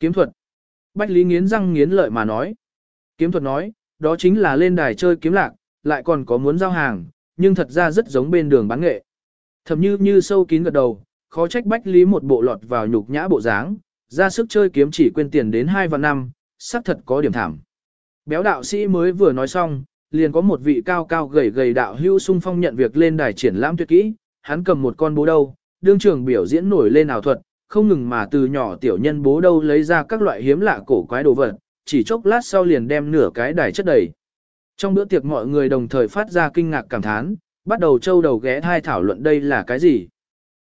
Kiếm thuật. Bách Lý nghiến răng nghiến lợi mà nói. Kiếm thuật nói, đó chính là lên đài chơi kiếm lạc, lại còn có muốn giao hàng, nhưng thật ra rất giống bên đường bán nghệ. Thầm như như sâu kín gật đầu, khó trách Bách Lý một bộ lọt vào nhục nhã bộ dáng, ra sức chơi kiếm chỉ quên tiền đến 2 và 5, xác thật có điểm thảm. Béo đạo sĩ mới vừa nói xong, liền có một vị cao cao gầy gầy đạo hưu sung phong nhận việc lên đài triển lãm tuyệt kỹ, hắn cầm một con bố đâu, đương trường biểu diễn nổi lên ảo thuật, không ngừng mà từ nhỏ tiểu nhân bố đâu lấy ra các loại hiếm lạ cổ quái đồ vật, chỉ chốc lát sau liền đem nửa cái đài chất đầy. Trong bữa tiệc mọi người đồng thời phát ra kinh ngạc cảm thán, bắt đầu trâu đầu ghé thai thảo luận đây là cái gì.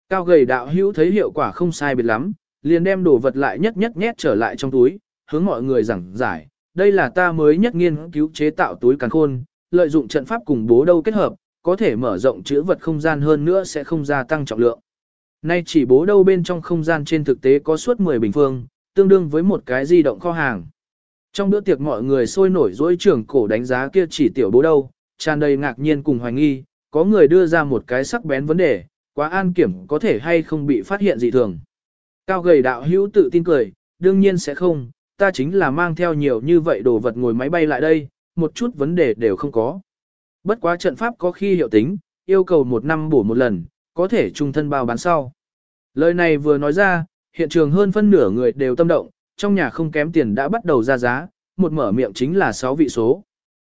Cao gầy đạo hữu thấy hiệu quả không sai biệt lắm, liền đem đồ vật lại nhất nhất nhét trở lại trong túi, hướng mọi người giảng giải, đây là ta mới nhất nghiên cứu chế tạo túi càn khôn, lợi dụng trận pháp cùng bố đâu kết hợp, có thể mở rộng chữ vật không gian hơn nữa sẽ không gia tăng trọng lượng. Nay chỉ bố đâu bên trong không gian trên thực tế có suốt 10 bình phương, tương đương với một cái di động kho hàng. Trong bữa tiệc mọi người sôi nổi dối trưởng cổ đánh giá kia chỉ tiểu bố đâu, tràn đầy ngạc nhiên cùng hoài nghi, có người đưa ra một cái sắc bén vấn đề, quá an kiểm có thể hay không bị phát hiện dị thường. Cao gầy đạo hữu tự tin cười, đương nhiên sẽ không, ta chính là mang theo nhiều như vậy đồ vật ngồi máy bay lại đây, một chút vấn đề đều không có. Bất quá trận pháp có khi hiệu tính, yêu cầu một năm bổ một lần, có thể trung thân bao bán sau. Lời này vừa nói ra, hiện trường hơn phân nửa người đều tâm động, trong nhà không kém tiền đã bắt đầu ra giá, một mở miệng chính là 6 vị số.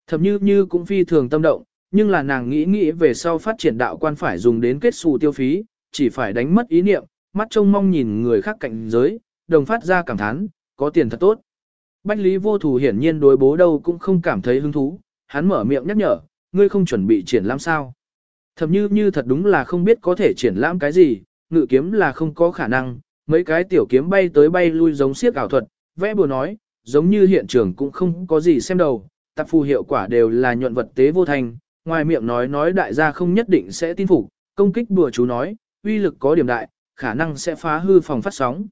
Thậm như như cũng phi thường tâm động, nhưng là nàng nghĩ nghĩ về sau phát triển đạo quan phải dùng đến kết xù tiêu phí, chỉ phải đánh mất ý niệm, mắt trông mong nhìn người khác cạnh giới, đồng phát ra cảm thán, có tiền thật tốt. Bách Lý vô thủ hiển nhiên đối bố đâu cũng không cảm thấy hứng thú, hắn mở miệng nhắc nhở, ngươi không chuẩn bị triển lãm sao. Thậm như như thật đúng là không biết có thể triển lãm cái gì, ngự kiếm là không có khả năng, mấy cái tiểu kiếm bay tới bay lui giống siếc ảo thuật, vẽ bùa nói, giống như hiện trường cũng không có gì xem đầu, tạp phù hiệu quả đều là nhuận vật tế vô thành, ngoài miệng nói nói đại gia không nhất định sẽ tin phục, công kích bùa chú nói, uy lực có điểm đại, khả năng sẽ phá hư phòng phát sóng.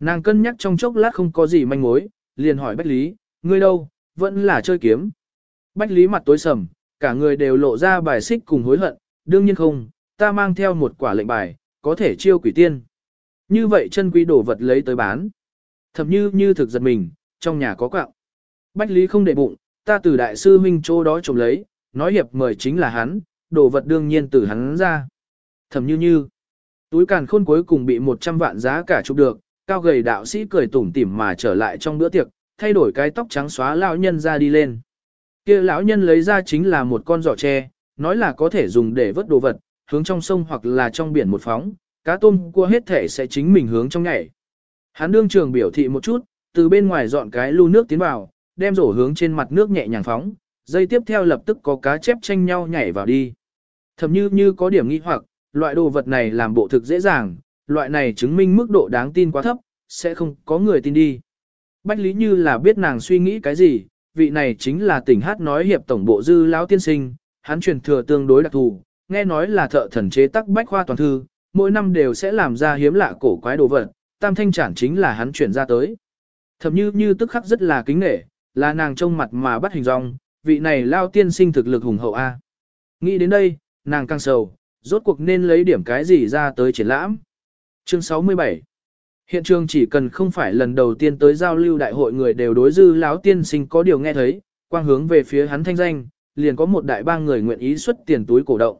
Nàng cân nhắc trong chốc lát không có gì manh mối, liền hỏi Bách Lý, ngươi đâu, vẫn là chơi kiếm. Bách Lý mặt tối sầm, cả người đều lộ ra bài xích cùng hối hận, đương nhiên không, ta mang theo một quả lệnh bài, có thể chiêu quỷ tiên. Như vậy chân quý đồ vật lấy tới bán. Thậm như như thực giật mình, trong nhà có quạng. Bách Lý không để bụng, ta từ đại sư huynh chỗ đó trộm lấy, nói hiệp mời chính là hắn, đồ vật đương nhiên từ hắn ra. Thẩm như như, túi càn khôn cuối cùng bị 100 vạn giá cả chụp được, cao gầy đạo sĩ cười tủm tỉm mà trở lại trong bữa tiệc, thay đổi cái tóc trắng xóa lão nhân ra đi lên. Kia lão nhân lấy ra chính là một con giỏ tre, nói là có thể dùng để vớt đồ vật, hướng trong sông hoặc là trong biển một phóng, cá tôm cua hết thể sẽ chính mình hướng trong nhảy. Hắn đương trường biểu thị một chút, từ bên ngoài dọn cái lu nước tiến vào, đem rổ hướng trên mặt nước nhẹ nhàng phóng, dây tiếp theo lập tức có cá chép tranh nhau nhảy vào đi. Thầm như như có điểm nghi hoặc, loại đồ vật này làm bộ thực dễ dàng, loại này chứng minh mức độ đáng tin quá thấp, sẽ không có người tin đi. Bách Lý như là biết nàng suy nghĩ cái gì, vị này chính là tỉnh hát nói hiệp tổng bộ dư lão tiên sinh, hắn truyền thừa tương đối đặc thù, nghe nói là thợ thần chế tắc bách khoa toàn thư, mỗi năm đều sẽ làm ra hiếm lạ cổ quái đồ vật, tam thanh chản chính là hắn chuyển ra tới. Thậm như như tức khắc rất là kính nể, là nàng trông mặt mà bắt hình dong, vị này lao tiên sinh thực lực hùng hậu A. Nghĩ đến đây, nàng căng sầu, rốt cuộc nên lấy điểm cái gì ra tới triển lãm. Chương 67 Hiện trường chỉ cần không phải lần đầu tiên tới giao lưu đại hội người đều đối dư lão tiên sinh có điều nghe thấy, quang hướng về phía hắn thanh danh, liền có một đại bang người nguyện ý xuất tiền túi cổ động.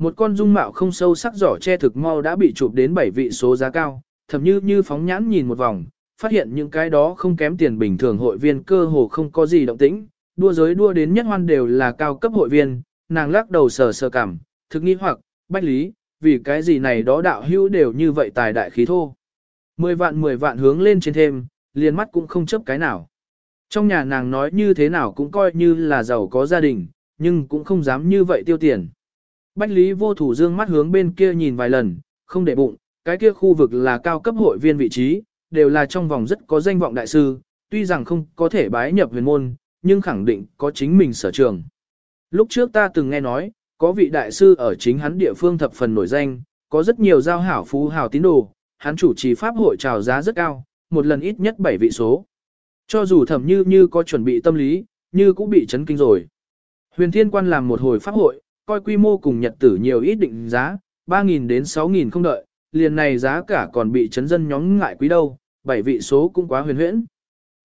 Một con dung mạo không sâu sắc giỏ che thực mau đã bị chụp đến bảy vị số giá cao, thậm như như phóng nhãn nhìn một vòng, phát hiện những cái đó không kém tiền bình thường hội viên cơ hồ không có gì động tĩnh, đua giới đua đến nhất hoan đều là cao cấp hội viên, nàng lắc đầu sờ sờ cảm, thực nghi hoặc, bách lý, vì cái gì này đó đạo hữu đều như vậy tài đại khí thô. Mười vạn mười vạn hướng lên trên thêm, liền mắt cũng không chấp cái nào. Trong nhà nàng nói như thế nào cũng coi như là giàu có gia đình, nhưng cũng không dám như vậy tiêu tiền. Bách Lý vô thủ dương mắt hướng bên kia nhìn vài lần, không để bụng, cái kia khu vực là cao cấp hội viên vị trí, đều là trong vòng rất có danh vọng đại sư, tuy rằng không có thể bái nhập huyền môn, nhưng khẳng định có chính mình sở trường. Lúc trước ta từng nghe nói, có vị đại sư ở chính hắn địa phương thập phần nổi danh, có rất nhiều giao hảo phú hào tín đồ, hắn chủ trì pháp hội trào giá rất cao, một lần ít nhất 7 vị số. Cho dù thẩm như như có chuẩn bị tâm lý, như cũng bị chấn kinh rồi. Huyền Thiên Quan làm một hồi pháp hội, coi quy mô cùng nhật tử nhiều ít định giá, 3.000 đến 6.000 không đợi, liền này giá cả còn bị chấn dân nhóm ngại quý đâu, bảy vị số cũng quá huyền huyễn.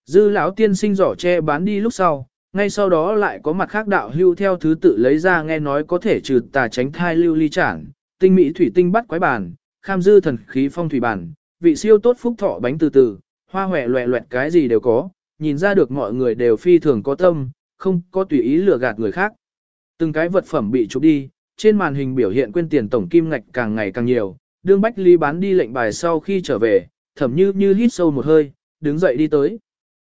Dư lão tiên sinh giỏ che bán đi lúc sau, ngay sau đó lại có mặt khác đạo hưu theo thứ tự lấy ra nghe nói có thể trừ tà tránh thai lưu ly trảng, tinh mỹ thủy tinh bắt quái bản, kham dư thần khí phong thủy bản, vị siêu tốt phúc thọ bánh từ từ, hoa hòe loẹ loẹt cái gì đều có, nhìn ra được mọi người đều phi thường có tâm, không có tùy ý lừa gạt người khác. Từng cái vật phẩm bị chụp đi, trên màn hình biểu hiện quên tiền tổng kim ngạch càng ngày càng nhiều, đương Bách Ly bán đi lệnh bài sau khi trở về, thẩm như như hít sâu một hơi, đứng dậy đi tới.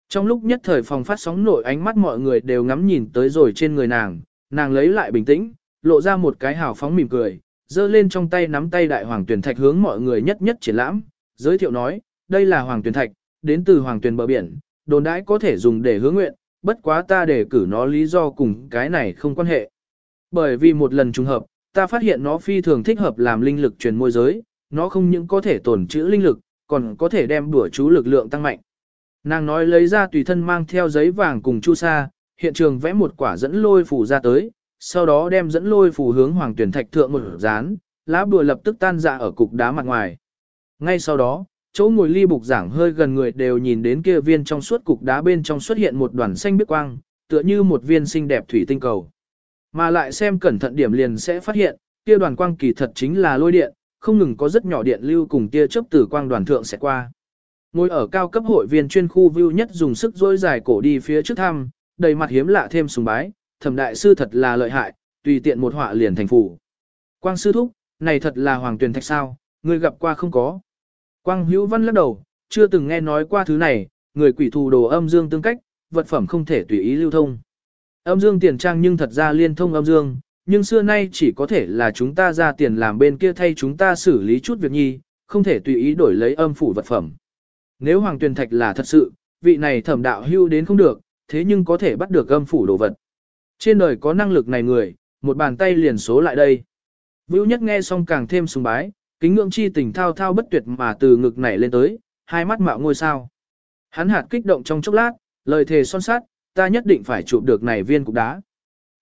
Trong lúc nhất thời phòng phát sóng nổi ánh mắt mọi người đều ngắm nhìn tới rồi trên người nàng, nàng lấy lại bình tĩnh, lộ ra một cái hào phóng mỉm cười, giơ lên trong tay nắm tay đại hoàng tuyển thạch hướng mọi người nhất nhất triển lãm, giới thiệu nói, đây là hoàng tuyển thạch, đến từ hoàng tuyển bờ biển, đồn đãi có thể dùng để hướng nguyện, bất quá ta để cử nó lý do cùng cái này không quan hệ. Bởi vì một lần trùng hợp, ta phát hiện nó phi thường thích hợp làm linh lực truyền môi giới, nó không những có thể tổn trữ linh lực, còn có thể đem đùa chú lực lượng tăng mạnh. Nàng nói lấy ra tùy thân mang theo giấy vàng cùng chu sa, hiện trường vẽ một quả dẫn lôi phủ ra tới, sau đó đem dẫn lôi phủ hướng hoàng tuyển thạch thượng một dán, lá bùa lập tức tan ra ở cục đá mặt ngoài. Ngay sau đó, chỗ ngồi ly bục giảng hơi gần người đều nhìn đến kia viên trong suốt cục đá bên trong xuất hiện một đoàn xanh biếc quang, tựa như một viên xinh đẹp thủy tinh cầu. Mà lại xem cẩn thận điểm liền sẽ phát hiện, kia đoàn quang kỳ thật chính là lôi điện, không ngừng có rất nhỏ điện lưu cùng tia chớp từ quang đoàn thượng sẽ qua. Ngồi ở cao cấp hội viên chuyên khu view nhất dùng sức dối dài cổ đi phía trước thăm, đầy mặt hiếm lạ thêm sùng bái, thẩm đại sư thật là lợi hại, tùy tiện một họa liền thành phủ. Quang sư thúc, này thật là hoàng tuyển thạch sao, người gặp qua không có. Quang hữu văn lắc đầu, chưa từng nghe nói qua thứ này, người quỷ thù đồ âm dương tương cách, vật phẩm không thể tùy ý lưu thông. Âm dương tiền trang nhưng thật ra liên thông âm dương, nhưng xưa nay chỉ có thể là chúng ta ra tiền làm bên kia thay chúng ta xử lý chút việc nhi, không thể tùy ý đổi lấy âm phủ vật phẩm. Nếu hoàng tuyền thạch là thật sự, vị này thẩm đạo hưu đến không được, thế nhưng có thể bắt được âm phủ đồ vật. Trên đời có năng lực này người, một bàn tay liền số lại đây. Vưu nhất nghe xong càng thêm sùng bái, kính ngưỡng chi tình thao thao bất tuyệt mà từ ngực này lên tới, hai mắt mạo ngôi sao. Hắn hạt kích động trong chốc lát, lời thề son sát, ta nhất định phải chụp được này viên cục đá.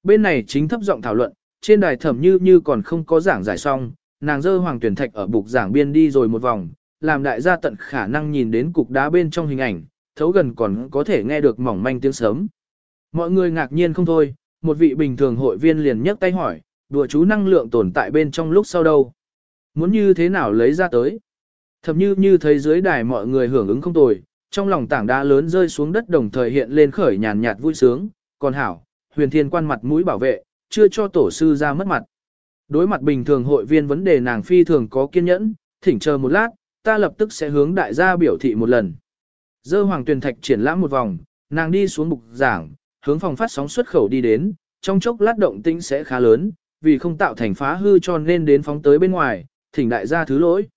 Bên này chính thấp giọng thảo luận, trên đài thẩm như như còn không có giảng giải xong, nàng dơ hoàng tuyển thạch ở bục giảng biên đi rồi một vòng, làm đại gia tận khả năng nhìn đến cục đá bên trong hình ảnh, thấu gần còn có thể nghe được mỏng manh tiếng sớm. Mọi người ngạc nhiên không thôi, một vị bình thường hội viên liền nhấc tay hỏi, đùa chú năng lượng tồn tại bên trong lúc sau đâu. Muốn như thế nào lấy ra tới? Thầm như như thấy dưới đài mọi người hưởng ứng không tồi, trong lòng tảng đá lớn rơi xuống đất đồng thời hiện lên khởi nhàn nhạt vui sướng, còn hảo, huyền thiên quan mặt mũi bảo vệ, chưa cho tổ sư ra mất mặt. Đối mặt bình thường hội viên vấn đề nàng phi thường có kiên nhẫn, thỉnh chờ một lát, ta lập tức sẽ hướng đại gia biểu thị một lần. Dơ hoàng tuyền thạch triển lãm một vòng, nàng đi xuống bục giảng, hướng phòng phát sóng xuất khẩu đi đến, trong chốc lát động tĩnh sẽ khá lớn, vì không tạo thành phá hư cho nên đến phóng tới bên ngoài, thỉnh đại gia thứ lỗi.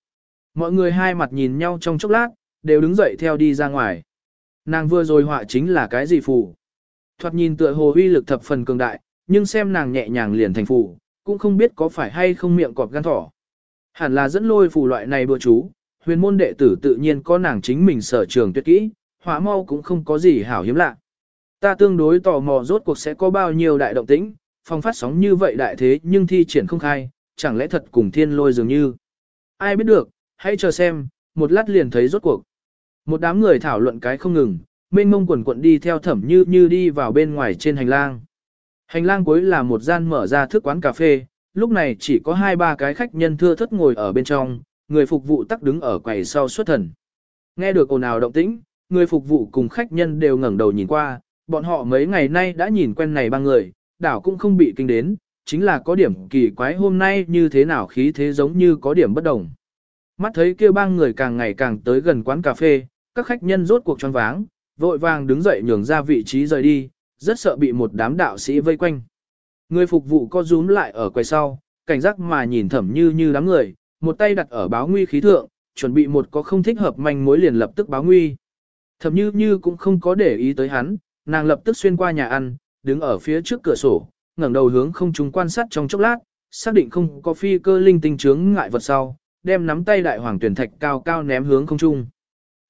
Mọi người hai mặt nhìn nhau trong chốc lát, đều đứng dậy theo đi ra ngoài. Nàng vừa rồi họa chính là cái gì phù? Thoạt nhìn tựa hồ uy lực thập phần cường đại, nhưng xem nàng nhẹ nhàng liền thành phù, cũng không biết có phải hay không miệng cọp gan thỏ. Hẳn là dẫn lôi phù loại này bữa chú, huyền môn đệ tử tự nhiên có nàng chính mình sở trường tuyệt kỹ, hỏa mau cũng không có gì hảo hiếm lạ. Ta tương đối tò mò rốt cuộc sẽ có bao nhiêu đại động tĩnh, phong phát sóng như vậy đại thế nhưng thi triển không khai, chẳng lẽ thật cùng thiên lôi dường như. Ai biết được, hãy chờ xem, một lát liền thấy rốt cuộc. Một đám người thảo luận cái không ngừng, mênh mông quần quận đi theo thẩm như như đi vào bên ngoài trên hành lang. Hành lang cuối là một gian mở ra thức quán cà phê, lúc này chỉ có hai ba cái khách nhân thưa thất ngồi ở bên trong, người phục vụ tắc đứng ở quầy sau xuất thần. Nghe được ồn ào động tĩnh, người phục vụ cùng khách nhân đều ngẩng đầu nhìn qua, bọn họ mấy ngày nay đã nhìn quen này ba người, đảo cũng không bị kinh đến, chính là có điểm kỳ quái hôm nay như thế nào khí thế giống như có điểm bất đồng. Mắt thấy kia ba người càng ngày càng tới gần quán cà phê, các khách nhân rốt cuộc choáng váng, vội vàng đứng dậy nhường ra vị trí rời đi, rất sợ bị một đám đạo sĩ vây quanh. Người phục vụ co rúm lại ở quầy sau, cảnh giác mà nhìn thẩm như như đám người, một tay đặt ở báo nguy khí thượng, chuẩn bị một có không thích hợp manh mối liền lập tức báo nguy. Thẩm như như cũng không có để ý tới hắn, nàng lập tức xuyên qua nhà ăn, đứng ở phía trước cửa sổ, ngẩng đầu hướng không trung quan sát trong chốc lát, xác định không có phi cơ linh tinh chướng ngại vật sau, đem nắm tay đại hoàng tuyển thạch cao cao ném hướng không trung.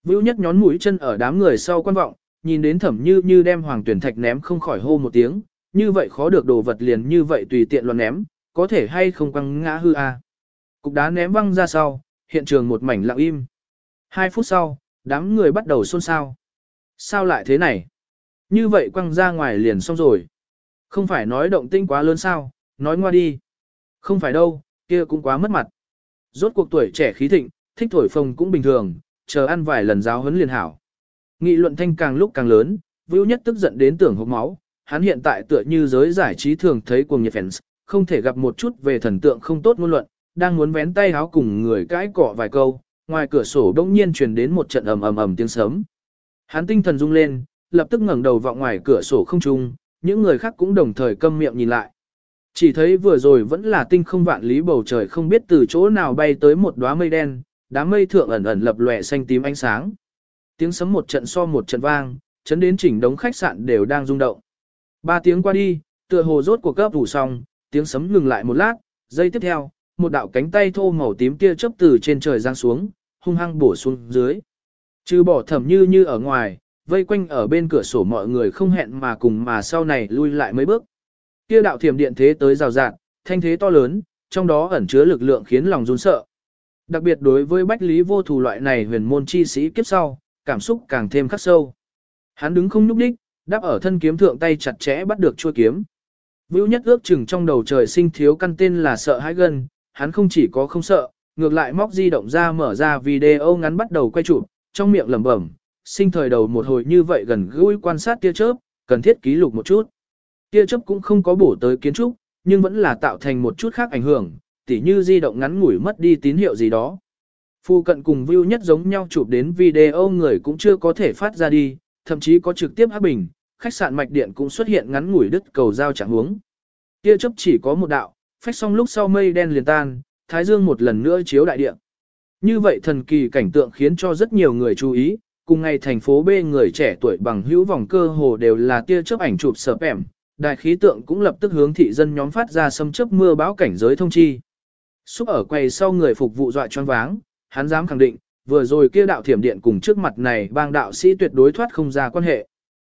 Vưu nhất nhón mũi chân ở đám người sau quan vọng, nhìn đến thẩm như như đem hoàng tuyển thạch ném không khỏi hô một tiếng, như vậy khó được đồ vật liền như vậy tùy tiện luận ném, có thể hay không quăng ngã hư a. À. Cục đá ném văng ra sau, hiện trường một mảnh lặng im. Hai phút sau, đám người bắt đầu xôn xao. Sao lại thế này? Như vậy quăng ra ngoài liền xong rồi. Không phải nói động tinh quá lớn sao, nói ngoa đi. Không phải đâu, kia cũng quá mất mặt. Rốt cuộc tuổi trẻ khí thịnh, thích thổi phồng cũng bình thường, chờ ăn vài lần giáo huấn liền hảo. Nghị luận thanh càng lúc càng lớn, Vưu Nhất tức giận đến tưởng hộc máu, hắn hiện tại tựa như giới giải trí thường thấy cuồng nhiệt fans, không thể gặp một chút về thần tượng không tốt ngôn luận, đang muốn vén tay háo cùng người cãi cọ vài câu, ngoài cửa sổ đông nhiên truyền đến một trận ầm ầm ầm tiếng sấm. Hắn tinh thần rung lên, lập tức ngẩng đầu vọng ngoài cửa sổ không trung, những người khác cũng đồng thời câm miệng nhìn lại. Chỉ thấy vừa rồi vẫn là tinh không vạn lý bầu trời không biết từ chỗ nào bay tới một đóa mây đen, đám mây thượng ẩn ẩn lập lòe xanh tím ánh sáng. Tiếng sấm một trận so một trận vang, chấn đến chỉnh đống khách sạn đều đang rung động. Ba tiếng qua đi, tựa hồ rốt cuộc cấp đủ xong, tiếng sấm ngừng lại một lát, giây tiếp theo, một đạo cánh tay thô màu tím tia chớp từ trên trời giáng xuống, hung hăng bổ xuống dưới. Trừ bỏ thẩm như như ở ngoài, vây quanh ở bên cửa sổ mọi người không hẹn mà cùng mà sau này lui lại mấy bước. Kia đạo thiểm điện thế tới rào rạt, thanh thế to lớn, trong đó ẩn chứa lực lượng khiến lòng run sợ. Đặc biệt đối với bách lý vô thù loại này huyền môn chi sĩ kiếp sau, cảm xúc càng thêm khắc sâu. Hắn đứng không nhúc đích, đáp ở thân kiếm thượng tay chặt chẽ bắt được chuôi kiếm. Vưu nhất ước chừng trong đầu trời sinh thiếu căn tên là sợ hãi gần hắn không chỉ có không sợ, ngược lại móc di động ra mở ra video ngắn bắt đầu quay chụp, trong miệng lẩm bẩm, sinh thời đầu một hồi như vậy gần gũi quan sát tia chớp, cần thiết ký lục một chút. Tia chớp cũng không có bổ tới kiến trúc, nhưng vẫn là tạo thành một chút khác ảnh hưởng, tỉ như di động ngắn ngủi mất đi tín hiệu gì đó. Phu cận cùng view nhất giống nhau chụp đến video người cũng chưa có thể phát ra đi, thậm chí có trực tiếp áp bình, khách sạn mạch điện cũng xuất hiện ngắn ngủi đứt cầu giao trạng huống. Tiêu chớp chỉ có một đạo, phách xong lúc sau mây đen liền tan, thái dương một lần nữa chiếu đại địa. Như vậy thần kỳ cảnh tượng khiến cho rất nhiều người chú ý, cùng ngày thành phố B người trẻ tuổi bằng hữu vòng cơ hồ đều là tia chớp ảnh chụp sợp ẻm, đại khí tượng cũng lập tức hướng thị dân nhóm phát ra xâm chấp mưa báo cảnh giới thông chi. Xúc ở quầy sau người phục vụ dọa choáng váng, hắn dám khẳng định, vừa rồi kia đạo thiểm điện cùng trước mặt này bang đạo sĩ tuyệt đối thoát không ra quan hệ.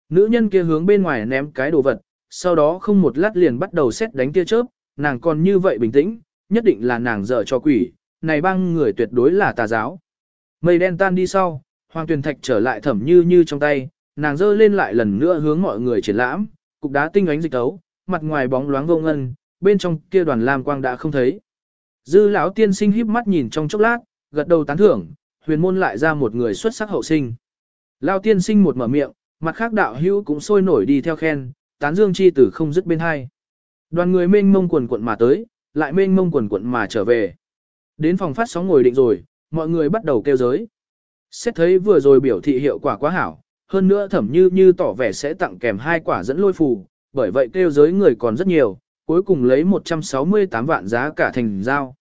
Nữ nhân kia hướng bên ngoài ném cái đồ vật, sau đó không một lát liền bắt đầu xét đánh tia chớp, nàng còn như vậy bình tĩnh, nhất định là nàng dở cho quỷ, này bang người tuyệt đối là tà giáo. Mây đen tan đi sau, Hoàng Tuyền Thạch trở lại thẩm như như trong tay, nàng giơ lên lại lần nữa hướng mọi người triển lãm, cục đá tinh ánh dịch tấu, mặt ngoài bóng loáng vô ngân, bên trong kia đoàn lam quang đã không thấy. Dư lão tiên sinh híp mắt nhìn trong chốc lát, gật đầu tán thưởng, huyền môn lại ra một người xuất sắc hậu sinh. Lão tiên sinh một mở miệng, mặt khác đạo hữu cũng sôi nổi đi theo khen, tán dương chi tử không dứt bên hai. Đoàn người mênh mông quần quận mà tới, lại mênh mông quần quận mà trở về. Đến phòng phát sóng ngồi định rồi, mọi người bắt đầu kêu giới. Xét thấy vừa rồi biểu thị hiệu quả quá hảo, hơn nữa thẩm như như tỏ vẻ sẽ tặng kèm hai quả dẫn lôi phù, bởi vậy kêu giới người còn rất nhiều, cuối cùng lấy 168 vạn giá cả thành giao.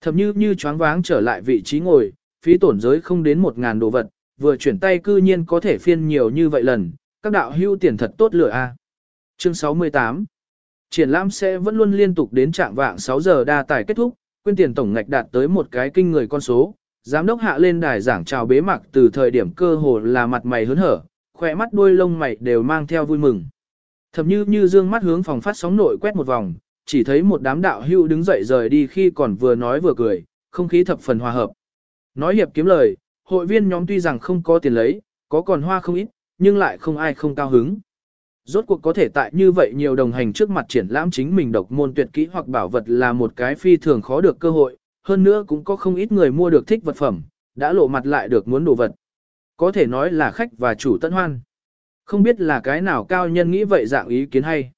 Thẩm như như choáng váng trở lại vị trí ngồi, phí tổn giới không đến 1.000 đồ vật, vừa chuyển tay cư nhiên có thể phiên nhiều như vậy lần, các đạo hưu tiền thật tốt lựa a. Chương 68 Triển lãm sẽ vẫn luôn liên tục đến trạng vạng 6 giờ đa tài kết thúc, quyên tiền tổng ngạch đạt tới một cái kinh người con số. Giám đốc hạ lên đài giảng chào bế mạc từ thời điểm cơ hồ là mặt mày hớn hở, khỏe mắt đuôi lông mày đều mang theo vui mừng. Thậm như như dương mắt hướng phòng phát sóng nội quét một vòng, chỉ thấy một đám đạo hưu đứng dậy rời đi khi còn vừa nói vừa cười, không khí thập phần hòa hợp. Nói hiệp kiếm lời, hội viên nhóm tuy rằng không có tiền lấy, có còn hoa không ít, nhưng lại không ai không cao hứng. Rốt cuộc có thể tại như vậy nhiều đồng hành trước mặt triển lãm chính mình độc môn tuyệt kỹ hoặc bảo vật là một cái phi thường khó được cơ hội, hơn nữa cũng có không ít người mua được thích vật phẩm, đã lộ mặt lại được muốn đồ vật. Có thể nói là khách và chủ tận hoan. Không biết là cái nào cao nhân nghĩ vậy dạng ý kiến hay.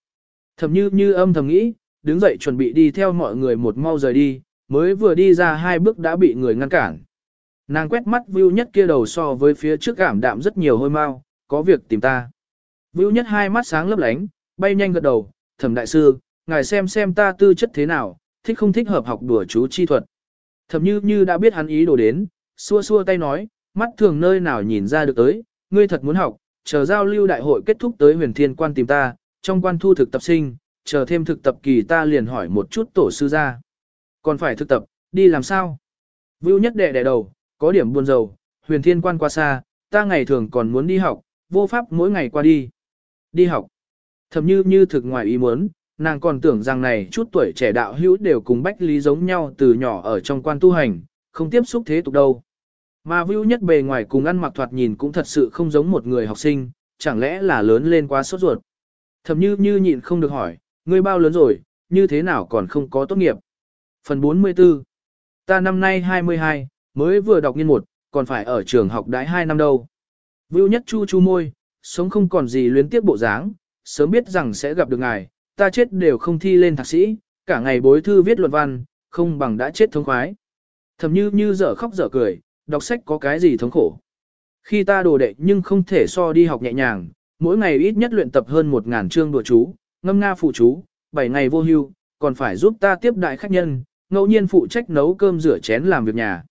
Thầm như như âm thầm nghĩ, đứng dậy chuẩn bị đi theo mọi người một mau rời đi, mới vừa đi ra hai bước đã bị người ngăn cản. Nàng quét mắt view nhất kia đầu so với phía trước cảm đạm rất nhiều hôi mau, có việc tìm ta. Vưu nhất hai mắt sáng lấp lánh, bay nhanh gật đầu, thẩm đại sư, ngài xem xem ta tư chất thế nào, thích không thích hợp học đùa chú chi thuật. Thẩm như như đã biết hắn ý đồ đến, xua xua tay nói, mắt thường nơi nào nhìn ra được tới, ngươi thật muốn học, chờ giao lưu đại hội kết thúc tới huyền thiên quan tìm ta, trong quan thu thực tập sinh, chờ thêm thực tập kỳ ta liền hỏi một chút tổ sư ra. Còn phải thực tập, đi làm sao? Vưu nhất đệ đẻ đầu, có điểm buồn rầu, huyền thiên quan qua xa, ta ngày thường còn muốn đi học, vô pháp mỗi ngày qua đi. Đi học. Thầm như như thực ngoài ý muốn, nàng còn tưởng rằng này chút tuổi trẻ đạo hữu đều cùng Bách Lý giống nhau từ nhỏ ở trong quan tu hành, không tiếp xúc thế tục đâu. Mà Vưu nhất bề ngoài cùng ăn mặc thoạt nhìn cũng thật sự không giống một người học sinh, chẳng lẽ là lớn lên quá sốt ruột. Thầm như như nhịn không được hỏi, ngươi bao lớn rồi, như thế nào còn không có tốt nghiệp. Phần 44 Ta năm nay 22, mới vừa đọc nghiên một, còn phải ở trường học đãi 2 năm đâu. Vưu nhất chu chu môi, sống không còn gì luyến tiếp bộ dáng, sớm biết rằng sẽ gặp được ngài, ta chết đều không thi lên thạc sĩ, cả ngày bối thư viết luận văn, không bằng đã chết thống khoái. Thầm như như dở khóc dở cười, đọc sách có cái gì thống khổ. Khi ta đồ đệ nhưng không thể so đi học nhẹ nhàng, mỗi ngày ít nhất luyện tập hơn một ngàn chương đùa chú, ngâm nga phụ chú, 7 ngày vô hưu, còn phải giúp ta tiếp đại khách nhân, ngẫu nhiên phụ trách nấu cơm rửa chén làm việc nhà.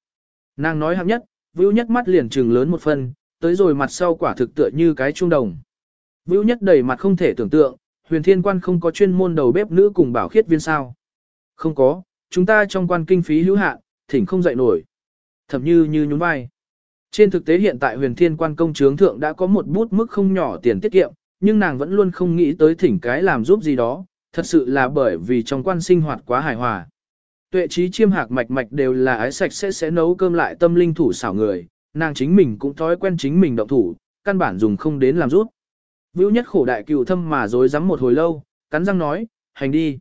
Nàng nói hạng nhất, vưu nhất mắt liền trừng lớn một phần, tới rồi mặt sau quả thực tựa như cái trung đồng. Vưu nhất đầy mặt không thể tưởng tượng, huyền thiên quan không có chuyên môn đầu bếp nữ cùng bảo khiết viên sao. Không có, chúng ta trong quan kinh phí hữu hạn, thỉnh không dậy nổi. Thậm như như nhún vai. Trên thực tế hiện tại huyền thiên quan công chướng thượng đã có một bút mức không nhỏ tiền tiết kiệm, nhưng nàng vẫn luôn không nghĩ tới thỉnh cái làm giúp gì đó, thật sự là bởi vì trong quan sinh hoạt quá hài hòa. Tuệ trí chiêm hạc mạch mạch đều là ái sạch sẽ sẽ nấu cơm lại tâm linh thủ xảo người, nàng chính mình cũng thói quen chính mình động thủ, căn bản dùng không đến làm giúp Vưu nhất khổ đại cựu thâm mà dối rắm một hồi lâu, cắn răng nói, hành đi.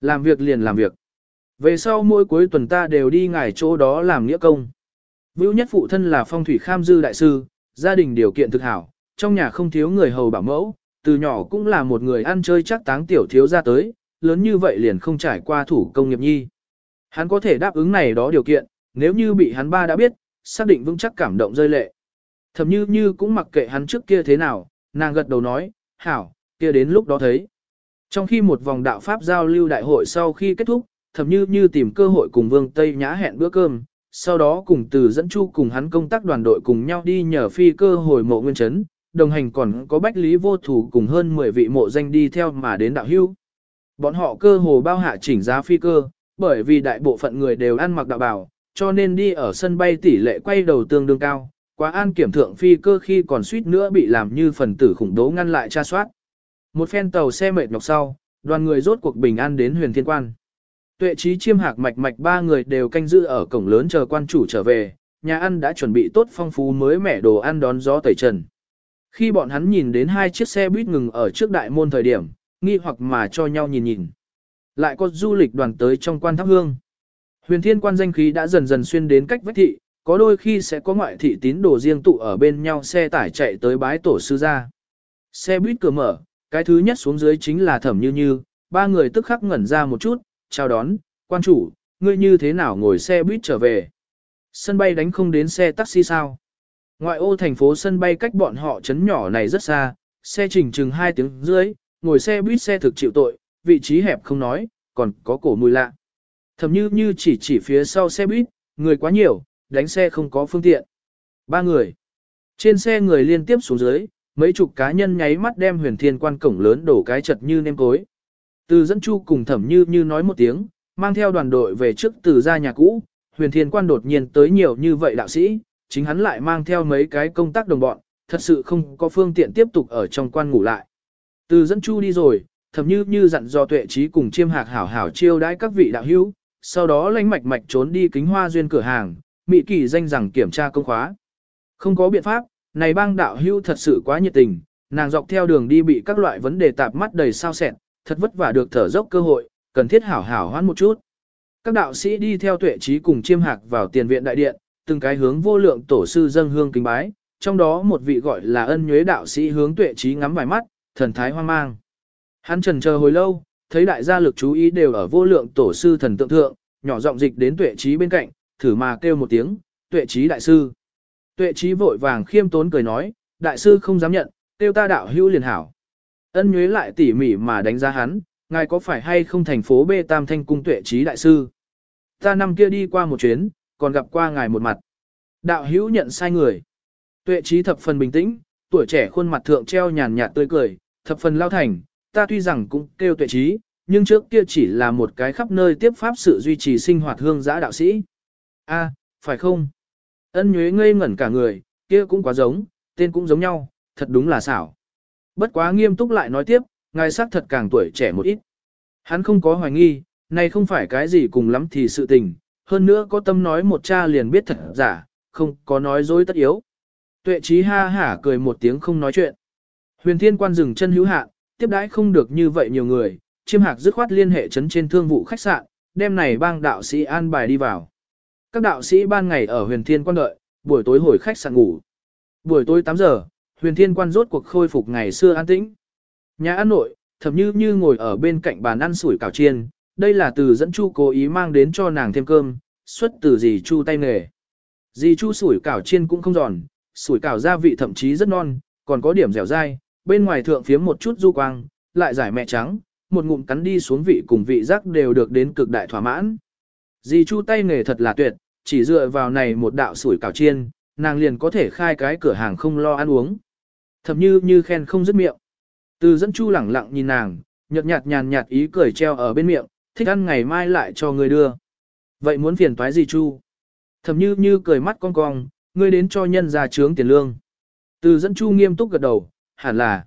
Làm việc liền làm việc. Về sau mỗi cuối tuần ta đều đi ngài chỗ đó làm nghĩa công. Vưu nhất phụ thân là phong thủy kham dư đại sư, gia đình điều kiện thực hảo, trong nhà không thiếu người hầu bảo mẫu, từ nhỏ cũng là một người ăn chơi chắc táng tiểu thiếu ra tới, lớn như vậy liền không trải qua thủ công nghiệp nhi. Hắn có thể đáp ứng này đó điều kiện, nếu như bị hắn ba đã biết, xác định vững chắc cảm động rơi lệ. Thầm như như cũng mặc kệ hắn trước kia thế nào, nàng gật đầu nói, hảo, kia đến lúc đó thấy. Trong khi một vòng đạo Pháp giao lưu đại hội sau khi kết thúc, thầm như như tìm cơ hội cùng Vương Tây Nhã hẹn bữa cơm, sau đó cùng từ dẫn chu cùng hắn công tác đoàn đội cùng nhau đi nhờ phi cơ hồi mộ nguyên chấn, đồng hành còn có bách lý vô thủ cùng hơn 10 vị mộ danh đi theo mà đến đạo hưu. Bọn họ cơ hồ bao hạ chỉnh giá phi cơ, bởi vì đại bộ phận người đều ăn mặc đạo bảo, cho nên đi ở sân bay tỷ lệ quay đầu tương đương cao, quá an kiểm thượng phi cơ khi còn suýt nữa bị làm như phần tử khủng bố ngăn lại tra soát. Một phen tàu xe mệt nhọc sau, đoàn người rốt cuộc bình an đến huyền thiên quan. Tuệ trí chiêm hạc mạch mạch ba người đều canh giữ ở cổng lớn chờ quan chủ trở về, nhà ăn đã chuẩn bị tốt phong phú mới mẻ đồ ăn đón gió tẩy trần. Khi bọn hắn nhìn đến hai chiếc xe buýt ngừng ở trước đại môn thời điểm, nghi hoặc mà cho nhau nhìn nhìn. Lại có du lịch đoàn tới trong quan tháp hương. Huyền thiên quan danh khí đã dần dần xuyên đến cách vách thị, có đôi khi sẽ có ngoại thị tín đồ riêng tụ ở bên nhau xe tải chạy tới bái tổ sư ra. Xe buýt cửa mở, cái thứ nhất xuống dưới chính là thẩm như như, ba người tức khắc ngẩn ra một chút, chào đón, quan chủ, ngươi như thế nào ngồi xe buýt trở về. Sân bay đánh không đến xe taxi sao. Ngoại ô thành phố sân bay cách bọn họ chấn nhỏ này rất xa, xe trình chừng 2 tiếng dưới, ngồi xe buýt xe thực chịu tội, vị trí hẹp không nói, còn có cổ mùi lạ. Thầm như như chỉ chỉ phía sau xe buýt, người quá nhiều, đánh xe không có phương tiện. Ba người. Trên xe người liên tiếp xuống dưới, mấy chục cá nhân nháy mắt đem huyền thiên quan cổng lớn đổ cái chật như nêm cối. Từ dẫn chu cùng thẩm như như nói một tiếng, mang theo đoàn đội về trước từ ra nhà cũ, huyền thiên quan đột nhiên tới nhiều như vậy đạo sĩ, chính hắn lại mang theo mấy cái công tác đồng bọn, thật sự không có phương tiện tiếp tục ở trong quan ngủ lại. Từ dẫn chu đi rồi, thẩm như như dặn do tuệ trí cùng chiêm hạc hảo hảo chiêu đãi các vị đạo hữu, sau đó lánh mạch mạch trốn đi kính hoa duyên cửa hàng, mị kỳ danh rằng kiểm tra công khóa. Không có biện pháp, này bang đạo hữu thật sự quá nhiệt tình, nàng dọc theo đường đi bị các loại vấn đề tạp mắt đầy sao sẹn, thật vất vả được thở dốc cơ hội, cần thiết hảo hảo hoán một chút. Các đạo sĩ đi theo tuệ trí cùng chiêm hạc vào tiền viện đại điện, từng cái hướng vô lượng tổ sư dâng hương kính bái, trong đó một vị gọi là ân nhuế đạo sĩ hướng tuệ trí ngắm vài mắt, thần thái hoang mang. Hắn trần chờ hồi lâu, thấy đại gia lực chú ý đều ở vô lượng tổ sư thần tượng thượng, nhỏ giọng dịch đến tuệ trí bên cạnh, thử mà kêu một tiếng, tuệ trí đại sư. Tuệ trí vội vàng khiêm tốn cười nói, đại sư không dám nhận, tiêu ta đạo hữu liền hảo. Ân nhuế lại tỉ mỉ mà đánh giá hắn, ngài có phải hay không thành phố B Tam Thanh Cung tuệ trí đại sư. Ta năm kia đi qua một chuyến, còn gặp qua ngài một mặt. Đạo hữu nhận sai người. Tuệ trí thập phần bình tĩnh, tuổi trẻ khuôn mặt thượng treo nhàn nhạt tươi cười, thập phần lao thành, ta tuy rằng cũng kêu tuệ trí, nhưng trước kia chỉ là một cái khắp nơi tiếp pháp sự duy trì sinh hoạt hương giã đạo sĩ. A, phải không? Ân nhuế ngây ngẩn cả người, kia cũng quá giống, tên cũng giống nhau, thật đúng là xảo. Bất quá nghiêm túc lại nói tiếp, ngài xác thật càng tuổi trẻ một ít. Hắn không có hoài nghi, này không phải cái gì cùng lắm thì sự tình, hơn nữa có tâm nói một cha liền biết thật giả, không có nói dối tất yếu. Tuệ trí ha hả cười một tiếng không nói chuyện. Huyền thiên quan dừng chân hữu hạ, tiếp đãi không được như vậy nhiều người, chiêm hạc dứt khoát liên hệ chấn trên thương vụ khách sạn, đêm này bang đạo sĩ an bài đi vào. Các đạo sĩ ban ngày ở huyền thiên quan đợi, buổi tối hồi khách sạn ngủ. Buổi tối 8 giờ, huyền thiên quan rốt cuộc khôi phục ngày xưa an tĩnh. Nhà ăn nội, thậm như như ngồi ở bên cạnh bàn ăn sủi cảo chiên, đây là từ dẫn chu cố ý mang đến cho nàng thêm cơm, xuất từ dì chu tay nghề. Dì chu sủi cảo chiên cũng không giòn, sủi cảo gia vị thậm chí rất non, còn có điểm dẻo dai, bên ngoài thượng phiếm một chút du quang, lại giải mẹ trắng, một ngụm cắn đi xuống vị cùng vị giác đều được đến cực đại thỏa mãn. Dì chu tay nghề thật là tuyệt, chỉ dựa vào này một đạo sủi cảo chiên, nàng liền có thể khai cái cửa hàng không lo ăn uống. Thậm như như khen không dứt miệng. Từ dẫn chu lẳng lặng nhìn nàng, nhợt nhạt nhàn nhạt ý cười treo ở bên miệng, thích ăn ngày mai lại cho người đưa. Vậy muốn phiền toái gì chu? Thậm như như cười mắt cong cong, ngươi đến cho nhân ra trướng tiền lương. Từ dẫn chu nghiêm túc gật đầu, hẳn là.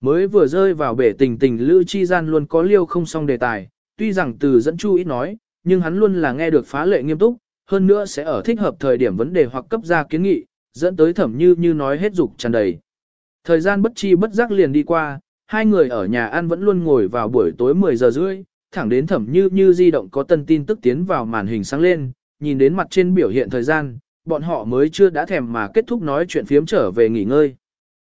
Mới vừa rơi vào bể tình tình lữ chi gian luôn có liêu không xong đề tài, tuy rằng từ dẫn chu ít nói, nhưng hắn luôn là nghe được phá lệ nghiêm túc, hơn nữa sẽ ở thích hợp thời điểm vấn đề hoặc cấp ra kiến nghị, dẫn tới thẩm như như nói hết dục tràn đầy. Thời gian bất chi bất giác liền đi qua, hai người ở nhà ăn vẫn luôn ngồi vào buổi tối 10 giờ rưỡi, thẳng đến thẩm như như di động có tân tin tức tiến vào màn hình sáng lên, nhìn đến mặt trên biểu hiện thời gian, bọn họ mới chưa đã thèm mà kết thúc nói chuyện phiếm trở về nghỉ ngơi.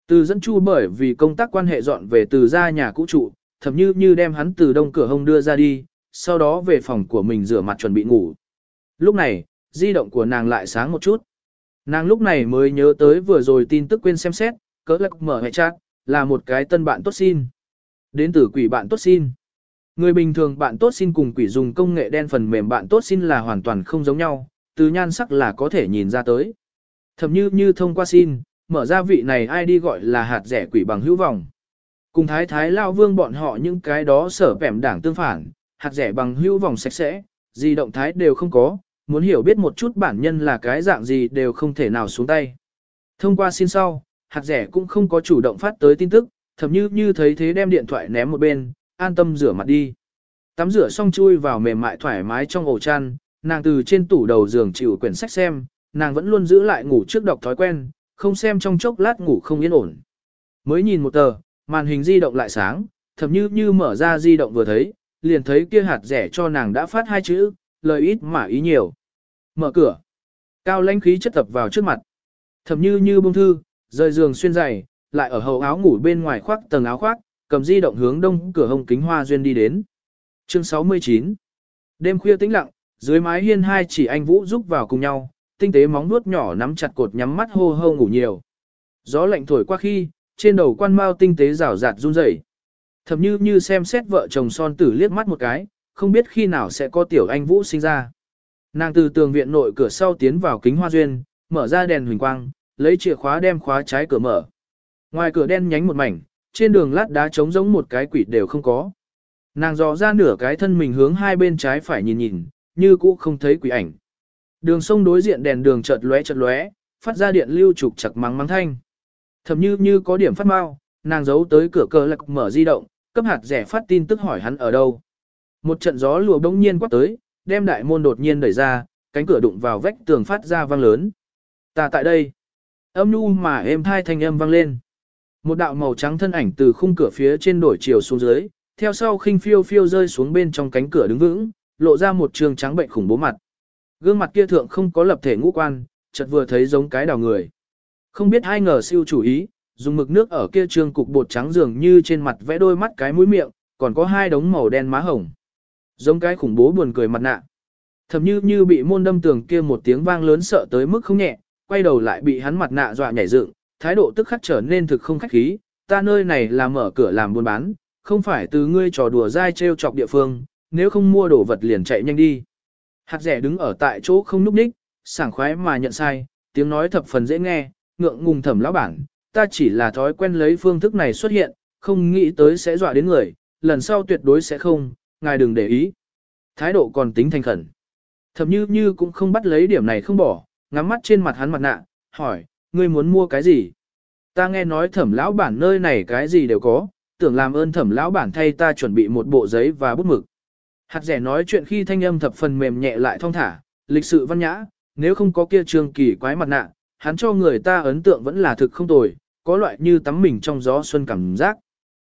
Từ dẫn chu bởi vì công tác quan hệ dọn về từ ra nhà cũ trụ, thẩm như như đem hắn từ đông cửa hông đưa ra đi, sau đó về phòng của mình rửa mặt chuẩn bị ngủ. Lúc này, di động của nàng lại sáng một chút. Nàng lúc này mới nhớ tới vừa rồi tin tức quên xem xét, cỡ lắc mở hệ chat, là một cái tân bạn tốt xin. Đến từ quỷ bạn tốt xin. Người bình thường bạn tốt xin cùng quỷ dùng công nghệ đen phần mềm bạn tốt xin là hoàn toàn không giống nhau, từ nhan sắc là có thể nhìn ra tới. Thậm như như thông qua xin, mở ra vị này ai đi gọi là hạt rẻ quỷ bằng hữu vọng. Cùng thái thái lao vương bọn họ những cái đó sở vẻm đảng tương phản, hạt rẻ bằng hữu vòng sạch sẽ, gì động thái đều không có, muốn hiểu biết một chút bản nhân là cái dạng gì đều không thể nào xuống tay. Thông qua xin sau, hạt rẻ cũng không có chủ động phát tới tin tức, thậm như như thấy thế đem điện thoại ném một bên, an tâm rửa mặt đi. Tắm rửa xong chui vào mềm mại thoải mái trong ổ chăn, nàng từ trên tủ đầu giường chịu quyển sách xem, nàng vẫn luôn giữ lại ngủ trước đọc thói quen, không xem trong chốc lát ngủ không yên ổn. Mới nhìn một tờ, màn hình di động lại sáng, thậm như như mở ra di động vừa thấy, liền thấy kia hạt rẻ cho nàng đã phát hai chữ, lời ít mà ý nhiều. Mở cửa. Cao lãnh khí chất tập vào trước mặt. Thậm như như bông thư, rời giường xuyên giày, lại ở hậu áo ngủ bên ngoài khoác tầng áo khoác, cầm di động hướng đông cửa hồng kính hoa duyên đi đến. Chương 69 Đêm khuya tĩnh lặng, dưới mái hiên hai chỉ anh Vũ giúp vào cùng nhau, tinh tế móng nuốt nhỏ nắm chặt cột nhắm mắt hô hô ngủ nhiều. Gió lạnh thổi qua khi, trên đầu quan mao tinh tế rào rạt run rẩy. Thậm như như xem xét vợ chồng son tử liếc mắt một cái, không biết khi nào sẽ có tiểu anh Vũ sinh ra. Nàng từ tường viện nội cửa sau tiến vào kính hoa duyên, mở ra đèn huỳnh quang, lấy chìa khóa đem khóa trái cửa mở. Ngoài cửa đen nhánh một mảnh, trên đường lát đá trống giống một cái quỷ đều không có. Nàng dò ra nửa cái thân mình hướng hai bên trái phải nhìn nhìn, như cũ không thấy quỷ ảnh. Đường sông đối diện đèn đường chợt lóe chợt lóe, phát ra điện lưu trục chặt mắng mắng thanh. Thầm như như có điểm phát mau, nàng giấu tới cửa cờ lạc mở di động, cấp hạt rẻ phát tin tức hỏi hắn ở đâu. Một trận gió lùa bỗng nhiên quát tới, đem đại môn đột nhiên đẩy ra, cánh cửa đụng vào vách tường phát ra vang lớn. Ta tại đây. Âm nu mà êm thai thanh âm vang lên. Một đạo màu trắng thân ảnh từ khung cửa phía trên đổi chiều xuống dưới, theo sau khinh phiêu phiêu rơi xuống bên trong cánh cửa đứng vững, lộ ra một trường trắng bệnh khủng bố mặt. Gương mặt kia thượng không có lập thể ngũ quan, chợt vừa thấy giống cái đào người. Không biết ai ngờ siêu chủ ý, dùng mực nước ở kia trương cục bột trắng dường như trên mặt vẽ đôi mắt cái mũi miệng, còn có hai đống màu đen má hồng. Giống cái khủng bố buồn cười mặt nạ. Thầm như như bị môn đâm tường kia một tiếng vang lớn sợ tới mức không nhẹ, quay đầu lại bị hắn mặt nạ dọa nhảy dựng, thái độ tức khắc trở nên thực không khách khí, ta nơi này là mở cửa làm buôn bán, không phải từ ngươi trò đùa dai trêu chọc địa phương, nếu không mua đồ vật liền chạy nhanh đi. Hạt rẻ đứng ở tại chỗ không núp ních, sảng khoái mà nhận sai, tiếng nói thập phần dễ nghe, ngượng ngùng thẩm lão bản, ta chỉ là thói quen lấy phương thức này xuất hiện, không nghĩ tới sẽ dọa đến người, lần sau tuyệt đối sẽ không, ngài đừng để ý. Thái độ còn tính thành khẩn. Thẩm như như cũng không bắt lấy điểm này không bỏ, ngắm mắt trên mặt hắn mặt nạ, hỏi, ngươi muốn mua cái gì? Ta nghe nói thẩm lão bản nơi này cái gì đều có, tưởng làm ơn thẩm lão bản thay ta chuẩn bị một bộ giấy và bút mực. Hạt rẻ nói chuyện khi thanh âm thập phần mềm nhẹ lại thong thả, lịch sự văn nhã, nếu không có kia trường kỳ quái mặt nạ, hắn cho người ta ấn tượng vẫn là thực không tồi, có loại như tắm mình trong gió xuân cảm giác.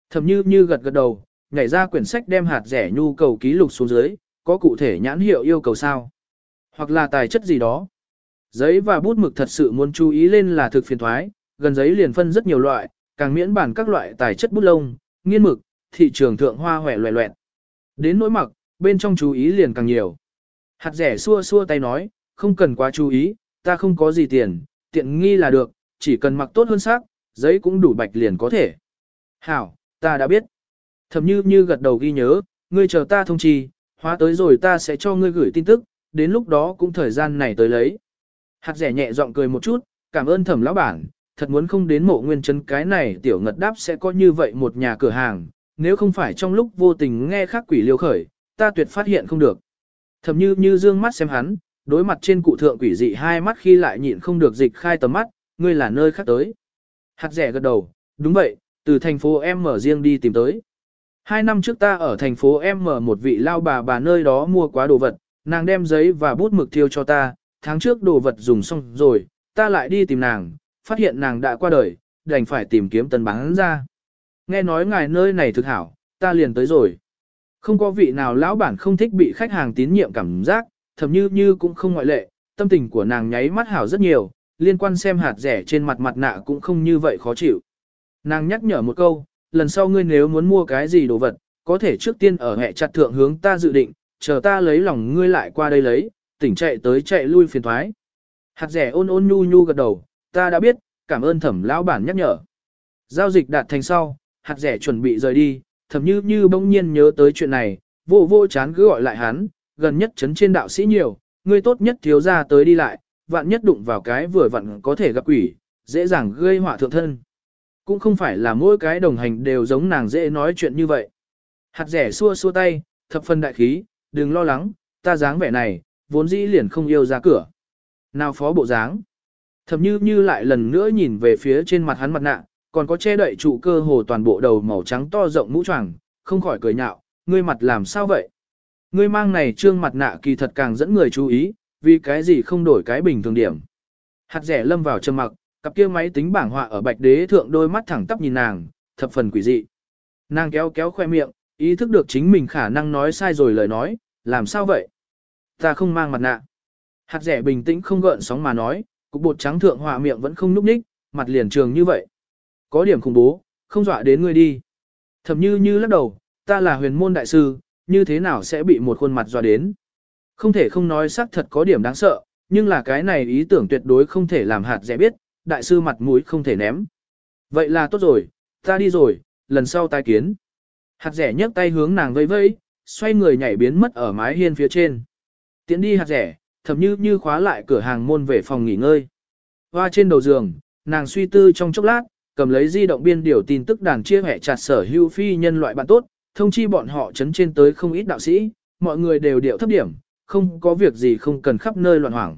Thầm như như gật gật đầu, nhảy ra quyển sách đem hạt rẻ nhu cầu ký lục xuống dưới, có cụ thể nhãn hiệu yêu cầu sao. Hoặc là tài chất gì đó. Giấy và bút mực thật sự muốn chú ý lên là thực phiền thoái, gần giấy liền phân rất nhiều loại, càng miễn bản các loại tài chất bút lông, nghiên mực, thị trường thượng hoa hòe loẹ loẹt. Đến nỗi mặc, bên trong chú ý liền càng nhiều. Hạt rẻ xua xua tay nói, không cần quá chú ý, ta không có gì tiền, tiện nghi là được, chỉ cần mặc tốt hơn sắc, giấy cũng đủ bạch liền có thể. Hảo, ta đã biết. Thầm như như gật đầu ghi nhớ, ngươi chờ ta thông chi, hóa tới rồi ta sẽ cho ngươi gửi tin tức, đến lúc đó cũng thời gian này tới lấy. Hạt rẻ nhẹ giọng cười một chút, cảm ơn thẩm lão bản, thật muốn không đến mộ nguyên chân cái này tiểu ngật đáp sẽ có như vậy một nhà cửa hàng, nếu không phải trong lúc vô tình nghe khắc quỷ liêu khởi, ta tuyệt phát hiện không được. Thẩm như như dương mắt xem hắn, đối mặt trên cụ thượng quỷ dị hai mắt khi lại nhịn không được dịch khai tầm mắt, ngươi là nơi khác tới. Hạt rẻ gật đầu, đúng vậy, từ thành phố em mở riêng đi tìm tới. Hai năm trước ta ở thành phố em mở một vị lao bà bà nơi đó mua quá đồ vật, nàng đem giấy và bút mực thiêu cho ta, tháng trước đồ vật dùng xong rồi, ta lại đi tìm nàng, phát hiện nàng đã qua đời, đành phải tìm kiếm tân bán ra. Nghe nói ngài nơi này thực hảo, ta liền tới rồi. Không có vị nào lão bản không thích bị khách hàng tín nhiệm cảm giác, thậm như như cũng không ngoại lệ, tâm tình của nàng nháy mắt hảo rất nhiều, liên quan xem hạt rẻ trên mặt mặt nạ cũng không như vậy khó chịu. Nàng nhắc nhở một câu, lần sau ngươi nếu muốn mua cái gì đồ vật, có thể trước tiên ở hệ chặt thượng hướng ta dự định, chờ ta lấy lòng ngươi lại qua đây lấy, tỉnh chạy tới chạy lui phiền thoái. Hạt rẻ ôn ôn nhu nhu gật đầu, ta đã biết, cảm ơn thẩm lão bản nhắc nhở. Giao dịch đạt thành sau, hạt rẻ chuẩn bị rời đi, thẩm như như bỗng nhiên nhớ tới chuyện này, vô vô chán cứ gọi lại hắn, gần nhất chấn trên đạo sĩ nhiều, ngươi tốt nhất thiếu ra tới đi lại, vạn nhất đụng vào cái vừa vặn có thể gặp quỷ, dễ dàng gây họa thượng thân. Cũng không phải là mỗi cái đồng hành đều giống nàng dễ nói chuyện như vậy. Hạt rẻ xua xua tay, thập phần đại khí, đừng lo lắng, ta dáng vẻ này, vốn dĩ liền không yêu ra cửa. Nào phó bộ dáng. Thầm như như lại lần nữa nhìn về phía trên mặt hắn mặt nạ, còn có che đậy trụ cơ hồ toàn bộ đầu màu trắng to rộng mũ choàng, không khỏi cười nhạo, ngươi mặt làm sao vậy? Ngươi mang này trương mặt nạ kỳ thật càng dẫn người chú ý, vì cái gì không đổi cái bình thường điểm. Hạt rẻ lâm vào trầm mặc, cặp kia máy tính bảng họa ở bạch đế thượng đôi mắt thẳng tắp nhìn nàng, thập phần quỷ dị. Nàng kéo kéo khoe miệng, ý thức được chính mình khả năng nói sai rồi lời nói, làm sao vậy? Ta không mang mặt nạ. Hạt rẻ bình tĩnh không gợn sóng mà nói, cục bột trắng thượng họa miệng vẫn không núp ních, mặt liền trường như vậy. Có điểm khủng bố, không dọa đến ngươi đi. Thầm như như lắc đầu, ta là huyền môn đại sư, như thế nào sẽ bị một khuôn mặt dọa đến. Không thể không nói xác thật có điểm đáng sợ, nhưng là cái này ý tưởng tuyệt đối không thể làm hạt rẻ biết, đại sư mặt mũi không thể ném. Vậy là tốt rồi, ta đi rồi, lần sau tai kiến. Hạt rẻ nhấc tay hướng nàng vây vây, xoay người nhảy biến mất ở mái hiên phía trên. Tiến đi hạt rẻ, thầm như như khóa lại cửa hàng môn về phòng nghỉ ngơi. Hoa trên đầu giường, nàng suy tư trong chốc lát, cầm lấy di động biên điều tin tức đàn chia hẻ chặt sở hưu phi nhân loại bạn tốt, thông chi bọn họ chấn trên tới không ít đạo sĩ, mọi người đều điệu thấp điểm, không có việc gì không cần khắp nơi loạn hoảng.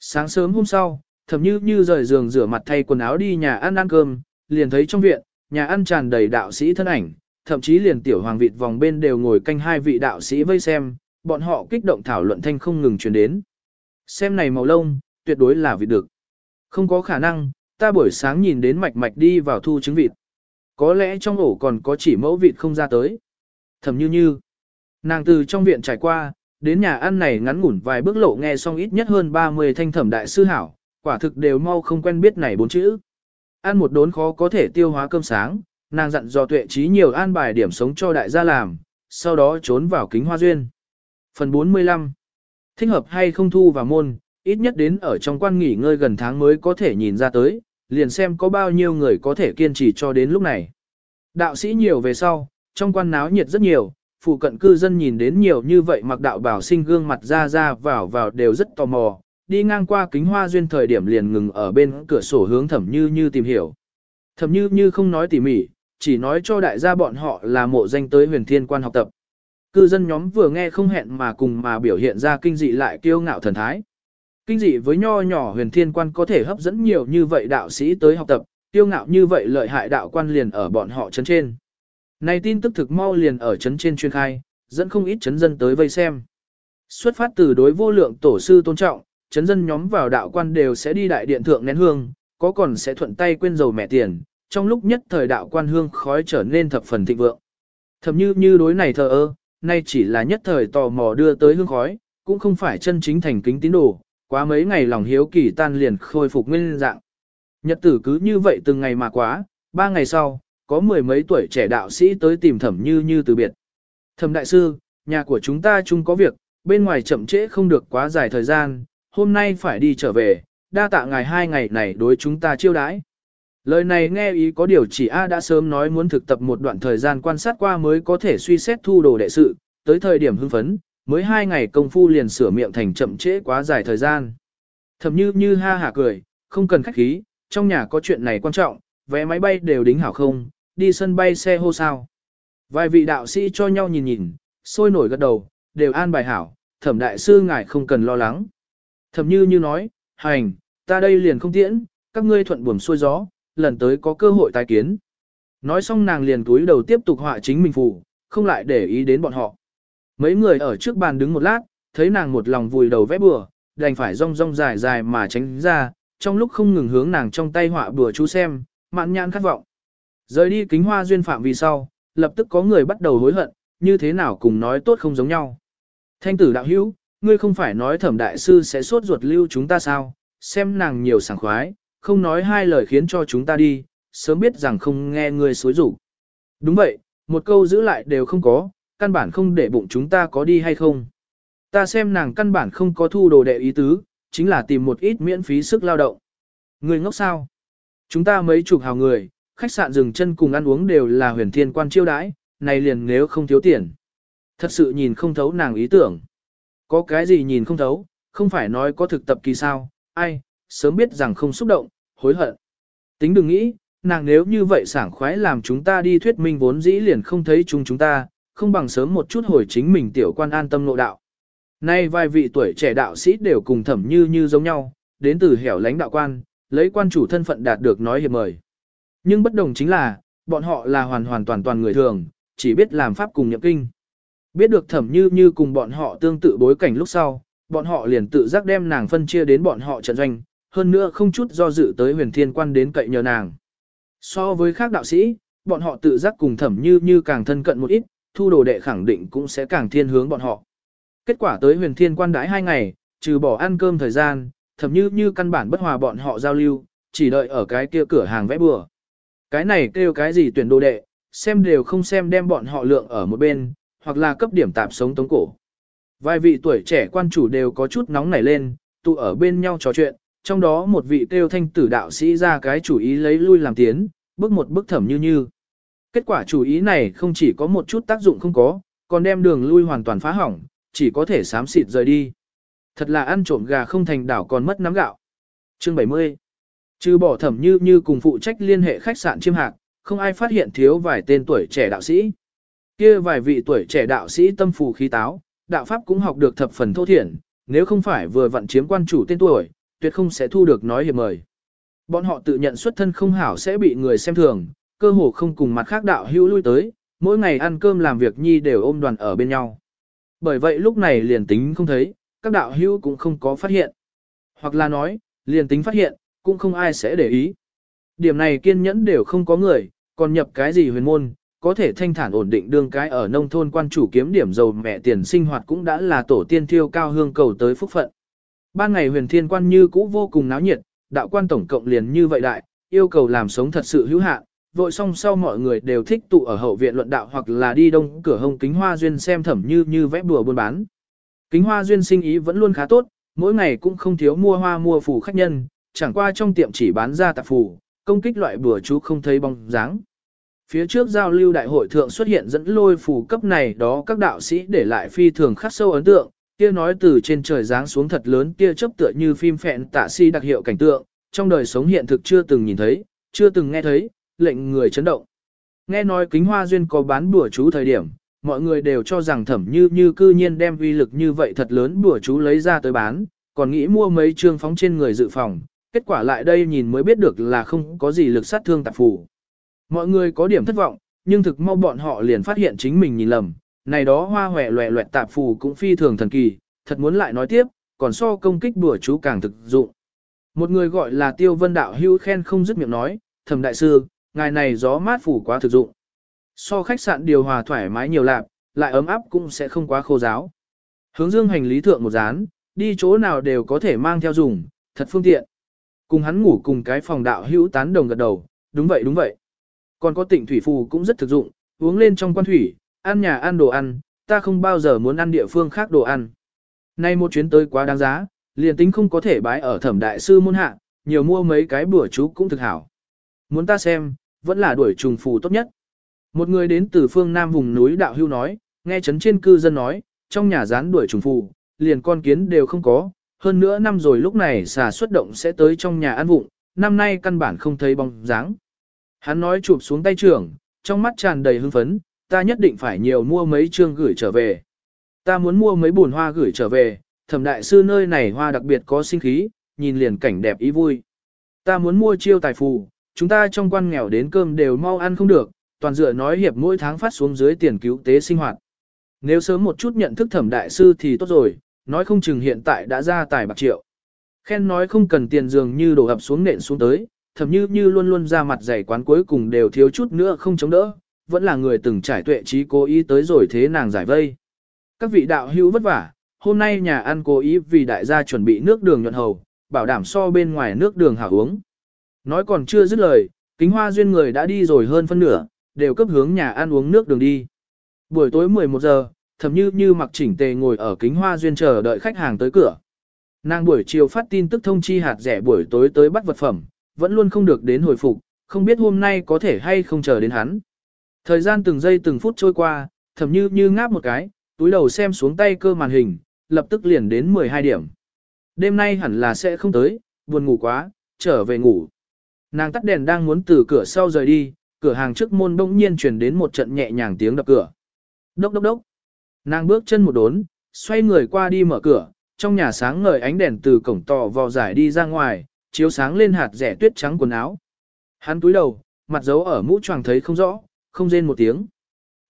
Sáng sớm hôm sau, thầm như như rời giường rửa mặt thay quần áo đi nhà ăn ăn cơm, liền thấy trong viện, nhà ăn tràn đầy đạo sĩ thân ảnh, thậm chí liền tiểu hoàng vịt vòng bên đều ngồi canh hai vị đạo sĩ vây xem, bọn họ kích động thảo luận thanh không ngừng truyền đến. Xem này màu lông, tuyệt đối là vịt được. Không có khả năng, ta buổi sáng nhìn đến mạch mạch đi vào thu trứng vịt. Có lẽ trong ổ còn có chỉ mẫu vịt không ra tới. Thầm như như. Nàng từ trong viện trải qua, đến nhà ăn này ngắn ngủn vài bước lộ nghe xong ít nhất hơn 30 thanh thẩm đại sư hảo, quả thực đều mau không quen biết này bốn chữ. Ăn một đốn khó có thể tiêu hóa cơm sáng, nàng dặn dò tuệ trí nhiều an bài điểm sống cho đại gia làm, sau đó trốn vào kính hoa duyên. Phần 45 Thích hợp hay không thu vào môn, ít nhất đến ở trong quan nghỉ ngơi gần tháng mới có thể nhìn ra tới, liền xem có bao nhiêu người có thể kiên trì cho đến lúc này. Đạo sĩ nhiều về sau, trong quan náo nhiệt rất nhiều, phụ cận cư dân nhìn đến nhiều như vậy mặc đạo bảo sinh gương mặt ra ra vào vào đều rất tò mò, đi ngang qua kính hoa duyên thời điểm liền ngừng ở bên cửa sổ hướng thẩm như như tìm hiểu. Thẩm như như không nói tỉ mỉ, chỉ nói cho đại gia bọn họ là mộ danh tới huyền thiên quan học tập. Cư dân nhóm vừa nghe không hẹn mà cùng mà biểu hiện ra kinh dị lại kiêu ngạo thần thái. Kinh dị với nho nhỏ huyền thiên quan có thể hấp dẫn nhiều như vậy đạo sĩ tới học tập, kiêu ngạo như vậy lợi hại đạo quan liền ở bọn họ chấn trên. Này tin tức thực mau liền ở chấn trên chuyên khai, dẫn không ít chấn dân tới vây xem. Xuất phát từ đối vô lượng tổ sư tôn trọng, chấn dân nhóm vào đạo quan đều sẽ đi đại điện thượng nén hương, có còn sẽ thuận tay quên dầu mẹ tiền, trong lúc nhất thời đạo quan hương khói trở nên thập phần thịnh vượng. Thầm như như đối này thờ ơ, nay chỉ là nhất thời tò mò đưa tới hương khói, cũng không phải chân chính thành kính tín đồ, quá mấy ngày lòng hiếu kỳ tan liền khôi phục nguyên dạng. Nhật tử cứ như vậy từng ngày mà quá, ba ngày sau, có mười mấy tuổi trẻ đạo sĩ tới tìm thẩm như như từ biệt. Thẩm đại sư, nhà của chúng ta chung có việc, bên ngoài chậm trễ không được quá dài thời gian, hôm nay phải đi trở về, đa tạ ngài hai ngày này đối chúng ta chiêu đãi. Lời này nghe ý có điều chỉ A đã sớm nói muốn thực tập một đoạn thời gian quan sát qua mới có thể suy xét thu đồ đệ sự, tới thời điểm hưng phấn, mới hai ngày công phu liền sửa miệng thành chậm trễ quá dài thời gian. Thầm như như ha hả cười, không cần khách khí, trong nhà có chuyện này quan trọng, vé máy bay đều đính hảo không, đi sân bay xe hô sao. Vài vị đạo sĩ cho nhau nhìn nhìn, sôi nổi gật đầu, đều an bài hảo, thẩm đại sư ngài không cần lo lắng. Thẩm như như nói, hành, ta đây liền không tiễn, các ngươi thuận buồm xuôi gió, lần tới có cơ hội tái kiến. Nói xong nàng liền túi đầu tiếp tục họa chính mình phủ, không lại để ý đến bọn họ. Mấy người ở trước bàn đứng một lát, thấy nàng một lòng vùi đầu vẽ bừa, đành phải rong rong dài dài mà tránh ra, trong lúc không ngừng hướng nàng trong tay họa bừa chú xem, mạn nhãn khát vọng. Rời đi kính hoa duyên phạm vì sau, lập tức có người bắt đầu hối hận, như thế nào cùng nói tốt không giống nhau. Thanh tử đạo hữu, ngươi không phải nói thẩm đại sư sẽ sốt ruột lưu chúng ta sao, xem nàng nhiều sảng khoái, không nói hai lời khiến cho chúng ta đi, sớm biết rằng không nghe ngươi xối rủ. Đúng vậy, một câu giữ lại đều không có, căn bản không để bụng chúng ta có đi hay không. Ta xem nàng căn bản không có thu đồ đệ ý tứ, chính là tìm một ít miễn phí sức lao động. Người ngốc sao? Chúng ta mấy chục hào người, khách sạn dừng chân cùng ăn uống đều là huyền thiên quan chiêu đãi, này liền nếu không thiếu tiền. Thật sự nhìn không thấu nàng ý tưởng. Có cái gì nhìn không thấu, không phải nói có thực tập kỳ sao, ai, sớm biết rằng không xúc động, hối hận. Tính đừng nghĩ, nàng nếu như vậy sảng khoái làm chúng ta đi thuyết minh vốn dĩ liền không thấy chúng chúng ta, không bằng sớm một chút hồi chính mình tiểu quan an tâm nội đạo. Nay vài vị tuổi trẻ đạo sĩ đều cùng thẩm như như giống nhau, đến từ hẻo lánh đạo quan, lấy quan chủ thân phận đạt được nói hiệp mời. Nhưng bất đồng chính là, bọn họ là hoàn hoàn toàn toàn người thường, chỉ biết làm pháp cùng nhậm kinh. Biết được thẩm như như cùng bọn họ tương tự bối cảnh lúc sau, bọn họ liền tự giác đem nàng phân chia đến bọn họ trận doanh, hơn nữa không chút do dự tới huyền thiên quan đến cậy nhờ nàng. So với khác đạo sĩ, bọn họ tự giác cùng thẩm như như càng thân cận một ít, thu đồ đệ khẳng định cũng sẽ càng thiên hướng bọn họ. Kết quả tới huyền thiên quan đãi hai ngày, trừ bỏ ăn cơm thời gian, thẩm như như căn bản bất hòa bọn họ giao lưu, chỉ đợi ở cái kia cửa hàng vẽ bừa. Cái này kêu cái gì tuyển đồ đệ, xem đều không xem đem bọn họ lượng ở một bên, hoặc là cấp điểm tạp sống tống cổ. Vài vị tuổi trẻ quan chủ đều có chút nóng nảy lên, tụ ở bên nhau trò chuyện, trong đó một vị kêu thanh tử đạo sĩ ra cái chủ ý lấy lui làm tiến, bước một bước thẩm như như. Kết quả chủ ý này không chỉ có một chút tác dụng không có, còn đem đường lui hoàn toàn phá hỏng, chỉ có thể sám xịt rời đi. Thật là ăn trộm gà không thành đảo còn mất nắm gạo. Chương 70 Trừ bỏ thẩm như như cùng phụ trách liên hệ khách sạn chiêm hạc, không ai phát hiện thiếu vài tên tuổi trẻ đạo sĩ. kia vài vị tuổi trẻ đạo sĩ tâm phù khí táo, đạo pháp cũng học được thập phần thô thiển, nếu không phải vừa vặn chiếm quan chủ tên tuổi, tuyệt không sẽ thu được nói hiệp mời. Bọn họ tự nhận xuất thân không hảo sẽ bị người xem thường, cơ hồ không cùng mặt khác đạo hữu lui tới, mỗi ngày ăn cơm làm việc nhi đều ôm đoàn ở bên nhau. Bởi vậy lúc này liền tính không thấy, các đạo hữu cũng không có phát hiện. Hoặc là nói, liền tính phát hiện, cũng không ai sẽ để ý. Điểm này kiên nhẫn đều không có người, còn nhập cái gì huyền môn, có thể thanh thản ổn định đương cái ở nông thôn quan chủ kiếm điểm dầu mẹ tiền sinh hoạt cũng đã là tổ tiên thiêu cao hương cầu tới phúc phận. Ban ngày huyền thiên quan như cũ vô cùng náo nhiệt, đạo quan tổng cộng liền như vậy đại, yêu cầu làm sống thật sự hữu hạn, vội xong sau mọi người đều thích tụ ở hậu viện luận đạo hoặc là đi đông cửa hông kính hoa duyên xem thẩm như như vẽ bùa buôn bán. Kính hoa duyên sinh ý vẫn luôn khá tốt, mỗi ngày cũng không thiếu mua hoa mua phù khách nhân, chẳng qua trong tiệm chỉ bán ra tạp phù, công kích loại bùa chú không thấy bóng dáng. Phía trước giao lưu đại hội thượng xuất hiện dẫn lôi phù cấp này đó các đạo sĩ để lại phi thường khắc sâu ấn tượng, kia nói từ trên trời giáng xuống thật lớn kia chấp tựa như phim phẹn tạ si đặc hiệu cảnh tượng, trong đời sống hiện thực chưa từng nhìn thấy, chưa từng nghe thấy, lệnh người chấn động. Nghe nói kính hoa duyên có bán bùa chú thời điểm, mọi người đều cho rằng thẩm như như cư nhiên đem uy lực như vậy thật lớn bùa chú lấy ra tới bán, còn nghĩ mua mấy trương phóng trên người dự phòng, kết quả lại đây nhìn mới biết được là không có gì lực sát thương tạp phù. Mọi người có điểm thất vọng, nhưng thực mau bọn họ liền phát hiện chính mình nhìn lầm, này đó hoa hòe loẹ loẹt tạp phù cũng phi thường thần kỳ, thật muốn lại nói tiếp, còn so công kích đùa chú càng thực dụng. Một người gọi là tiêu vân đạo hưu khen không dứt miệng nói, thẩm đại sư, ngài này gió mát phủ quá thực dụng. So khách sạn điều hòa thoải mái nhiều lạp, lại ấm áp cũng sẽ không quá khô giáo. Hướng dương hành lý thượng một dán, đi chỗ nào đều có thể mang theo dùng, thật phương tiện. Cùng hắn ngủ cùng cái phòng đạo hữu tán đồng gật đầu, đúng vậy đúng vậy. Còn có tịnh thủy phù cũng rất thực dụng, uống lên trong quan thủy, ăn nhà ăn đồ ăn, ta không bao giờ muốn ăn địa phương khác đồ ăn. Nay một chuyến tới quá đáng giá, liền tính không có thể bái ở thẩm đại sư môn hạ, nhiều mua mấy cái bữa chú cũng thực hảo. Muốn ta xem, vẫn là đuổi trùng phù tốt nhất. Một người đến từ phương Nam vùng núi đạo hưu nói, nghe chấn trên cư dân nói, trong nhà rán đuổi trùng phù, liền con kiến đều không có, hơn nữa năm rồi lúc này xà xuất động sẽ tới trong nhà ăn vụng, năm nay căn bản không thấy bóng dáng. Hắn nói chụp xuống tay trưởng, trong mắt tràn đầy hưng phấn, ta nhất định phải nhiều mua mấy chương gửi trở về. Ta muốn mua mấy bồn hoa gửi trở về, thẩm đại sư nơi này hoa đặc biệt có sinh khí, nhìn liền cảnh đẹp ý vui. Ta muốn mua chiêu tài phù, chúng ta trong quan nghèo đến cơm đều mau ăn không được, toàn dựa nói hiệp mỗi tháng phát xuống dưới tiền cứu tế sinh hoạt. Nếu sớm một chút nhận thức thẩm đại sư thì tốt rồi, nói không chừng hiện tại đã ra tài bạc triệu. Khen nói không cần tiền dường như đổ ập xuống nện xuống tới, thậm như như luôn luôn ra mặt dày quán cuối cùng đều thiếu chút nữa không chống đỡ, vẫn là người từng trải tuệ trí cố ý tới rồi thế nàng giải vây. Các vị đạo hữu vất vả, hôm nay nhà ăn cố ý vì đại gia chuẩn bị nước đường nhuận hầu, bảo đảm so bên ngoài nước đường hảo uống. Nói còn chưa dứt lời, kính hoa duyên người đã đi rồi hơn phân nửa, đều cấp hướng nhà ăn uống nước đường đi. Buổi tối 11 giờ, thầm như như mặc chỉnh tề ngồi ở kính hoa duyên chờ đợi khách hàng tới cửa. Nàng buổi chiều phát tin tức thông chi hạt rẻ buổi tối tới bắt vật phẩm, vẫn luôn không được đến hồi phục, không biết hôm nay có thể hay không chờ đến hắn. Thời gian từng giây từng phút trôi qua, thầm như như ngáp một cái, túi đầu xem xuống tay cơ màn hình, lập tức liền đến 12 điểm. Đêm nay hẳn là sẽ không tới, buồn ngủ quá, trở về ngủ. Nàng tắt đèn đang muốn từ cửa sau rời đi, cửa hàng trước môn bỗng nhiên truyền đến một trận nhẹ nhàng tiếng đập cửa. Đốc đốc đốc. Nàng bước chân một đốn, xoay người qua đi mở cửa, trong nhà sáng ngời ánh đèn từ cổng tò vò giải đi ra ngoài, chiếu sáng lên hạt rẻ tuyết trắng quần áo. Hắn túi đầu, mặt giấu ở mũ choàng thấy không rõ, không rên một tiếng.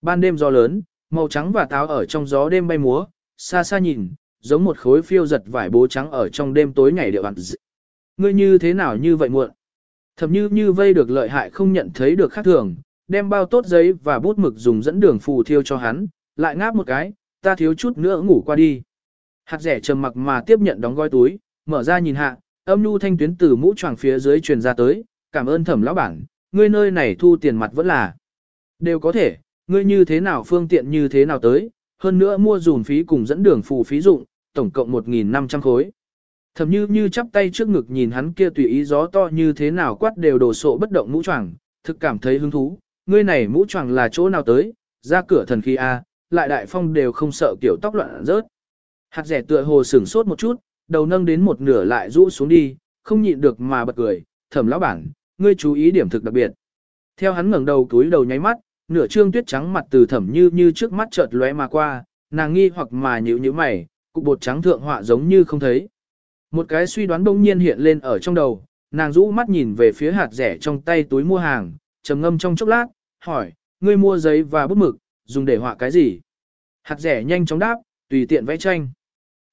Ban đêm gió lớn, màu trắng và táo ở trong gió đêm bay múa, xa xa nhìn, giống một khối phiêu giật vải bố trắng ở trong đêm tối ngày điệu ăn Ngươi như thế nào như vậy muộn? Thậm như như vây được lợi hại không nhận thấy được khác thường, đem bao tốt giấy và bút mực dùng dẫn đường phù thiêu cho hắn, lại ngáp một cái, ta thiếu chút nữa ngủ qua đi. Hạt rẻ trầm mặc mà tiếp nhận đóng gói túi, mở ra nhìn hạ, âm nhu thanh tuyến từ mũ choàng phía dưới truyền ra tới, cảm ơn thẩm lão bản, ngươi nơi này thu tiền mặt vẫn là. Đều có thể, ngươi như thế nào phương tiện như thế nào tới, hơn nữa mua dùn phí cùng dẫn đường phù phí dụng, tổng cộng 1.500 khối. Thẩm như như chắp tay trước ngực nhìn hắn kia tùy ý gió to như thế nào quát đều đổ sộ bất động mũ choàng, thực cảm thấy hứng thú, ngươi này mũ choàng là chỗ nào tới, ra cửa thần khí A, lại đại phong đều không sợ kiểu tóc loạn rớt. Hạt rẻ tựa hồ sửng sốt một chút, đầu nâng đến một nửa lại rũ xuống đi, không nhịn được mà bật cười, thẩm lão bản, ngươi chú ý điểm thực đặc biệt. Theo hắn ngẩng đầu túi đầu nháy mắt, nửa trương tuyết trắng mặt từ thẩm như như trước mắt chợt lóe mà qua, nàng nghi hoặc mà nhíu nhíu mày, cục bột trắng thượng họa giống như không thấy. Một cái suy đoán bỗng nhiên hiện lên ở trong đầu, nàng rũ mắt nhìn về phía hạt rẻ trong tay túi mua hàng, trầm ngâm trong chốc lát, hỏi, ngươi mua giấy và bút mực, dùng để họa cái gì? Hạt rẻ nhanh chóng đáp, tùy tiện vẽ tranh.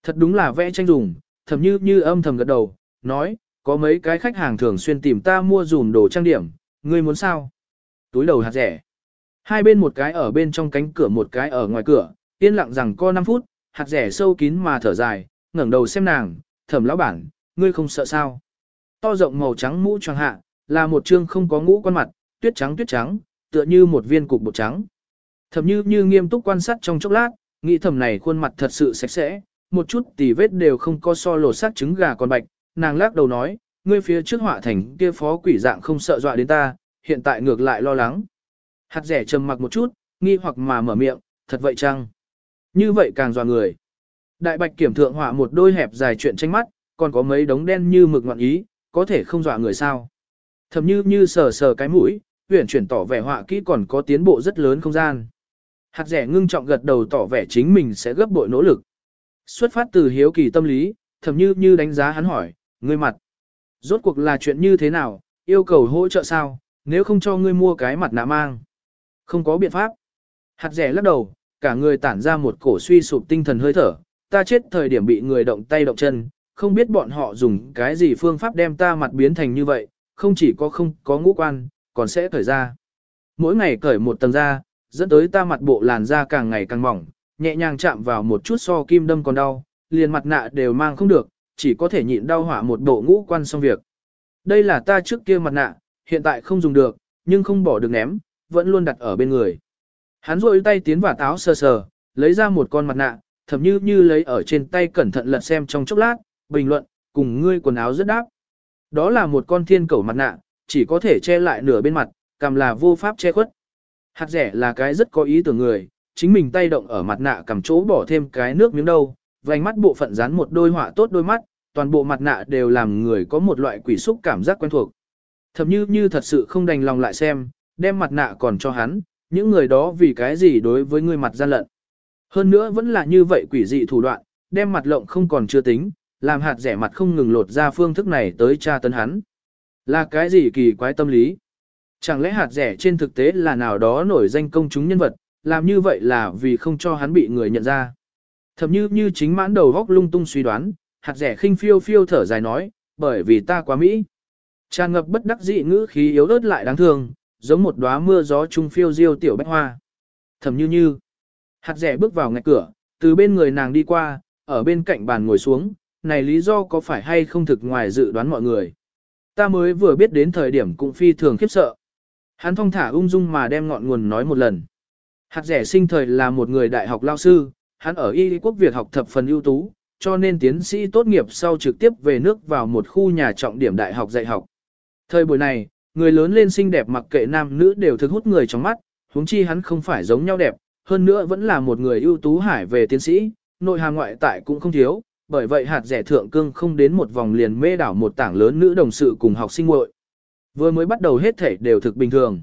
Thật đúng là vẽ tranh dùng, thầm như như âm thầm gật đầu, nói, có mấy cái khách hàng thường xuyên tìm ta mua dùm đồ trang điểm, ngươi muốn sao? Túi đầu hạt rẻ. Hai bên một cái ở bên trong cánh cửa một cái ở ngoài cửa, yên lặng rằng co 5 phút, hạt rẻ sâu kín mà thở dài, ngẩng đầu xem nàng, thẩm lão bản, ngươi không sợ sao? To rộng màu trắng mũ choàng hạ, là một trương không có ngũ quan mặt, tuyết trắng tuyết trắng, tựa như một viên cục bột trắng. Thẩm như như nghiêm túc quan sát trong chốc lát, nghĩ thẩm này khuôn mặt thật sự sạch sẽ, một chút tì vết đều không có so lột xác trứng gà còn bạch, nàng lắc đầu nói, ngươi phía trước họa thành kia phó quỷ dạng không sợ dọa đến ta, hiện tại ngược lại lo lắng. Hạt rẻ trầm mặc một chút, nghi hoặc mà mở miệng, thật vậy chăng? Như vậy càng dọa người. Đại bạch kiểm thượng họa một đôi hẹp dài chuyện tranh mắt, còn có mấy đống đen như mực ngoạn ý, có thể không dọa người sao. Thầm như như sờ sờ cái mũi, huyển chuyển tỏ vẻ họa kỹ còn có tiến bộ rất lớn không gian. Hạt rẻ ngưng trọng gật đầu tỏ vẻ chính mình sẽ gấp bội nỗ lực. Xuất phát từ hiếu kỳ tâm lý, thầm như như đánh giá hắn hỏi, ngươi mặt. Rốt cuộc là chuyện như thế nào, yêu cầu hỗ trợ sao, nếu không cho ngươi mua cái mặt nạ mang. Không có biện pháp. Hạt rẻ lắc đầu, cả người tản ra một cổ suy sụp tinh thần hơi thở, ta chết thời điểm bị người động tay động chân, không biết bọn họ dùng cái gì phương pháp đem ta mặt biến thành như vậy, không chỉ có không có ngũ quan, còn sẽ cởi ra. Mỗi ngày cởi một tầng da, dẫn tới ta mặt bộ làn da càng ngày càng mỏng, nhẹ nhàng chạm vào một chút so kim đâm còn đau, liền mặt nạ đều mang không được, chỉ có thể nhịn đau hỏa một bộ ngũ quan xong việc. Đây là ta trước kia mặt nạ, hiện tại không dùng được, nhưng không bỏ được ném, vẫn luôn đặt ở bên người. Hắn rôi tay tiến vào táo sờ sờ, lấy ra một con mặt nạ, thầm như như lấy ở trên tay cẩn thận lật xem trong chốc lát, bình luận, cùng ngươi quần áo rất đáp. Đó là một con thiên cẩu mặt nạ, chỉ có thể che lại nửa bên mặt, cầm là vô pháp che khuất. Hạt rẻ là cái rất có ý tưởng người, chính mình tay động ở mặt nạ cầm chỗ bỏ thêm cái nước miếng đâu, vành mắt bộ phận dán một đôi họa tốt đôi mắt, toàn bộ mặt nạ đều làm người có một loại quỷ xúc cảm giác quen thuộc. Thậm như như thật sự không đành lòng lại xem, đem mặt nạ còn cho hắn, những người đó vì cái gì đối với người mặt gian lận. Hơn nữa vẫn là như vậy quỷ dị thủ đoạn, đem mặt lộng không còn chưa tính, làm hạt rẻ mặt không ngừng lột ra phương thức này tới tra tấn hắn. Là cái gì kỳ quái tâm lý? Chẳng lẽ hạt rẻ trên thực tế là nào đó nổi danh công chúng nhân vật, làm như vậy là vì không cho hắn bị người nhận ra. Thậm như như chính mãn đầu góc lung tung suy đoán, hạt rẻ khinh phiêu phiêu thở dài nói, bởi vì ta quá Mỹ. Tràn ngập bất đắc dị ngữ khí yếu ớt lại đáng thương, giống một đóa mưa gió trung phiêu diêu tiểu bách hoa. Thầm như như, hạt rẻ bước vào ngạch cửa, từ bên người nàng đi qua, ở bên cạnh bàn ngồi xuống, này lý do có phải hay không thực ngoài dự đoán mọi người. Ta mới vừa biết đến thời điểm cũng phi thường khiếp sợ. Hắn thong thả ung dung mà đem ngọn nguồn nói một lần. Hạt rẻ sinh thời là một người đại học lao sư, hắn ở y quốc Việt học thập phần ưu tú, cho nên tiến sĩ tốt nghiệp sau trực tiếp về nước vào một khu nhà trọng điểm đại học dạy học. Thời buổi này, người lớn lên xinh đẹp mặc kệ nam nữ đều thực hút người trong mắt, huống chi hắn không phải giống nhau đẹp, hơn nữa vẫn là một người ưu tú hải về tiến sĩ, nội hàm ngoại tại cũng không thiếu, bởi vậy hạt rẻ thượng cương không đến một vòng liền mê đảo một tảng lớn nữ đồng sự cùng học sinh muội. Vừa mới bắt đầu hết thể đều thực bình thường.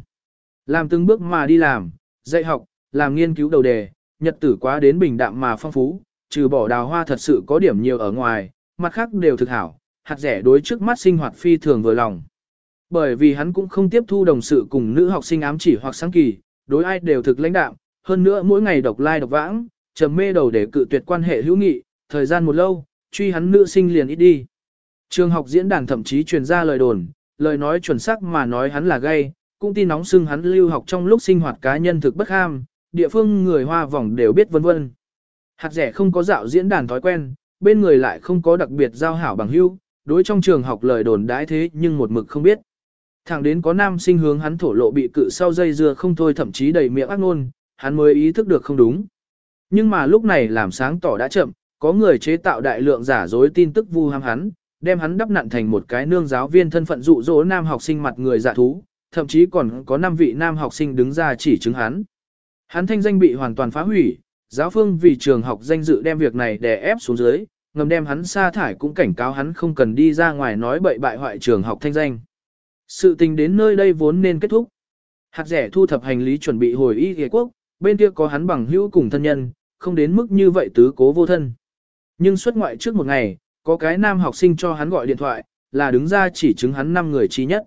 Làm từng bước mà đi làm, dạy học, làm nghiên cứu đầu đề, nhật tử quá đến bình đạm mà phong phú, trừ bỏ đào hoa thật sự có điểm nhiều ở ngoài, mặt khác đều thực hảo, hạt rẻ đối trước mắt sinh hoạt phi thường vừa lòng. Bởi vì hắn cũng không tiếp thu đồng sự cùng nữ học sinh ám chỉ hoặc sáng kỳ, đối ai đều thực lãnh đạm, hơn nữa mỗi ngày độc lai like độc vãng, trầm mê đầu để cự tuyệt quan hệ hữu nghị, thời gian một lâu, truy hắn nữ sinh liền ít đi. Trường học diễn đàn thậm chí truyền ra lời đồn, lời nói chuẩn xác mà nói hắn là gay, cũng tin nóng xưng hắn lưu học trong lúc sinh hoạt cá nhân thực bất ham, địa phương người hoa vòng đều biết vân vân. Hạt rẻ không có dạo diễn đàn thói quen, bên người lại không có đặc biệt giao hảo bằng hữu, đối trong trường học lời đồn đãi thế nhưng một mực không biết. Thẳng đến có nam sinh hướng hắn thổ lộ bị cự sau dây dưa không thôi thậm chí đầy miệng ác ngôn. hắn mới ý thức được không đúng. Nhưng mà lúc này làm sáng tỏ đã chậm, có người chế tạo đại lượng giả dối tin tức vu ham hắn, đem hắn đắp nặn thành một cái nương giáo viên thân phận dụ dỗ nam học sinh mặt người giả thú, thậm chí còn có 5 vị nam học sinh đứng ra chỉ chứng hắn. Hắn thanh danh bị hoàn toàn phá hủy, giáo phương vì trường học danh dự đem việc này đè ép xuống dưới, ngầm đem hắn sa thải cũng cảnh cáo hắn không cần đi ra ngoài nói bậy bại hoại trường học thanh danh. Sự tình đến nơi đây vốn nên kết thúc. Hạt rẻ thu thập hành lý chuẩn bị hồi y ghế quốc, bên kia có hắn bằng hữu cùng thân nhân, không đến mức như vậy tứ cố vô thân. Nhưng xuất ngoại trước một ngày, có cái nam học sinh cho hắn gọi điện thoại, là đứng ra chỉ chứng hắn năm người trí nhất.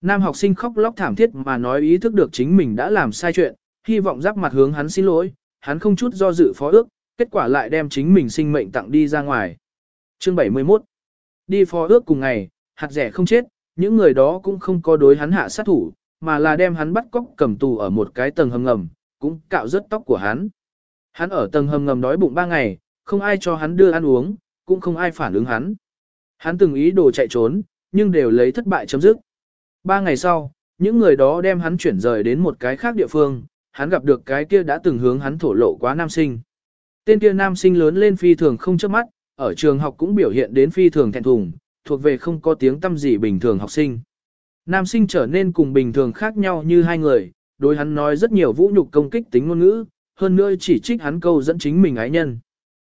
Nam học sinh khóc lóc thảm thiết mà nói ý thức được chính mình đã làm sai chuyện, hy vọng giáp mặt hướng hắn xin lỗi, hắn không chút do dự phó ước, kết quả lại đem chính mình sinh mệnh tặng đi ra ngoài. Chương 71 Đi phó ước cùng ngày, hạt rẻ không chết, những người đó cũng không có đối hắn hạ sát thủ, mà là đem hắn bắt cóc cầm tù ở một cái tầng hầm ngầm, cũng cạo rớt tóc của hắn. Hắn ở tầng hầm ngầm đói bụng ba ngày, không ai cho hắn đưa ăn uống, cũng không ai phản ứng hắn. Hắn từng ý đồ chạy trốn, nhưng đều lấy thất bại chấm dứt. Ba ngày sau, những người đó đem hắn chuyển rời đến một cái khác địa phương, hắn gặp được cái kia đã từng hướng hắn thổ lộ quá nam sinh. Tên kia nam sinh lớn lên phi thường không chớp mắt, ở trường học cũng biểu hiện đến phi thường thẹn thùng, thuộc về không có tiếng tâm gì bình thường học sinh. Nam sinh trở nên cùng bình thường khác nhau như hai người, đối hắn nói rất nhiều vũ nhục công kích tính ngôn ngữ, hơn nữa chỉ trích hắn câu dẫn chính mình ái nhân.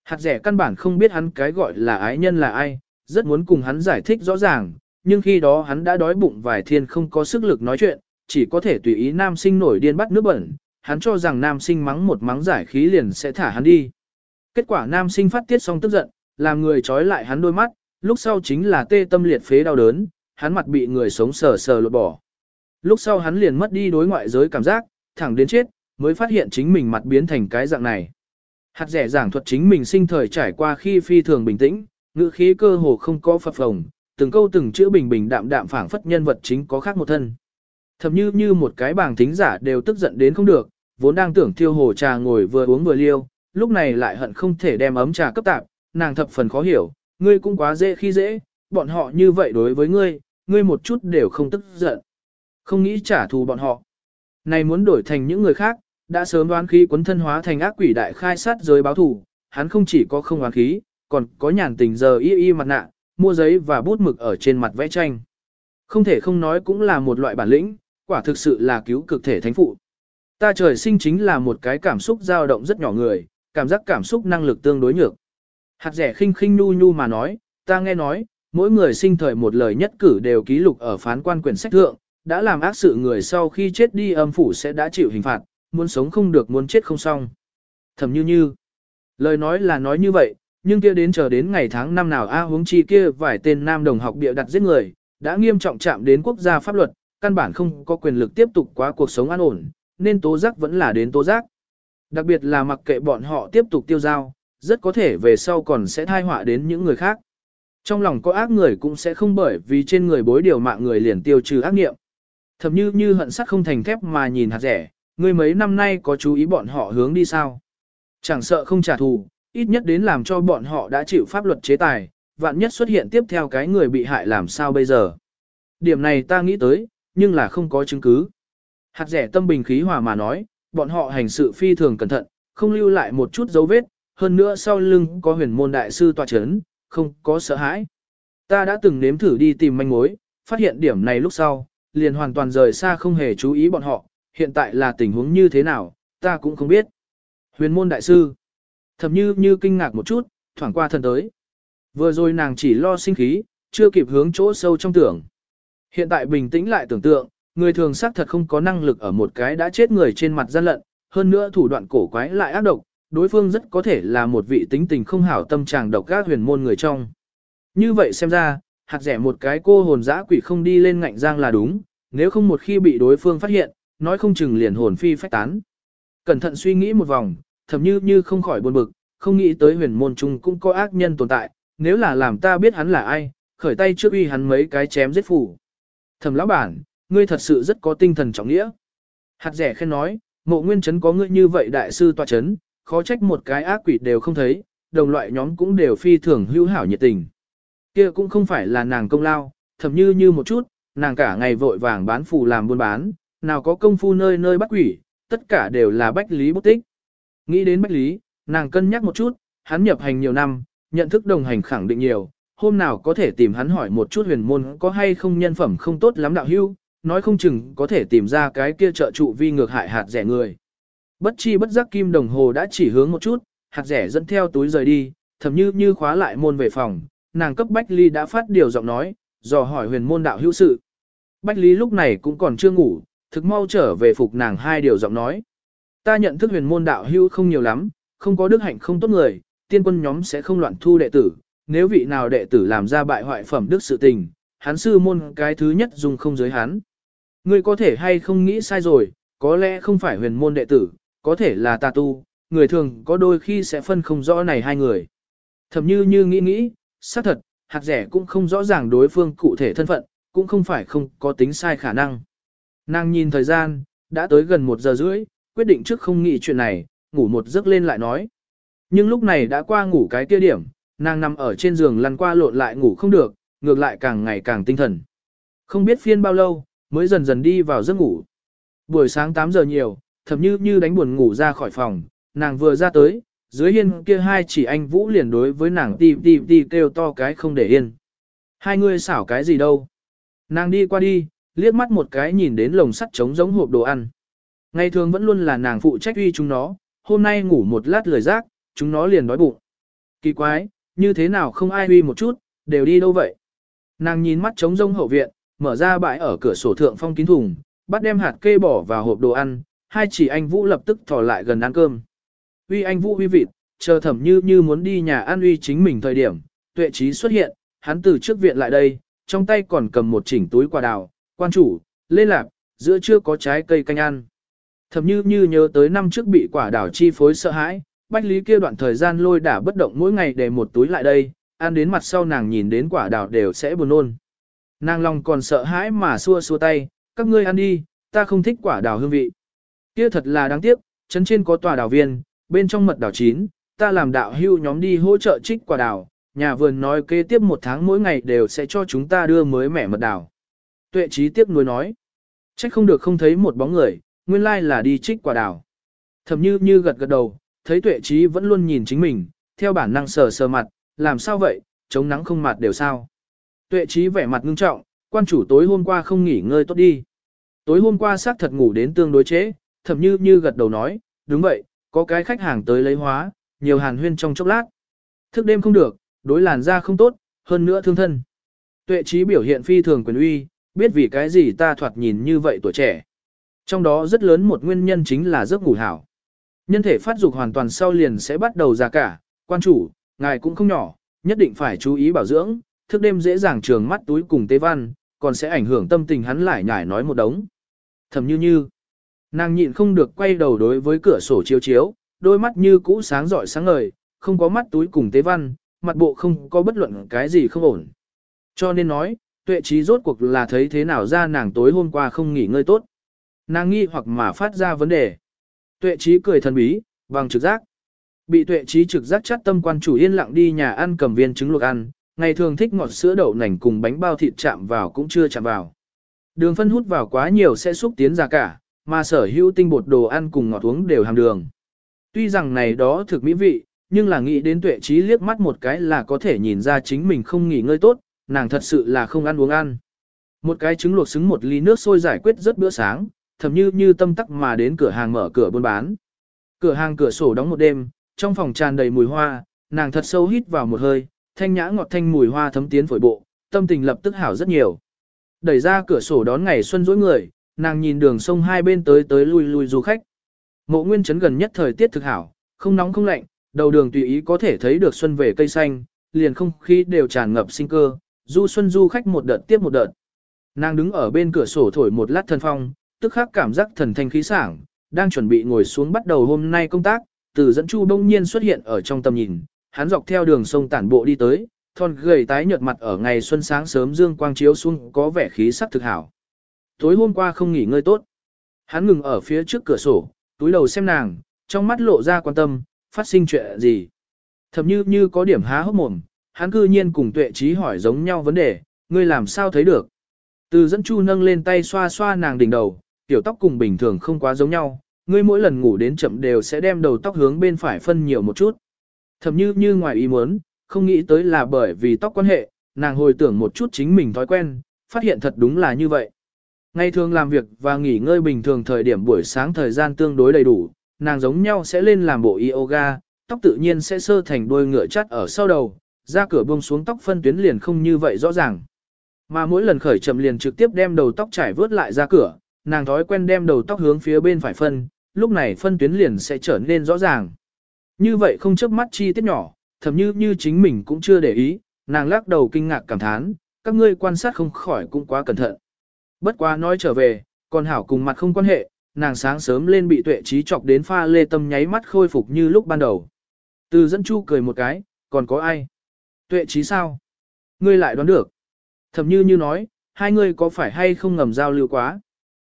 Hạt rẻ căn bản không biết hắn cái gọi là ái nhân là ai, rất muốn cùng hắn giải thích rõ ràng, nhưng khi đó hắn đã đói bụng vài thiên không có sức lực nói chuyện, chỉ có thể tùy ý nam sinh nổi điên bắt nước bẩn, hắn cho rằng nam sinh mắng một mắng giải khí liền sẽ thả hắn đi. Kết quả nam sinh phát tiết xong tức giận, làm người trói lại hắn đôi mắt, lúc sau chính là tê tâm liệt phế đau đớn, hắn mặt bị người sống sờ sờ lột bỏ. Lúc sau hắn liền mất đi đối ngoại giới cảm giác, thẳng đến chết, mới phát hiện chính mình mặt biến thành cái dạng này. Hạt rẻ giảng thuật chính mình sinh thời trải qua khi phi thường bình tĩnh, ngữ khí cơ hồ không có phập phồng, từng câu từng chữ bình bình đạm đạm phảng phất nhân vật chính có khác một thân. Thầm như như một cái bảng thính giả đều tức giận đến không được, vốn đang tưởng thiêu hồ trà ngồi vừa uống vừa liêu, lúc này lại hận không thể đem ấm trà cấp tạp, nàng thập phần khó hiểu, ngươi cũng quá dễ khi dễ, bọn họ như vậy đối với ngươi, ngươi một chút đều không tức giận. Không nghĩ trả thù bọn họ. Này muốn đổi thành những người khác, đã sớm đoán khí quấn thân hóa thành ác quỷ đại khai sát giới báo thù, hắn không chỉ có không đoán khí, còn có nhàn tình giờ y y mặt nạ, mua giấy và bút mực ở trên mặt vẽ tranh. Không thể không nói cũng là một loại bản lĩnh, quả thực sự là cứu cực thể thánh phụ. Ta trời sinh chính là một cái cảm xúc dao động rất nhỏ người, cảm giác cảm xúc năng lực tương đối nhược. Hạt rẻ khinh khinh nu nu mà nói, ta nghe nói, mỗi người sinh thời một lời nhất cử đều ký lục ở phán quan quyển sách thượng, đã làm ác sự người sau khi chết đi âm phủ sẽ đã chịu hình phạt, muốn sống không được muốn chết không xong. Thầm như như, lời nói là nói như vậy, nhưng kia đến chờ đến ngày tháng năm nào A huống chi kia vài tên nam đồng học bịa đặt giết người, đã nghiêm trọng chạm đến quốc gia pháp luật, căn bản không có quyền lực tiếp tục quá cuộc sống an ổn, nên tố giác vẫn là đến tố giác. Đặc biệt là mặc kệ bọn họ tiếp tục tiêu giao, rất có thể về sau còn sẽ thai họa đến những người khác. Trong lòng có ác người cũng sẽ không bởi vì trên người bối điều mạng người liền tiêu trừ ác nghiệm. Thầm như như hận sắt không thành thép mà nhìn hạt rẻ, người mấy năm nay có chú ý bọn họ hướng đi sao. Chẳng sợ không trả thù, ít nhất đến làm cho bọn họ đã chịu pháp luật chế tài, vạn nhất xuất hiện tiếp theo cái người bị hại làm sao bây giờ. Điểm này ta nghĩ tới, nhưng là không có chứng cứ. Hạt rẻ tâm bình khí hòa mà nói, bọn họ hành sự phi thường cẩn thận, không lưu lại một chút dấu vết, hơn nữa sau lưng có huyền môn đại sư tòa chấn, không có sợ hãi. Ta đã từng nếm thử đi tìm manh mối, phát hiện điểm này lúc sau, liền hoàn toàn rời xa không hề chú ý bọn họ, hiện tại là tình huống như thế nào, ta cũng không biết. Huyền môn đại sư, thầm như như kinh ngạc một chút, thoảng qua thân tới. Vừa rồi nàng chỉ lo sinh khí, chưa kịp hướng chỗ sâu trong tưởng. Hiện tại bình tĩnh lại tưởng tượng, người thường xác thật không có năng lực ở một cái đã chết người trên mặt gian lận, hơn nữa thủ đoạn cổ quái lại ác độc, đối phương rất có thể là một vị tính tình không hảo tâm trạng độc các huyền môn người trong. Như vậy xem ra, hạt rẻ một cái cô hồn dã quỷ không đi lên ngạnh giang là đúng, nếu không một khi bị đối phương phát hiện, nói không chừng liền hồn phi phách tán. Cẩn thận suy nghĩ một vòng, thầm như như không khỏi buồn bực, không nghĩ tới huyền môn chung cũng có ác nhân tồn tại, nếu là làm ta biết hắn là ai, khởi tay trước uy hắn mấy cái chém giết phủ. Thầm lão bản, ngươi thật sự rất có tinh thần trọng nghĩa. Hạt rẻ khen nói, mộ nguyên chấn có ngươi như vậy đại sư tòa chấn, khó trách một cái ác quỷ đều không thấy, đồng loại nhóm cũng đều phi thường hữu hảo nhiệt tình. Kia cũng không phải là nàng công lao, thầm như như một chút, nàng cả ngày vội vàng bán phù làm buôn bán, nào có công phu nơi nơi bắt quỷ, tất cả đều là bách lý bút tích. Nghĩ đến bách lý, nàng cân nhắc một chút, hắn nhập hành nhiều năm, nhận thức đồng hành khẳng định nhiều, hôm nào có thể tìm hắn hỏi một chút huyền môn có hay không nhân phẩm không tốt lắm đạo hưu, nói không chừng có thể tìm ra cái kia trợ trụ vi ngược hại hạt rẻ người. Bất chi bất giác kim đồng hồ đã chỉ hướng một chút, hạt rẻ dẫn theo túi rời đi, thầm như như khóa lại môn về phòng, nàng cấp Bách Ly đã phát điều giọng nói, dò hỏi huyền môn đạo hữu sự. Bách Ly lúc này cũng còn chưa ngủ, thực mau trở về phục nàng hai điều giọng nói. Ta nhận thức huyền môn đạo hữu không nhiều lắm, không có đức hạnh không tốt người, tiên quân nhóm sẽ không loạn thu đệ tử, nếu vị nào đệ tử làm ra bại hoại phẩm đức sự tình, hắn sư môn cái thứ nhất dùng không giới hắn. Ngươi có thể hay không nghĩ sai rồi, có lẽ không phải huyền môn đệ tử, có thể là tà tu, người thường có đôi khi sẽ phân không rõ này hai người. Thầm như như nghĩ nghĩ, xác thật, hạt rẻ cũng không rõ ràng đối phương cụ thể thân phận, cũng không phải không có tính sai khả năng. Nàng nhìn thời gian, đã tới gần một giờ rưỡi, quyết định trước không nghĩ chuyện này, ngủ một giấc lên lại nói. Nhưng lúc này đã qua ngủ cái kia điểm, nàng nằm ở trên giường lăn qua lộn lại ngủ không được, ngược lại càng ngày càng tinh thần. Không biết phiên bao lâu, mới dần dần đi vào giấc ngủ. Buổi sáng 8 giờ nhiều, thậm như như đánh buồn ngủ ra khỏi phòng, nàng vừa ra tới, dưới hiên kia hai chỉ anh Vũ liền đối với nàng ti ti ti kêu to cái không để yên. Hai người xảo cái gì đâu. Nàng đi qua đi, liếc mắt một cái nhìn đến lồng sắt trống giống hộp đồ ăn. Ngày thường vẫn luôn là nàng phụ trách uy chúng nó, hôm nay ngủ một lát lười rác, chúng nó liền đói bụng. Kỳ quái, như thế nào không ai uy một chút, đều đi đâu vậy? Nàng nhìn mắt trống rông hậu viện, mở ra bãi ở cửa sổ thượng phong kín thùng, bắt đem hạt kê bỏ vào hộp đồ ăn, hai chỉ anh Vũ lập tức thò lại gần ăn cơm. Uy anh Vũ uy vịt, chờ thẩm như như muốn đi nhà ăn uy chính mình thời điểm, tuệ trí xuất hiện, hắn từ trước viện lại đây, trong tay còn cầm một chỉnh túi quả đào, quan chủ, lên lạc giữa chưa có trái cây canh ăn. Thẩm như như nhớ tới năm trước bị quả đào chi phối sợ hãi, Bách Lý kia đoạn thời gian lôi đả bất động mỗi ngày để một túi lại đây, ăn đến mặt sau nàng nhìn đến quả đào đều sẽ buồn nôn. Nàng lòng còn sợ hãi mà xua xua tay, các ngươi ăn đi, ta không thích quả đào hương vị. Kia thật là đáng tiếc, chấn trên có tòa đào viên, bên trong mật đào chín, ta làm đạo hưu nhóm đi hỗ trợ trích quả đào, nhà vườn nói kế tiếp một tháng mỗi ngày đều sẽ cho chúng ta đưa mới mẻ mật đào. Tuệ trí tiếp nối nói, trách không được không thấy một bóng người, nguyên lai là đi trích quả đào. Thầm như như gật gật đầu, thấy tuệ trí vẫn luôn nhìn chính mình, theo bản năng sờ sờ mặt, làm sao vậy, chống nắng không mặt đều sao. Tuệ trí vẻ mặt ngưng trọng, quan chủ tối hôm qua không nghỉ ngơi tốt đi. Tối hôm qua xác thật ngủ đến tương đối chế, thậm như như gật đầu nói, đúng vậy, có cái khách hàng tới lấy hóa, nhiều hàn huyên trong chốc lát. Thức đêm không được, đối làn da không tốt, hơn nữa thương thân. Tuệ trí biểu hiện phi thường quyền uy, biết vì cái gì ta thoạt nhìn như vậy tuổi trẻ. Trong đó rất lớn một nguyên nhân chính là giấc ngủ hảo. Nhân thể phát dục hoàn toàn sau liền sẽ bắt đầu già cả, quan chủ, ngài cũng không nhỏ, nhất định phải chú ý bảo dưỡng, thức đêm dễ dàng trường mắt túi cùng tế văn, còn sẽ ảnh hưởng tâm tình hắn lại nhải nói một đống. Thầm như như, nàng nhịn không được quay đầu đối với cửa sổ chiếu chiếu, đôi mắt như cũ sáng rọi sáng ngời, không có mắt túi cùng tế văn, mặt bộ không có bất luận cái gì không ổn. Cho nên nói, tuệ trí rốt cuộc là thấy thế nào ra nàng tối hôm qua không nghỉ ngơi tốt. Nàng nghi hoặc mà phát ra vấn đề. Tuệ trí cười thần bí, bằng trực giác. Bị tuệ trí trực giác chắt tâm quan chủ yên lặng đi nhà ăn cầm viên trứng luộc ăn, ngày thường thích ngọt sữa đậu nành cùng bánh bao thịt chạm vào cũng chưa chạm vào. Đường phân hút vào quá nhiều sẽ xúc tiến ra cả, mà sở hữu tinh bột đồ ăn cùng ngọt uống đều hàm đường. Tuy rằng này đó thực mỹ vị, nhưng là nghĩ đến tuệ trí liếc mắt một cái là có thể nhìn ra chính mình không nghỉ ngơi tốt, nàng thật sự là không ăn uống ăn. Một cái trứng luộc xứng một ly nước sôi giải quyết rất bữa sáng, thầm như như tâm tắc mà đến cửa hàng mở cửa buôn bán. Cửa hàng cửa sổ đóng một đêm, trong phòng tràn đầy mùi hoa, nàng thật sâu hít vào một hơi, thanh nhã ngọt thanh mùi hoa thấm tiến phổi bộ, tâm tình lập tức hảo rất nhiều. Đẩy ra cửa sổ đón ngày xuân rỗi người, nàng nhìn đường sông hai bên tới tới lui lui du khách. Mộ nguyên trấn gần nhất thời tiết thực hảo, không nóng không lạnh, đầu đường tùy ý có thể thấy được xuân về cây xanh, liền không khí đều tràn ngập sinh cơ, du xuân du khách một đợt tiếp một đợt. Nàng đứng ở bên cửa sổ thổi một lát thân phong, tức khắc cảm giác thần thanh khí sảng, đang chuẩn bị ngồi xuống bắt đầu hôm nay công tác, từ dẫn chu đông nhiên xuất hiện ở trong tầm nhìn, hắn dọc theo đường sông tản bộ đi tới, thon gầy tái nhợt mặt ở ngày xuân sáng sớm dương quang chiếu xuống có vẻ khí sắc thực hảo. Tối hôm qua không nghỉ ngơi tốt. Hắn ngừng ở phía trước cửa sổ, túi đầu xem nàng, trong mắt lộ ra quan tâm, phát sinh chuyện gì. Thậm như như có điểm há hốc mồm, hắn cư nhiên cùng tuệ trí hỏi giống nhau vấn đề, ngươi làm sao thấy được. Từ dẫn chu nâng lên tay xoa xoa nàng đỉnh đầu, tiểu tóc cùng bình thường không quá giống nhau, ngươi mỗi lần ngủ đến chậm đều sẽ đem đầu tóc hướng bên phải phân nhiều một chút. thầm như như ngoài ý muốn, không nghĩ tới là bởi vì tóc quan hệ, nàng hồi tưởng một chút chính mình thói quen, phát hiện thật đúng là như vậy. Ngày thường làm việc và nghỉ ngơi bình thường thời điểm buổi sáng thời gian tương đối đầy đủ, nàng giống nhau sẽ lên làm bộ yoga, tóc tự nhiên sẽ sơ thành đuôi ngựa chắt ở sau đầu, ra cửa buông xuống tóc phân tuyến liền không như vậy rõ ràng. Mà mỗi lần khởi chậm liền trực tiếp đem đầu tóc trải vớt lại ra cửa, nàng thói quen đem đầu tóc hướng phía bên phải phân, lúc này phân tuyến liền sẽ trở nên rõ ràng. Như vậy không chớp mắt chi tiết nhỏ, thậm như như chính mình cũng chưa để ý, nàng lắc đầu kinh ngạc cảm thán, các ngươi quan sát không khỏi cũng quá cẩn thận. Bất quá nói trở về, còn hảo cùng mặt không quan hệ, nàng sáng sớm lên bị tuệ trí chọc đến pha lê tâm nháy mắt khôi phục như lúc ban đầu. Từ dẫn chu cười một cái, còn có ai? Tuệ trí sao? Ngươi lại đoán được. Thầm như như nói, hai ngươi có phải hay không ngầm giao lưu quá?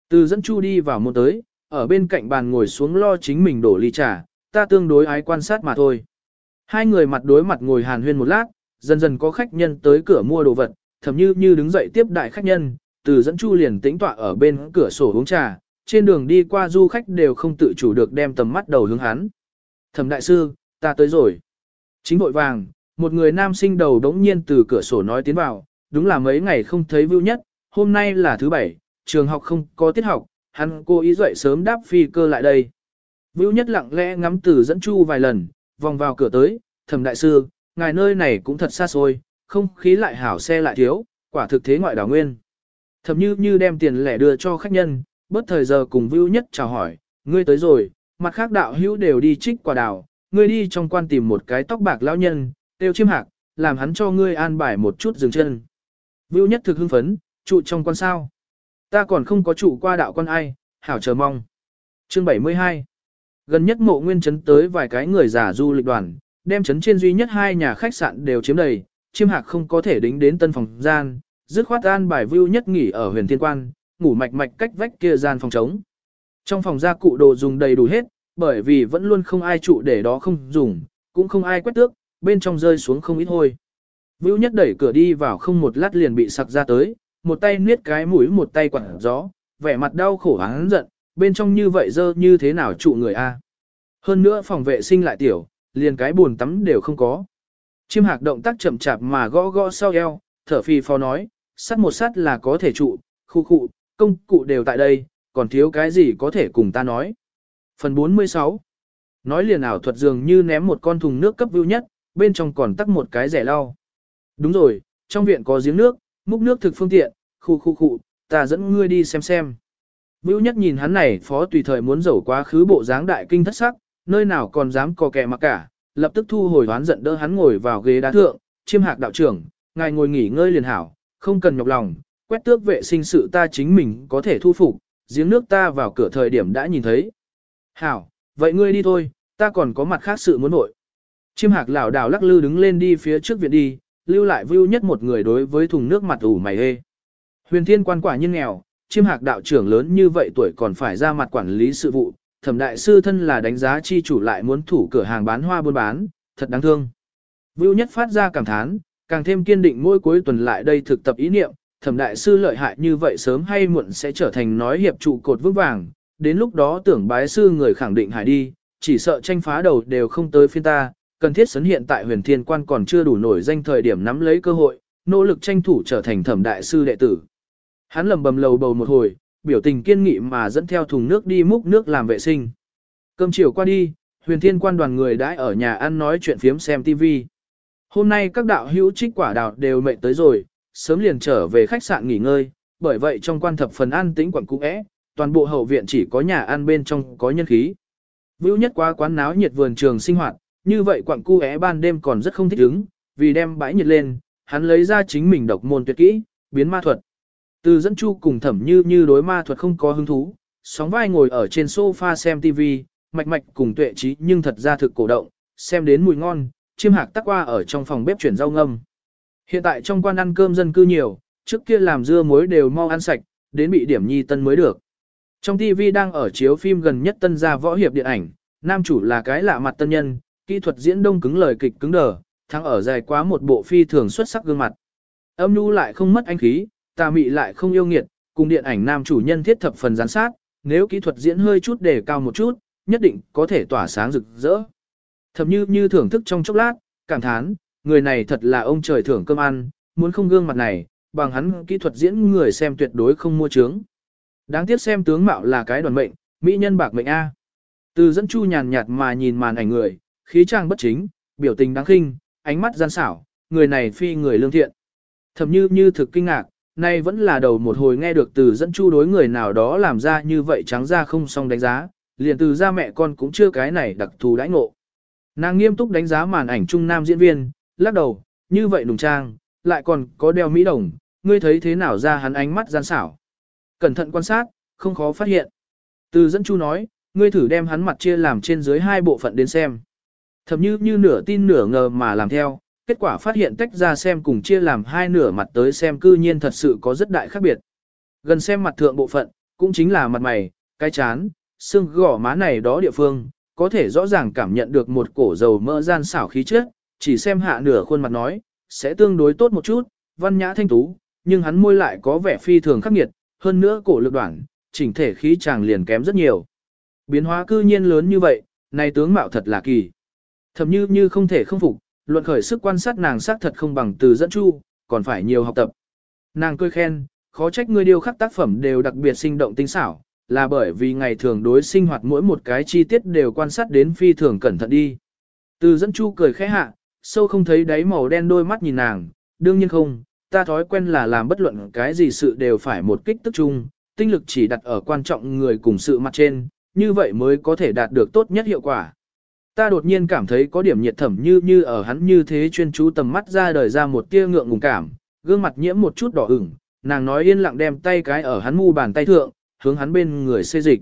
Từ dẫn chu đi vào một tới, ở bên cạnh bàn ngồi xuống lo chính mình đổ ly trà, ta tương đối ái quan sát mà thôi. Hai người mặt đối mặt ngồi hàn huyên một lát, dần dần có khách nhân tới cửa mua đồ vật, thậm như như đứng dậy tiếp đại khách nhân, từ dẫn chu liền tĩnh tọa ở bên cửa sổ uống trà, trên đường đi qua du khách đều không tự chủ được đem tầm mắt đầu hướng hắn. Thẩm đại sư, ta tới rồi. Chính vội vàng, một người nam sinh đầu đống nhiên từ cửa sổ nói tiến vào, đúng là mấy ngày không thấy vưu nhất, hôm nay là thứ bảy, trường học không có tiết học, hắn cô ý dậy sớm đáp phi cơ lại đây. Vưu nhất lặng lẽ ngắm từ dẫn chu vài lần, vòng vào cửa tới, thẩm đại sư, ngài nơi này cũng thật xa xôi, không khí lại hảo xe lại thiếu, quả thực thế ngoại đảo nguyên thậm như như đem tiền lẻ đưa cho khách nhân, bớt thời giờ cùng Vưu Nhất chào hỏi, ngươi tới rồi, mặt khác đạo hữu đều đi trích quả đào, ngươi đi trong quan tìm một cái tóc bạc lão nhân, tiêu chiêm hạc, làm hắn cho ngươi an bài một chút dừng chân. Vưu Nhất thực hưng phấn, trụ trong quan sao. Ta còn không có trụ qua đạo quan ai, hảo chờ mong. Chương 72 Gần nhất mộ nguyên trấn tới vài cái người giả du lịch đoàn, đem trấn trên duy nhất hai nhà khách sạn đều chiếm đầy, chiêm hạc không có thể đính đến tân phòng gian, dứt khoát an bài vưu nhất nghỉ ở huyền thiên quan, ngủ mạch mạch cách vách kia gian phòng trống. Trong phòng gia cụ đồ dùng đầy đủ hết, bởi vì vẫn luôn không ai trụ để đó không dùng, cũng không ai quét tước, bên trong rơi xuống không ít hôi. Vưu nhất đẩy cửa đi vào không một lát liền bị sặc ra tới, một tay niết cái mũi một tay quẳng gió, vẻ mặt đau khổ hắn giận, bên trong như vậy dơ như thế nào trụ người a? Hơn nữa phòng vệ sinh lại tiểu, liền cái buồn tắm đều không có. Chim hạc động tác chậm chạp mà gõ gõ sau eo, thở phì phò nói, sắt một sắt là có thể trụ, khu khu, công cụ đều tại đây, còn thiếu cái gì có thể cùng ta nói. Phần 46 Nói liền ảo thuật dường như ném một con thùng nước cấp vưu nhất, bên trong còn tắc một cái rẻ lau. Đúng rồi, trong viện có giếng nước, múc nước thực phương tiện, khu khu khu, ta dẫn ngươi đi xem xem. Vưu nhất nhìn hắn này phó tùy thời muốn rổ quá khứ bộ dáng đại kinh thất sắc, nơi nào còn dám cò kẹ mặc cả, lập tức thu hồi hoán giận đỡ hắn ngồi vào ghế đá thượng, chiêm hạc đạo trưởng, ngài ngồi nghỉ ngơi liền hảo, không cần nhọc lòng, quét tước vệ sinh sự ta chính mình có thể thu phục, giếng nước ta vào cửa thời điểm đã nhìn thấy. Hảo, vậy ngươi đi thôi, ta còn có mặt khác sự muốn nội. chim hạc lảo đảo lắc lư đứng lên đi phía trước viện đi, lưu lại view nhất một người đối với thùng nước mặt ủ mày hê. Huyền thiên quan quả nhiên nghèo, chim hạc đạo trưởng lớn như vậy tuổi còn phải ra mặt quản lý sự vụ, thẩm đại sư thân là đánh giá chi chủ lại muốn thủ cửa hàng bán hoa buôn bán, thật đáng thương. Vưu nhất phát ra cảm thán, càng thêm kiên định mỗi cuối tuần lại đây thực tập ý niệm, thẩm đại sư lợi hại như vậy sớm hay muộn sẽ trở thành nói hiệp trụ cột vững vàng, đến lúc đó tưởng bái sư người khẳng định hải đi, chỉ sợ tranh phá đầu đều không tới phiên ta, cần thiết sấn hiện tại huyền thiên quan còn chưa đủ nổi danh thời điểm nắm lấy cơ hội, nỗ lực tranh thủ trở thành thẩm đại sư đệ tử. Hắn lầm bầm lầu bầu một hồi, biểu tình kiên nghị mà dẫn theo thùng nước đi múc nước làm vệ sinh. Cơm chiều qua đi, huyền thiên quan đoàn người đã ở nhà ăn nói chuyện phiếm xem tivi Hôm nay các đạo hữu trích quả đào đều mệt tới rồi, sớm liền trở về khách sạn nghỉ ngơi, bởi vậy trong quan thập phần an tĩnh quận cũ é, toàn bộ hậu viện chỉ có nhà ăn bên trong có nhân khí. Vưu nhất qua quán náo nhiệt vườn trường sinh hoạt, như vậy quặng cu é ban đêm còn rất không thích ứng, vì đem bãi nhiệt lên, hắn lấy ra chính mình độc môn tuyệt kỹ, biến ma thuật. Từ dẫn chu cùng thẩm như như đối ma thuật không có hứng thú, sóng vai ngồi ở trên sofa xem TV, mạch mạch cùng tuệ trí nhưng thật ra thực cổ động, xem đến mùi ngon, chiêm hạc tắc qua ở trong phòng bếp chuyển rau ngâm. Hiện tại trong quan ăn cơm dân cư nhiều, trước kia làm dưa muối đều mau ăn sạch, đến bị điểm nhi tân mới được. Trong TV đang ở chiếu phim gần nhất tân gia võ hiệp điện ảnh, nam chủ là cái lạ mặt tân nhân, kỹ thuật diễn đông cứng lời kịch cứng đờ, thắng ở dài quá một bộ phi thường xuất sắc gương mặt. Âm nhu lại không mất anh khí, tà mị lại không yêu nghiệt, cùng điện ảnh nam chủ nhân thiết thập phần gián sát, nếu kỹ thuật diễn hơi chút đề cao một chút, nhất định có thể tỏa sáng rực rỡ. Thậm như như thưởng thức trong chốc lát, cảm thán, người này thật là ông trời thưởng cơm ăn, muốn không gương mặt này, bằng hắn kỹ thuật diễn người xem tuyệt đối không mua trướng. Đáng tiếc xem tướng mạo là cái đoàn mệnh, mỹ nhân bạc mệnh A. Từ dẫn chu nhàn nhạt mà nhìn màn ảnh người, khí trang bất chính, biểu tình đáng khinh, ánh mắt gian xảo, người này phi người lương thiện. Thầm như như thực kinh ngạc, nay vẫn là đầu một hồi nghe được từ dẫn chu đối người nào đó làm ra như vậy trắng ra không xong đánh giá, liền từ ra mẹ con cũng chưa cái này đặc thù đãi ngộ. Nàng nghiêm túc đánh giá màn ảnh trung nam diễn viên, lắc đầu, như vậy nùng trang, lại còn có đeo mỹ đồng, ngươi thấy thế nào ra hắn ánh mắt gian xảo. Cẩn thận quan sát, không khó phát hiện. Từ dẫn chu nói, ngươi thử đem hắn mặt chia làm trên dưới hai bộ phận đến xem. Thậm như như nửa tin nửa ngờ mà làm theo, kết quả phát hiện tách ra xem cùng chia làm hai nửa mặt tới xem cư nhiên thật sự có rất đại khác biệt. Gần xem mặt thượng bộ phận, cũng chính là mặt mày, cái chán, xương gỏ má này đó địa phương, có thể rõ ràng cảm nhận được một cổ dầu mỡ gian xảo khí chất, chỉ xem hạ nửa khuôn mặt nói, sẽ tương đối tốt một chút, văn nhã thanh tú, nhưng hắn môi lại có vẻ phi thường khắc nghiệt, hơn nữa cổ lực đoạn, chỉnh thể khí chàng liền kém rất nhiều. Biến hóa cư nhiên lớn như vậy, này tướng mạo thật là kỳ. Thầm như như không thể không phục, luận khởi sức quan sát nàng sắc thật không bằng từ dẫn chu, còn phải nhiều học tập. Nàng cười khen, khó trách ngươi điêu khắc tác phẩm đều đặc biệt sinh động tinh xảo, là bởi vì ngày thường đối sinh hoạt mỗi một cái chi tiết đều quan sát đến phi thường cẩn thận đi. Từ dẫn chu cười khẽ hạ, sâu không thấy đáy màu đen đôi mắt nhìn nàng, đương nhiên không, ta thói quen là làm bất luận cái gì sự đều phải một kích tức chung, tinh lực chỉ đặt ở quan trọng người cùng sự mặt trên, như vậy mới có thể đạt được tốt nhất hiệu quả. Ta đột nhiên cảm thấy có điểm nhiệt thẩm như như ở hắn như thế chuyên chú tầm mắt ra đời ra một tia ngượng ngùng cảm, gương mặt nhiễm một chút đỏ ửng, nàng nói yên lặng đem tay cái ở hắn mu bàn tay thượng, hướng hắn bên người xê dịch.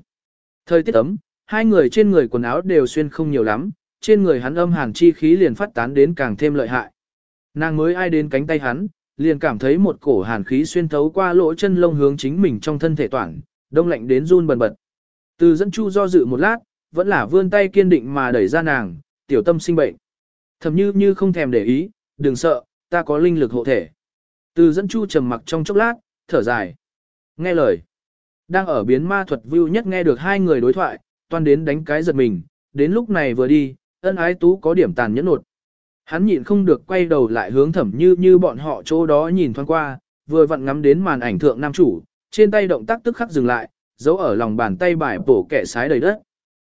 Thời tiết ấm, Hai người trên người quần áo đều xuyên không nhiều lắm, trên người hắn âm hàn chi khí liền phát tán đến càng thêm lợi hại. Nàng mới ai đến cánh tay hắn, liền cảm thấy một cổ hàn khí xuyên thấu qua lỗ chân lông hướng chính mình trong thân thể toàn, đông lạnh đến run bần bật. Từ dẫn chu do dự một lát, vẫn là vươn tay kiên định mà đẩy ra nàng, tiểu tâm sinh bệnh. Thầm như như không thèm để ý, đừng sợ, ta có linh lực hộ thể. Từ dẫn chu trầm mặc trong chốc lát, thở dài. Nghe lời. Đang ở biến ma thuật view nhất nghe được hai người đối thoại, toan đến đánh cái giật mình, đến lúc này vừa đi, ân ái tú có điểm tàn nhẫn nột. Hắn nhịn không được quay đầu lại hướng thẩm như như bọn họ chỗ đó nhìn thoáng qua, vừa vặn ngắm đến màn ảnh thượng nam chủ, trên tay động tác tức khắc dừng lại, giấu ở lòng bàn tay bài bổ kẻ sái đầy đất.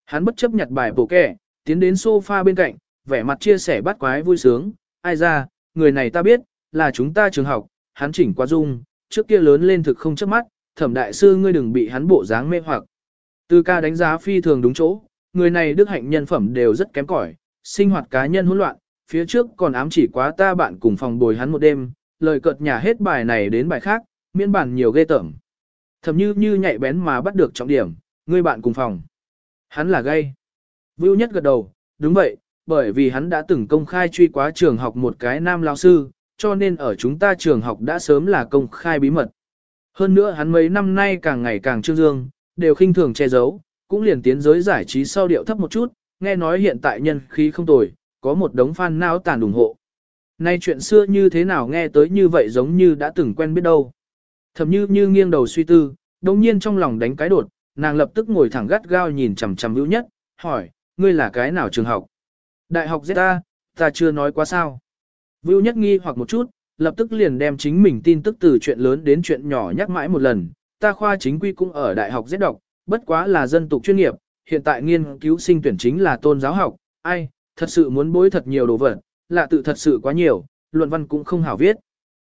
Hắn bất chấp nhặt bài bổ kẻ, tiến đến sofa bên cạnh, vẻ mặt chia sẻ bắt quái vui sướng, ai ra, người này ta biết, là chúng ta trường học, hắn chỉnh qua dung, trước kia lớn lên thực không chớp mắt, thẩm đại sư ngươi đừng bị hắn bộ dáng mê hoặc. Tư ca đánh giá phi thường đúng chỗ, người này đức hạnh nhân phẩm đều rất kém cỏi, sinh hoạt cá nhân hỗn loạn, phía trước còn ám chỉ quá ta bạn cùng phòng bồi hắn một đêm, lời cợt nhà hết bài này đến bài khác, miễn bản nhiều ghê tởm. Thẩm như như nhạy bén mà bắt được trọng điểm, ngươi bạn cùng phòng. Hắn là gay. Vưu nhất gật đầu, đúng vậy, bởi vì hắn đã từng công khai truy quá trường học một cái nam lao sư, cho nên ở chúng ta trường học đã sớm là công khai bí mật. Hơn nữa hắn mấy năm nay càng ngày càng trương dương, đều khinh thường che giấu, cũng liền tiến giới giải trí sau điệu thấp một chút, nghe nói hiện tại nhân khí không tồi, có một đống fan não tàn ủng hộ. Nay chuyện xưa như thế nào nghe tới như vậy giống như đã từng quen biết đâu. Thầm như như nghiêng đầu suy tư, đồng nhiên trong lòng đánh cái đột, nàng lập tức ngồi thẳng gắt gao nhìn chằm chằm hữu nhất, hỏi, ngươi là cái nào trường học? Đại học Zeta, ta chưa nói quá sao. Vưu nhất nghi hoặc một chút, lập tức liền đem chính mình tin tức từ chuyện lớn đến chuyện nhỏ nhắc mãi một lần. Ta khoa chính quy cũng ở Đại học giết đọc, bất quá là dân tục chuyên nghiệp, hiện tại nghiên cứu sinh tuyển chính là tôn giáo học, ai, thật sự muốn bối thật nhiều đồ vật, lạ tự thật sự quá nhiều, luận văn cũng không hảo viết.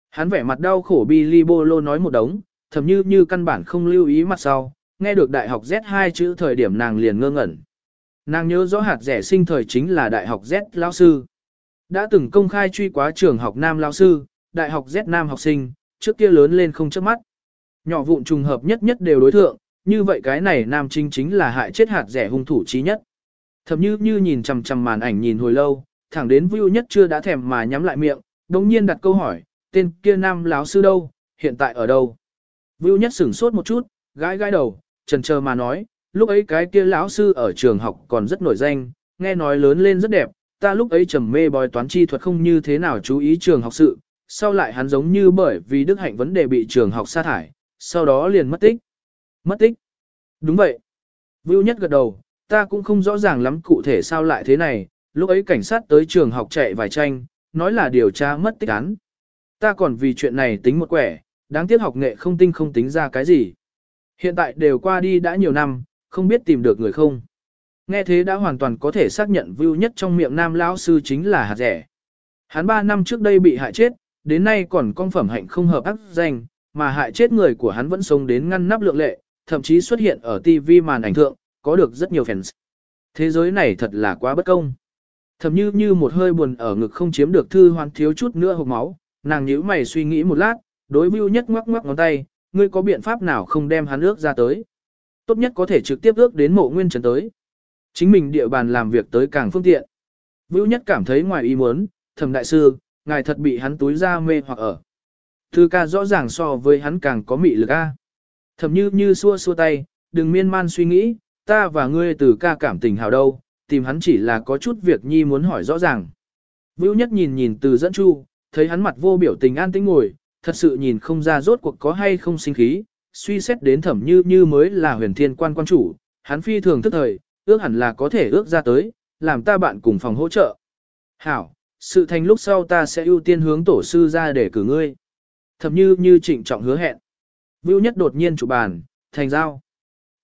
Hắn vẻ mặt đau khổ Billy Bolo nói một đống, thầm như như căn bản không lưu ý mặt sau, nghe được đại học Z hai chữ thời điểm nàng liền ngơ ngẩn. Nàng nhớ rõ hạt rẻ sinh thời chính là đại học Z lão sư. Đã từng công khai truy quá trường học nam lão sư, đại học Z nam học sinh, trước kia lớn lên không chớp mắt. Nhỏ vụn trùng hợp nhất nhất đều đối thượng, như vậy cái này nam chính chính là hại chết hạt rẻ hung thủ chí nhất. Thậm như như nhìn chằm chằm màn ảnh nhìn hồi lâu, thẳng đến view nhất chưa đã thèm mà nhắm lại miệng, đồng nhiên đặt câu hỏi, tên kia nam lão sư đâu, hiện tại ở đâu? View nhất sửng sốt một chút, gãi gãi đầu, trần chờ mà nói, lúc ấy cái kia lão sư ở trường học còn rất nổi danh, nghe nói lớn lên rất đẹp, ta lúc ấy trầm mê bói toán chi thuật không như thế nào chú ý trường học sự, sau lại hắn giống như bởi vì đức hạnh vấn đề bị trường học sa thải, sau đó liền mất tích. Mất tích? Đúng vậy. Vưu nhất gật đầu, ta cũng không rõ ràng lắm cụ thể sao lại thế này, lúc ấy cảnh sát tới trường học chạy vài tranh, nói là điều tra mất tích án. Ta còn vì chuyện này tính một quẻ, đáng tiếc học nghệ không tinh không tính ra cái gì. Hiện tại đều qua đi đã nhiều năm, không biết tìm được người không. Nghe thế đã hoàn toàn có thể xác nhận Vưu nhất trong miệng nam lão sư chính là hạt rẻ. Hắn 3 năm trước đây bị hại chết, đến nay còn con phẩm hạnh không hợp ác danh, mà hại chết người của hắn vẫn sống đến ngăn nắp lượng lệ, thậm chí xuất hiện ở TV màn ảnh thượng, có được rất nhiều fans. Thế giới này thật là quá bất công. Thầm như như một hơi buồn ở ngực không chiếm được thư hoan thiếu chút nữa hộp máu, nàng nhíu mày suy nghĩ một lát, đối view nhất ngoắc ngoắc ngón tay, ngươi có biện pháp nào không đem hắn ước ra tới. Tốt nhất có thể trực tiếp ước đến mộ nguyên trần tới. Chính mình địa bàn làm việc tới càng phương tiện. Vưu nhất cảm thấy ngoài ý muốn, thầm đại sư, ngài thật bị hắn túi ra mê hoặc ở. Thư ca rõ ràng so với hắn càng có mị lực a. Thẩm như như xua xua tay, đừng miên man suy nghĩ, ta và ngươi từ ca cảm tình hào đâu, tìm hắn chỉ là có chút việc nhi muốn hỏi rõ ràng. Vưu nhất nhìn nhìn từ dẫn chu, thấy hắn mặt vô biểu tình an tĩnh ngồi, thật sự nhìn không ra rốt cuộc có hay không sinh khí, suy xét đến thẩm như như mới là huyền thiên quan quan chủ, hắn phi thường thức thời, ước hẳn là có thể ước ra tới, làm ta bạn cùng phòng hỗ trợ. Hảo, sự thành lúc sau ta sẽ ưu tiên hướng tổ sư ra để cử ngươi. Thậm như như trịnh trọng hứa hẹn. Vưu nhất đột nhiên chủ bàn, thành giao.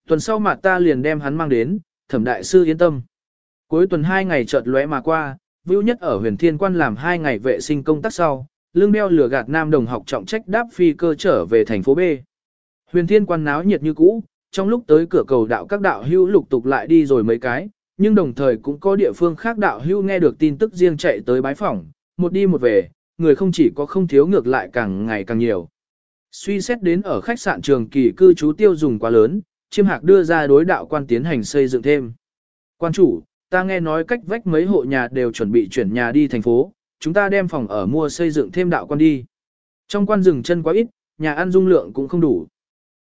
Tuần sau mà ta liền đem hắn mang đến, thẩm đại sư yên tâm. Cuối tuần hai ngày chợt lóe mà qua, Vưu nhất ở huyền thiên quan làm hai ngày vệ sinh công tác sau, lương đeo lừa gạt nam đồng học trọng trách đáp phi cơ trở về thành phố B. Huyền thiên quan náo nhiệt như cũ, trong lúc tới cửa cầu đạo các đạo hữu lục tục lại đi rồi mấy cái, nhưng đồng thời cũng có địa phương khác đạo hữu nghe được tin tức riêng chạy tới bái phỏng, một đi một về, người không chỉ có không thiếu ngược lại càng ngày càng nhiều. Suy xét đến ở khách sạn trường kỳ cư trú tiêu dùng quá lớn, chiêm hạc đưa ra đối đạo quan tiến hành xây dựng thêm. Quan chủ, ta nghe nói cách vách mấy hộ nhà đều chuẩn bị chuyển nhà đi thành phố, chúng ta đem phòng ở mua xây dựng thêm đạo quan đi. Trong quan rừng chân quá ít, nhà ăn dung lượng cũng không đủ.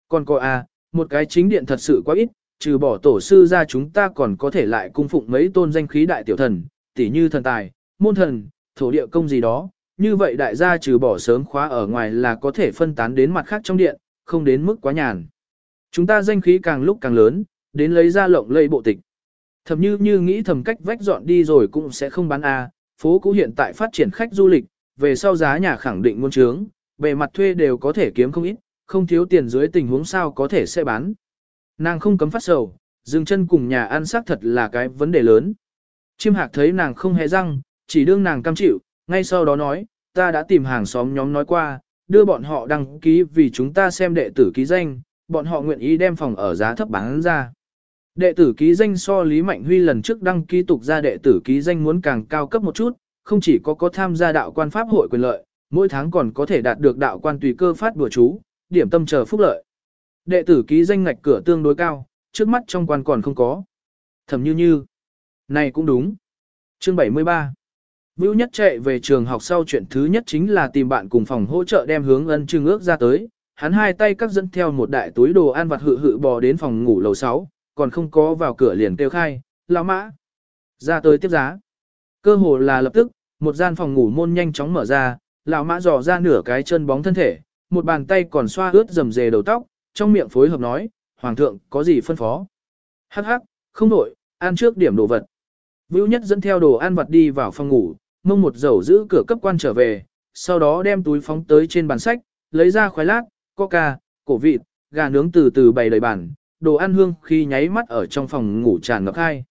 Còn coi à, một cái chính điện thật sự quá ít, trừ bỏ tổ sư ra chúng ta còn có thể lại cung phụng mấy tôn danh khí đại tiểu thần, tỉ như thần tài, môn thần, thổ địa công gì đó. Như vậy đại gia trừ bỏ sớm khóa ở ngoài là có thể phân tán đến mặt khác trong điện, không đến mức quá nhàn. Chúng ta danh khí càng lúc càng lớn, đến lấy ra lộng lây bộ tịch. Thầm như như nghĩ thầm cách vách dọn đi rồi cũng sẽ không bán A, phố cũ hiện tại phát triển khách du lịch, về sau giá nhà khẳng định muôn trướng, bề mặt thuê đều có thể kiếm không ít, không thiếu tiền dưới tình huống sao có thể sẽ bán. Nàng không cấm phát sầu, dừng chân cùng nhà ăn xác thật là cái vấn đề lớn. Chiêm hạc thấy nàng không hề răng, chỉ đương nàng cam chịu, ngay sau đó nói, ta đã tìm hàng xóm nhóm nói qua, đưa bọn họ đăng ký vì chúng ta xem đệ tử ký danh, bọn họ nguyện ý đem phòng ở giá thấp bán ra. Đệ tử ký danh so Lý Mạnh Huy lần trước đăng ký tục ra đệ tử ký danh muốn càng cao cấp một chút, không chỉ có có tham gia đạo quan pháp hội quyền lợi, mỗi tháng còn có thể đạt được đạo quan tùy cơ phát đùa chú, điểm tâm chờ phúc lợi. Đệ tử ký danh ngạch cửa tương đối cao, trước mắt trong quan còn không có. Thẩm như như. Này cũng đúng. Chương 73. Vưu nhất chạy về trường học sau chuyện thứ nhất chính là tìm bạn cùng phòng hỗ trợ đem hướng ân trưng ước ra tới. Hắn hai tay cắt dẫn theo một đại túi đồ ăn vặt hự hự bò đến phòng ngủ lầu 6, còn không có vào cửa liền kêu khai, lão mã. Ra tới tiếp giá. Cơ hồ là lập tức, một gian phòng ngủ môn nhanh chóng mở ra, lão mã dò ra nửa cái chân bóng thân thể, một bàn tay còn xoa ướt rầm rề đầu tóc, trong miệng phối hợp nói, Hoàng thượng, có gì phân phó? Hắc hắc, không đổi, ăn trước điểm đồ vật. Vưu nhất dẫn theo đồ ăn vật đi vào phòng ngủ, mông một dầu giữ cửa cấp quan trở về, sau đó đem túi phóng tới trên bàn sách, lấy ra khoái lát, coca, cổ vịt, gà nướng từ từ bày đầy bàn, đồ ăn hương khi nháy mắt ở trong phòng ngủ tràn ngập hai.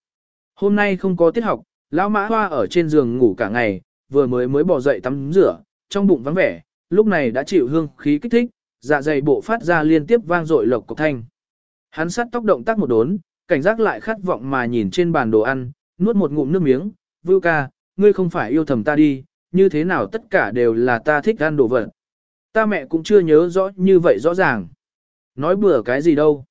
Hôm nay không có tiết học, lão mã hoa ở trên giường ngủ cả ngày, vừa mới mới bỏ dậy tắm rửa, trong bụng vắng vẻ, lúc này đã chịu hương khí kích thích, dạ dày bộ phát ra liên tiếp vang dội lộc cục thanh. Hắn sắt tóc động tác một đốn, cảnh giác lại khát vọng mà nhìn trên bàn đồ ăn, nuốt một ngụm nước miếng, Vưu ca, ngươi không phải yêu thầm ta đi, như thế nào tất cả đều là ta thích ăn đồ vật. Ta mẹ cũng chưa nhớ rõ như vậy rõ ràng. Nói bừa cái gì đâu.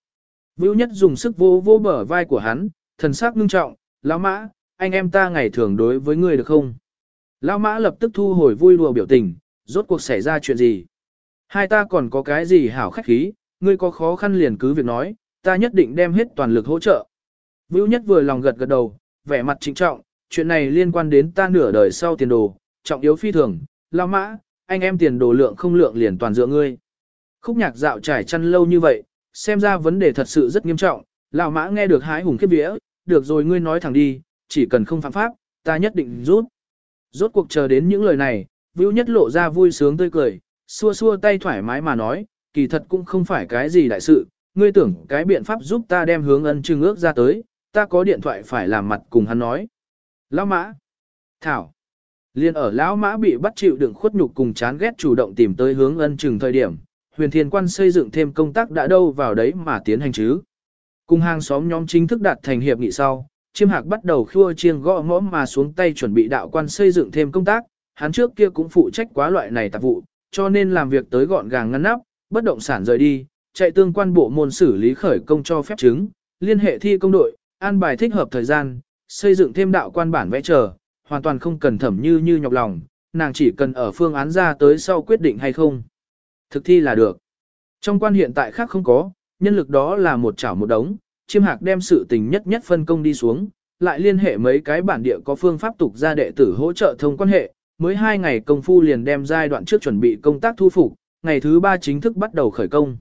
Vưu nhất dùng sức vô vô bờ vai của hắn, thần sắc nghiêm trọng, lão mã, anh em ta ngày thường đối với ngươi được không? Lão mã lập tức thu hồi vui đùa biểu tình, rốt cuộc xảy ra chuyện gì? Hai ta còn có cái gì hảo khách khí, ngươi có khó khăn liền cứ việc nói, ta nhất định đem hết toàn lực hỗ trợ. Vưu nhất vừa lòng gật gật đầu, vẻ mặt trịnh trọng, chuyện này liên quan đến ta nửa đời sau tiền đồ, trọng yếu phi thường, lao mã, anh em tiền đồ lượng không lượng liền toàn dựa ngươi. Khúc nhạc dạo trải chăn lâu như vậy, xem ra vấn đề thật sự rất nghiêm trọng, lão mã nghe được hái hùng khiếp vía, được rồi ngươi nói thẳng đi, chỉ cần không phạm pháp, ta nhất định rút. Rốt cuộc chờ đến những lời này, Vưu Nhất lộ ra vui sướng tươi cười, xua xua tay thoải mái mà nói, kỳ thật cũng không phải cái gì đại sự, ngươi tưởng cái biện pháp giúp ta đem hướng ân trưng ước ra tới, ta có điện thoại phải làm mặt cùng hắn nói. Lão mã, thảo, liên ở lão mã bị bắt chịu đựng khuất nhục cùng chán ghét chủ động tìm tới hướng ân trừng thời điểm, huyền thiên quan xây dựng thêm công tác đã đâu vào đấy mà tiến hành chứ. Cùng hàng xóm nhóm chính thức đạt thành hiệp nghị sau, chiêm hạc bắt đầu khua chiêng gõ ngõ mà xuống tay chuẩn bị đạo quan xây dựng thêm công tác, hắn trước kia cũng phụ trách quá loại này tạp vụ, cho nên làm việc tới gọn gàng ngăn nắp, bất động sản rời đi, chạy tương quan bộ môn xử lý khởi công cho phép chứng, liên hệ thi công đội, an bài thích hợp thời gian, xây dựng thêm đạo quan bản vẽ chờ, hoàn toàn không cần thẩm như như nhọc lòng, nàng chỉ cần ở phương án ra tới sau quyết định hay không. Thực thi là được. Trong quan hiện tại khác không có, nhân lực đó là một chảo một đống, chiêm hạc đem sự tình nhất nhất phân công đi xuống, lại liên hệ mấy cái bản địa có phương pháp tục ra đệ tử hỗ trợ thông quan hệ, mới hai ngày công phu liền đem giai đoạn trước chuẩn bị công tác thu phục, ngày thứ ba chính thức bắt đầu khởi công.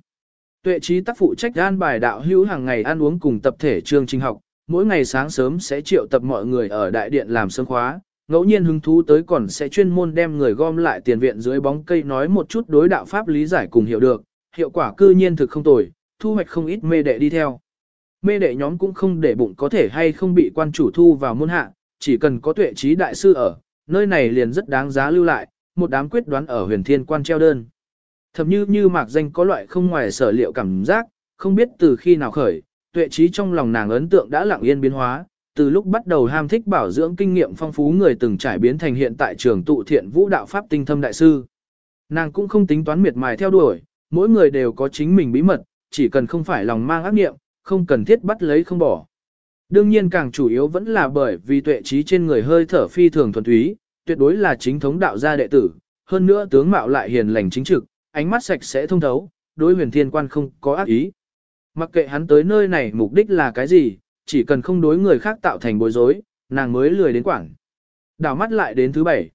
Tuệ trí tác phụ trách an bài đạo hữu hàng ngày ăn uống cùng tập thể chương trình học, mỗi ngày sáng sớm sẽ triệu tập mọi người ở đại điện làm sớm khóa, ngẫu nhiên hứng thú tới còn sẽ chuyên môn đem người gom lại tiền viện dưới bóng cây nói một chút đối đạo pháp lý giải cùng hiểu được, hiệu quả cư nhiên thực không tồi, thu hoạch không ít mê đệ đi theo. Mê đệ nhóm cũng không để bụng có thể hay không bị quan chủ thu vào môn hạ, chỉ cần có tuệ trí đại sư ở, nơi này liền rất đáng giá lưu lại, một đám quyết đoán ở huyền thiên quan treo đơn. Thậm như như mạc danh có loại không ngoài sở liệu cảm giác, không biết từ khi nào khởi, tuệ trí trong lòng nàng ấn tượng đã lặng yên biến hóa, từ lúc bắt đầu ham thích bảo dưỡng kinh nghiệm phong phú người từng trải biến thành hiện tại trường tụ thiện vũ đạo pháp tinh thâm đại sư. Nàng cũng không tính toán miệt mài theo đuổi, mỗi người đều có chính mình bí mật, chỉ cần không phải lòng mang ác nghiệm, không cần thiết bắt lấy không bỏ. Đương nhiên càng chủ yếu vẫn là bởi vì tuệ trí trên người hơi thở phi thường thuần túy, tuyệt đối là chính thống đạo gia đệ tử, hơn nữa tướng mạo lại hiền lành chính trực, ánh mắt sạch sẽ thông thấu, đối huyền thiên quan không có ác ý. Mặc kệ hắn tới nơi này mục đích là cái gì, chỉ cần không đối người khác tạo thành bối rối, nàng mới lười đến quảng. Đảo mắt lại đến thứ bảy.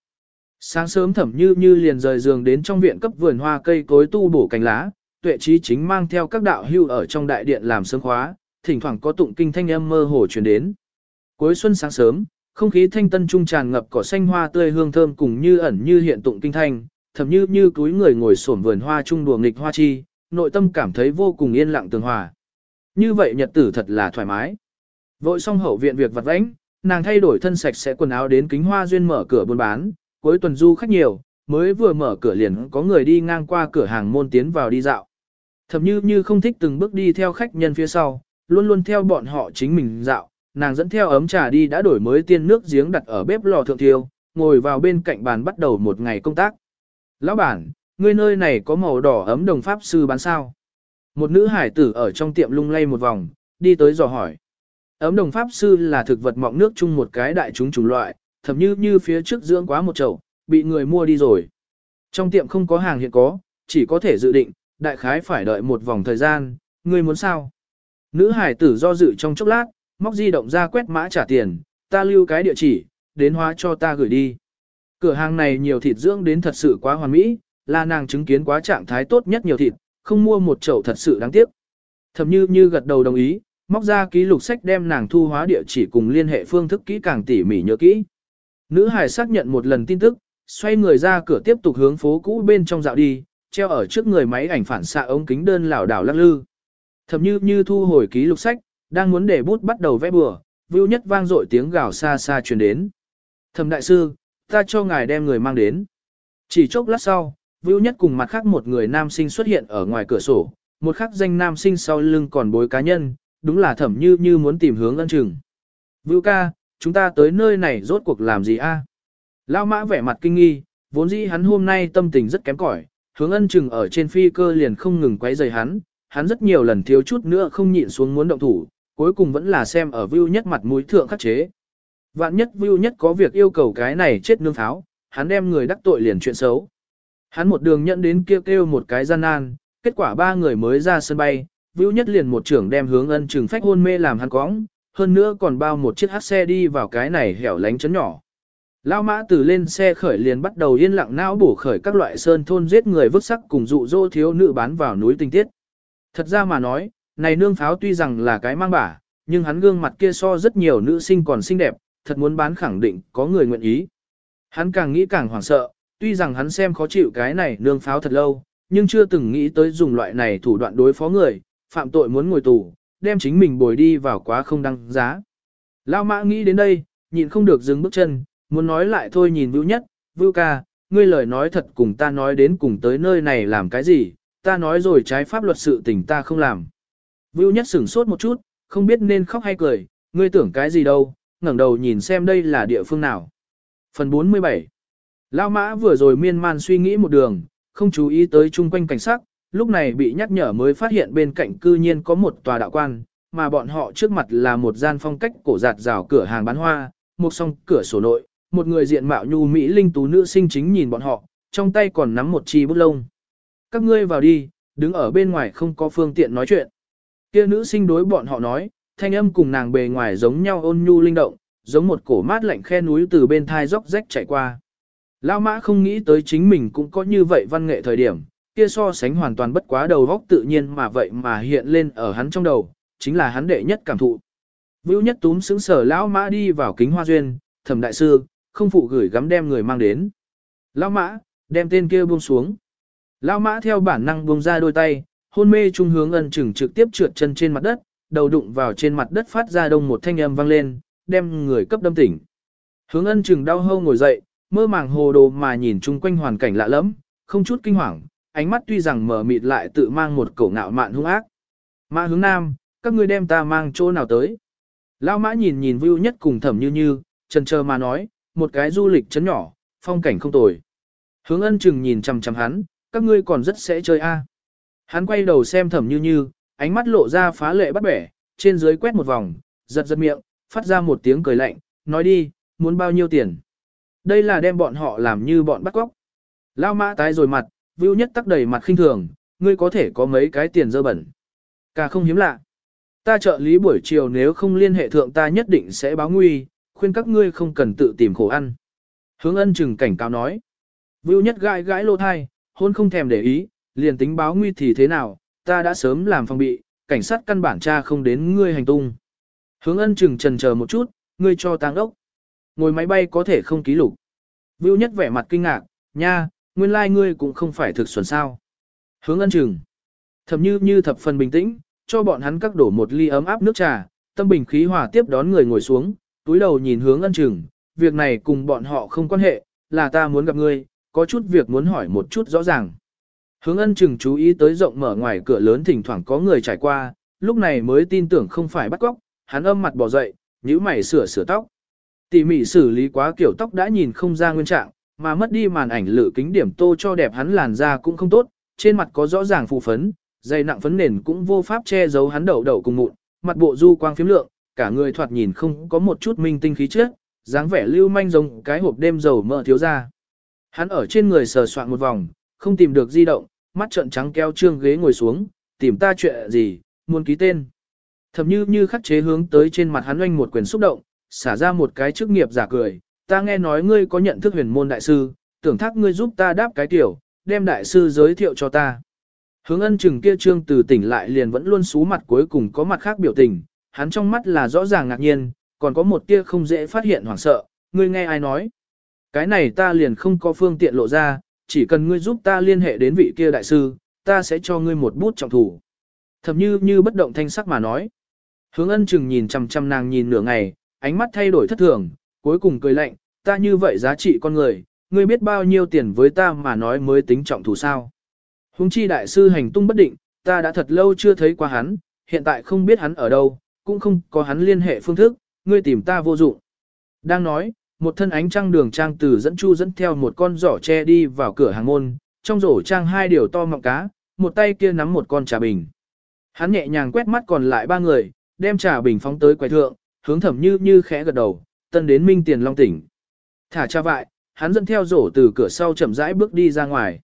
Sáng sớm thẩm như như liền rời giường đến trong viện cấp vườn hoa cây cối tu bổ cành lá, tuệ trí chính mang theo các đạo hưu ở trong đại điện làm sớm khóa, thỉnh thoảng có tụng kinh thanh âm mơ hồ truyền đến. Cuối xuân sáng sớm, không khí thanh tân trung tràn ngập cỏ xanh hoa tươi hương thơm cùng như ẩn như hiện tụng kinh thanh, thậm như như túi người ngồi xổm vườn hoa trung đùa nghịch hoa chi, nội tâm cảm thấy vô cùng yên lặng tường hòa. Như vậy nhật tử thật là thoải mái. Vội xong hậu viện việc vặt vãnh, nàng thay đổi thân sạch sẽ quần áo đến kính hoa duyên mở cửa buôn bán, cuối tuần du khách nhiều, mới vừa mở cửa liền có người đi ngang qua cửa hàng môn tiến vào đi dạo. Thậm như như không thích từng bước đi theo khách nhân phía sau, luôn luôn theo bọn họ chính mình dạo, nàng dẫn theo ấm trà đi đã đổi mới tiên nước giếng đặt ở bếp lò thượng thiêu, ngồi vào bên cạnh bàn bắt đầu một ngày công tác. Lão bản, ngươi nơi này có màu đỏ ấm đồng pháp sư bán sao? Một nữ hải tử ở trong tiệm lung lay một vòng, đi tới dò hỏi. Ấm đồng pháp sư là thực vật mọng nước chung một cái đại chúng chủng loại, thậm như như phía trước dưỡng quá một chậu, bị người mua đi rồi. Trong tiệm không có hàng hiện có, chỉ có thể dự định, đại khái phải đợi một vòng thời gian, ngươi muốn sao? Nữ hải tử do dự trong chốc lát, móc di động ra quét mã trả tiền, ta lưu cái địa chỉ, đến hóa cho ta gửi đi. Cửa hàng này nhiều thịt dưỡng đến thật sự quá hoàn mỹ, là nàng chứng kiến quá trạng thái tốt nhất nhiều thịt, không mua một chậu thật sự đáng tiếc. Thầm như như gật đầu đồng ý, móc ra ký lục sách đem nàng thu hóa địa chỉ cùng liên hệ phương thức kỹ càng tỉ mỉ nhớ kỹ. Nữ hải xác nhận một lần tin tức, xoay người ra cửa tiếp tục hướng phố cũ bên trong dạo đi, treo ở trước người máy ảnh phản xạ ống kính đơn lảo đảo lắc lư. Thầm như như thu hồi ký lục sách, đang muốn để bút bắt đầu vẽ bừa, vưu nhất vang dội tiếng gào xa xa truyền đến. Thầm đại sư, ta cho ngài đem người mang đến. Chỉ chốc lát sau, vưu nhất cùng mặt khác một người nam sinh xuất hiện ở ngoài cửa sổ, một khắc danh nam sinh sau lưng còn bối cá nhân, đúng là thẩm như như muốn tìm hướng ân chừng. Vưu ca, chúng ta tới nơi này rốt cuộc làm gì a? Lao mã vẻ mặt kinh nghi, vốn dĩ hắn hôm nay tâm tình rất kém cỏi, hướng ân chừng ở trên phi cơ liền không ngừng quấy rầy hắn, hắn rất nhiều lần thiếu chút nữa không nhịn xuống muốn động thủ, cuối cùng vẫn là xem ở view nhất mặt mũi thượng khắc chế. Vạn nhất view nhất có việc yêu cầu cái này chết nương tháo, hắn đem người đắc tội liền chuyện xấu. Hắn một đường nhận đến kêu kêu một cái gian nan, kết quả ba người mới ra sân bay, view nhất liền một trưởng đem hướng ân trừng phách hôn mê làm hắn cóng, hơn nữa còn bao một chiếc hát xe đi vào cái này hẻo lánh chấn nhỏ. Lao mã từ lên xe khởi liền bắt đầu yên lặng não bổ khởi các loại sơn thôn giết người vứt sắc cùng dụ dỗ thiếu nữ bán vào núi tinh tiết. Thật ra mà nói, này nương pháo tuy rằng là cái mang bả, nhưng hắn gương mặt kia so rất nhiều nữ sinh còn xinh đẹp, thật muốn bán khẳng định có người nguyện ý. Hắn càng nghĩ càng hoảng sợ, tuy rằng hắn xem khó chịu cái này nương pháo thật lâu, nhưng chưa từng nghĩ tới dùng loại này thủ đoạn đối phó người, phạm tội muốn ngồi tù, đem chính mình bồi đi vào quá không đăng giá. Lao mã nghĩ đến đây, nhịn không được dừng bước chân, muốn nói lại thôi nhìn Vưu nhất, Vưu ca, ngươi lời nói thật cùng ta nói đến cùng tới nơi này làm cái gì, ta nói rồi trái pháp luật sự tình ta không làm. Vưu nhất sửng sốt một chút, không biết nên khóc hay cười, ngươi tưởng cái gì đâu, ngẩng đầu nhìn xem đây là địa phương nào. Phần 47 Lao mã vừa rồi miên man suy nghĩ một đường, không chú ý tới chung quanh cảnh sắc, lúc này bị nhắc nhở mới phát hiện bên cạnh cư nhiên có một tòa đạo quan, mà bọn họ trước mặt là một gian phong cách cổ giạt rào cửa hàng bán hoa, một song cửa sổ nội, một người diện mạo nhu mỹ linh tú nữ sinh chính nhìn bọn họ, trong tay còn nắm một chi bút lông. Các ngươi vào đi, đứng ở bên ngoài không có phương tiện nói chuyện. Kia nữ sinh đối bọn họ nói, thanh âm cùng nàng bề ngoài giống nhau ôn nhu linh động, giống một cổ mát lạnh khe núi từ bên thai dốc rách chạy qua. Lao mã không nghĩ tới chính mình cũng có như vậy văn nghệ thời điểm, kia so sánh hoàn toàn bất quá đầu góc tự nhiên mà vậy mà hiện lên ở hắn trong đầu, chính là hắn đệ nhất cảm thụ. Vưu nhất túm xứng sở lão mã đi vào kính hoa duyên, thẩm đại sư, không phụ gửi gắm đem người mang đến. Lão mã, đem tên kia buông xuống. Lão mã theo bản năng buông ra đôi tay, hôn mê trung hướng ân chừng trực tiếp trượt chân trên mặt đất, đầu đụng vào trên mặt đất phát ra đông một thanh âm vang lên, đem người cấp đâm tỉnh. Hướng ân chừng đau hâu ngồi dậy, mơ màng hồ đồ mà nhìn chung quanh hoàn cảnh lạ lẫm, không chút kinh hoàng, ánh mắt tuy rằng mở mịt lại tự mang một cổ ngạo mạn hung ác. Mã hướng nam, các ngươi đem ta mang chỗ nào tới? Lão mã nhìn nhìn view nhất cùng thẩm như như, chân chờ mà nói, một cái du lịch chấn nhỏ, phong cảnh không tồi. Hướng ân chừng nhìn chằm chằm hắn, các ngươi còn rất sẽ chơi a. Hắn quay đầu xem thẩm như như, ánh mắt lộ ra phá lệ bắt bẻ, trên dưới quét một vòng, giật giật miệng, phát ra một tiếng cười lạnh, nói đi, muốn bao nhiêu tiền. Đây là đem bọn họ làm như bọn bắt cóc. Lao mã tái rồi mặt, Vưu nhất tắc đầy mặt khinh thường, ngươi có thể có mấy cái tiền dơ bẩn. Cả không hiếm lạ. Ta trợ lý buổi chiều nếu không liên hệ thượng ta nhất định sẽ báo nguy, khuyên các ngươi không cần tự tìm khổ ăn. Hướng ân chừng cảnh cáo nói. Vưu nhất gãi gãi lô thai, hôn không thèm để ý, liền tính báo nguy thì thế nào, ta đã sớm làm phòng bị, cảnh sát căn bản tra không đến ngươi hành tung. Hướng ân chừng trần chờ một chút, ngươi cho tang ốc. Ngồi máy bay có thể không ký lục. Vưu nhất vẻ mặt kinh ngạc, nha, nguyên lai like ngươi cũng không phải thực xuẩn sao. Hướng ân chừng. Thầm như như thập phần bình tĩnh, cho bọn hắn các đổ một ly ấm áp nước trà, tâm bình khí hòa tiếp đón người ngồi xuống, túi đầu nhìn hướng ân chừng, việc này cùng bọn họ không quan hệ, là ta muốn gặp ngươi, có chút việc muốn hỏi một chút rõ ràng. Hướng ân chừng chú ý tới rộng mở ngoài cửa lớn thỉnh thoảng có người trải qua, lúc này mới tin tưởng không phải bắt cóc, hắn âm mặt bỏ dậy, nhíu mày sửa sửa tóc. Tỉ mỉ xử lý quá kiểu tóc đã nhìn không ra nguyên trạng, mà mất đi màn ảnh lự kính điểm tô cho đẹp hắn làn da cũng không tốt, trên mặt có rõ ràng phù phấn, dày nặng phấn nền cũng vô pháp che giấu hắn đầu đầu cùng mụn, mặt bộ du quang phiếm lượng, cả người thoạt nhìn không có một chút minh tinh khí trước, dáng vẻ lưu manh giống cái hộp đêm dầu mỡ thiếu ra. Hắn ở trên người sờ soạn một vòng, không tìm được di động, mắt trợn trắng keo trương ghế ngồi xuống, tìm ta chuyện gì, muốn ký tên. Thầm như như khắc chế hướng tới trên mặt hắn oanh một quyền xúc động, xả ra một cái chức nghiệp giả cười, ta nghe nói ngươi có nhận thức huyền môn đại sư, tưởng thác ngươi giúp ta đáp cái tiểu, đem đại sư giới thiệu cho ta. Hướng ân chừng kia trương từ tỉnh lại liền vẫn luôn xú mặt cuối cùng có mặt khác biểu tình, hắn trong mắt là rõ ràng ngạc nhiên, còn có một tia không dễ phát hiện hoảng sợ, ngươi nghe ai nói. Cái này ta liền không có phương tiện lộ ra, chỉ cần ngươi giúp ta liên hệ đến vị kia đại sư, ta sẽ cho ngươi một bút trọng thủ. Thầm như như bất động thanh sắc mà nói. Hướng ân chừng nhìn chằm chằm nàng nhìn nửa ngày, ánh mắt thay đổi thất thường, cuối cùng cười lạnh, ta như vậy giá trị con người, ngươi biết bao nhiêu tiền với ta mà nói mới tính trọng thủ sao. Hùng chi đại sư hành tung bất định, ta đã thật lâu chưa thấy qua hắn, hiện tại không biết hắn ở đâu, cũng không có hắn liên hệ phương thức, ngươi tìm ta vô dụng. Đang nói, một thân ánh trăng đường trang từ dẫn chu dẫn theo một con giỏ tre đi vào cửa hàng môn, trong rổ trang hai điều to mọng cá, một tay kia nắm một con trà bình. Hắn nhẹ nhàng quét mắt còn lại ba người, đem trà bình phóng tới quầy thượng, hướng thẩm như như khẽ gật đầu, tân đến minh tiền long tỉnh. Thả cha vại, hắn dẫn theo rổ từ cửa sau chậm rãi bước đi ra ngoài.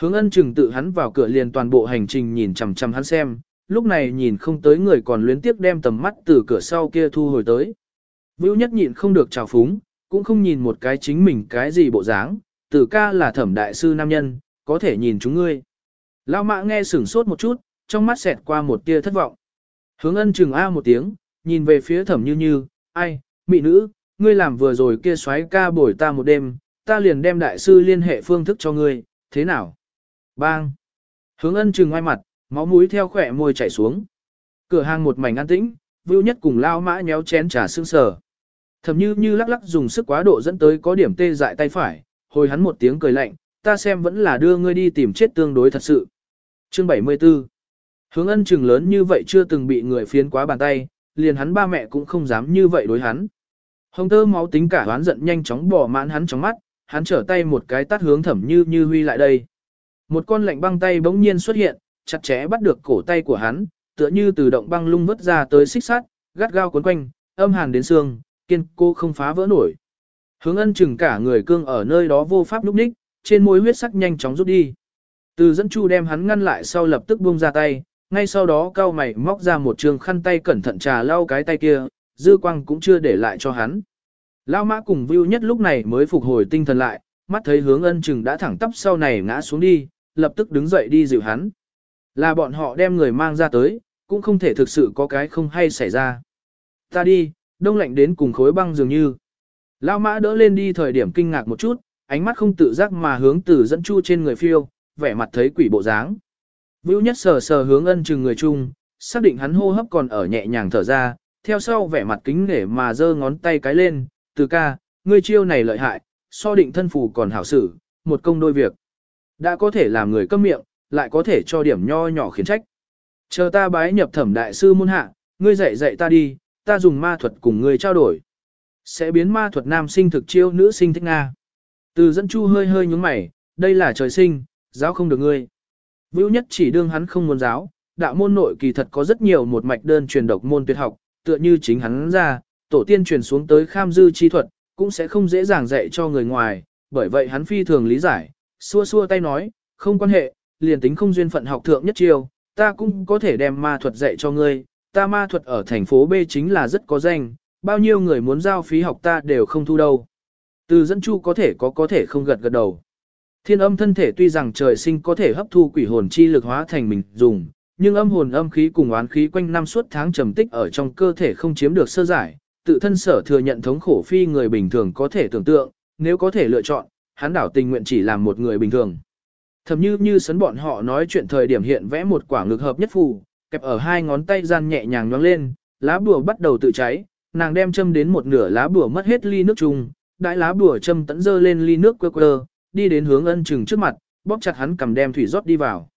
Hướng ân chừng tự hắn vào cửa liền toàn bộ hành trình nhìn chằm chằm hắn xem, lúc này nhìn không tới người còn luyến tiếc đem tầm mắt từ cửa sau kia thu hồi tới. Vưu nhất nhịn không được trào phúng, cũng không nhìn một cái chính mình cái gì bộ dáng, tử ca là thẩm đại sư nam nhân, có thể nhìn chúng ngươi. Lao mã nghe sửng sốt một chút, trong mắt xẹt qua một tia thất vọng. Hướng ân chừng A một tiếng, nhìn về phía thẩm như như, ai, mị nữ, ngươi làm vừa rồi kia xoáy ca bổi ta một đêm, ta liền đem đại sư liên hệ phương thức cho ngươi, thế nào? Bang! Hướng ân chừng ngoài mặt, máu mũi theo khỏe môi chảy xuống. Cửa hàng một mảnh an tĩnh, Vưu Nhất cùng lao mã nhéo chén trà sương sờ. Thẩm như như lắc lắc dùng sức quá độ dẫn tới có điểm tê dại tay phải, hồi hắn một tiếng cười lạnh, ta xem vẫn là đưa ngươi đi tìm chết tương đối thật sự. Chương 74 Hướng ân chừng lớn như vậy chưa từng bị người phiến quá bàn tay, liền hắn ba mẹ cũng không dám như vậy đối hắn. Hồng tơ máu tính cả đoán giận nhanh chóng bỏ mãn hắn trong mắt, hắn trở tay một cái tát hướng thẩm như như huy lại đây. Một con lạnh băng tay bỗng nhiên xuất hiện, chặt chẽ bắt được cổ tay của hắn, tựa như từ động băng lung vứt ra tới xích sắt, gắt gao cuốn quanh, âm hàn đến xương, kiên cô không phá vỡ nổi. Hướng ân chừng cả người cương ở nơi đó vô pháp lúc ních, trên môi huyết sắc nhanh chóng rút đi. Từ dẫn chu đem hắn ngăn lại sau lập tức buông ra tay, ngay sau đó cao mày móc ra một trường khăn tay cẩn thận trà lau cái tay kia, dư quang cũng chưa để lại cho hắn. Lao mã cùng view nhất lúc này mới phục hồi tinh thần lại, mắt thấy hướng ân chừng đã thẳng tắp sau này ngã xuống đi, lập tức đứng dậy đi dịu hắn. Là bọn họ đem người mang ra tới, cũng không thể thực sự có cái không hay xảy ra. Ta đi, đông lạnh đến cùng khối băng dường như. Lao mã đỡ lên đi thời điểm kinh ngạc một chút, ánh mắt không tự giác mà hướng từ dẫn chu trên người phiêu, vẻ mặt thấy quỷ bộ dáng. Vưu nhất sờ sờ hướng ân chừng người chung, xác định hắn hô hấp còn ở nhẹ nhàng thở ra, theo sau vẻ mặt kính nể mà giơ ngón tay cái lên, từ ca, ngươi chiêu này lợi hại, so định thân phù còn hảo xử, một công đôi việc. Đã có thể làm người câm miệng, lại có thể cho điểm nho nhỏ khiến trách. Chờ ta bái nhập thẩm đại sư môn hạ, ngươi dạy dạy ta đi, ta dùng ma thuật cùng ngươi trao đổi. Sẽ biến ma thuật nam sinh thực chiêu nữ sinh thích Nga. Từ dẫn chu hơi hơi nhúng mày, đây là trời sinh, giáo không được ngươi. Vưu nhất chỉ đương hắn không muốn giáo, đạo môn nội kỳ thật có rất nhiều một mạch đơn truyền độc môn tuyệt học, tựa như chính hắn ra, tổ tiên truyền xuống tới kham dư chi thuật, cũng sẽ không dễ dàng dạy cho người ngoài, bởi vậy hắn phi thường lý giải, xua xua tay nói, không quan hệ, liền tính không duyên phận học thượng nhất chiêu, ta cũng có thể đem ma thuật dạy cho ngươi, ta ma thuật ở thành phố B chính là rất có danh, bao nhiêu người muốn giao phí học ta đều không thu đâu. Từ dẫn chu có thể có có thể không gật gật đầu. Thiên âm thân thể tuy rằng trời sinh có thể hấp thu quỷ hồn chi lực hóa thành mình dùng, nhưng âm hồn âm khí cùng oán khí quanh năm suốt tháng trầm tích ở trong cơ thể không chiếm được sơ giải, tự thân sở thừa nhận thống khổ phi người bình thường có thể tưởng tượng, nếu có thể lựa chọn, hắn đảo tình nguyện chỉ làm một người bình thường. Thầm như như sấn bọn họ nói chuyện thời điểm hiện vẽ một quả ngực hợp nhất phù, kẹp ở hai ngón tay gian nhẹ nhàng nhoáng lên, lá bùa bắt đầu tự cháy, nàng đem châm đến một nửa lá bùa mất hết ly nước chung, đại lá bùa châm tẫn dơ lên ly nước quơ quơ, đi đến hướng ân chừng trước mặt, bóp chặt hắn cầm đem thủy rót đi vào.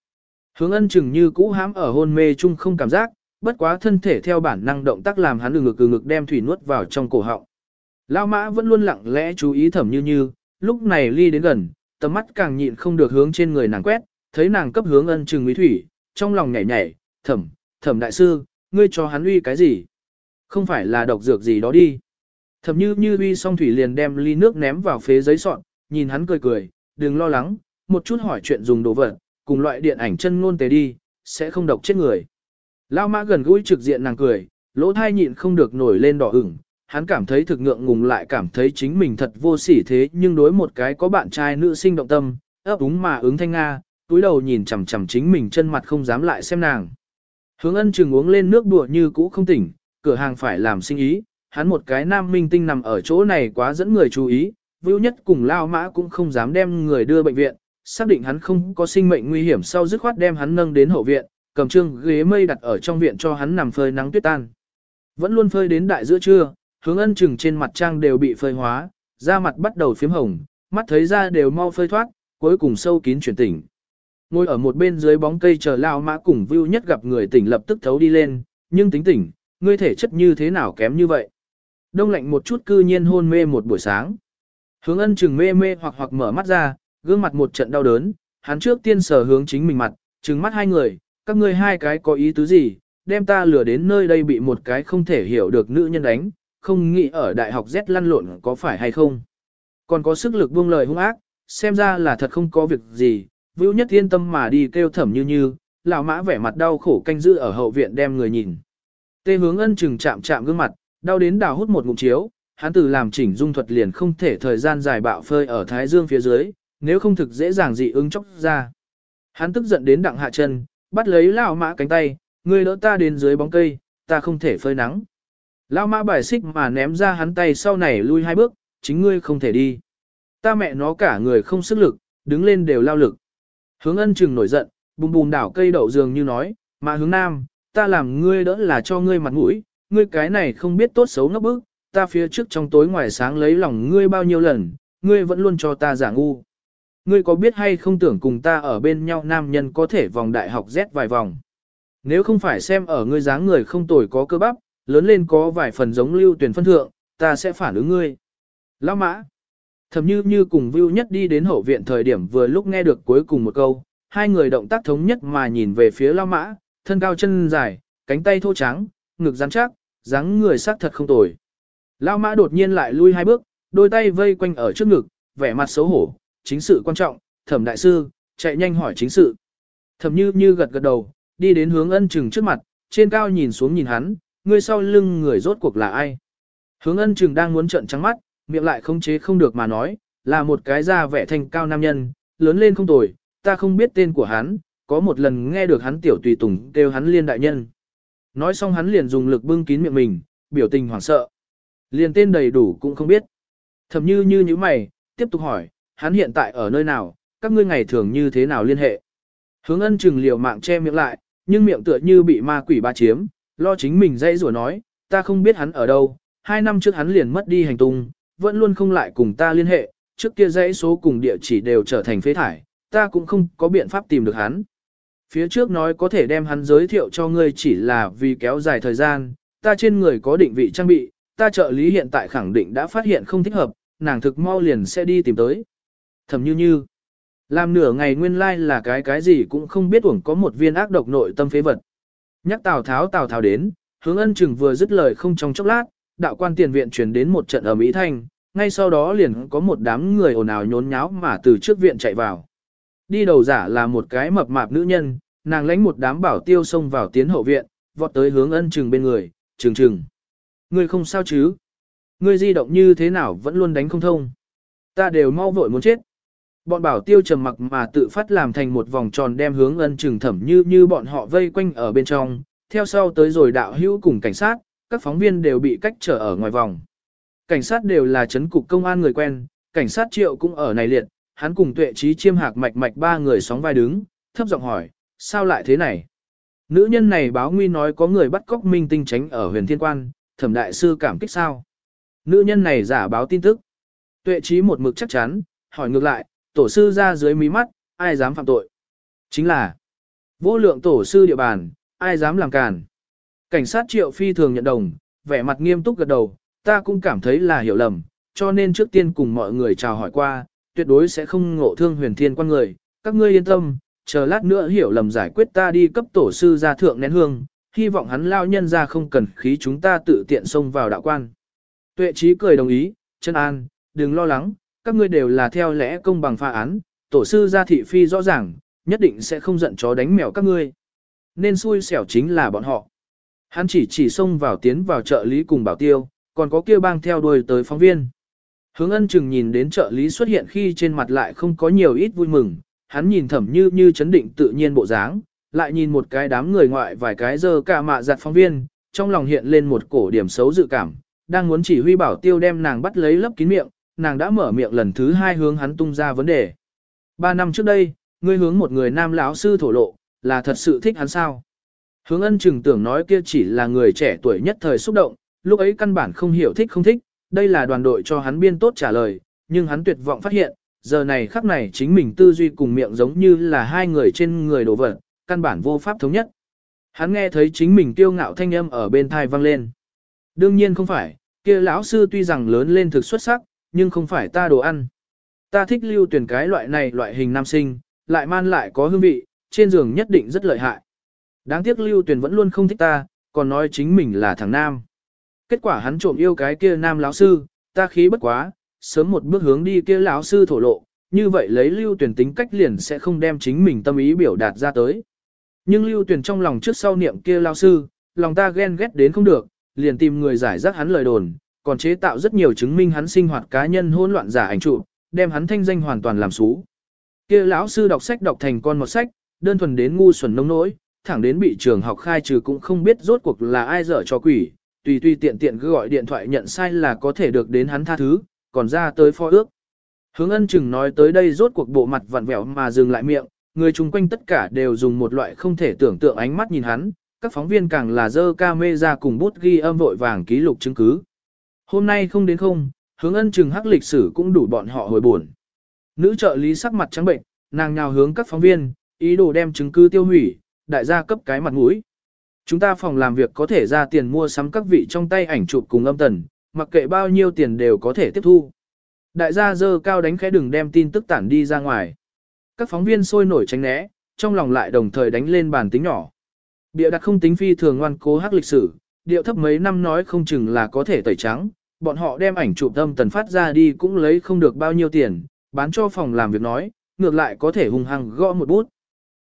Hướng ân chừng như cũ hãm ở hôn mê chung không cảm giác, bất quá thân thể theo bản năng động tác làm hắn ngực ngực đem thủy nuốt vào trong cổ họng. Lao mã vẫn luôn lặng lẽ chú ý thẩm như như, lúc này ly đến gần, tầm mắt càng nhịn không được hướng trên người nàng quét, thấy nàng cấp hướng ân chừng mỹ thủy, trong lòng nhảy nhảy, thẩm, thẩm đại sư, ngươi cho hắn uy cái gì? Không phải là độc dược gì đó đi. Thẩm như như uy xong thủy liền đem ly nước ném vào phế giấy sọn, nhìn hắn cười cười, đừng lo lắng, một chút hỏi chuyện dùng đồ vật, cùng loại điện ảnh chân ngôn tế đi, sẽ không độc chết người. Lao mã gần gũi trực diện nàng cười, lỗ thai nhịn không được nổi lên đỏ ửng, hắn cảm thấy thực ngượng ngùng lại cảm thấy chính mình thật vô sỉ thế nhưng đối một cái có bạn trai nữ sinh động tâm, ấp úng mà ứng thanh Nga, túi đầu nhìn chằm chằm chính mình chân mặt không dám lại xem nàng. Hướng ân chừng uống lên nước đùa như cũ không tỉnh, cửa hàng phải làm sinh ý, hắn một cái nam minh tinh nằm ở chỗ này quá dẫn người chú ý, vưu nhất cùng lao mã cũng không dám đem người đưa bệnh viện, xác định hắn không có sinh mệnh nguy hiểm sau dứt khoát đem hắn nâng đến hậu viện, cầm trương ghế mây đặt ở trong viện cho hắn nằm phơi nắng tuyết tan. Vẫn luôn phơi đến đại giữa trưa, hướng ân chừng trên mặt trang đều bị phơi hóa, da mặt bắt đầu phím hồng, mắt thấy da đều mau phơi thoát, cuối cùng sâu kín chuyển tỉnh. Ngồi ở một bên dưới bóng cây chờ lao mã cùng view nhất gặp người tỉnh lập tức thấu đi lên, nhưng tính tỉnh, ngươi thể chất như thế nào kém như vậy. Đông lạnh một chút cư nhiên hôn mê một buổi sáng. Hướng ân chừng mê mê hoặc hoặc mở mắt ra, gương mặt một trận đau đớn, hắn trước tiên sở hướng chính mình mặt, trừng mắt hai người, các ngươi hai cái có ý tứ gì, đem ta lừa đến nơi đây bị một cái không thể hiểu được nữ nhân đánh, không nghĩ ở đại học Z lăn lộn có phải hay không. Còn có sức lực buông lời hung ác, xem ra là thật không có việc gì, Vưu Nhất yên tâm mà đi kêu thẩm như như, lão mã vẻ mặt đau khổ canh giữ ở hậu viện đem người nhìn. Tê hướng ân chừng chạm chạm gương mặt, đau đến đào hút một ngụm chiếu, hắn từ làm chỉnh dung thuật liền không thể thời gian dài bạo phơi ở thái dương phía dưới, nếu không thực dễ dàng dị ứng chốc ra. Hắn tức giận đến đặng hạ chân, bắt lấy lão mã cánh tay, người đỡ ta đến dưới bóng cây, ta không thể phơi nắng. Lão mã bài xích mà ném ra hắn tay sau này lui hai bước, chính ngươi không thể đi. Ta mẹ nó cả người không sức lực, đứng lên đều lao lực. Hướng ân chừng nổi giận, bùm bùm đảo cây đậu dường như nói, mà hướng nam, ta làm ngươi đỡ là cho ngươi mặt mũi, ngươi cái này không biết tốt xấu ngốc bức, ta phía trước trong tối ngoài sáng lấy lòng ngươi bao nhiêu lần, ngươi vẫn luôn cho ta giả ngu. Ngươi có biết hay không tưởng cùng ta ở bên nhau nam nhân có thể vòng đại học Z vài vòng. Nếu không phải xem ở ngươi dáng người không tồi có cơ bắp, lớn lên có vài phần giống lưu tuyển phân thượng, ta sẽ phản ứng ngươi. Lão mã. Thầm như như cùng Vưu Nhất đi đến hậu viện thời điểm vừa lúc nghe được cuối cùng một câu, hai người động tác thống nhất mà nhìn về phía Lao Mã, thân cao chân dài, cánh tay thô trắng, ngực rắn chắc, dáng người sắc thật không tồi. Lao Mã đột nhiên lại lui hai bước, đôi tay vây quanh ở trước ngực, vẻ mặt xấu hổ, chính sự quan trọng, thẩm đại sư, chạy nhanh hỏi chính sự. Thẩm như như gật gật đầu, đi đến hướng ân trừng trước mặt, trên cao nhìn xuống nhìn hắn, người sau lưng người rốt cuộc là ai. Hướng ân trừng đang muốn trợn trắng mắt, miệng lại không chế không được mà nói, là một cái da vẻ thanh cao nam nhân, lớn lên không tồi, ta không biết tên của hắn, có một lần nghe được hắn tiểu tùy tùng kêu hắn liên đại nhân. Nói xong hắn liền dùng lực bưng kín miệng mình, biểu tình hoảng sợ. Liền tên đầy đủ cũng không biết. Thầm như như như mày, tiếp tục hỏi, hắn hiện tại ở nơi nào, các ngươi ngày thường như thế nào liên hệ. Hướng ân chừng liều mạng che miệng lại, nhưng miệng tựa như bị ma quỷ ba chiếm, lo chính mình dây rủa nói, ta không biết hắn ở đâu, hai năm trước hắn liền mất đi hành tung, vẫn luôn không lại cùng ta liên hệ, trước kia dãy số cùng địa chỉ đều trở thành phế thải, ta cũng không có biện pháp tìm được hắn. Phía trước nói có thể đem hắn giới thiệu cho ngươi chỉ là vì kéo dài thời gian, ta trên người có định vị trang bị, ta trợ lý hiện tại khẳng định đã phát hiện không thích hợp, nàng thực mau liền sẽ đi tìm tới. Thầm như như, làm nửa ngày nguyên lai like là cái cái gì cũng không biết uổng có một viên ác độc nội tâm phế vật. Nhắc Tào Tháo Tào Tháo đến, hướng ân chừng vừa dứt lời không trong chốc lát, đạo quan tiền viện truyền đến một trận ở Mỹ Thanh, ngay sau đó liền có một đám người ồn ào nhốn nháo mà từ trước viện chạy vào. Đi đầu giả là một cái mập mạp nữ nhân, nàng lãnh một đám bảo tiêu xông vào tiến hậu viện, vọt tới hướng ân trừng bên người, trừng trừng. Ngươi không sao chứ? Ngươi di động như thế nào vẫn luôn đánh không thông. Ta đều mau vội muốn chết. Bọn bảo tiêu trầm mặc mà tự phát làm thành một vòng tròn đem hướng ân trừng thẩm như như bọn họ vây quanh ở bên trong, theo sau tới rồi đạo hữu cùng cảnh sát, các phóng viên đều bị cách trở ở ngoài vòng. Cảnh sát đều là chấn cục công an người quen, cảnh sát triệu cũng ở này liệt, hắn cùng tuệ trí chiêm hạc mạch mạch ba người sóng vai đứng, thấp giọng hỏi, sao lại thế này? Nữ nhân này báo nguy nói có người bắt cóc minh tinh tránh ở huyền thiên quan, thẩm đại sư cảm kích sao? Nữ nhân này giả báo tin tức. Tuệ trí một mực chắc chắn, hỏi ngược lại, tổ sư ra dưới mí mắt, ai dám phạm tội? Chính là vô lượng tổ sư địa bàn, ai dám làm càn? Cảnh sát triệu phi thường nhận đồng, vẻ mặt nghiêm túc gật đầu, ta cũng cảm thấy là hiểu lầm, cho nên trước tiên cùng mọi người chào hỏi qua, tuyệt đối sẽ không ngộ thương huyền thiên quan người, các ngươi yên tâm, chờ lát nữa hiểu lầm giải quyết ta đi cấp tổ sư ra thượng nén hương, hy vọng hắn lao nhân ra không cần khí chúng ta tự tiện xông vào đạo quan. Tuệ trí cười đồng ý, chân an, đừng lo lắng, các ngươi đều là theo lẽ công bằng pha án, tổ sư gia thị phi rõ ràng, nhất định sẽ không giận chó đánh mèo các ngươi. Nên xui xẻo chính là bọn họ. Hắn chỉ chỉ xông vào tiến vào trợ lý cùng bảo tiêu, còn có kia bang theo đuôi tới phóng viên. Hướng ân chừng nhìn đến trợ lý xuất hiện khi trên mặt lại không có nhiều ít vui mừng, hắn nhìn thẩm như như chấn định tự nhiên bộ dáng, lại nhìn một cái đám người ngoại vài cái giờ cả mạ giặt phóng viên, trong lòng hiện lên một cổ điểm xấu dự cảm, đang muốn chỉ huy bảo tiêu đem nàng bắt lấy lấp kín miệng, nàng đã mở miệng lần thứ hai hướng hắn tung ra vấn đề. Ba năm trước đây, ngươi hướng một người nam lão sư thổ lộ, là thật sự thích hắn sao? Hướng ân chừng tưởng nói kia chỉ là người trẻ tuổi nhất thời xúc động, lúc ấy căn bản không hiểu thích không thích, đây là đoàn đội cho hắn biên tốt trả lời, nhưng hắn tuyệt vọng phát hiện, giờ này khắc này chính mình tư duy cùng miệng giống như là hai người trên người đổ vật, căn bản vô pháp thống nhất. Hắn nghe thấy chính mình tiêu ngạo thanh âm ở bên thai vang lên. Đương nhiên không phải, kia lão sư tuy rằng lớn lên thực xuất sắc, nhưng không phải ta đồ ăn. Ta thích lưu tuyển cái loại này loại hình nam sinh, lại man lại có hương vị, trên giường nhất định rất lợi hại. Đáng tiếc lưu Tuyền vẫn luôn không thích ta, còn nói chính mình là thằng nam. Kết quả hắn trộm yêu cái kia nam lão sư, ta khí bất quá, sớm một bước hướng đi kia lão sư thổ lộ, như vậy lấy lưu Tuyền tính cách liền sẽ không đem chính mình tâm ý biểu đạt ra tới. Nhưng lưu Tuyền trong lòng trước sau niệm kia lão sư, lòng ta ghen ghét đến không được, liền tìm người giải rác hắn lời đồn, còn chế tạo rất nhiều chứng minh hắn sinh hoạt cá nhân hỗn loạn giả ảnh trụ, đem hắn thanh danh hoàn toàn làm xú. Kia lão sư đọc sách đọc thành con một sách, đơn thuần đến ngu xuẩn nông nỗi, thẳng đến bị trường học khai trừ cũng không biết rốt cuộc là ai dở cho quỷ, tùy tùy tiện tiện cứ gọi điện thoại nhận sai là có thể được đến hắn tha thứ, còn ra tới phó ước. Hướng ân chừng nói tới đây rốt cuộc bộ mặt vặn vẹo mà dừng lại miệng, người chung quanh tất cả đều dùng một loại không thể tưởng tượng ánh mắt nhìn hắn, các phóng viên càng là dơ camera cùng bút ghi âm vội vàng ký lục chứng cứ. Hôm nay không đến không, hướng ân chừng hắc lịch sử cũng đủ bọn họ hồi buồn. Nữ trợ lý sắc mặt trắng bệnh, nàng nhào hướng các phóng viên, ý đồ đem chứng cứ tiêu hủy, đại gia cấp cái mặt mũi. Chúng ta phòng làm việc có thể ra tiền mua sắm các vị trong tay ảnh chụp cùng âm tần, mặc kệ bao nhiêu tiền đều có thể tiếp thu. Đại gia dơ cao đánh khẽ đừng đem tin tức tản đi ra ngoài. Các phóng viên sôi nổi tránh né, trong lòng lại đồng thời đánh lên bàn tính nhỏ. Bịa đặt không tính phi thường ngoan cố hắc lịch sử, điệu thấp mấy năm nói không chừng là có thể tẩy trắng, bọn họ đem ảnh chụp âm tần phát ra đi cũng lấy không được bao nhiêu tiền, bán cho phòng làm việc nói, ngược lại có thể hung hăng gõ một bút.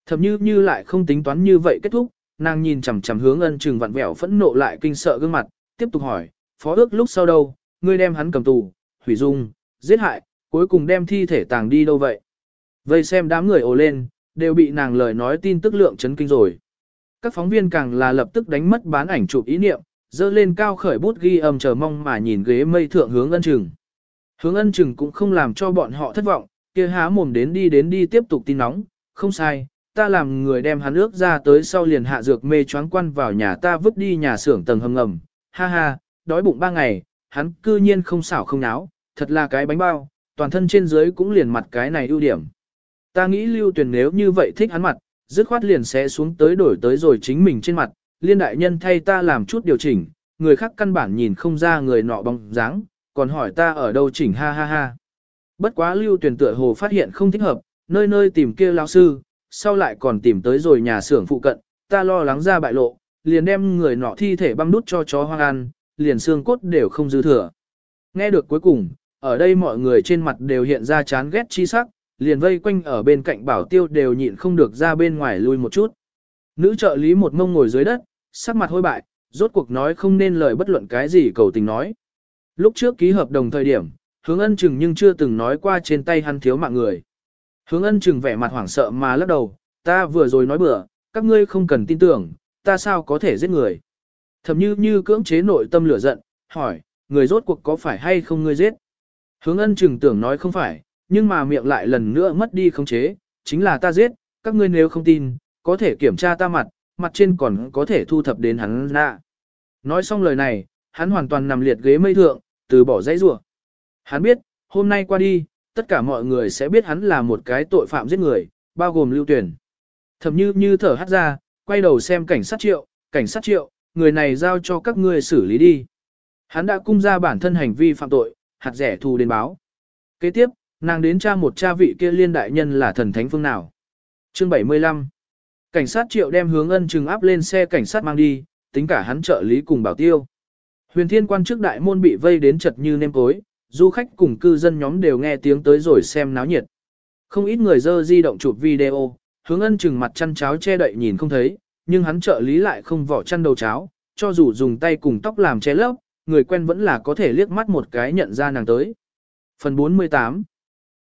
Thậm như như lại không tính toán như vậy kết thúc, nàng nhìn chằm chằm hướng ân trừng vặn vẹo phẫn nộ lại kinh sợ gương mặt, tiếp tục hỏi, phó ước lúc sau đâu, ngươi đem hắn cầm tù, hủy dung, giết hại, cuối cùng đem thi thể tàng đi đâu vậy? Vây xem đám người ồ lên, đều bị nàng lời nói tin tức lượng chấn kinh rồi. Các phóng viên càng là lập tức đánh mất bán ảnh chụp ý niệm, dơ lên cao khởi bút ghi âm chờ mong mà nhìn ghế mây thượng hướng ân trừng. Hướng ân trừng cũng không làm cho bọn họ thất vọng, kia há mồm đến đi đến đi tiếp tục tin nóng, không sai, ta làm người đem hắn ước ra tới sau liền hạ dược mê choáng quan vào nhà ta vứt đi nhà xưởng tầng hầm ngầm, ha ha, đói bụng ba ngày, hắn cư nhiên không xảo không náo, thật là cái bánh bao, toàn thân trên dưới cũng liền mặt cái này ưu điểm. Ta nghĩ lưu tuyển nếu như vậy thích hắn mặt, dứt khoát liền sẽ xuống tới đổi tới rồi chính mình trên mặt, liên đại nhân thay ta làm chút điều chỉnh, người khác căn bản nhìn không ra người nọ bóng dáng, còn hỏi ta ở đâu chỉnh ha ha ha. Bất quá lưu tuyển tựa hồ phát hiện không thích hợp, nơi nơi tìm kia lão sư, sau lại còn tìm tới rồi nhà xưởng phụ cận, ta lo lắng ra bại lộ, liền đem người nọ thi thể băm đút cho chó hoang ăn, liền xương cốt đều không dư thừa. Nghe được cuối cùng, ở đây mọi người trên mặt đều hiện ra chán ghét chi sắc, liền vây quanh ở bên cạnh bảo tiêu đều nhịn không được ra bên ngoài lui một chút. Nữ trợ lý một mông ngồi dưới đất, sắc mặt hôi bại, rốt cuộc nói không nên lời bất luận cái gì cầu tình nói. Lúc trước ký hợp đồng thời điểm, hướng ân chừng nhưng chưa từng nói qua trên tay hắn thiếu mạng người. Hướng ân chừng vẻ mặt hoảng sợ mà lắc đầu, ta vừa rồi nói bừa, các ngươi không cần tin tưởng, ta sao có thể giết người. Thầm như như cưỡng chế nội tâm lửa giận, hỏi, người rốt cuộc có phải hay không ngươi giết? Hướng ân chừng tưởng nói không phải, nhưng mà miệng lại lần nữa mất đi khống chế, chính là ta giết, các ngươi nếu không tin, có thể kiểm tra ta mặt, mặt trên còn có thể thu thập đến hắn nạ. Nói xong lời này, hắn hoàn toàn nằm liệt ghế mây thượng, từ bỏ dãy rủa. Hắn biết, hôm nay qua đi, tất cả mọi người sẽ biết hắn là một cái tội phạm giết người, bao gồm lưu tuyển. Thầm như như thở hắt ra, quay đầu xem cảnh sát triệu, cảnh sát triệu, người này giao cho các ngươi xử lý đi. Hắn đã cung ra bản thân hành vi phạm tội, hạt rẻ thù đến báo. Kế tiếp, nàng đến tra một cha vị kia liên đại nhân là thần thánh phương nào. Chương 75 Cảnh sát triệu đem hướng ân trừng áp lên xe cảnh sát mang đi, tính cả hắn trợ lý cùng bảo tiêu. Huyền thiên quan trước đại môn bị vây đến chật như nêm cối, du khách cùng cư dân nhóm đều nghe tiếng tới rồi xem náo nhiệt. Không ít người dơ di động chụp video, hướng ân chừng mặt chăn cháo che đậy nhìn không thấy, nhưng hắn trợ lý lại không vỏ chăn đầu cháo, cho dù dùng tay cùng tóc làm che lấp, người quen vẫn là có thể liếc mắt một cái nhận ra nàng tới. Phần 48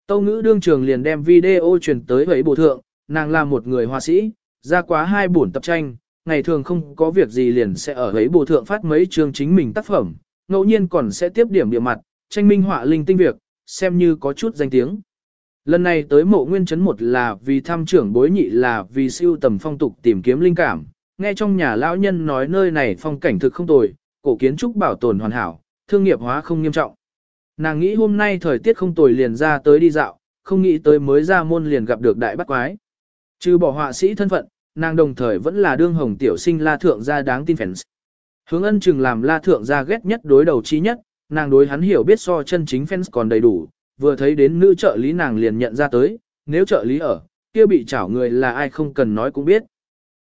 Tâu ngữ đương trường liền đem video truyền tới với bộ thượng, nàng là một người họa sĩ, ra quá hai buồn tập tranh, ngày thường không có việc gì liền sẽ ở ấy bộ thượng phát mấy chương chính mình tác phẩm, ngẫu nhiên còn sẽ tiếp điểm địa mặt, tranh minh họa linh tinh việc, xem như có chút danh tiếng. Lần này tới mộ nguyên chấn một là vì tham trưởng bối nhị là vì siêu tầm phong tục tìm kiếm linh cảm, nghe trong nhà lão nhân nói nơi này phong cảnh thực không tồi, cổ kiến trúc bảo tồn hoàn hảo, thương nghiệp hóa không nghiêm trọng. Nàng nghĩ hôm nay thời tiết không tồi liền ra tới đi dạo, không nghĩ tới mới ra môn liền gặp được đại bắt quái. Trừ bỏ họa sĩ thân phận, nàng đồng thời vẫn là đương hồng tiểu sinh la thượng gia đáng tin fans. Hướng ân chừng làm la thượng gia ghét nhất đối đầu chi nhất, nàng đối hắn hiểu biết so chân chính fans còn đầy đủ, vừa thấy đến nữ trợ lý nàng liền nhận ra tới, nếu trợ lý ở, kia bị chảo người là ai không cần nói cũng biết.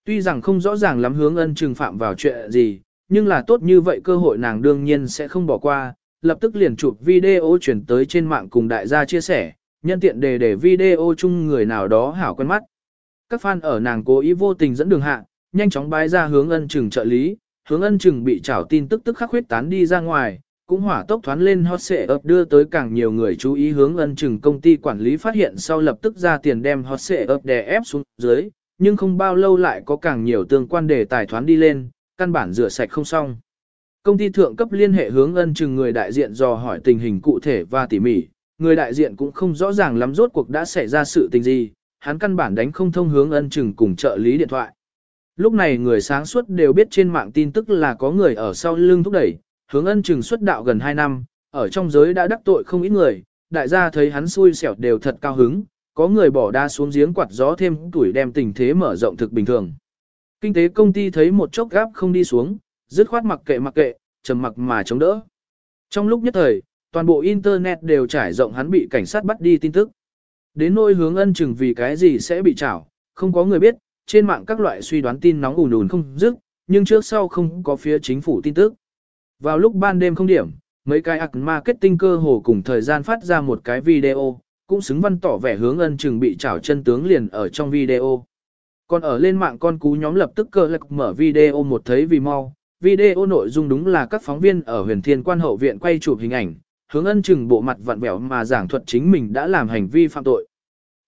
Tuy rằng không rõ ràng lắm hướng ân trừng phạm vào chuyện gì, nhưng là tốt như vậy cơ hội nàng đương nhiên sẽ không bỏ qua, lập tức liền chụp video chuyển tới trên mạng cùng đại gia chia sẻ, nhân tiện đề để video chung người nào đó hảo quen mắt. Các fan ở nàng cố ý vô tình dẫn đường hạ, nhanh chóng bái ra hướng ân trừng trợ lý, hướng ân trừng bị trảo tin tức tức khắc huyết tán đi ra ngoài, cũng hỏa tốc thoán lên hot xệ ập đưa tới càng nhiều người chú ý hướng ân chừng công ty quản lý phát hiện sau lập tức ra tiền đem hot xệ ập đè ép xuống dưới, nhưng không bao lâu lại có càng nhiều tương quan đề tài thoán đi lên, căn bản rửa sạch không xong. Công ty thượng cấp liên hệ hướng ân chừng người đại diện dò hỏi tình hình cụ thể và tỉ mỉ, người đại diện cũng không rõ ràng lắm rốt cuộc đã xảy ra sự tình gì, hắn căn bản đánh không thông hướng ân chừng cùng trợ lý điện thoại. Lúc này người sáng suốt đều biết trên mạng tin tức là có người ở sau lưng thúc đẩy, hướng ân Trừng xuất đạo gần 2 năm, ở trong giới đã đắc tội không ít người, đại gia thấy hắn xui xẻo đều thật cao hứng, có người bỏ đa xuống giếng quạt gió thêm tuổi đem tình thế mở rộng thực bình thường. Kinh tế công ty thấy một chốc gáp không đi xuống, dứt khoát mặc kệ mặc kệ, trầm mặc mà chống đỡ. Trong lúc nhất thời, toàn bộ internet đều trải rộng hắn bị cảnh sát bắt đi tin tức. Đến nỗi hướng ân chừng vì cái gì sẽ bị trảo, không có người biết, trên mạng các loại suy đoán tin nóng ùn ùn không dứt, nhưng trước sau không có phía chính phủ tin tức. Vào lúc ban đêm không điểm, mấy cái ạc marketing cơ hồ cùng thời gian phát ra một cái video, cũng xứng văn tỏ vẻ hướng ân chừng bị trảo chân tướng liền ở trong video. Còn ở lên mạng con cú nhóm lập tức cơ lạc mở video một thấy vì mau, video nội dung đúng là các phóng viên ở huyền thiên quan hậu viện quay chụp hình ảnh, hướng ân chừng bộ mặt vặn vẹo mà giảng thuật chính mình đã làm hành vi phạm tội.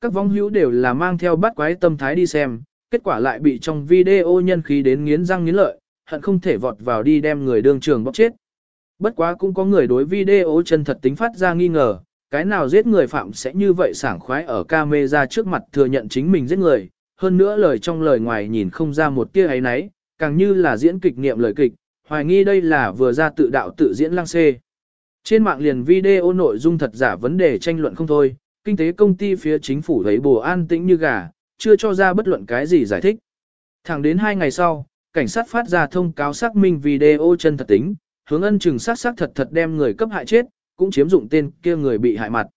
Các vong hữu đều là mang theo bắt quái tâm thái đi xem, kết quả lại bị trong video nhân khí đến nghiến răng nghiến lợi, hận không thể vọt vào đi đem người đương trường bóc chết. Bất quá cũng có người đối video chân thật tính phát ra nghi ngờ, cái nào giết người phạm sẽ như vậy sảng khoái ở camera trước mặt thừa nhận chính mình giết người, hơn nữa lời trong lời ngoài nhìn không ra một tia ấy nấy, càng như là diễn kịch niệm lời kịch, hoài nghi đây là vừa ra tự đạo tự diễn lăng xê. Trên mạng liền video nội dung thật giả vấn đề tranh luận không thôi, kinh tế công ty phía chính phủ thấy bồ an tĩnh như gà, chưa cho ra bất luận cái gì giải thích. Thẳng đến hai ngày sau, cảnh sát phát ra thông cáo xác minh video chân thật tính, hướng ân trừng sát sát thật thật đem người cấp hại chết, cũng chiếm dụng tên kia người bị hại mặt.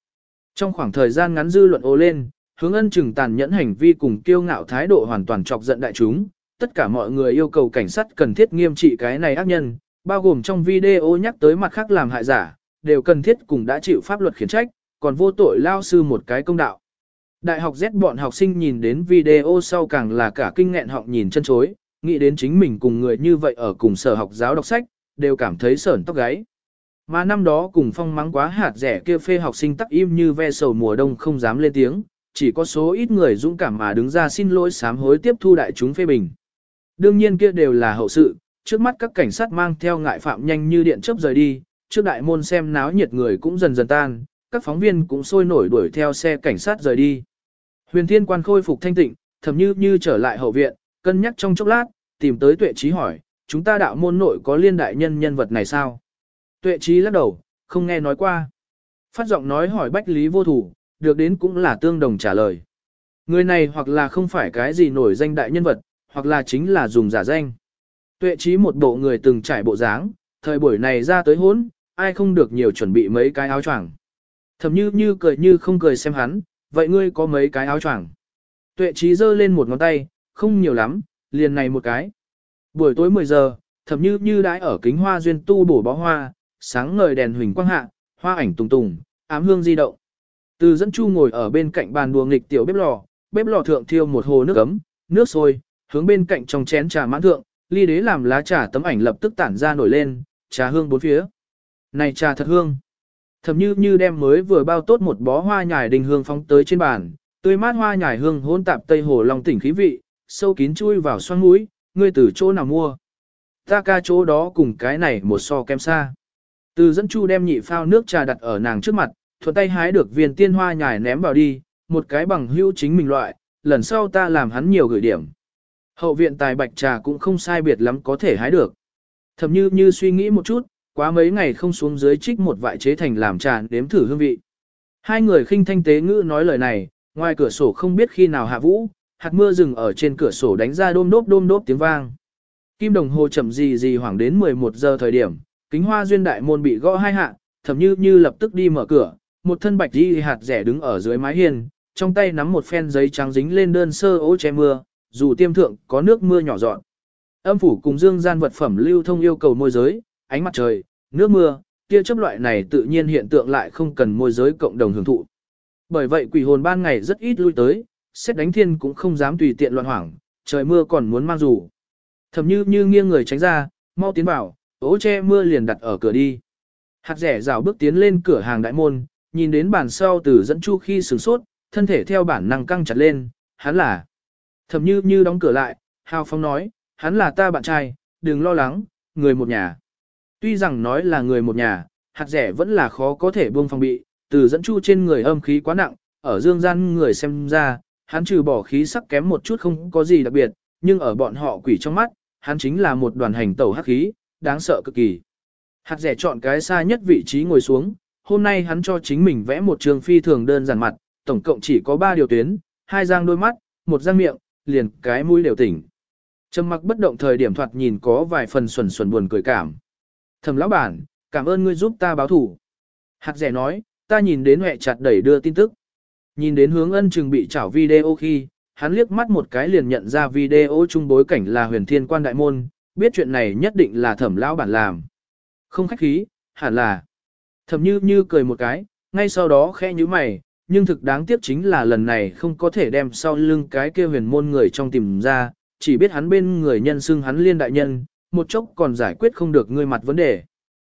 Trong khoảng thời gian ngắn dư luận ô lên, hướng ân trừng tàn nhẫn hành vi cùng kiêu ngạo thái độ hoàn toàn chọc giận đại chúng, tất cả mọi người yêu cầu cảnh sát cần thiết nghiêm trị cái này ác nhân, bao gồm trong video nhắc tới mặt khác làm hại giả, đều cần thiết cùng đã chịu pháp luật khiển trách, còn vô tội lao sư một cái công đạo. Đại học Z bọn học sinh nhìn đến video sau càng là cả kinh nghẹn họng nhìn chân chối, nghĩ đến chính mình cùng người như vậy ở cùng sở học giáo đọc sách, đều cảm thấy sởn tóc gáy. Mà năm đó cùng phong mắng quá hạt rẻ kia phê học sinh tắc im như ve sầu mùa đông không dám lên tiếng, chỉ có số ít người dũng cảm mà đứng ra xin lỗi sám hối tiếp thu đại chúng phê bình. Đương nhiên kia đều là hậu sự, trước mắt các cảnh sát mang theo ngại phạm nhanh như điện chớp rời đi, trước đại môn xem náo nhiệt người cũng dần dần tan, các phóng viên cũng sôi nổi đuổi theo xe cảnh sát rời đi. Huyền Thiên Quan khôi phục thanh tịnh, thầm như như trở lại hậu viện, cân nhắc trong chốc lát, tìm tới tuệ trí hỏi, chúng ta đạo môn nội có liên đại nhân nhân vật này sao? Tuệ trí lắc đầu, không nghe nói qua. Phát giọng nói hỏi bách lý vô thủ, được đến cũng là tương đồng trả lời. Người này hoặc là không phải cái gì nổi danh đại nhân vật, hoặc là chính là dùng giả danh. Tuệ trí một bộ người từng trải bộ dáng, thời buổi này ra tới hốn, ai không được nhiều chuẩn bị mấy cái áo choàng. Thầm như như cười như không cười xem hắn, vậy ngươi có mấy cái áo choàng. Tuệ trí giơ lên một ngón tay, không nhiều lắm, liền này một cái. Buổi tối 10 giờ, thầm như như đãi ở kính hoa duyên tu bổ bó hoa, sáng ngời đèn huỳnh quang hạ, hoa ảnh tùng tùng, ám hương di động. Từ dẫn chu ngồi ở bên cạnh bàn đùa nghịch tiểu bếp lò, bếp lò thượng thiêu một hồ nước ấm, nước sôi, hướng bên cạnh trong chén trà mãn thượng, ly đế làm lá trà tấm ảnh lập tức tản ra nổi lên, trà hương bốn phía. Này trà thật hương. Thầm như như đem mới vừa bao tốt một bó hoa nhài đình hương phóng tới trên bàn, tươi mát hoa nhài hương hôn tạp tây hồ long tỉnh khí vị, sâu kín chui vào xoang mũi, ngươi từ chỗ nào mua. Ta ca chỗ đó cùng cái này một so kem xa. Từ dẫn chu đem nhị phao nước trà đặt ở nàng trước mặt, thuận tay hái được viên tiên hoa nhài ném vào đi, một cái bằng hữu chính mình loại, lần sau ta làm hắn nhiều gửi điểm. Hậu viện tài bạch trà cũng không sai biệt lắm có thể hái được. Thầm như như suy nghĩ một chút, quá mấy ngày không xuống dưới trích một vại chế thành làm trà đếm thử hương vị. Hai người khinh thanh tế ngữ nói lời này, ngoài cửa sổ không biết khi nào hạ vũ, hạt mưa rừng ở trên cửa sổ đánh ra đôm đốp đôm đốp tiếng vang. Kim đồng hồ chậm gì gì hoảng đến 11 giờ thời điểm, kính hoa duyên đại môn bị gõ hai hạ, thầm như như lập tức đi mở cửa, một thân bạch đi hạt rẻ đứng ở dưới mái hiên, trong tay nắm một phen giấy trắng dính lên đơn sơ ố che mưa, dù tiêm thượng có nước mưa nhỏ dọn. Âm phủ cùng dương gian vật phẩm lưu thông yêu cầu môi giới, ánh mặt trời, nước mưa, kia chấp loại này tự nhiên hiện tượng lại không cần môi giới cộng đồng hưởng thụ. Bởi vậy quỷ hồn ban ngày rất ít lui tới, xét đánh thiên cũng không dám tùy tiện loạn hoảng, trời mưa còn muốn mang dù. Thầm như như nghiêng người tránh ra, mau tiến vào, ố che mưa liền đặt ở cửa đi. Hạt rẻ rào bước tiến lên cửa hàng đại môn, nhìn đến bàn sau từ dẫn chu khi sửng sốt, thân thể theo bản năng căng chặt lên, hắn là. Thầm như như đóng cửa lại, hào phong nói, hắn là ta bạn trai, đừng lo lắng, người một nhà. Tuy rằng nói là người một nhà, hạt rẻ vẫn là khó có thể buông phòng bị, từ dẫn chu trên người âm khí quá nặng, ở dương gian người xem ra, hắn trừ bỏ khí sắc kém một chút không có gì đặc biệt, nhưng ở bọn họ quỷ trong mắt, hắn chính là một đoàn hành tẩu hắc khí, đáng sợ cực kỳ. Hạt rẻ chọn cái xa nhất vị trí ngồi xuống, hôm nay hắn cho chính mình vẽ một trường phi thường đơn giản mặt, tổng cộng chỉ có 3 điều tuyến, hai giang đôi mắt, một giang miệng, liền cái mũi đều tỉnh. Trầm mặc bất động thời điểm thoạt nhìn có vài phần xuẩn xuẩn buồn cười cảm. Thầm lão bản, cảm ơn ngươi giúp ta báo thủ. Hạt rẻ nói, ta nhìn đến hệ chặt đẩy đưa tin tức. Nhìn đến hướng ân chừng bị chảo video khi, hắn liếc mắt một cái liền nhận ra video chung bối cảnh là huyền thiên quan đại môn, biết chuyện này nhất định là thẩm lão bản làm. Không khách khí, hẳn là. Thẩm như như cười một cái, ngay sau đó khẽ như mày, nhưng thực đáng tiếc chính là lần này không có thể đem sau lưng cái kia huyền môn người trong tìm ra, chỉ biết hắn bên người nhân xưng hắn liên đại nhân, một chốc còn giải quyết không được người mặt vấn đề.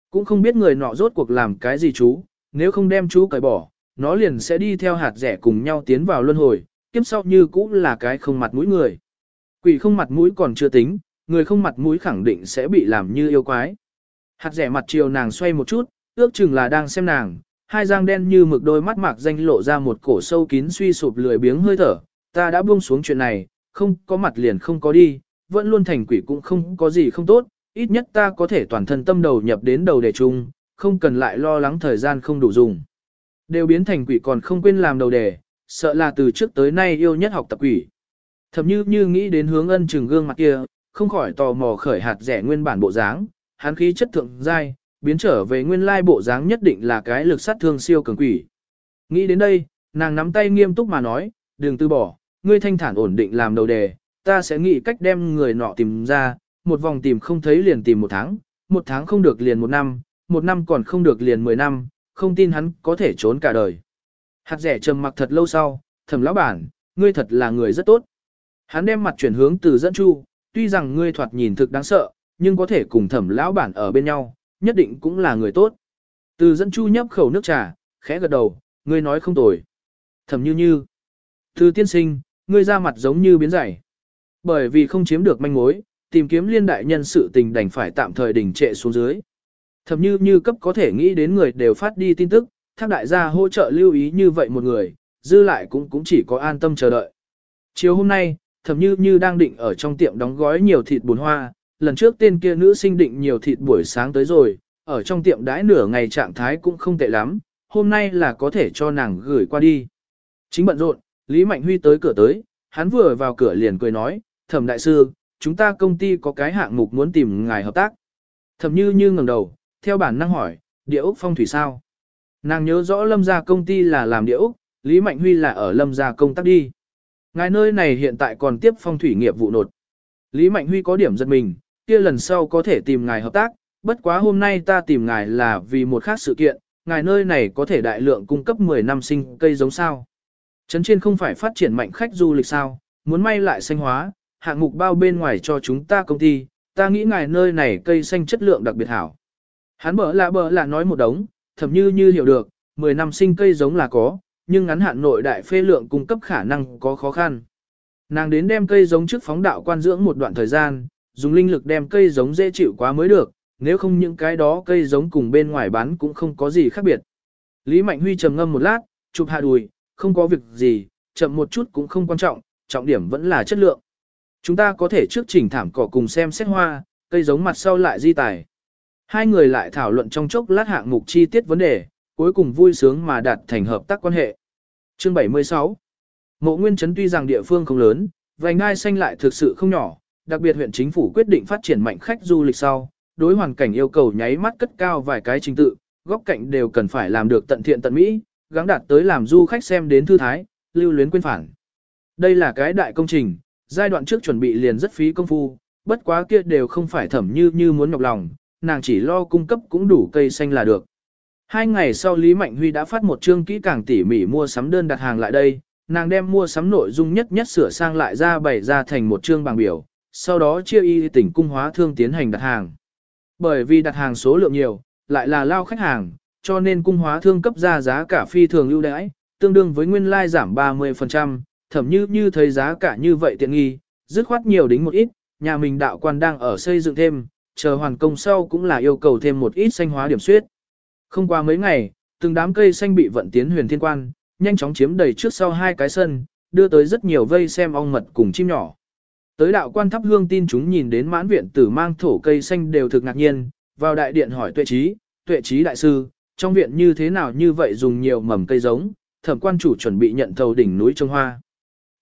Cũng không biết người nọ rốt cuộc làm cái gì chú, nếu không đem chú cởi bỏ, nó liền sẽ đi theo hạt rẻ cùng nhau tiến vào luân hồi, kiếp sau như cũng là cái không mặt mũi người. Quỷ không mặt mũi còn chưa tính, người không mặt mũi khẳng định sẽ bị làm như yêu quái. Hạt rẻ mặt chiều nàng xoay một chút, ước chừng là đang xem nàng, hai giang đen như mực đôi mắt mạc danh lộ ra một cổ sâu kín suy sụp lười biếng hơi thở, ta đã buông xuống chuyện này, không có mặt liền không có đi, vẫn luôn thành quỷ cũng không có gì không tốt, ít nhất ta có thể toàn thân tâm đầu nhập đến đầu đề chung, không cần lại lo lắng thời gian không đủ dùng. Đều biến thành quỷ còn không quên làm đầu đề, sợ là từ trước tới nay yêu nhất học tập quỷ. Thầm như như nghĩ đến hướng ân trừng gương mặt kia, không khỏi tò mò khởi hạt rẻ nguyên bản bộ dáng, hắn khí chất thượng dai, biến trở về nguyên lai bộ dáng nhất định là cái lực sát thương siêu cường quỷ. Nghĩ đến đây, nàng nắm tay nghiêm túc mà nói, đừng từ bỏ, ngươi thanh thản ổn định làm đầu đề, ta sẽ nghĩ cách đem người nọ tìm ra, một vòng tìm không thấy liền tìm một tháng, một tháng không được liền một năm, một năm còn không được liền mười năm, không tin hắn có thể trốn cả đời. Hạt rẻ trầm mặc thật lâu sau, thẩm lão bản, ngươi thật là người rất tốt. Hắn đem mặt chuyển hướng từ dẫn chu, tuy rằng ngươi thoạt nhìn thực đáng sợ, nhưng có thể cùng thẩm lão bản ở bên nhau, nhất định cũng là người tốt. Từ dẫn chu nhấp khẩu nước trà, khẽ gật đầu, ngươi nói không tồi. Thẩm như như. Từ tiên sinh, ngươi ra mặt giống như biến dày. Bởi vì không chiếm được manh mối, tìm kiếm liên đại nhân sự tình đành phải tạm thời đình trệ xuống dưới. Thẩm như như cấp có thể nghĩ đến người đều phát đi tin tức, thác đại gia hỗ trợ lưu ý như vậy một người, dư lại cũng cũng chỉ có an tâm chờ đợi. Chiều hôm nay, thẩm như như đang định ở trong tiệm đóng gói nhiều thịt bùn hoa, lần trước tên kia nữ sinh định nhiều thịt buổi sáng tới rồi, ở trong tiệm đãi nửa ngày trạng thái cũng không tệ lắm, hôm nay là có thể cho nàng gửi qua đi. Chính bận rộn, Lý Mạnh Huy tới cửa tới, hắn vừa vào cửa liền cười nói, thẩm đại sư, chúng ta công ty có cái hạng mục muốn tìm ngài hợp tác. Thẩm như như ngẩng đầu, theo bản năng hỏi, địa ốc phong thủy sao? Nàng nhớ rõ lâm gia công ty là làm địa ốc, Lý Mạnh Huy là ở lâm gia công tác đi. Ngài nơi này hiện tại còn tiếp phong thủy nghiệp vụ nột. Lý Mạnh Huy có điểm giật mình, kia lần sau có thể tìm ngài hợp tác, bất quá hôm nay ta tìm ngài là vì một khác sự kiện, ngài nơi này có thể đại lượng cung cấp 10 năm sinh cây giống sao. Trấn trên không phải phát triển mạnh khách du lịch sao, muốn may lại xanh hóa, hạng mục bao bên ngoài cho chúng ta công ty, ta nghĩ ngài nơi này cây xanh chất lượng đặc biệt hảo. Hắn bở lạ bở lạ nói một đống, thậm như như hiểu được, 10 năm sinh cây giống là có, nhưng ngắn hạn nội đại phê lượng cung cấp khả năng có khó khăn. Nàng đến đem cây giống trước phóng đạo quan dưỡng một đoạn thời gian, dùng linh lực đem cây giống dễ chịu quá mới được, nếu không những cái đó cây giống cùng bên ngoài bán cũng không có gì khác biệt. Lý Mạnh Huy trầm ngâm một lát, chụp hạ đùi, không có việc gì, chậm một chút cũng không quan trọng, trọng điểm vẫn là chất lượng. Chúng ta có thể trước chỉnh thảm cỏ cùng xem xét hoa, cây giống mặt sau lại di tài. Hai người lại thảo luận trong chốc lát hạng mục chi tiết vấn đề, cuối cùng vui sướng mà đạt thành hợp tác quan hệ. Chương 76 Mộ Nguyên Trấn tuy rằng địa phương không lớn, vành ngai xanh lại thực sự không nhỏ, đặc biệt huyện chính phủ quyết định phát triển mạnh khách du lịch sau, đối hoàn cảnh yêu cầu nháy mắt cất cao vài cái trình tự, góc cạnh đều cần phải làm được tận thiện tận mỹ, gắng đạt tới làm du khách xem đến thư thái, lưu luyến quên phản. Đây là cái đại công trình, giai đoạn trước chuẩn bị liền rất phí công phu, bất quá kia đều không phải thẩm như như muốn nhọc lòng, nàng chỉ lo cung cấp cũng đủ cây xanh là được. Hai ngày sau Lý Mạnh Huy đã phát một chương kỹ càng tỉ mỉ mua sắm đơn đặt hàng lại đây, nàng đem mua sắm nội dung nhất nhất sửa sang lại ra bày ra thành một chương bảng biểu, sau đó chia y tỉnh cung hóa thương tiến hành đặt hàng. Bởi vì đặt hàng số lượng nhiều, lại là lao khách hàng, cho nên cung hóa thương cấp ra giá cả phi thường ưu đãi, tương đương với nguyên lai giảm 30%, thậm như như thấy giá cả như vậy tiện nghi, dứt khoát nhiều đính một ít, nhà mình đạo quan đang ở xây dựng thêm, chờ hoàn công sau cũng là yêu cầu thêm một ít xanh hóa điểm suyết. Không qua mấy ngày, từng đám cây xanh bị vận tiến huyền thiên quan, nhanh chóng chiếm đầy trước sau hai cái sân, đưa tới rất nhiều vây xem ong mật cùng chim nhỏ. Tới đạo quan thắp hương tin chúng nhìn đến mãn viện tử mang thổ cây xanh đều thực ngạc nhiên, vào đại điện hỏi tuệ trí, tuệ trí đại sư, trong viện như thế nào như vậy dùng nhiều mầm cây giống, thẩm quan chủ chuẩn bị nhận thầu đỉnh núi trông hoa.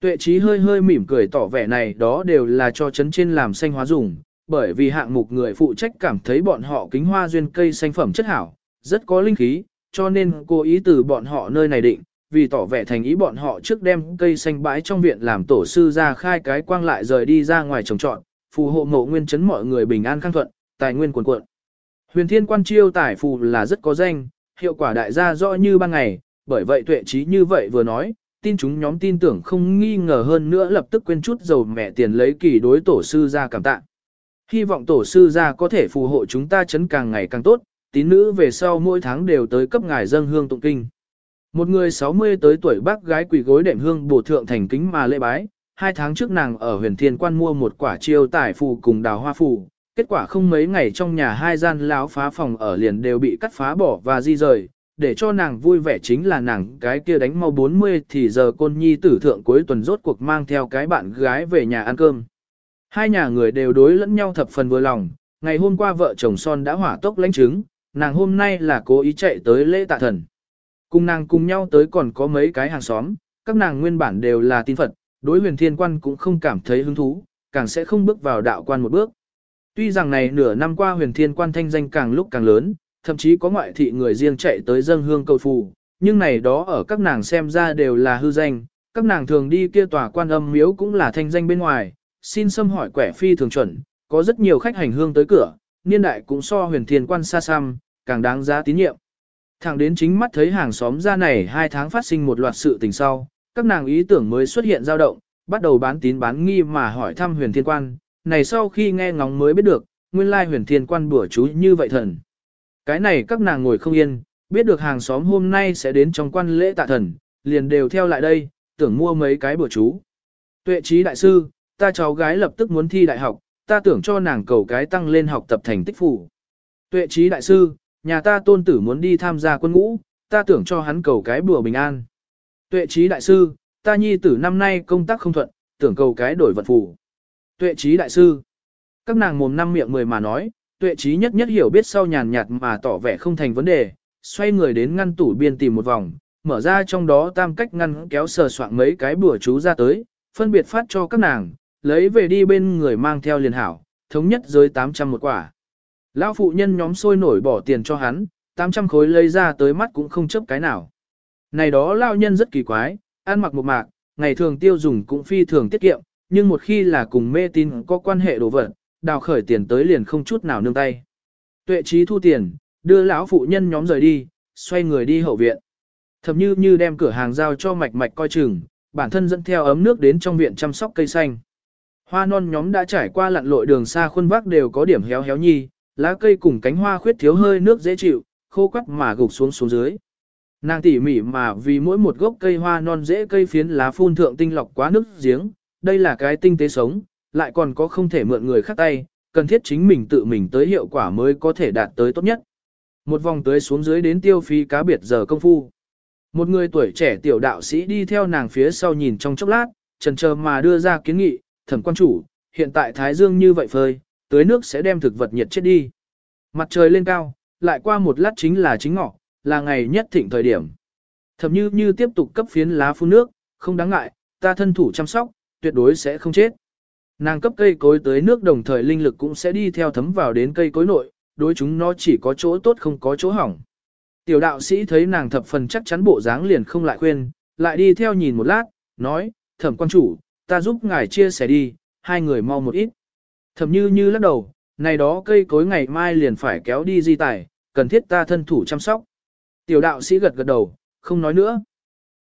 Tuệ trí hơi hơi mỉm cười tỏ vẻ này đó đều là cho chấn trên làm xanh hóa dùng, bởi vì hạng mục người phụ trách cảm thấy bọn họ kính hoa duyên cây xanh phẩm chất hảo, rất có linh khí, cho nên cố ý từ bọn họ nơi này định, vì tỏ vẻ thành ý bọn họ trước đem cây xanh bãi trong viện làm tổ sư ra khai cái quang lại rời đi ra ngoài trồng trọt, phù hộ mộ nguyên chấn mọi người bình an khang thuận, tài nguyên cuồn cuộn. Huyền thiên quan chiêu tài phù là rất có danh, hiệu quả đại gia rõ như ban ngày, bởi vậy tuệ trí như vậy vừa nói, tin chúng nhóm tin tưởng không nghi ngờ hơn nữa lập tức quên chút dầu mẹ tiền lấy kỳ đối tổ sư ra cảm tạ. Hy vọng tổ sư gia có thể phù hộ chúng ta chấn càng ngày càng tốt, tín nữ về sau mỗi tháng đều tới cấp ngài dâng hương tụng kinh. Một người 60 tới tuổi bác gái quỷ gối đệm hương bổ thượng thành kính mà lễ bái, hai tháng trước nàng ở huyền thiên quan mua một quả chiêu tải phù cùng đào hoa phù, kết quả không mấy ngày trong nhà hai gian láo phá phòng ở liền đều bị cắt phá bỏ và di rời, để cho nàng vui vẻ chính là nàng cái kia đánh mau 40 thì giờ côn nhi tử thượng cuối tuần rốt cuộc mang theo cái bạn gái về nhà ăn cơm. Hai nhà người đều đối lẫn nhau thập phần vừa lòng, ngày hôm qua vợ chồng son đã hỏa tốc lãnh chứng, nàng hôm nay là cố ý chạy tới lễ tạ thần. Cùng nàng cùng nhau tới còn có mấy cái hàng xóm, các nàng nguyên bản đều là tin Phật, đối huyền thiên quan cũng không cảm thấy hứng thú, càng sẽ không bước vào đạo quan một bước. Tuy rằng này nửa năm qua huyền thiên quan thanh danh càng lúc càng lớn, thậm chí có ngoại thị người riêng chạy tới dân hương cầu phù, nhưng này đó ở các nàng xem ra đều là hư danh, các nàng thường đi kia tòa quan âm miếu cũng là thanh danh bên ngoài, xin xâm hỏi quẻ phi thường chuẩn, có rất nhiều khách hành hương tới cửa, niên đại cũng so huyền thiên quan xa xăm, càng đáng giá tín nhiệm. Thẳng đến chính mắt thấy hàng xóm ra này hai tháng phát sinh một loạt sự tình sau, các nàng ý tưởng mới xuất hiện dao động, bắt đầu bán tín bán nghi mà hỏi thăm huyền thiên quan, này sau khi nghe ngóng mới biết được, nguyên lai huyền thiên quan bữa chú như vậy thần. Cái này các nàng ngồi không yên, biết được hàng xóm hôm nay sẽ đến trong quan lễ tạ thần, liền đều theo lại đây, tưởng mua mấy cái bữa chú. Tuệ trí đại sư, ta cháu gái lập tức muốn thi đại học, ta tưởng cho nàng cầu cái tăng lên học tập thành tích phủ. Tuệ trí đại sư, nhà ta tôn tử muốn đi tham gia quân ngũ, ta tưởng cho hắn cầu cái bùa bình an. Tuệ trí đại sư, ta nhi tử năm nay công tác không thuận, tưởng cầu cái đổi vật phủ. Tuệ trí đại sư, các nàng mồm năm miệng mười mà nói, tuệ trí nhất nhất hiểu biết sau nhàn nhạt mà tỏ vẻ không thành vấn đề, xoay người đến ngăn tủ biên tìm một vòng, mở ra trong đó tam cách ngăn kéo sờ soạn mấy cái bùa chú ra tới, phân biệt phát cho các nàng, lấy về đi bên người mang theo liền hảo, thống nhất dưới 800 một quả. Lão phụ nhân nhóm sôi nổi bỏ tiền cho hắn, 800 khối lấy ra tới mắt cũng không chấp cái nào. Này đó lão nhân rất kỳ quái, ăn mặc một mạc, ngày thường tiêu dùng cũng phi thường tiết kiệm, nhưng một khi là cùng mê tín có quan hệ đồ vật, đào khởi tiền tới liền không chút nào nương tay. Tuệ trí thu tiền, đưa lão phụ nhân nhóm rời đi, xoay người đi hậu viện. Thầm như như đem cửa hàng giao cho mạch mạch coi chừng, bản thân dẫn theo ấm nước đến trong viện chăm sóc cây xanh. Hoa non nhóm đã trải qua lặn lội đường xa khuôn vác đều có điểm héo héo nhi, lá cây cùng cánh hoa khuyết thiếu hơi nước dễ chịu, khô quắt mà gục xuống xuống dưới. Nàng tỉ mỉ mà vì mỗi một gốc cây hoa non dễ cây phiến lá phun thượng tinh lọc quá nước giếng, đây là cái tinh tế sống, lại còn có không thể mượn người khác tay, cần thiết chính mình tự mình tới hiệu quả mới có thể đạt tới tốt nhất. Một vòng tới xuống dưới đến tiêu phí cá biệt giờ công phu. Một người tuổi trẻ tiểu đạo sĩ đi theo nàng phía sau nhìn trong chốc lát, trần chờ mà đưa ra kiến nghị, thẩm quan chủ, hiện tại Thái Dương như vậy phơi, tưới nước sẽ đem thực vật nhiệt chết đi. Mặt trời lên cao, lại qua một lát chính là chính ngọ, là ngày nhất thịnh thời điểm. Thẩm như như tiếp tục cấp phiến lá phun nước, không đáng ngại, ta thân thủ chăm sóc, tuyệt đối sẽ không chết. Nàng cấp cây cối tới nước đồng thời linh lực cũng sẽ đi theo thấm vào đến cây cối nội, đối chúng nó chỉ có chỗ tốt không có chỗ hỏng. Tiểu đạo sĩ thấy nàng thập phần chắc chắn bộ dáng liền không lại khuyên, lại đi theo nhìn một lát, nói, thẩm quan chủ, ta giúp ngài chia sẻ đi, hai người mau một ít. Thẩm như như lắc đầu, này đó cây cối ngày mai liền phải kéo đi di tải, cần thiết ta thân thủ chăm sóc. Tiểu đạo sĩ gật gật đầu, không nói nữa.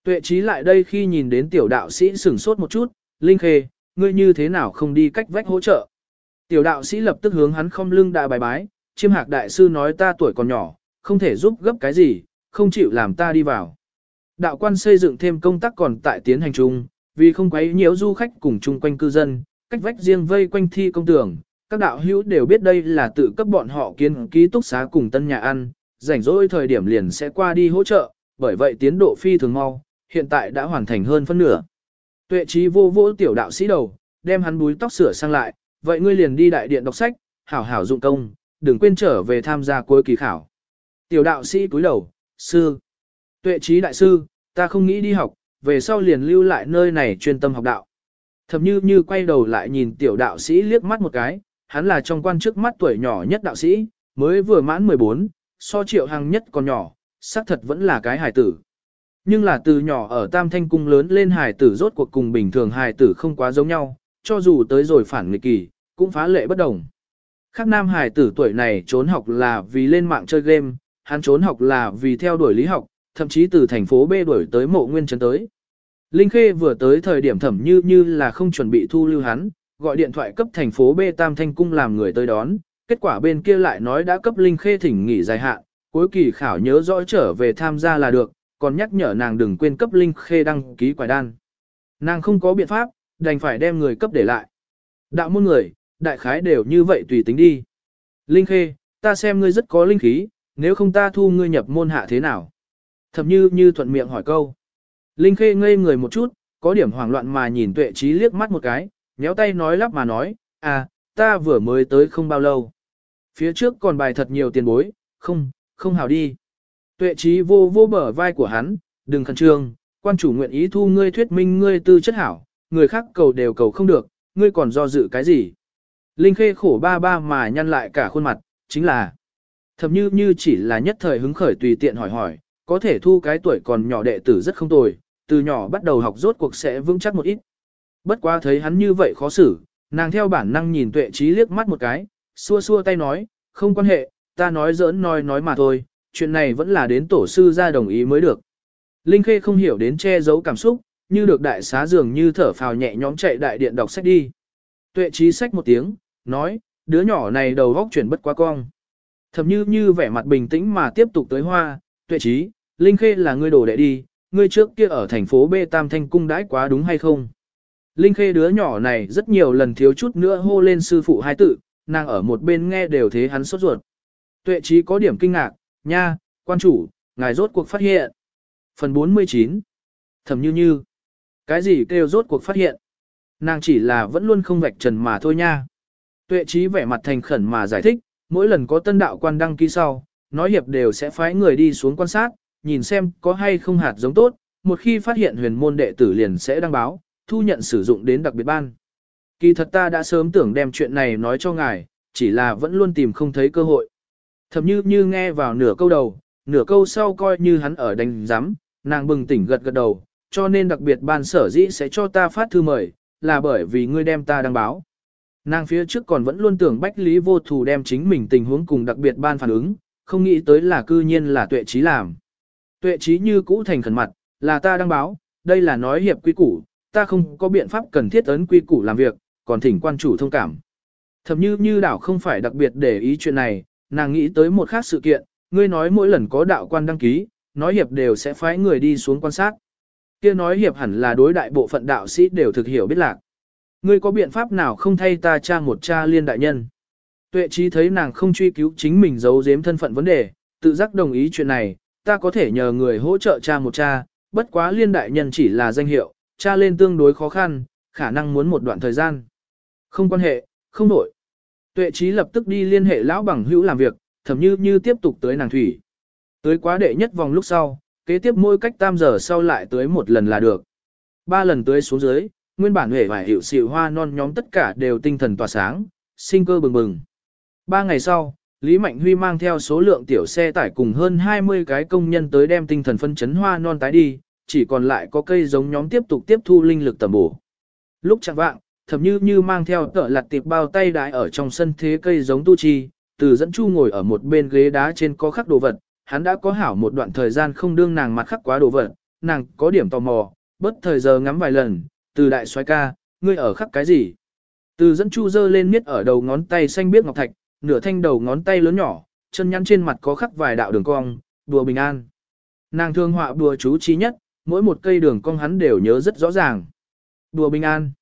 Tuệ trí lại đây khi nhìn đến tiểu đạo sĩ sửng sốt một chút, Linh Khê, ngươi như thế nào không đi cách vách hỗ trợ. Tiểu đạo sĩ lập tức hướng hắn không lưng đại bài bái, chiêm hạc đại sư nói ta tuổi còn nhỏ, không thể giúp gấp cái gì, không chịu làm ta đi vào. Đạo quan xây dựng thêm công tác còn tại tiến hành chung, vì không quấy nhiễu du khách cùng chung quanh cư dân, cách vách riêng vây quanh thi công tường, các đạo hữu đều biết đây là tự cấp bọn họ kiến ký túc xá cùng tân nhà ăn, rảnh rỗi thời điểm liền sẽ qua đi hỗ trợ, bởi vậy tiến độ phi thường mau, hiện tại đã hoàn thành hơn phân nửa. Tuệ trí vô vô tiểu đạo sĩ đầu, đem hắn búi tóc sửa sang lại, vậy ngươi liền đi đại điện đọc sách, hảo hảo dụng công, đừng quên trở về tham gia cuối kỳ khảo. Tiểu đạo sĩ cúi đầu, sư. Tuệ trí đại sư, ta không nghĩ đi học, về sau liền lưu lại nơi này chuyên tâm học đạo. Thầm như như quay đầu lại nhìn tiểu đạo sĩ liếc mắt một cái, hắn là trong quan trước mắt tuổi nhỏ nhất đạo sĩ, mới vừa mãn 14, so triệu hằng nhất còn nhỏ, xác thật vẫn là cái hài tử. Nhưng là từ nhỏ ở tam thanh cung lớn lên hài tử rốt cuộc cùng bình thường hài tử không quá giống nhau, cho dù tới rồi phản nghịch kỳ, cũng phá lệ bất đồng. Khác nam hài tử tuổi này trốn học là vì lên mạng chơi game, hắn trốn học là vì theo đuổi lý học, thậm chí từ thành phố B đuổi tới mộ nguyên trấn tới. Linh Khê vừa tới thời điểm thẩm như như là không chuẩn bị thu lưu hắn, gọi điện thoại cấp thành phố B Tam Thanh Cung làm người tới đón, kết quả bên kia lại nói đã cấp Linh Khê thỉnh nghỉ dài hạn, cuối kỳ khảo nhớ rõ trở về tham gia là được, còn nhắc nhở nàng đừng quên cấp Linh Khê đăng ký quài đan. Nàng không có biện pháp, đành phải đem người cấp để lại. Đạo môn người, đại khái đều như vậy tùy tính đi. Linh Khê, ta xem ngươi rất có linh khí, nếu không ta thu ngươi nhập môn hạ thế nào? Thẩm như như thuận miệng hỏi câu. Linh Khê ngây người một chút, có điểm hoảng loạn mà nhìn tuệ trí liếc mắt một cái, nhéo tay nói lắp mà nói, à, ta vừa mới tới không bao lâu. Phía trước còn bài thật nhiều tiền bối, không, không hào đi. Tuệ trí vô vô bờ vai của hắn, đừng khẩn trương, quan chủ nguyện ý thu ngươi thuyết minh ngươi tư chất hảo, người khác cầu đều cầu không được, ngươi còn do dự cái gì. Linh Khê khổ ba ba mà nhăn lại cả khuôn mặt, chính là thầm như như chỉ là nhất thời hứng khởi tùy tiện hỏi hỏi, có thể thu cái tuổi còn nhỏ đệ tử rất không tồi, từ nhỏ bắt đầu học rốt cuộc sẽ vững chắc một ít. Bất quá thấy hắn như vậy khó xử, nàng theo bản năng nhìn tuệ trí liếc mắt một cái, xua xua tay nói, không quan hệ, ta nói giỡn nói nói mà thôi, chuyện này vẫn là đến tổ sư ra đồng ý mới được. Linh Khê không hiểu đến che giấu cảm xúc, như được đại xá dường như thở phào nhẹ nhõm chạy đại điện đọc sách đi. Tuệ trí sách một tiếng, nói, đứa nhỏ này đầu góc chuyển bất quá cong. Thầm như như vẻ mặt bình tĩnh mà tiếp tục tới hoa, tuệ trí, Linh Khê là ngươi đổ đệ đi, ngươi trước kia ở thành phố B Tam Thanh Cung đãi quá đúng hay không? Linh Khê đứa nhỏ này rất nhiều lần thiếu chút nữa hô lên sư phụ hai tự, nàng ở một bên nghe đều thế hắn sốt ruột. Tuệ trí có điểm kinh ngạc, nha, quan chủ, ngài rốt cuộc phát hiện. Phần 49 Thầm như như Cái gì kêu rốt cuộc phát hiện? Nàng chỉ là vẫn luôn không vạch trần mà thôi nha. Tuệ trí vẻ mặt thành khẩn mà giải thích, mỗi lần có tân đạo quan đăng ký sau, nói hiệp đều sẽ phái người đi xuống quan sát, nhìn xem có hay không hạt giống tốt, một khi phát hiện huyền môn đệ tử liền sẽ đăng báo, thu nhận sử dụng đến đặc biệt ban. Kỳ thật ta đã sớm tưởng đem chuyện này nói cho ngài, chỉ là vẫn luôn tìm không thấy cơ hội. Thầm như như nghe vào nửa câu đầu, nửa câu sau coi như hắn ở đánh giám, nàng bừng tỉnh gật gật đầu, cho nên đặc biệt ban sở dĩ sẽ cho ta phát thư mời, là bởi vì ngươi đem ta đăng báo. Nàng phía trước còn vẫn luôn tưởng Bách Lý vô thù đem chính mình tình huống cùng đặc biệt ban phản ứng, không nghĩ tới là cư nhiên là tuệ trí làm. Tuệ trí như cũ thành khẩn mặt, là ta đăng báo, đây là nói hiệp quy củ, ta không có biện pháp cần thiết ấn quy củ làm việc, còn thỉnh quan chủ thông cảm. Thậm như như đảo không phải đặc biệt để ý chuyện này, nàng nghĩ tới một khác sự kiện, ngươi nói mỗi lần có đạo quan đăng ký, nói hiệp đều sẽ phái người đi xuống quan sát. kia nói hiệp hẳn là đối đại bộ phận đạo sĩ đều thực hiểu biết lạc. Ngươi có biện pháp nào không thay ta cha một cha liên đại nhân? Tuệ trí thấy nàng không truy cứu chính mình giấu giếm thân phận vấn đề, tự giác đồng ý chuyện này, ta có thể nhờ người hỗ trợ cha một cha, bất quá liên đại nhân chỉ là danh hiệu, cha lên tương đối khó khăn, khả năng muốn một đoạn thời gian. Không quan hệ, không đổi. Tuệ trí lập tức đi liên hệ lão bằng hữu làm việc, thầm như như tiếp tục tới nàng thủy. Tới quá đệ nhất vòng lúc sau, kế tiếp mỗi cách tam giờ sau lại tới một lần là được. Ba lần tới xuống dưới, nguyên bản hề vải hiệu xịu hoa non nhóm tất cả đều tinh thần tỏa sáng, sinh cơ bừng bừng. Ba ngày sau, Lý Mạnh Huy mang theo số lượng tiểu xe tải cùng hơn 20 cái công nhân tới đem tinh thần phân chấn hoa non tái đi, chỉ còn lại có cây giống nhóm tiếp tục tiếp thu linh lực tầm bổ. Lúc chẳng vạng, thầm như như mang theo tợ lặt tiệp bao tay đái ở trong sân thế cây giống tu chi, từ dẫn chu ngồi ở một bên ghế đá trên có khắc đồ vật, hắn đã có hảo một đoạn thời gian không đương nàng mặt khắc quá đồ vật, nàng có điểm tò mò, bất thời giờ ngắm vài lần, từ đại xoay ca, ngươi ở khắc cái gì? Từ dẫn chu dơ lên miết ở đầu ngón tay xanh biết ngọc thạch, nửa thanh đầu ngón tay lớn nhỏ, chân nhăn trên mặt có khắc vài đạo đường cong, đùa bình an. Nàng thương họa đùa chú trí nhất, mỗi một cây đường cong hắn đều nhớ rất rõ ràng. Đùa bình an.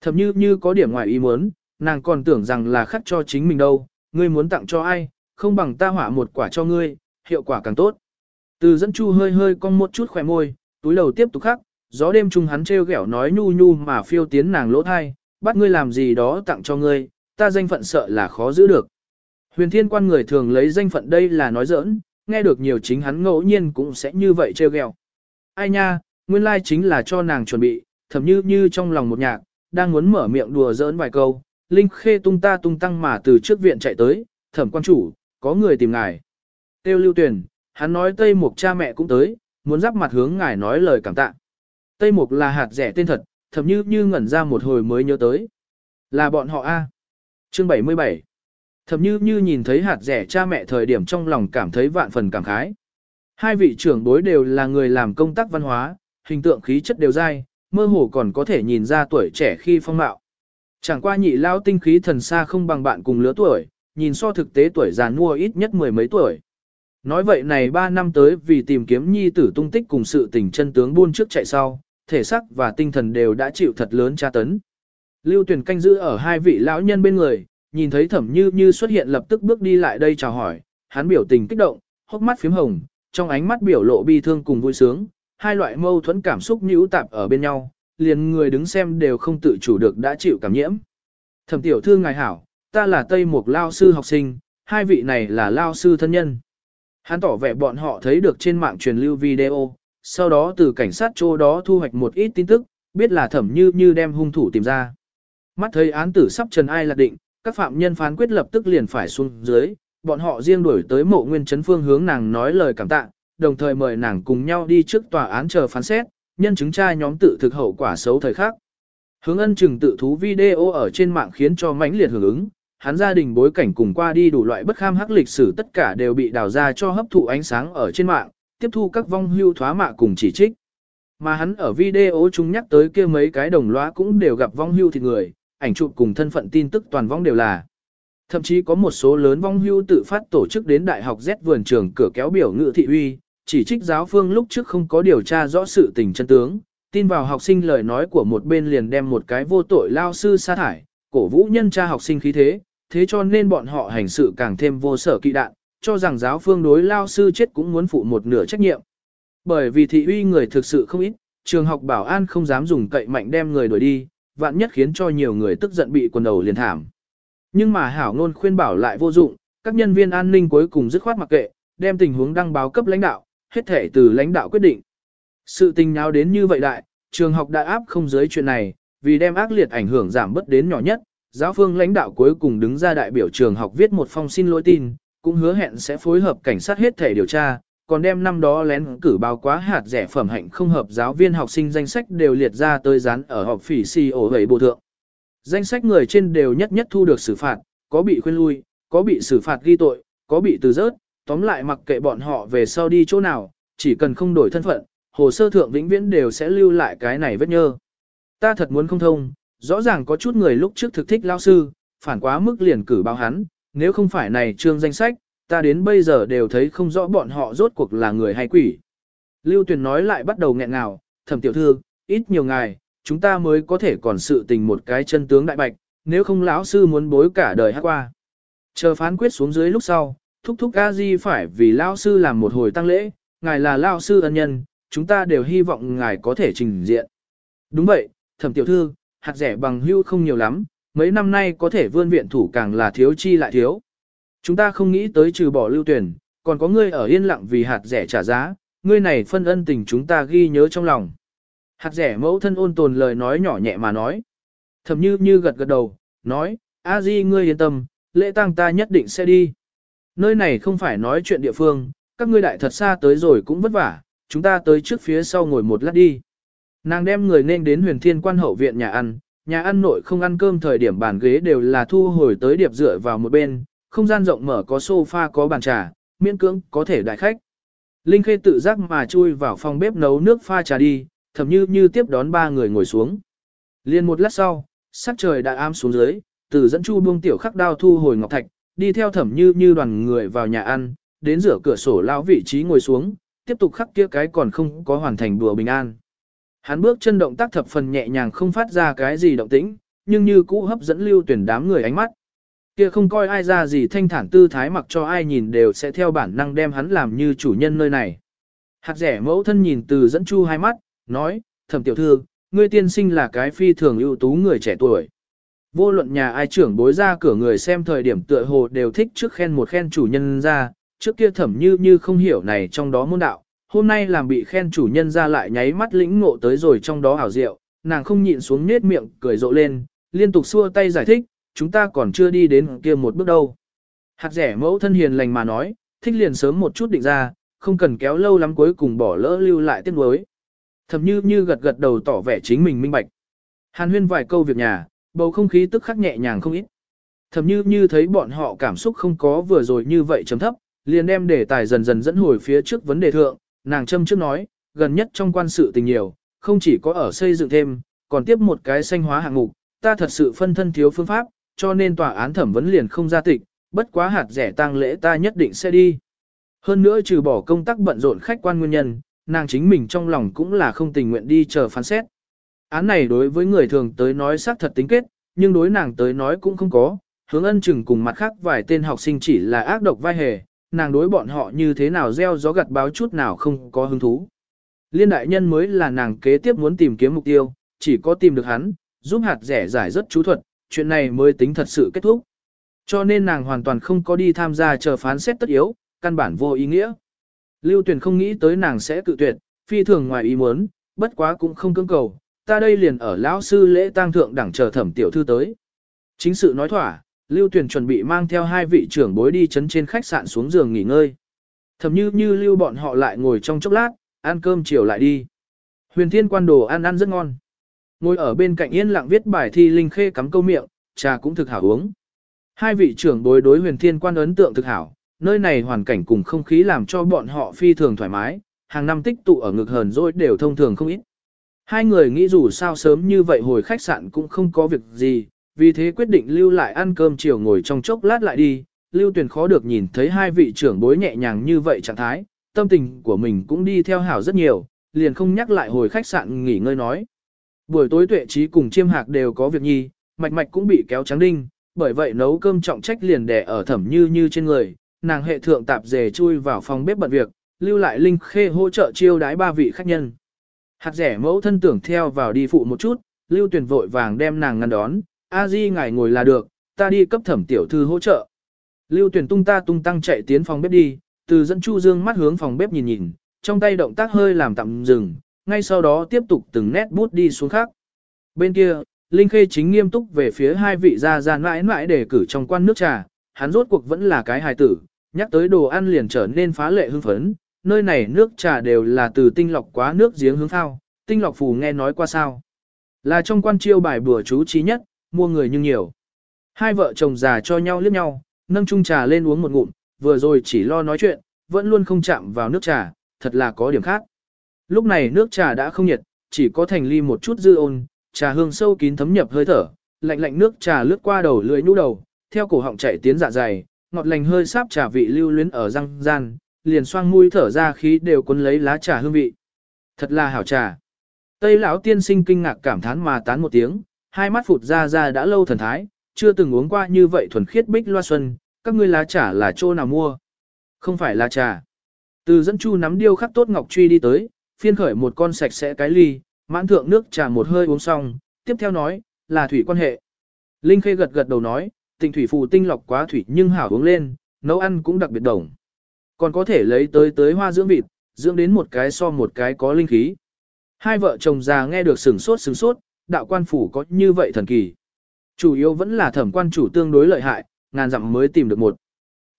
Thậm như như có điểm ngoài ý muốn, nàng còn tưởng rằng là khắc cho chính mình đâu, ngươi muốn tặng cho ai, không bằng ta họa một quả cho ngươi, hiệu quả càng tốt. Từ dẫn chu hơi hơi cong một chút khỏe môi, túi đầu tiếp tục khắc, gió đêm chung hắn treo ghẻo nói nhu nhu mà phiêu tiến nàng lỗ thai, bắt ngươi làm gì đó tặng cho ngươi, ta danh phận sợ là khó giữ được. Huyền thiên quan người thường lấy danh phận đây là nói giỡn, nghe được nhiều chính hắn ngẫu nhiên cũng sẽ như vậy trêu ghẹo. Ai nha, nguyên lai chính là cho nàng chuẩn bị, thầm như như trong lòng một nhạc, đang muốn mở miệng đùa giỡn vài câu, Linh Khê tung ta tung tăng mà từ trước viện chạy tới, thẩm quan chủ, có người tìm ngài. Tiêu lưu tuyển, hắn nói Tây Mục cha mẹ cũng tới, muốn giáp mặt hướng ngài nói lời cảm tạ. Tây Mục là hạt rẻ tên thật, thầm như như ngẩn ra một hồi mới nhớ tới. Là bọn họ A. Chương 77 Thầm như như nhìn thấy hạt rẻ cha mẹ thời điểm trong lòng cảm thấy vạn phần cảm khái. Hai vị trưởng bối đều là người làm công tác văn hóa, hình tượng khí chất đều dai, mơ hồ còn có thể nhìn ra tuổi trẻ khi phong mạo. Chẳng qua nhị lao tinh khí thần xa không bằng bạn cùng lứa tuổi, nhìn so thực tế tuổi già nua ít nhất mười mấy tuổi. Nói vậy này ba năm tới vì tìm kiếm nhi tử tung tích cùng sự tình chân tướng buôn trước chạy sau, thể xác và tinh thần đều đã chịu thật lớn tra tấn. Lưu Tuyền canh giữ ở hai vị lão nhân bên người, nhìn thấy thẩm như như xuất hiện lập tức bước đi lại đây chào hỏi, hắn biểu tình kích động, hốc mắt phím hồng, trong ánh mắt biểu lộ bi thương cùng vui sướng, hai loại mâu thuẫn cảm xúc nhũ tạp ở bên nhau, liền người đứng xem đều không tự chủ được đã chịu cảm nhiễm. Thẩm tiểu thư ngài hảo, ta là Tây Mục Lao sư học sinh, hai vị này là Lao sư thân nhân. Hắn tỏ vẻ bọn họ thấy được trên mạng truyền lưu video, sau đó từ cảnh sát chỗ đó thu hoạch một ít tin tức, biết là thẩm như như đem hung thủ tìm ra. Mắt thấy án tử sắp trần ai lạc định, các phạm nhân phán quyết lập tức liền phải xuống dưới, bọn họ riêng đuổi tới mộ nguyên chấn phương hướng nàng nói lời cảm tạ, đồng thời mời nàng cùng nhau đi trước tòa án chờ phán xét, nhân chứng trai nhóm tự thực hậu quả xấu thời khắc. Hướng ân chừng tự thú video ở trên mạng khiến cho mãnh liệt hưởng ứng, hắn gia đình bối cảnh cùng qua đi đủ loại bất kham hắc lịch sử tất cả đều bị đào ra cho hấp thụ ánh sáng ở trên mạng, tiếp thu các vong hưu thoá mạ cùng chỉ trích. Mà hắn ở video chúng nhắc tới kia mấy cái đồng lõa cũng đều gặp vong hưu thịt người, ảnh chụp cùng thân phận tin tức toàn vong đều là. Thậm chí có một số lớn vong hưu tự phát tổ chức đến đại học Z vườn trường cửa kéo biểu ngự thị uy, chỉ trích giáo phương lúc trước không có điều tra rõ sự tình chân tướng, tin vào học sinh lời nói của một bên liền đem một cái vô tội lao sư sa thải, cổ vũ nhân tra học sinh khí thế, thế cho nên bọn họ hành sự càng thêm vô sở kỵ đạn, cho rằng giáo phương đối lao sư chết cũng muốn phụ một nửa trách nhiệm. Bởi vì thị uy người thực sự không ít, trường học bảo an không dám dùng cậy mạnh đem người đuổi đi, vạn nhất khiến cho nhiều người tức giận bị quần đầu liền thảm. Nhưng mà hảo ngôn khuyên bảo lại vô dụng, các nhân viên an ninh cuối cùng dứt khoát mặc kệ, đem tình huống đăng báo cấp lãnh đạo, hết thể từ lãnh đạo quyết định. Sự tình nào đến như vậy đại, trường học đã áp không giới chuyện này, vì đem ác liệt ảnh hưởng giảm bớt đến nhỏ nhất, giáo phương lãnh đạo cuối cùng đứng ra đại biểu trường học viết một phong xin lỗi tin, cũng hứa hẹn sẽ phối hợp cảnh sát hết thể điều tra, còn đem năm đó lén cử báo quá hạt rẻ phẩm hạnh không hợp giáo viên học sinh danh sách đều liệt ra tới dán ở họp phỉ si ổ hầy bộ thượng. Danh sách người trên đều nhất nhất thu được xử phạt, có bị khuyên lui, có bị xử phạt ghi tội, có bị từ rớt, tóm lại mặc kệ bọn họ về sau đi chỗ nào, chỉ cần không đổi thân phận, hồ sơ thượng vĩnh viễn đều sẽ lưu lại cái này vết nhơ. Ta thật muốn không thông, rõ ràng có chút người lúc trước thực thích lao sư, phản quá mức liền cử báo hắn, nếu không phải này trương danh sách, ta đến bây giờ đều thấy không rõ bọn họ rốt cuộc là người hay quỷ. Lưu Tuyền nói lại bắt đầu nghẹn ngào, thẩm tiểu thư, ít nhiều ngài, chúng ta mới có thể còn sự tình một cái chân tướng đại bạch, nếu không lão sư muốn bối cả đời hát qua. Chờ phán quyết xuống dưới lúc sau, thúc thúc a di phải vì lão sư làm một hồi tăng lễ, ngài là lão sư ân nhân, chúng ta đều hy vọng ngài có thể trình diện. Đúng vậy, thẩm tiểu thư, hạt rẻ bằng hưu không nhiều lắm, mấy năm nay có thể vươn viện thủ càng là thiếu chi lại thiếu. Chúng ta không nghĩ tới trừ bỏ lưu tuyển, còn có ngươi ở yên lặng vì hạt rẻ trả giá, ngươi này phân ân tình chúng ta ghi nhớ trong lòng. Hạt rẻ mẫu thân ôn tồn lời nói nhỏ nhẹ mà nói. Thầm như như gật gật đầu, nói, a di ngươi yên tâm, lễ tang ta nhất định sẽ đi. Nơi này không phải nói chuyện địa phương, các ngươi đại thật xa tới rồi cũng vất vả, chúng ta tới trước phía sau ngồi một lát đi. Nàng đem người nên đến huyền thiên quan hậu viện nhà ăn, nhà ăn nội không ăn cơm thời điểm bàn ghế đều là thu hồi tới điệp dựa vào một bên, không gian rộng mở có sofa có bàn trà, miễn cưỡng có thể đại khách. Linh Khê tự giác mà chui vào phòng bếp nấu nước pha trà đi, thầm như như tiếp đón ba người ngồi xuống. Liên một lát sau, sắc trời đã am xuống dưới, từ dẫn chu buông tiểu khắc đao thu hồi ngọc thạch, đi theo thẩm như như đoàn người vào nhà ăn, đến rửa cửa sổ lao vị trí ngồi xuống, tiếp tục khắc kia cái còn không có hoàn thành đùa bình an. Hắn bước chân động tác thập phần nhẹ nhàng không phát ra cái gì động tĩnh, nhưng như cũ hấp dẫn lưu tuyển đám người ánh mắt. Kia không coi ai ra gì thanh thản tư thái mặc cho ai nhìn đều sẽ theo bản năng đem hắn làm như chủ nhân nơi này. Hạt rẻ mẫu thân nhìn từ dẫn chu hai mắt, nói, thẩm tiểu thư, ngươi tiên sinh là cái phi thường ưu tú người trẻ tuổi. Vô luận nhà ai trưởng bối ra cửa người xem thời điểm tựa hồ đều thích trước khen một khen chủ nhân ra, trước kia thẩm như như không hiểu này trong đó môn đạo, hôm nay làm bị khen chủ nhân ra lại nháy mắt lĩnh ngộ tới rồi trong đó ảo diệu, nàng không nhịn xuống nết miệng cười rộ lên, liên tục xua tay giải thích, chúng ta còn chưa đi đến kia một bước đâu. Hạt rẻ mẫu thân hiền lành mà nói, thích liền sớm một chút định ra, không cần kéo lâu lắm cuối cùng bỏ lỡ lưu lại tiếc nuối. Thầm như như gật gật đầu tỏ vẻ chính mình minh bạch. Hàn huyên vài câu việc nhà, bầu không khí tức khắc nhẹ nhàng không ít. Thầm như như thấy bọn họ cảm xúc không có vừa rồi như vậy chấm thấp, liền đem đề tài dần dần dẫn hồi phía trước vấn đề thượng, nàng châm trước nói, gần nhất trong quan sự tình nhiều, không chỉ có ở xây dựng thêm, còn tiếp một cái sanh hóa hạng mục, ta thật sự phân thân thiếu phương pháp, cho nên tòa án thẩm vấn liền không ra tịch, bất quá hạt rẻ tang lễ ta nhất định sẽ đi. Hơn nữa trừ bỏ công tác bận rộn khách quan nguyên nhân, nàng chính mình trong lòng cũng là không tình nguyện đi chờ phán xét. Án này đối với người thường tới nói xác thật tính kết, nhưng đối nàng tới nói cũng không có, hướng ân chừng cùng mặt khác vài tên học sinh chỉ là ác độc vai hề, nàng đối bọn họ như thế nào gieo gió gặt báo chút nào không có hứng thú. Liên đại nhân mới là nàng kế tiếp muốn tìm kiếm mục tiêu, chỉ có tìm được hắn, giúp hạt rẻ giải rất chú thuật, chuyện này mới tính thật sự kết thúc. Cho nên nàng hoàn toàn không có đi tham gia chờ phán xét tất yếu, căn bản vô ý nghĩa. Lưu Tuyền không nghĩ tới nàng sẽ cự tuyệt, phi thường ngoài ý muốn, bất quá cũng không cưỡng cầu, ta đây liền ở lão sư lễ tang thượng đẳng chờ thẩm tiểu thư tới. Chính sự nói thỏa, Lưu Tuyền chuẩn bị mang theo hai vị trưởng bối đi chấn trên khách sạn xuống giường nghỉ ngơi. Thẩm như như lưu bọn họ lại ngồi trong chốc lát, ăn cơm chiều lại đi. Huyền thiên quan đồ ăn ăn rất ngon. Ngồi ở bên cạnh yên lặng viết bài thi Linh Khê cắm câu miệng, trà cũng thực hảo uống. Hai vị trưởng bối đối huyền thiên quan ấn tượng thực hảo, nơi này hoàn cảnh cùng không khí làm cho bọn họ phi thường thoải mái, hàng năm tích tụ ở ngực hờn rồi đều thông thường không ít. Hai người nghĩ dù sao sớm như vậy hồi khách sạn cũng không có việc gì, vì thế quyết định lưu lại ăn cơm chiều ngồi trong chốc lát lại đi. Lưu tuyển khó được nhìn thấy hai vị trưởng bối nhẹ nhàng như vậy trạng thái, tâm tình của mình cũng đi theo hảo rất nhiều, liền không nhắc lại hồi khách sạn nghỉ ngơi nói. Buổi tối tuệ trí cùng chiêm hạc đều có việc nhi, mạch mạch cũng bị kéo trắng đinh, bởi vậy nấu cơm trọng trách liền đè ở thẩm như như trên người, nàng hệ thượng tạp dề chui vào phòng bếp bận việc, lưu lại linh khê hỗ trợ chiêu đái ba vị khách nhân. Hạt rẻ mẫu thân tưởng theo vào đi phụ một chút, lưu tuyển vội vàng đem nàng ngăn đón, a di ngài ngồi là được, ta đi cấp thẩm tiểu thư hỗ trợ. Lưu tuyển tung ta tung tăng chạy tiến phòng bếp đi, từ dẫn chu dương mắt hướng phòng bếp nhìn nhìn, trong tay động tác hơi làm tạm dừng, ngay sau đó tiếp tục từng nét bút đi xuống khác. Bên kia, Linh Khê chính nghiêm túc về phía hai vị gia gia mãi mãi để cử trong quan nước trà, hắn rốt cuộc vẫn là cái hài tử, nhắc tới đồ ăn liền trở nên phá lệ hưng phấn, nơi này nước trà đều là từ tinh lọc quá nước giếng hướng thao, tinh lọc phù nghe nói qua sao. Là trong quan chiêu bài bữa chú trí nhất, mua người nhưng nhiều. Hai vợ chồng già cho nhau liếc nhau, nâng chung trà lên uống một ngụm, vừa rồi chỉ lo nói chuyện, vẫn luôn không chạm vào nước trà, thật là có điểm khác. Lúc này nước trà đã không nhiệt, chỉ có thành ly một chút dư ôn, trà hương sâu kín thấm nhập hơi thở, lạnh lạnh nước trà lướt qua đầu lưỡi nhũ đầu, theo cổ họng chạy tiến dạ dày, ngọt lành hơi sáp trà vị lưu luyến ở răng gian, liền xoang mũi thở ra khí đều cuốn lấy lá trà hương vị. Thật là hảo trà. Tây lão tiên sinh kinh ngạc cảm thán mà tán một tiếng, hai mắt phụt ra ra đã lâu thần thái, chưa từng uống qua như vậy thuần khiết bích loa xuân, các ngươi lá trà là chỗ nào mua? Không phải lá trà. Từ dẫn chu nắm điêu khắc tốt ngọc truy đi tới, phiên khởi một con sạch sẽ cái ly, mãn thượng nước trà một hơi uống xong, tiếp theo nói, là thủy quan hệ. Linh Khê gật gật đầu nói, tình thủy phù tinh lọc quá thủy nhưng hảo uống lên, nấu ăn cũng đặc biệt đồng. Còn có thể lấy tới tới hoa dưỡng vịt, dưỡng đến một cái so một cái có linh khí. Hai vợ chồng già nghe được sừng sốt sừng sốt, đạo quan phủ có như vậy thần kỳ. Chủ yếu vẫn là thẩm quan chủ tương đối lợi hại, ngàn dặm mới tìm được một.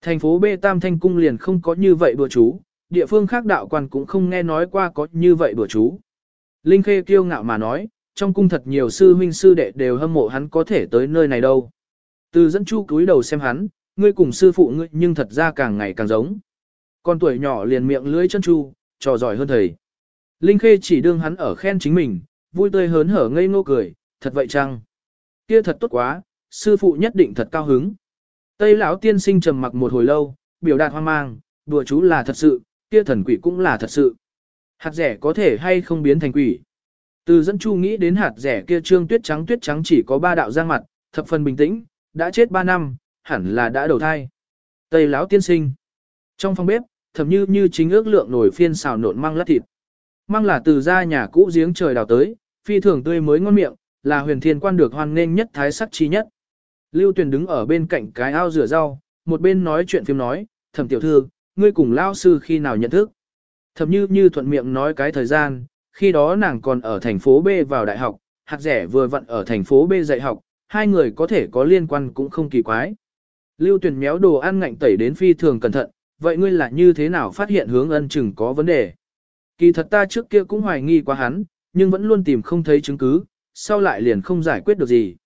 Thành phố B Tam Thanh Cung liền không có như vậy đùa chú, địa phương khác đạo quan cũng không nghe nói qua có như vậy bữa chú. Linh Khê kiêu ngạo mà nói, trong cung thật nhiều sư huynh sư đệ đều hâm mộ hắn có thể tới nơi này đâu. Từ dẫn chu cúi đầu xem hắn, ngươi cùng sư phụ ngươi nhưng thật ra càng ngày càng giống. Con tuổi nhỏ liền miệng lưỡi chân chu, trò giỏi hơn thầy. Linh Khê chỉ đương hắn ở khen chính mình, vui tươi hớn hở ngây ngô cười, thật vậy chăng? Kia thật tốt quá, sư phụ nhất định thật cao hứng. Tây lão tiên sinh trầm mặc một hồi lâu, biểu đạt hoang mang, đùa chú là thật sự, kia thần quỷ cũng là thật sự. Hạt rẻ có thể hay không biến thành quỷ. Từ dẫn chu nghĩ đến hạt rẻ kia trương tuyết trắng tuyết trắng chỉ có ba đạo giang mặt, thập phần bình tĩnh, đã chết ba năm, hẳn là đã đầu thai. Tây lão tiên sinh. Trong phòng bếp, thầm như như chính ước lượng nổi phiên xào nộn măng lát thịt. Măng là từ ra nhà cũ giếng trời đào tới, phi thường tươi mới ngon miệng, là huyền thiên quan được hoan nghênh nhất thái sắc chi nhất. Lưu Tuyền đứng ở bên cạnh cái ao rửa rau, một bên nói chuyện phim nói, thẩm tiểu thư, ngươi cùng lao sư khi nào nhận thức. Thậm như như thuận miệng nói cái thời gian, khi đó nàng còn ở thành phố B vào đại học, hạt rẻ vừa vặn ở thành phố B dạy học, hai người có thể có liên quan cũng không kỳ quái. Lưu Tuyền méo đồ ăn ngạnh tẩy đến phi thường cẩn thận, vậy ngươi là như thế nào phát hiện hướng ân chừng có vấn đề? Kỳ thật ta trước kia cũng hoài nghi quá hắn, nhưng vẫn luôn tìm không thấy chứng cứ, sau lại liền không giải quyết được gì.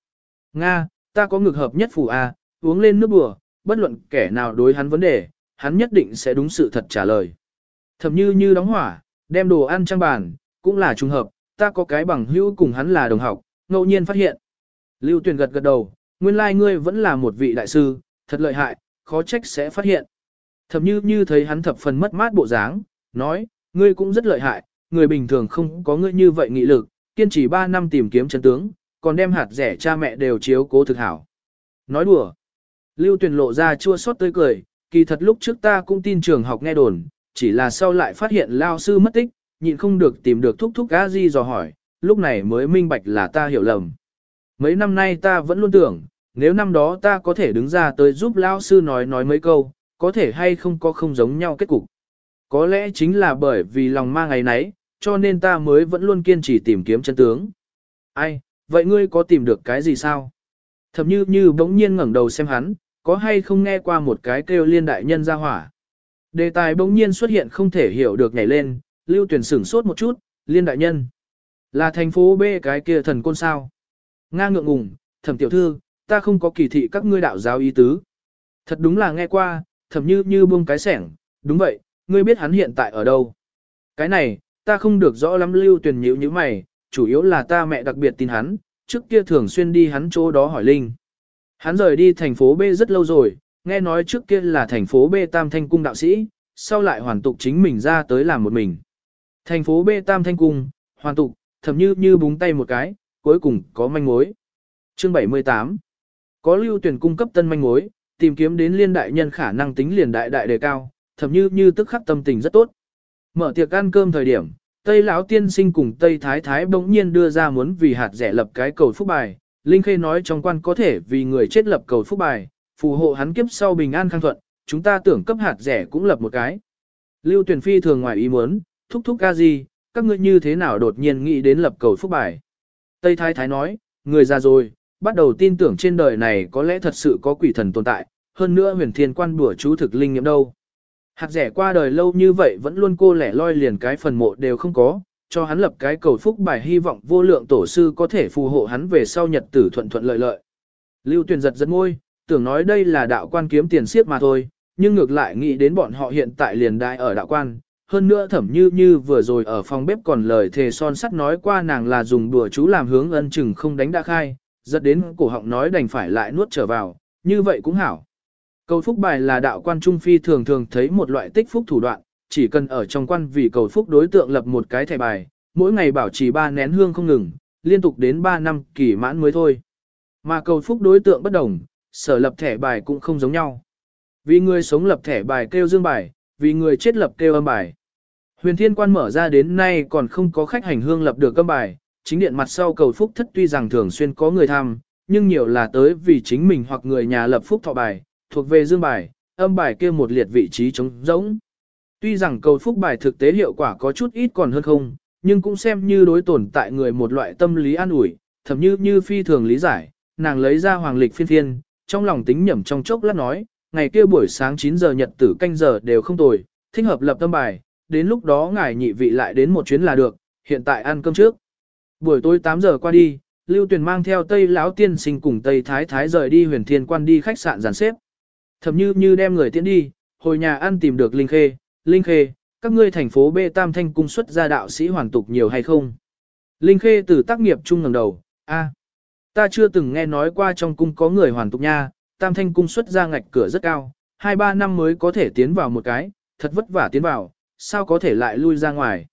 Nga, ta có ngực hợp nhất phù A, uống lên nước bùa, bất luận kẻ nào đối hắn vấn đề, hắn nhất định sẽ đúng sự thật trả lời. Thẩm như như đóng hỏa, đem đồ ăn trang bàn, cũng là trùng hợp, ta có cái bằng hữu cùng hắn là đồng học, ngẫu nhiên phát hiện. Lưu Tuyền gật gật đầu, nguyên lai like ngươi vẫn là một vị đại sư, thật lợi hại, khó trách sẽ phát hiện. Thẩm như như thấy hắn thập phần mất mát bộ dáng, nói, ngươi cũng rất lợi hại, người bình thường không có ngươi như vậy nghị lực, kiên trì 3 năm tìm kiếm chân tướng, còn đem hạt rẻ cha mẹ đều chiếu cố thực hảo. Nói đùa. Lưu Tuyền lộ ra chua xót tươi cười, kỳ thật lúc trước ta cũng tin trường học nghe đồn, chỉ là sau lại phát hiện lao sư mất tích, nhịn không được tìm được thúc thúc gã di dò hỏi, lúc này mới minh bạch là ta hiểu lầm. Mấy năm nay ta vẫn luôn tưởng, nếu năm đó ta có thể đứng ra tới giúp lao sư nói nói mấy câu, có thể hay không có không giống nhau kết cục. Có lẽ chính là bởi vì lòng ma ngày nấy, cho nên ta mới vẫn luôn kiên trì tìm kiếm chân tướng. Ai, vậy ngươi có tìm được cái gì sao? Thầm như như bỗng nhiên ngẩng đầu xem hắn, có hay không nghe qua một cái kêu liên đại nhân ra hỏa. Đề tài bỗng nhiên xuất hiện không thể hiểu được nhảy lên, lưu tuyển sửng sốt một chút, liên đại nhân. Là thành phố B cái kia thần côn sao. Nga ngượng ngùng, thẩm tiểu thư, ta không có kỳ thị các ngươi đạo giáo ý tứ. Thật đúng là nghe qua, thẩm như như buông cái sẻng, đúng vậy, ngươi biết hắn hiện tại ở đâu. Cái này, ta không được rõ lắm lưu tuyển nhữ như mày, chủ yếu là ta mẹ đặc biệt tin hắn, trước kia thường xuyên đi hắn chỗ đó hỏi Linh. Hắn rời đi thành phố B rất lâu rồi, nghe nói trước kia là thành phố B Tam Thanh Cung đạo sĩ, sau lại hoàn tục chính mình ra tới làm một mình. Thành phố B Tam Thanh Cung, hoàn tục, thầm như như búng tay một cái, cuối cùng có manh mối. Chương 78 Có lưu tuyển cung cấp tân manh mối, tìm kiếm đến liên đại nhân khả năng tính liền đại đại đề cao, thầm như như tức khắc tâm tình rất tốt. Mở tiệc ăn cơm thời điểm, Tây lão tiên sinh cùng Tây Thái Thái bỗng nhiên đưa ra muốn vì hạt rẻ lập cái cầu phúc bài. Linh Khê nói trong quan có thể vì người chết lập cầu phúc bài, phù hộ hắn kiếp sau bình an khang thuận, chúng ta tưởng cấp hạt rẻ cũng lập một cái. Lưu Tuyển Phi thường ngoài ý muốn, thúc thúc ca gì, các ngươi như thế nào đột nhiên nghĩ đến lập cầu phúc bài. Tây Thái Thái nói, người già rồi, bắt đầu tin tưởng trên đời này có lẽ thật sự có quỷ thần tồn tại, hơn nữa huyền thiên quan bùa chú thực linh nghiệm đâu. Hạt rẻ qua đời lâu như vậy vẫn luôn cô lẻ loi liền cái phần mộ đều không có, cho hắn lập cái cầu phúc bài hy vọng vô lượng tổ sư có thể phù hộ hắn về sau nhật tử thuận thuận lợi lợi. Lưu Tuyền giật giật môi, tưởng nói đây là đạo quan kiếm tiền siết mà thôi, nhưng ngược lại nghĩ đến bọn họ hiện tại liền đại ở đạo quan. Hơn nữa thẩm như như vừa rồi ở phòng bếp còn lời thề son sắt nói qua nàng là dùng đùa chú làm hướng ân chừng không đánh đã khai, giật đến cổ họng nói đành phải lại nuốt trở vào, như vậy cũng hảo. Cầu phúc bài là đạo quan trung phi thường thường thấy một loại tích phúc thủ đoạn, chỉ cần ở trong quan vì cầu phúc đối tượng lập một cái thẻ bài, mỗi ngày bảo trì ba nén hương không ngừng, liên tục đến 3 năm kỳ mãn mới thôi. Mà cầu phúc đối tượng bất đồng, sở lập thẻ bài cũng không giống nhau. Vì người sống lập thẻ bài kêu dương bài, vì người chết lập kêu âm bài. Huyền Thiên Quan mở ra đến nay còn không có khách hành hương lập được âm bài, chính điện mặt sau cầu phúc thất tuy rằng thường xuyên có người tham, nhưng nhiều là tới vì chính mình hoặc người nhà lập phúc thọ bài, thuộc về dương bài, âm bài kia một liệt vị trí trống rỗng. Tuy rằng cầu phúc bài thực tế hiệu quả có chút ít còn hơn không, nhưng cũng xem như đối tồn tại người một loại tâm lý an ủi, thậm như như phi thường lý giải, nàng lấy ra hoàng lịch phiên phiên, trong lòng tính nhẩm trong chốc lát nói, ngày kia buổi sáng 9 giờ nhật tử canh giờ đều không tồi, thích hợp lập tâm bài, đến lúc đó ngài nhị vị lại đến một chuyến là được, hiện tại ăn cơm trước. Buổi tối 8 giờ qua đi, Lưu Tuyền mang theo Tây lão tiên sinh cùng Tây Thái Thái rời đi huyền thiên quan đi khách sạn giàn xếp. Thậm như như đem người tiễn đi, hồi nhà ăn tìm được Linh Khê, Linh Khê, các ngươi thành phố B Tam Thanh cung xuất gia đạo sĩ hoàn tục nhiều hay không? Linh Khê từ tác nghiệp trung ngẩng đầu, a, ta chưa từng nghe nói qua trong cung có người hoàn tục nha, Tam Thanh cung xuất gia ngạch cửa rất cao, 2-3 năm mới có thể tiến vào một cái, thật vất vả tiến vào, sao có thể lại lui ra ngoài?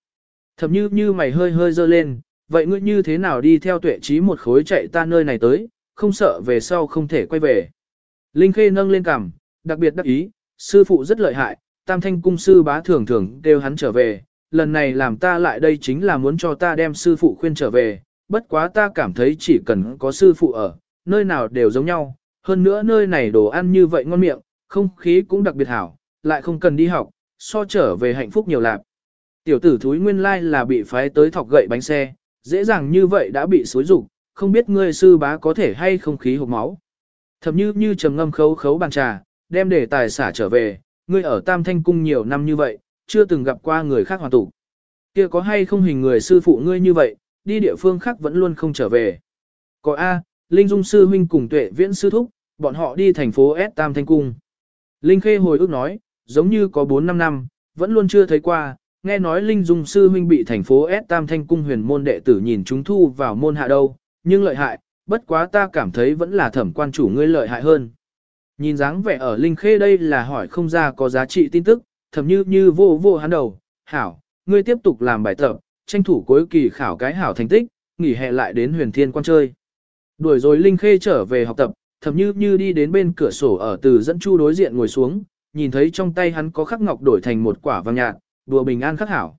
Thậm như như mày hơi hơi dơ lên, vậy ngươi như thế nào đi theo tuệ trí một khối chạy ta nơi này tới, không sợ về sau không thể quay về. Linh Khê nâng lên cằm, đặc biệt đắc ý, sư phụ rất lợi hại, tam thanh cung sư bá thường thường đều hắn trở về, lần này làm ta lại đây chính là muốn cho ta đem sư phụ khuyên trở về, bất quá ta cảm thấy chỉ cần có sư phụ ở, nơi nào đều giống nhau, hơn nữa nơi này đồ ăn như vậy ngon miệng, không khí cũng đặc biệt hảo, lại không cần đi học, so trở về hạnh phúc nhiều lạc. Tiểu tử thúi nguyên lai là bị phái tới thọc gậy bánh xe, dễ dàng như vậy đã bị xối rụng, không biết ngươi sư bá có thể hay không khí hộp máu. Thậm như như trầm ngâm khấu khấu bàn trà, đem để tài xả trở về, ngươi ở Tam Thanh Cung nhiều năm như vậy, chưa từng gặp qua người khác hoàn tụ. Kia có hay không hình người sư phụ ngươi như vậy, đi địa phương khác vẫn luôn không trở về. Có A, Linh Dung sư huynh cùng tuệ viễn sư thúc, bọn họ đi thành phố S Tam Thanh Cung. Linh Khê hồi ức nói, giống như có 4-5 năm, vẫn luôn chưa thấy qua, nghe nói Linh Dung sư huynh bị thành phố S Tam Thanh Cung huyền môn đệ tử nhìn chúng thu vào môn hạ đâu, nhưng lợi hại, bất quá ta cảm thấy vẫn là thẩm quan chủ ngươi lợi hại hơn. Nhìn dáng vẻ ở Linh Khê đây là hỏi không ra có giá trị tin tức, thầm như như vô vô hắn đầu, hảo, ngươi tiếp tục làm bài tập, tranh thủ cuối kỳ khảo cái hảo thành tích, nghỉ hè lại đến huyền thiên quan chơi. Đuổi rồi Linh Khê trở về học tập, thầm như như đi đến bên cửa sổ ở từ dẫn chu đối diện ngồi xuống, nhìn thấy trong tay hắn có khắc ngọc đổi thành một quả vàng nhạt, đùa bình an khắc hảo.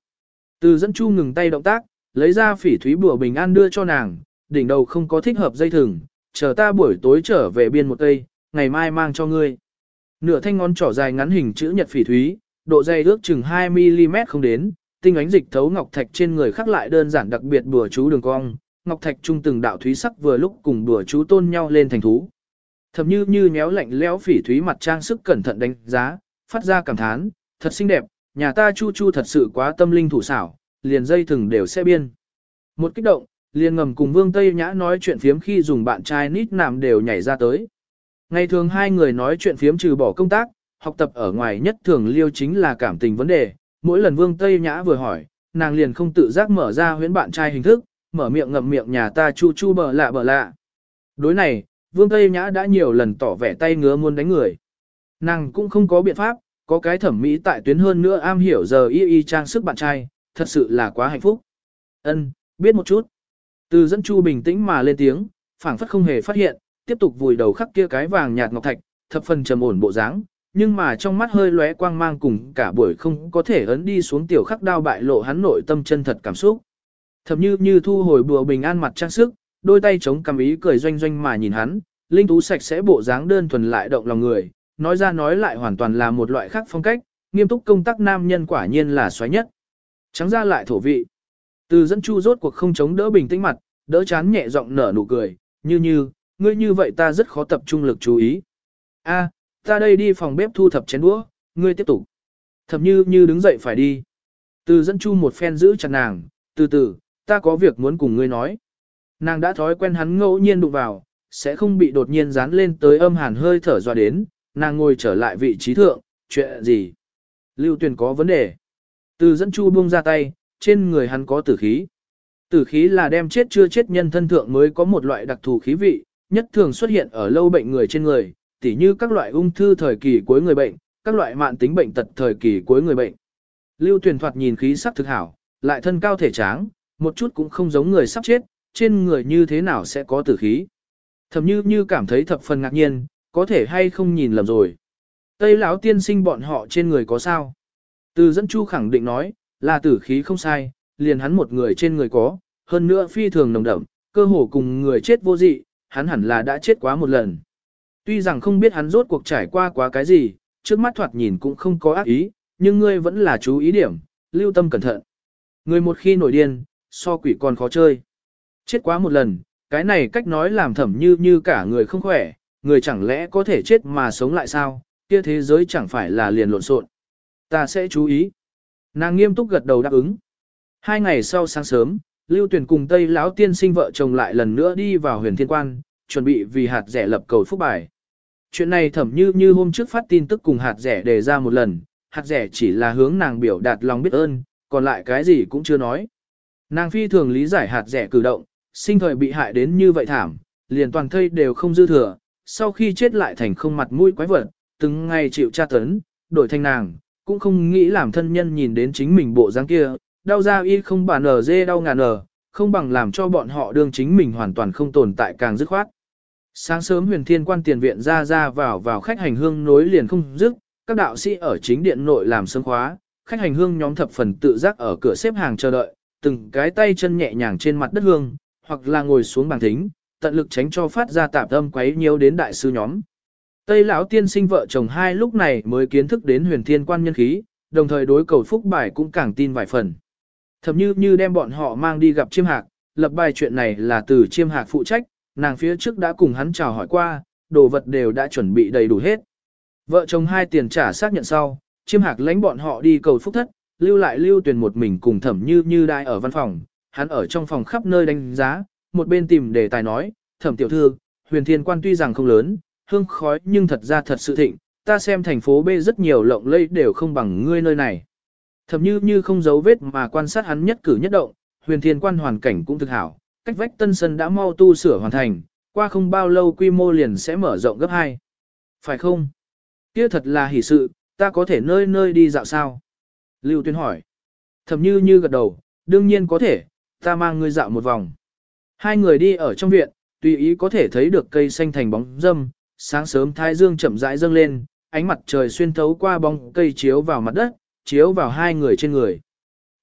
Từ dẫn chu ngừng tay động tác, lấy ra phỉ thúy bùa bình an đưa cho nàng, đỉnh đầu không có thích hợp dây thừng, chờ ta buổi tối trở về biên một cây, ngày mai mang cho ngươi. Nửa thanh ngón trỏ dài ngắn hình chữ nhật phỉ thúy, độ dày ước chừng 2mm không đến, tinh ánh dịch thấu ngọc thạch trên người khắc lại đơn giản đặc biệt bùa chú đường cong, ngọc thạch trung từng đạo thúy sắc vừa lúc cùng bùa chú tôn nhau lên thành thú. thầm như như nhéo lạnh lẽo phỉ thúy mặt trang sức cẩn thận đánh giá, phát ra cảm thán, thật xinh đẹp, nhà ta chu chu thật sự quá tâm linh thủ xảo, liền dây thừng đều sẽ biên. Một kích động, liền ngầm cùng Vương Tây Nhã nói chuyện phiếm khi dùng bạn trai nít nàm đều nhảy ra tới. Ngày thường hai người nói chuyện phiếm trừ bỏ công tác, học tập ở ngoài nhất thường liêu chính là cảm tình vấn đề. Mỗi lần Vương Tây Nhã vừa hỏi, nàng liền không tự giác mở ra huyễn bạn trai hình thức, mở miệng ngậm miệng nhà ta chu chu bờ lạ bờ lạ. Đối này, Vương Tây Nhã đã nhiều lần tỏ vẻ tay ngứa muốn đánh người. Nàng cũng không có biện pháp, có cái thẩm mỹ tại tuyến hơn nữa am hiểu giờ y y trang sức bạn trai, thật sự là quá hạnh phúc. Ân, biết một chút. Từ dẫn chu bình tĩnh mà lên tiếng, phảng phất không hề phát hiện, tiếp tục vùi đầu khắc kia cái vàng nhạt ngọc thạch, thập phần trầm ổn bộ dáng, nhưng mà trong mắt hơi lóe quang mang cùng cả buổi không có thể ấn đi xuống tiểu khắc đao bại lộ hắn nội tâm chân thật cảm xúc. Thậm như như thu hồi bùa bình an mặt trang sức, đôi tay chống cầm ý cười doanh doanh mà nhìn hắn, linh tú sạch sẽ bộ dáng đơn thuần lại động lòng người, nói ra nói lại hoàn toàn là một loại khác phong cách, nghiêm túc công tác nam nhân quả nhiên là xoáy nhất. Trắng ra lại thổ vị. Từ dẫn chu rốt cuộc không chống đỡ bình tĩnh mặt, đỡ chán nhẹ giọng nở nụ cười, như như, ngươi như vậy ta rất khó tập trung lực chú ý. A, ta đây đi phòng bếp thu thập chén đũa, ngươi tiếp tục. Thập như như đứng dậy phải đi. Từ dẫn chu một phen giữ chặt nàng, từ từ, ta có việc muốn cùng ngươi nói. Nàng đã thói quen hắn ngẫu nhiên đụng vào, sẽ không bị đột nhiên dán lên tới âm hàn hơi thở dọa đến, nàng ngồi trở lại vị trí thượng, chuyện gì? Lưu Tuyền có vấn đề. Từ dẫn chu buông ra tay, trên người hắn có tử khí. Tử khí là đem chết chưa chết nhân thân thượng mới có một loại đặc thù khí vị, nhất thường xuất hiện ở lâu bệnh người trên người, tỉ như các loại ung thư thời kỳ cuối người bệnh, các loại mạn tính bệnh tật thời kỳ cuối người bệnh. Lưu Tuyền thoạt nhìn khí sắc thực hảo, lại thân cao thể tráng, một chút cũng không giống người sắp chết, trên người như thế nào sẽ có tử khí. Thầm như như cảm thấy thập phần ngạc nhiên, có thể hay không nhìn lầm rồi. Tây lão tiên sinh bọn họ trên người có sao? Từ dẫn chu khẳng định nói, là tử khí không sai, liền hắn một người trên người có, hơn nữa phi thường nồng đậm, cơ hồ cùng người chết vô dị, hắn hẳn là đã chết quá một lần. Tuy rằng không biết hắn rốt cuộc trải qua quá cái gì, trước mắt thoạt nhìn cũng không có ác ý, nhưng ngươi vẫn là chú ý điểm, lưu tâm cẩn thận. Người một khi nổi điên, so quỷ còn khó chơi. Chết quá một lần, cái này cách nói làm thẩm như như cả người không khỏe, người chẳng lẽ có thể chết mà sống lại sao, kia thế giới chẳng phải là liền lộn xộn. Ta sẽ chú ý. Nàng nghiêm túc gật đầu đáp ứng. Hai ngày sau sáng sớm, Lưu Tuyền cùng Tây lão tiên sinh vợ chồng lại lần nữa đi vào huyền thiên quan, chuẩn bị vì hạt rẻ lập cầu phúc bài. Chuyện này thẩm như như hôm trước phát tin tức cùng hạt rẻ đề ra một lần, hạt rẻ chỉ là hướng nàng biểu đạt lòng biết ơn, còn lại cái gì cũng chưa nói. Nàng phi thường lý giải hạt rẻ cử động, sinh thời bị hại đến như vậy thảm, liền toàn thây đều không dư thừa, sau khi chết lại thành không mặt mũi quái vật, từng ngày chịu tra tấn, đổi thành nàng, cũng không nghĩ làm thân nhân nhìn đến chính mình bộ dáng kia, đau ra y không bàn ở dê đau ngàn ở, không bằng làm cho bọn họ đương chính mình hoàn toàn không tồn tại càng dứt khoát. Sáng sớm huyền thiên quan tiền viện ra ra vào vào khách hành hương nối liền không dứt, các đạo sĩ ở chính điện nội làm sớm khóa, khách hành hương nhóm thập phần tự giác ở cửa xếp hàng chờ đợi, từng cái tay chân nhẹ nhàng trên mặt đất hương, hoặc là ngồi xuống bàn thính, tận lực tránh cho phát ra tạp âm quấy nhiều đến đại sư nhóm. Tây lão tiên sinh vợ chồng hai lúc này mới kiến thức đến huyền thiên quan nhân khí, đồng thời đối cầu phúc bài cũng càng tin vài phần. Thậm như như đem bọn họ mang đi gặp chiêm hạc, lập bài chuyện này là từ chiêm hạc phụ trách, nàng phía trước đã cùng hắn chào hỏi qua, đồ vật đều đã chuẩn bị đầy đủ hết. Vợ chồng hai tiền trả xác nhận sau, chiêm hạc lãnh bọn họ đi cầu phúc thất, lưu lại lưu tuyển một mình cùng thẩm như như đai ở văn phòng, hắn ở trong phòng khắp nơi đánh giá, một bên tìm đề tài nói, thẩm tiểu thư, huyền thiên quan tuy rằng không lớn, hương khói nhưng thật ra thật sự thịnh, ta xem thành phố B rất nhiều lộng lây đều không bằng ngươi nơi này. Thậm như như không giấu vết mà quan sát hắn nhất cử nhất động, huyền thiên quan hoàn cảnh cũng thực hảo, cách vách tân sân đã mau tu sửa hoàn thành, qua không bao lâu quy mô liền sẽ mở rộng gấp 2. Phải không? Kia thật là hỷ sự, ta có thể nơi nơi đi dạo sao? Lưu Tuyên hỏi. Thẩm như như gật đầu, đương nhiên có thể, ta mang ngươi dạo một vòng. Hai người đi ở trong viện, tùy ý có thể thấy được cây xanh thành bóng dâm, sáng sớm thái dương chậm rãi dâng lên, ánh mặt trời xuyên thấu qua bóng cây chiếu vào mặt đất, chiếu vào hai người trên người.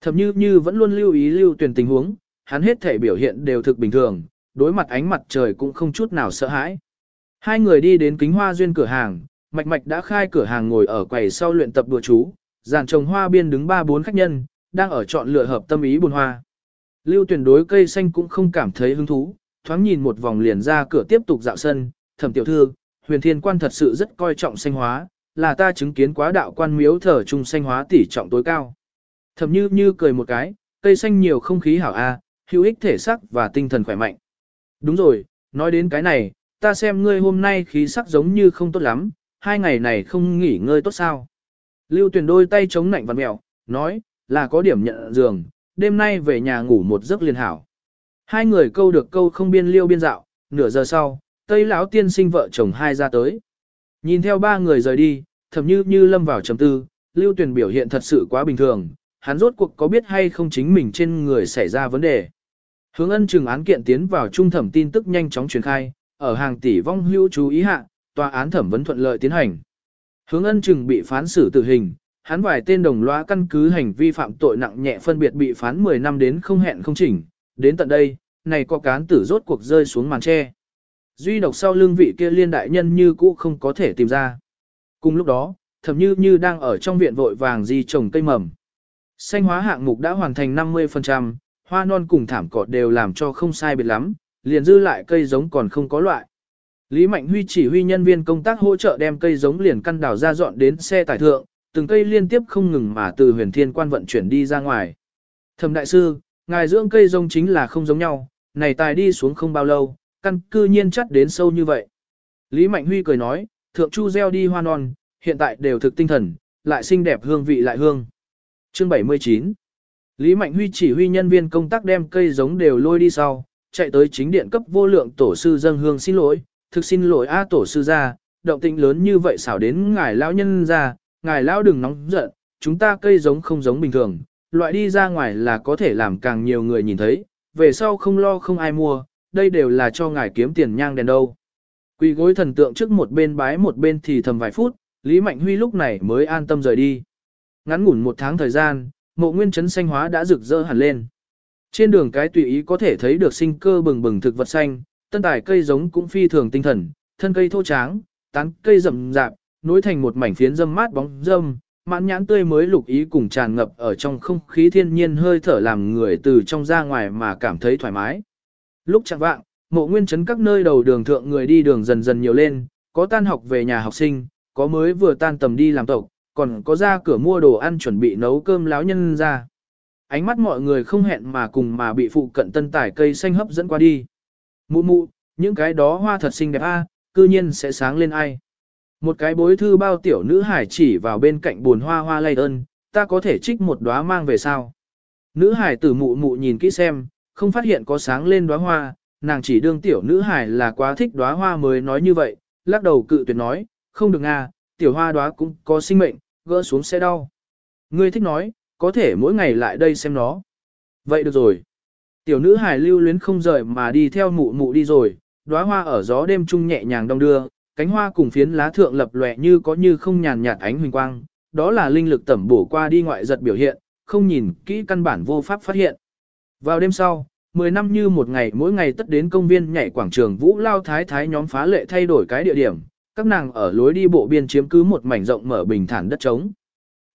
Thẩm như như vẫn luôn lưu ý lưu tuyển tình huống, hắn hết thể biểu hiện đều thực bình thường, đối mặt ánh mặt trời cũng không chút nào sợ hãi. Hai người đi đến kính hoa duyên cửa hàng, mạch mạch đã khai cửa hàng ngồi ở quầy sau luyện tập đùa chú, dàn trồng hoa biên đứng ba bốn khách nhân, đang ở chọn lựa hợp tâm ý buồn hoa. Lưu tuyển đối cây xanh cũng không cảm thấy hứng thú, thoáng nhìn một vòng liền ra cửa tiếp tục dạo sân, thẩm tiểu thư, huyền thiên quan thật sự rất coi trọng xanh hóa, là ta chứng kiến quá đạo quan miếu thờ trung xanh hóa tỷ trọng tối cao. Thẩm như như cười một cái, cây xanh nhiều không khí hảo a, hữu ích thể sắc và tinh thần khỏe mạnh. Đúng rồi, nói đến cái này, ta xem ngươi hôm nay khí sắc giống như không tốt lắm, hai ngày này không nghỉ ngơi tốt sao. Lưu tuyển đôi tay chống nạnh vặn mẹo, nói, là có điểm nhận giường, đêm nay về nhà ngủ một giấc liền hảo. Hai người câu được câu không biên liêu biên dạo, nửa giờ sau, Tây lão tiên sinh vợ chồng hai ra tới. Nhìn theo ba người rời đi, thầm như như lâm vào trầm tư, Lưu Tuyền biểu hiện thật sự quá bình thường, hắn rốt cuộc có biết hay không chính mình trên người xảy ra vấn đề. Hướng ân trừng án kiện tiến vào trung thẩm tin tức nhanh chóng truyền khai, ở hàng tỷ vong hữu chú ý hạ, tòa án thẩm vấn thuận lợi tiến hành. Hướng ân trừng bị phán xử tử hình, hắn vài tên đồng loa căn cứ hành vi phạm tội nặng nhẹ phân biệt bị phán 10 năm đến không hẹn không chỉnh, đến tận đây, này có cán tử rốt cuộc rơi xuống màn tre. Duy độc sau lưng vị kia liên đại nhân như cũ không có thể tìm ra. Cùng lúc đó, thẩm như như đang ở trong viện vội vàng di trồng cây mầm. Xanh hóa hạng mục đã hoàn thành 50%, hoa non cùng thảm cỏ đều làm cho không sai biệt lắm, liền dư lại cây giống còn không có loại. Lý Mạnh Huy chỉ huy nhân viên công tác hỗ trợ đem cây giống liền căn đào ra dọn đến xe tải thượng, từng cây liên tiếp không ngừng mà từ huyền thiên quan vận chuyển đi ra ngoài. Thẩm đại sư, ngài dưỡng cây giống chính là không giống nhau, này tài đi xuống không bao lâu, căn cư nhiên chắt đến sâu như vậy. Lý Mạnh Huy cười nói, thượng chu gieo đi hoa non, hiện tại đều thực tinh thần, lại xinh đẹp hương vị lại hương. Chương 79 Lý Mạnh Huy chỉ huy nhân viên công tác đem cây giống đều lôi đi sau, chạy tới chính điện cấp vô lượng tổ sư dân hương xin lỗi, thực xin lỗi A tổ sư ra, động tĩnh lớn như vậy xảo đến ngài lão nhân ra, ngài lão đừng nóng giận, chúng ta cây giống không giống bình thường, loại đi ra ngoài là có thể làm càng nhiều người nhìn thấy, về sau không lo không ai mua, đây đều là cho ngài kiếm tiền nhang đèn đâu. Quỳ gối thần tượng trước một bên bái một bên thì thầm vài phút, Lý Mạnh Huy lúc này mới an tâm rời đi. Ngắn ngủn một tháng thời gian, mộ nguyên chấn xanh hóa đã rực rỡ hẳn lên. Trên đường cái tùy ý có thể thấy được sinh cơ bừng bừng thực vật xanh, tân tải cây giống cũng phi thường tinh thần, thân cây thô tráng, tán cây rậm rạp, nối thành một mảnh phiến dâm mát bóng dâm, mãn nhãn tươi mới lục ý cùng tràn ngập ở trong không khí thiên nhiên hơi thở làm người từ trong ra ngoài mà cảm thấy thoải mái. Lúc chẳng vạng, mộ nguyên trấn các nơi đầu đường thượng người đi đường dần dần nhiều lên, có tan học về nhà học sinh, có mới vừa tan tầm đi làm tộc, còn có ra cửa mua đồ ăn chuẩn bị nấu cơm láo nhân ra. Ánh mắt mọi người không hẹn mà cùng mà bị phụ cận tân tải cây xanh hấp dẫn qua đi. Mụ mụ, những cái đó hoa thật xinh đẹp a, cư nhiên sẽ sáng lên ai. Một cái bối thư bao tiểu nữ hải chỉ vào bên cạnh buồn hoa hoa lay ơn, ta có thể trích một đóa mang về sao. Nữ hải tử mụ mụ nhìn kỹ xem, không phát hiện có sáng lên đóa hoa, nàng chỉ đương tiểu nữ hải là quá thích đóa hoa mới nói như vậy, lắc đầu cự tuyệt nói, không được à, tiểu hoa đóa cũng có sinh mệnh, gỡ xuống sẽ đau. Ngươi thích nói, có thể mỗi ngày lại đây xem nó. Vậy được rồi. Tiểu nữ hải lưu luyến không rời mà đi theo mụ mụ đi rồi, đóa hoa ở gió đêm trung nhẹ nhàng đông đưa, cánh hoa cùng phiến lá thượng lập lòe như có như không nhàn nhạt ánh huỳnh quang, đó là linh lực tẩm bổ qua đi ngoại giật biểu hiện, không nhìn kỹ căn bản vô pháp phát hiện. Vào đêm sau, 10 năm như một ngày mỗi ngày tất đến công viên nhảy quảng trường Vũ Lao Thái Thái nhóm phá lệ thay đổi cái địa điểm, các nàng ở lối đi bộ biên chiếm cứ một mảnh rộng mở bình thản đất trống.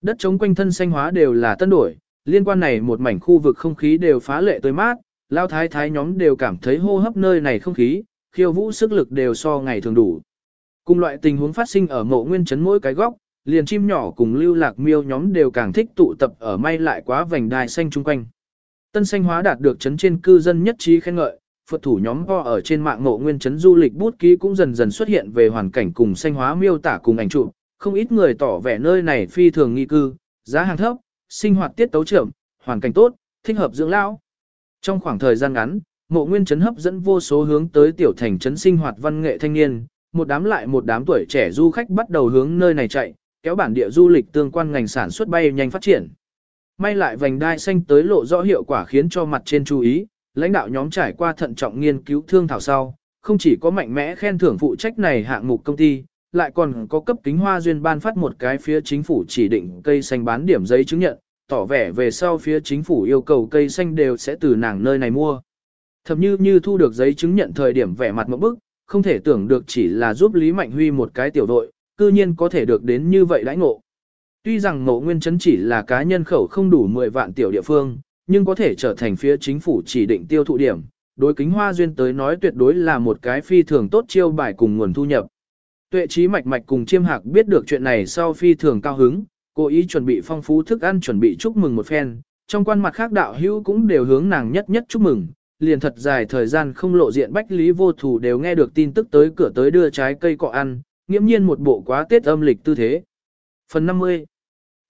Đất trống quanh thân xanh hóa đều là tân đổi, liên quan này một mảnh khu vực không khí đều phá lệ tươi mát, Lao Thái Thái nhóm đều cảm thấy hô hấp nơi này không khí, khiêu vũ sức lực đều so ngày thường đủ. Cùng loại tình huống phát sinh ở mộ nguyên trấn mỗi cái góc, liền chim nhỏ cùng lưu lạc miêu nhóm đều càng thích tụ tập ở may lại quá vành đai xanh chung quanh. Tân xanh hóa đạt được chấn trên cư dân nhất trí khen ngợi, Phật thủ nhóm ho ở trên mạng ngộ nguyên chấn du lịch bút ký cũng dần dần xuất hiện về hoàn cảnh cùng xanh hóa miêu tả cùng ảnh chụp, không ít người tỏ vẻ nơi này phi thường nghi cư, giá hàng thấp, sinh hoạt tiết tấu trưởng, hoàn cảnh tốt, thích hợp dưỡng lão. Trong khoảng thời gian ngắn, mộ nguyên chấn hấp dẫn vô số hướng tới tiểu thành chấn sinh hoạt văn nghệ thanh niên, một đám lại một đám tuổi trẻ du khách bắt đầu hướng nơi này chạy, kéo bản địa du lịch tương quan ngành sản xuất bay nhanh phát triển. May lại vành đai xanh tới lộ rõ hiệu quả khiến cho mặt trên chú ý, lãnh đạo nhóm trải qua thận trọng nghiên cứu thương thảo sau, không chỉ có mạnh mẽ khen thưởng phụ trách này hạng mục công ty, lại còn có cấp kính hoa duyên ban phát một cái phía chính phủ chỉ định cây xanh bán điểm giấy chứng nhận, tỏ vẻ về sau phía chính phủ yêu cầu cây xanh đều sẽ từ nàng nơi này mua. Thậm như như thu được giấy chứng nhận thời điểm vẻ mặt một bức, không thể tưởng được chỉ là giúp Lý Mạnh Huy một cái tiểu đội, cư nhiên có thể được đến như vậy đãi ngộ. Tuy rằng mộ nguyên chấn chỉ là cá nhân khẩu không đủ 10 vạn tiểu địa phương, nhưng có thể trở thành phía chính phủ chỉ định tiêu thụ điểm, đối kính hoa duyên tới nói tuyệt đối là một cái phi thường tốt chiêu bài cùng nguồn thu nhập. Tuệ trí mạch mạch cùng chiêm hạc biết được chuyện này sau phi thường cao hứng, cố ý chuẩn bị phong phú thức ăn chuẩn bị chúc mừng một phen, trong quan mặt khác đạo hữu cũng đều hướng nàng nhất nhất chúc mừng, liền thật dài thời gian không lộ diện bách lý vô thủ đều nghe được tin tức tới cửa tới đưa trái cây cọ ăn, nghiễm nhiên một bộ quá tết âm lịch tư thế. Phần 50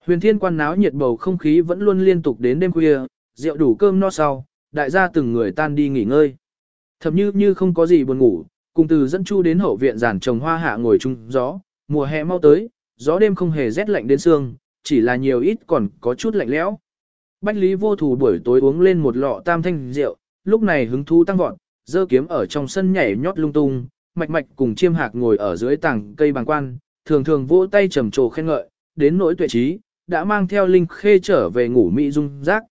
Huyền thiên quan náo nhiệt bầu không khí vẫn luôn liên tục đến đêm khuya, rượu đủ cơm no sau, đại gia từng người tan đi nghỉ ngơi. Thậm như như không có gì buồn ngủ, cùng từ dẫn chu đến hậu viện giàn trồng hoa hạ ngồi chung gió, mùa hè mau tới, gió đêm không hề rét lạnh đến xương, chỉ là nhiều ít còn có chút lạnh lẽo. Bách Lý vô thủ buổi tối uống lên một lọ tam thanh rượu, lúc này hứng thú tăng vọt, giơ kiếm ở trong sân nhảy nhót lung tung, mạch mạch cùng chiêm hạc ngồi ở dưới tảng cây bàng quan, thường thường vỗ tay trầm trồ khen ngợi, đến nỗi tuệ trí, đã mang theo linh khê trở về ngủ mỹ dung giác.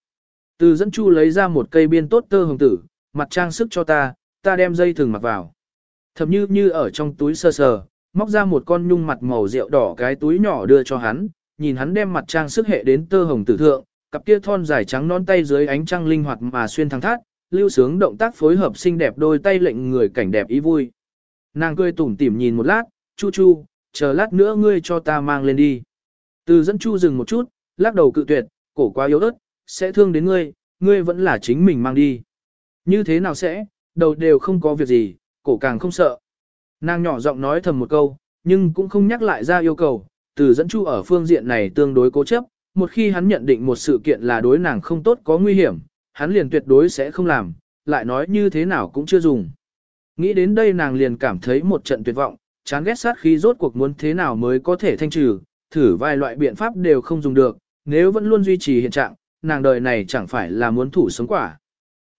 Từ dẫn chu lấy ra một cây biên tốt tơ hồng tử, mặt trang sức cho ta, ta đem dây thừng mặc vào. Thầm như như ở trong túi sơ sờ, móc ra một con nhung mặt màu rượu đỏ cái túi nhỏ đưa cho hắn, nhìn hắn đem mặt trang sức hệ đến tơ hồng tử thượng, cặp kia thon dài trắng non tay dưới ánh trăng linh hoạt mà xuyên thẳng thắt, lưu sướng động tác phối hợp xinh đẹp đôi tay lệnh người cảnh đẹp ý vui. Nàng cười tủm tỉm nhìn một lát, chu chu, chờ lát nữa ngươi cho ta mang lên đi. Từ dẫn chu dừng một chút, lắc đầu cự tuyệt, cổ quá yếu ớt, sẽ thương đến ngươi, ngươi vẫn là chính mình mang đi. Như thế nào sẽ, đầu đều không có việc gì, cổ càng không sợ. Nàng nhỏ giọng nói thầm một câu, nhưng cũng không nhắc lại ra yêu cầu, từ dẫn chu ở phương diện này tương đối cố chấp, một khi hắn nhận định một sự kiện là đối nàng không tốt có nguy hiểm, hắn liền tuyệt đối sẽ không làm, lại nói như thế nào cũng chưa dùng. Nghĩ đến đây nàng liền cảm thấy một trận tuyệt vọng, chán ghét sát khí rốt cuộc muốn thế nào mới có thể thanh trừ, thử vài loại biện pháp đều không dùng được, nếu vẫn luôn duy trì hiện trạng, nàng đời này chẳng phải là muốn thủ sống quả.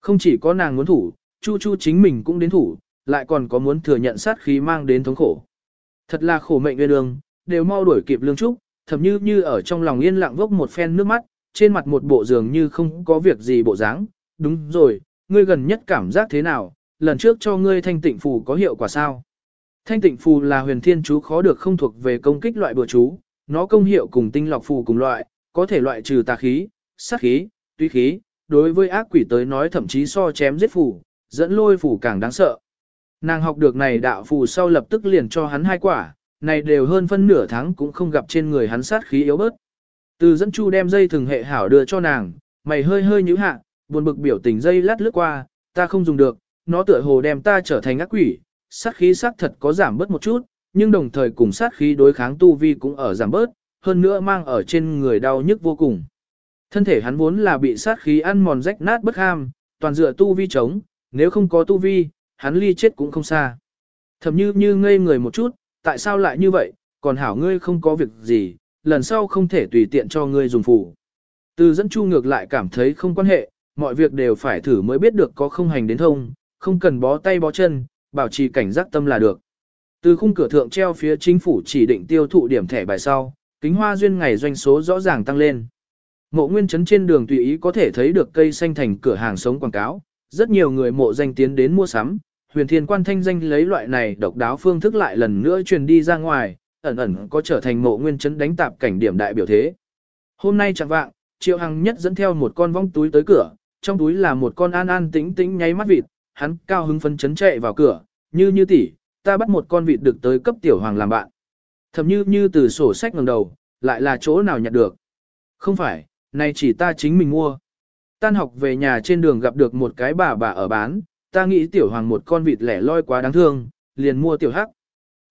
Không chỉ có nàng muốn thủ, Chu Chu chính mình cũng đến thủ, lại còn có muốn thừa nhận sát khí mang đến thống khổ. Thật là khổ mệnh nguyên đường, đều mau đuổi kịp lương trúc, thậm như như ở trong lòng yên lặng vốc một phen nước mắt, trên mặt một bộ dường như không có việc gì bộ dáng. Đúng rồi, ngươi gần nhất cảm giác thế nào, lần trước cho ngươi thanh tịnh phù có hiệu quả sao? Thanh tịnh phù là huyền thiên chú khó được không thuộc về công kích loại bừa chú, nó công hiệu cùng tinh lọc phù cùng loại, có thể loại trừ tà khí, sát khí, tuy khí, đối với ác quỷ tới nói thậm chí so chém giết phù, dẫn lôi phù càng đáng sợ. Nàng học được này đạo phù sau lập tức liền cho hắn hai quả, này đều hơn phân nửa tháng cũng không gặp trên người hắn sát khí yếu bớt. Từ dẫn chu đem dây thường hệ hảo đưa cho nàng, mày hơi hơi nhíu hạ, buồn bực biểu tình dây lát lướt qua, ta không dùng được, nó tựa hồ đem ta trở thành ác quỷ, sát khí sát thật có giảm bớt một chút, nhưng đồng thời cùng sát khí đối kháng tu vi cũng ở giảm bớt, hơn nữa mang ở trên người đau nhức vô cùng. Thân thể hắn vốn là bị sát khí ăn mòn rách nát bất ham, toàn dựa tu vi chống, nếu không có tu vi, hắn ly chết cũng không xa. Thầm như như ngây người một chút, tại sao lại như vậy, còn hảo ngươi không có việc gì, lần sau không thể tùy tiện cho ngươi dùng phủ. Từ dẫn chu ngược lại cảm thấy không quan hệ, mọi việc đều phải thử mới biết được có không hành đến thông, không cần bó tay bó chân, bảo trì cảnh giác tâm là được. Từ khung cửa thượng treo phía chính phủ chỉ định tiêu thụ điểm thẻ bài sau, kính hoa duyên ngày doanh số rõ ràng tăng lên. Mộ nguyên trấn trên đường tùy ý có thể thấy được cây xanh thành cửa hàng sống quảng cáo, rất nhiều người mộ danh tiến đến mua sắm, huyền thiên quan thanh danh lấy loại này độc đáo phương thức lại lần nữa truyền đi ra ngoài, ẩn ẩn có trở thành mộ nguyên chấn đánh tạp cảnh điểm đại biểu thế. Hôm nay chẳng vạng, triệu hằng nhất dẫn theo một con vong túi tới cửa, trong túi là một con an an tĩnh tĩnh nháy mắt vịt, hắn cao hứng phấn chấn chạy vào cửa, như như tỷ, ta bắt một con vịt được tới cấp tiểu hoàng làm bạn. Thầm như như từ sổ sách ngẩng đầu, lại là chỗ nào nhặt được. Không phải, này chỉ ta chính mình mua. Tan học về nhà trên đường gặp được một cái bà bà ở bán, ta nghĩ tiểu hoàng một con vịt lẻ loi quá đáng thương, liền mua tiểu hắc.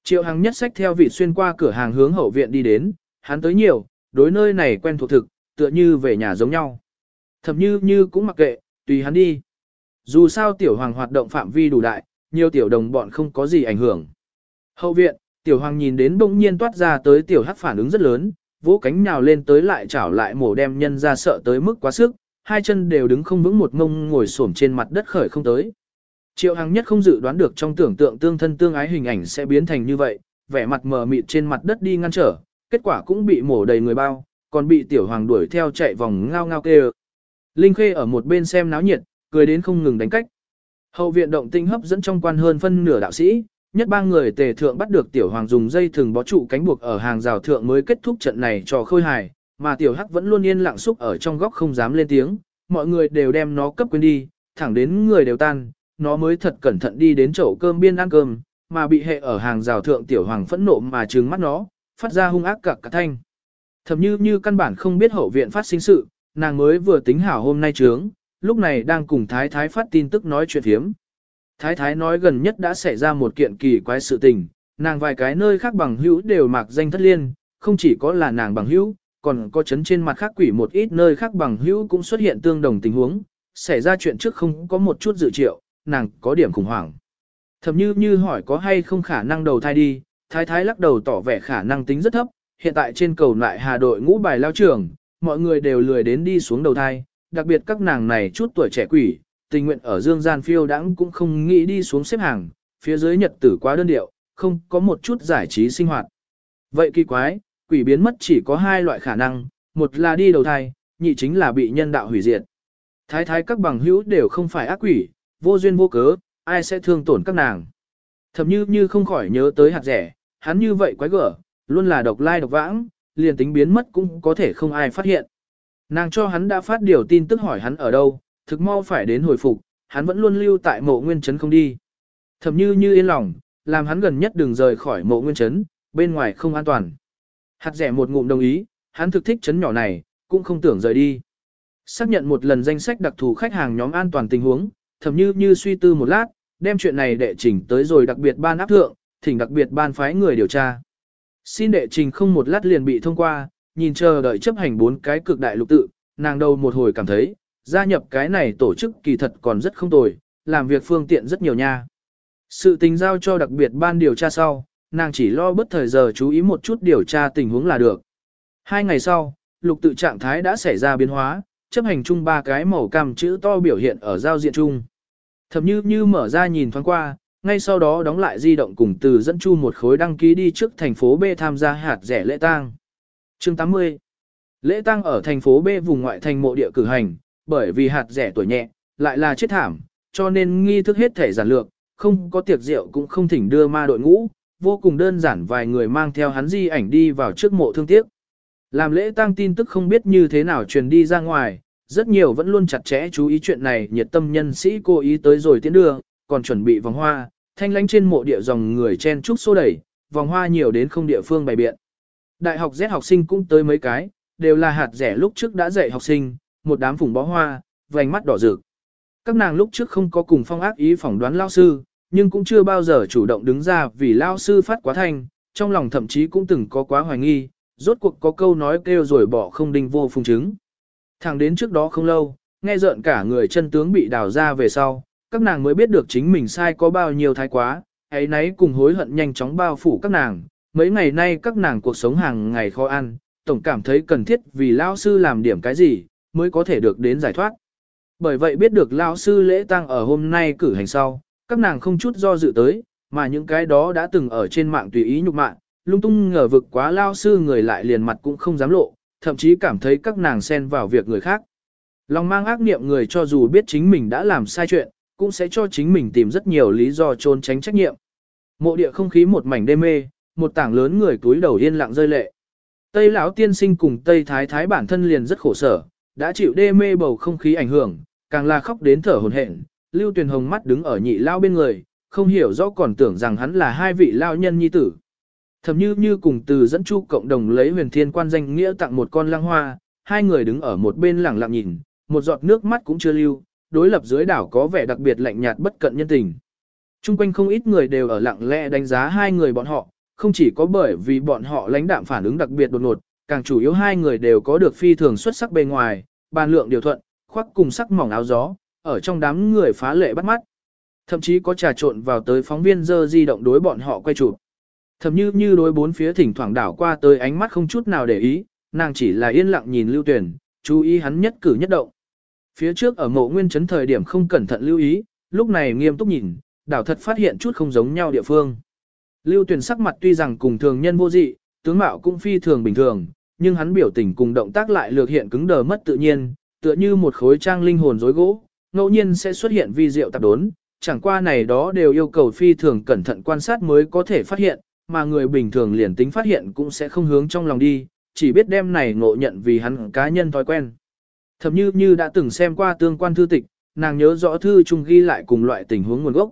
Triệu Hằng nhất sách theo vịt xuyên qua cửa hàng hướng hậu viện đi đến, hắn tới nhiều, đối nơi này quen thuộc thực, tựa như về nhà giống nhau. Thậm như như cũng mặc kệ, tùy hắn đi. Dù sao tiểu hoàng hoạt động phạm vi đủ đại, nhiều tiểu đồng bọn không có gì ảnh hưởng. Hậu viện, tiểu hoàng nhìn đến bỗng nhiên toát ra tới tiểu hắc phản ứng rất lớn, vỗ cánh nhào lên tới lại chảo lại mổ đem nhân ra sợ tới mức quá sức, hai chân đều đứng không vững một ngông ngồi xổm trên mặt đất khởi không tới. Triệu Hằng nhất không dự đoán được trong tưởng tượng tương thân tương ái hình ảnh sẽ biến thành như vậy, vẻ mặt mờ mịt trên mặt đất đi ngăn trở, kết quả cũng bị mổ đầy người bao, còn bị tiểu hoàng đuổi theo chạy vòng ngao ngao kêu. Linh Khê ở một bên xem náo nhiệt, cười đến không ngừng đánh cách. Hậu viện động tinh hấp dẫn trong quan hơn phân nửa đạo sĩ, nhất ba người tề thượng bắt được tiểu hoàng dùng dây thừng bó trụ cánh buộc ở hàng rào thượng mới kết thúc trận này cho khôi hài, mà tiểu hắc vẫn luôn yên lặng xúc ở trong góc không dám lên tiếng, mọi người đều đem nó cấp quên đi, thẳng đến người đều tan, nó mới thật cẩn thận đi đến chậu cơm biên ăn cơm, mà bị hệ ở hàng rào thượng tiểu hoàng phẫn nộ mà trừng mắt nó, phát ra hung ác cặc cả thanh. Thậm như như căn bản không biết hậu viện phát sinh sự, nàng mới vừa tính hảo hôm nay trướng, lúc này đang cùng Thái Thái phát tin tức nói chuyện hiếm. Thái Thái nói gần nhất đã xảy ra một kiện kỳ quái sự tình, nàng vài cái nơi khác bằng hữu đều mặc danh thất liên, không chỉ có là nàng bằng hữu, còn có chấn trên mặt khác quỷ một ít nơi khác bằng hữu cũng xuất hiện tương đồng tình huống, xảy ra chuyện trước không có một chút dự triệu, nàng có điểm khủng hoảng. Thậm như như hỏi có hay không khả năng đầu thai đi, thái thái lắc đầu tỏ vẻ khả năng tính rất thấp, hiện tại trên cầu lại hà đội ngũ bài lao trưởng, mọi người đều lười đến đi xuống đầu thai, đặc biệt các nàng này chút tuổi trẻ quỷ, tình nguyện ở dương gian phiêu đãng cũng không nghĩ đi xuống xếp hàng, phía dưới nhật tử quá đơn điệu, không có một chút giải trí sinh hoạt. Vậy kỳ quái, quỷ biến mất chỉ có hai loại khả năng, một là đi đầu thai, nhị chính là bị nhân đạo hủy diệt. Thái thái các bằng hữu đều không phải ác quỷ, vô duyên vô cớ, ai sẽ thương tổn các nàng. Thầm như như không khỏi nhớ tới hạt rẻ, hắn như vậy quái gở, luôn là độc lai độc vãng, liền tính biến mất cũng có thể không ai phát hiện. Nàng cho hắn đã phát điều tin tức hỏi hắn ở đâu, thực mau phải đến hồi phục, hắn vẫn luôn lưu tại mộ nguyên trấn không đi. Thậm như như yên lòng, làm hắn gần nhất đừng rời khỏi mộ nguyên trấn, bên ngoài không an toàn. Hạt rẻ một ngụm đồng ý, hắn thực thích trấn nhỏ này, cũng không tưởng rời đi. Xác nhận một lần danh sách đặc thù khách hàng nhóm an toàn tình huống, thầm như như suy tư một lát, đem chuyện này đệ trình tới rồi đặc biệt ban áp thượng, thỉnh đặc biệt ban phái người điều tra. Xin đệ trình không một lát liền bị thông qua, nhìn chờ đợi chấp hành bốn cái cực đại lục tự, nàng đầu một hồi cảm thấy, gia nhập cái này tổ chức kỳ thật còn rất không tồi, làm việc phương tiện rất nhiều nha. Sự tình giao cho đặc biệt ban điều tra sau, nàng chỉ lo bất thời giờ chú ý một chút điều tra tình huống là được. Hai ngày sau, lục tự trạng thái đã xảy ra biến hóa, chấp hành chung ba cái màu cam chữ to biểu hiện ở giao diện chung. Thậm như như mở ra nhìn thoáng qua, ngay sau đó đóng lại di động cùng từ dẫn chu một khối đăng ký đi trước thành phố B tham gia hạt rẻ lễ tang. Chương 80 Lễ tang ở thành phố B vùng ngoại thành mộ địa cử hành, bởi vì hạt rẻ tuổi nhẹ, lại là chết thảm, cho nên nghi thức hết thể giản lược, không có tiệc rượu cũng không thỉnh đưa ma đội ngũ, vô cùng đơn giản vài người mang theo hắn di ảnh đi vào trước mộ thương tiếc. Làm lễ tang tin tức không biết như thế nào truyền đi ra ngoài, rất nhiều vẫn luôn chặt chẽ chú ý chuyện này nhiệt tâm nhân sĩ cố ý tới rồi tiến đưa, còn chuẩn bị vòng hoa, thanh lánh trên mộ địa dòng người chen trúc xô đẩy, vòng hoa nhiều đến không địa phương bày biện. Đại học Z học sinh cũng tới mấy cái, đều là hạt rẻ lúc trước đã dạy học sinh, một đám phùng bó hoa, vành mắt đỏ rực. Các nàng lúc trước không có cùng phong ác ý phỏng đoán lao sư, nhưng cũng chưa bao giờ chủ động đứng ra vì lao sư phát quá thanh, trong lòng thậm chí cũng từng có quá hoài nghi, rốt cuộc có câu nói kêu rồi bỏ không đinh vô phùng chứng. Thẳng đến trước đó không lâu, nghe rợn cả người chân tướng bị đào ra về sau, các nàng mới biết được chính mình sai có bao nhiêu thái quá, ấy nấy cùng hối hận nhanh chóng bao phủ các nàng. Mấy ngày nay các nàng cuộc sống hàng ngày khó ăn, tổng cảm thấy cần thiết vì lao sư làm điểm cái gì, mới có thể được đến giải thoát. Bởi vậy biết được lao sư lễ tang ở hôm nay cử hành sau, các nàng không chút do dự tới, mà những cái đó đã từng ở trên mạng tùy ý nhục mạng, lung tung ngờ vực quá lao sư người lại liền mặt cũng không dám lộ, thậm chí cảm thấy các nàng xen vào việc người khác. Lòng mang ác niệm người cho dù biết chính mình đã làm sai chuyện, cũng sẽ cho chính mình tìm rất nhiều lý do trốn tránh trách nhiệm. Mộ địa không khí một mảnh đê mê, một tảng lớn người túi đầu yên lặng rơi lệ. Tây lão tiên sinh cùng Tây thái thái bản thân liền rất khổ sở, đã chịu đê mê bầu không khí ảnh hưởng, càng là khóc đến thở hổn hển. Lưu Tuyền Hồng mắt đứng ở nhị lao bên người, không hiểu rõ còn tưởng rằng hắn là hai vị lao nhân nhi tử. Thầm như như cùng từ dẫn chu cộng đồng lấy huyền thiên quan danh nghĩa tặng một con lăng hoa, hai người đứng ở một bên lẳng lặng nhìn, một giọt nước mắt cũng chưa lưu, đối lập dưới đảo có vẻ đặc biệt lạnh nhạt bất cận nhân tình. Trung quanh không ít người đều ở lặng lẽ đánh giá hai người bọn họ, không chỉ có bởi vì bọn họ lãnh đạm phản ứng đặc biệt đột ngột, càng chủ yếu hai người đều có được phi thường xuất sắc bề ngoài, bàn lượng điều thuận, khoác cùng sắc mỏng áo gió, ở trong đám người phá lệ bắt mắt. Thậm chí có trà trộn vào tới phóng viên dơ di động đối bọn họ quay chụp. Thậm như như đối bốn phía thỉnh thoảng đảo qua tới ánh mắt không chút nào để ý, nàng chỉ là yên lặng nhìn Lưu Tuyển, chú ý hắn nhất cử nhất động. Phía trước ở mộ nguyên chấn thời điểm không cẩn thận lưu ý, lúc này nghiêm túc nhìn, đảo thật phát hiện chút không giống nhau địa phương. Lưu Tuyển sắc mặt tuy rằng cùng thường nhân vô dị, tướng mạo cũng phi thường bình thường, nhưng hắn biểu tình cùng động tác lại lược hiện cứng đờ mất tự nhiên, tựa như một khối trang linh hồn rối gỗ, ngẫu nhiên sẽ xuất hiện vi diệu tạp đốn, chẳng qua này đó đều yêu cầu phi thường cẩn thận quan sát mới có thể phát hiện, mà người bình thường liền tính phát hiện cũng sẽ không hướng trong lòng đi, chỉ biết đem này ngộ nhận vì hắn cá nhân thói quen. Thậm như như đã từng xem qua tương quan thư tịch, nàng nhớ rõ thư chung ghi lại cùng loại tình huống nguồn gốc.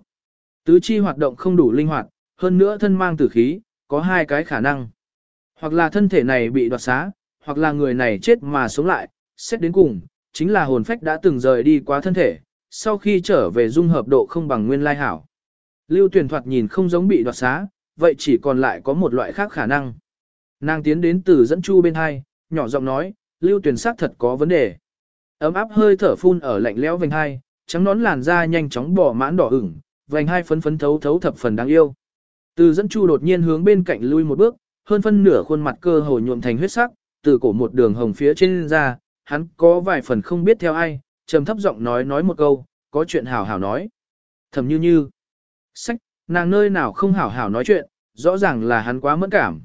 Tứ chi hoạt động không đủ linh hoạt, hơn nữa thân mang tử khí, có hai cái khả năng. Hoặc là thân thể này bị đoạt xá, hoặc là người này chết mà sống lại, xét đến cùng, chính là hồn phách đã từng rời đi quá thân thể, sau khi trở về dung hợp độ không bằng nguyên lai hảo. Lưu tuyển thoạt nhìn không giống bị đoạt xá, vậy chỉ còn lại có một loại khác khả năng. Nàng tiến đến từ dẫn chu bên hai, nhỏ giọng nói, lưu tuyển xác thật có vấn đề. Ấm áp hơi thở phun ở lạnh lẽo vành hai, trắng nón làn da nhanh chóng bỏ mãn đỏ ửng, vành hai phấn phấn thấu thấu thập phần đáng yêu. Từ dẫn chu đột nhiên hướng bên cạnh lui một bước, hơn phân nửa khuôn mặt cơ hồ nhuộm thành huyết sắc, từ cổ một đường hồng phía trên ra, hắn có vài phần không biết theo ai, trầm thấp giọng nói nói một câu, có chuyện hảo hảo nói. Thầm như như, sách, nàng nơi nào không hảo hảo nói chuyện, rõ ràng là hắn quá mẫn cảm.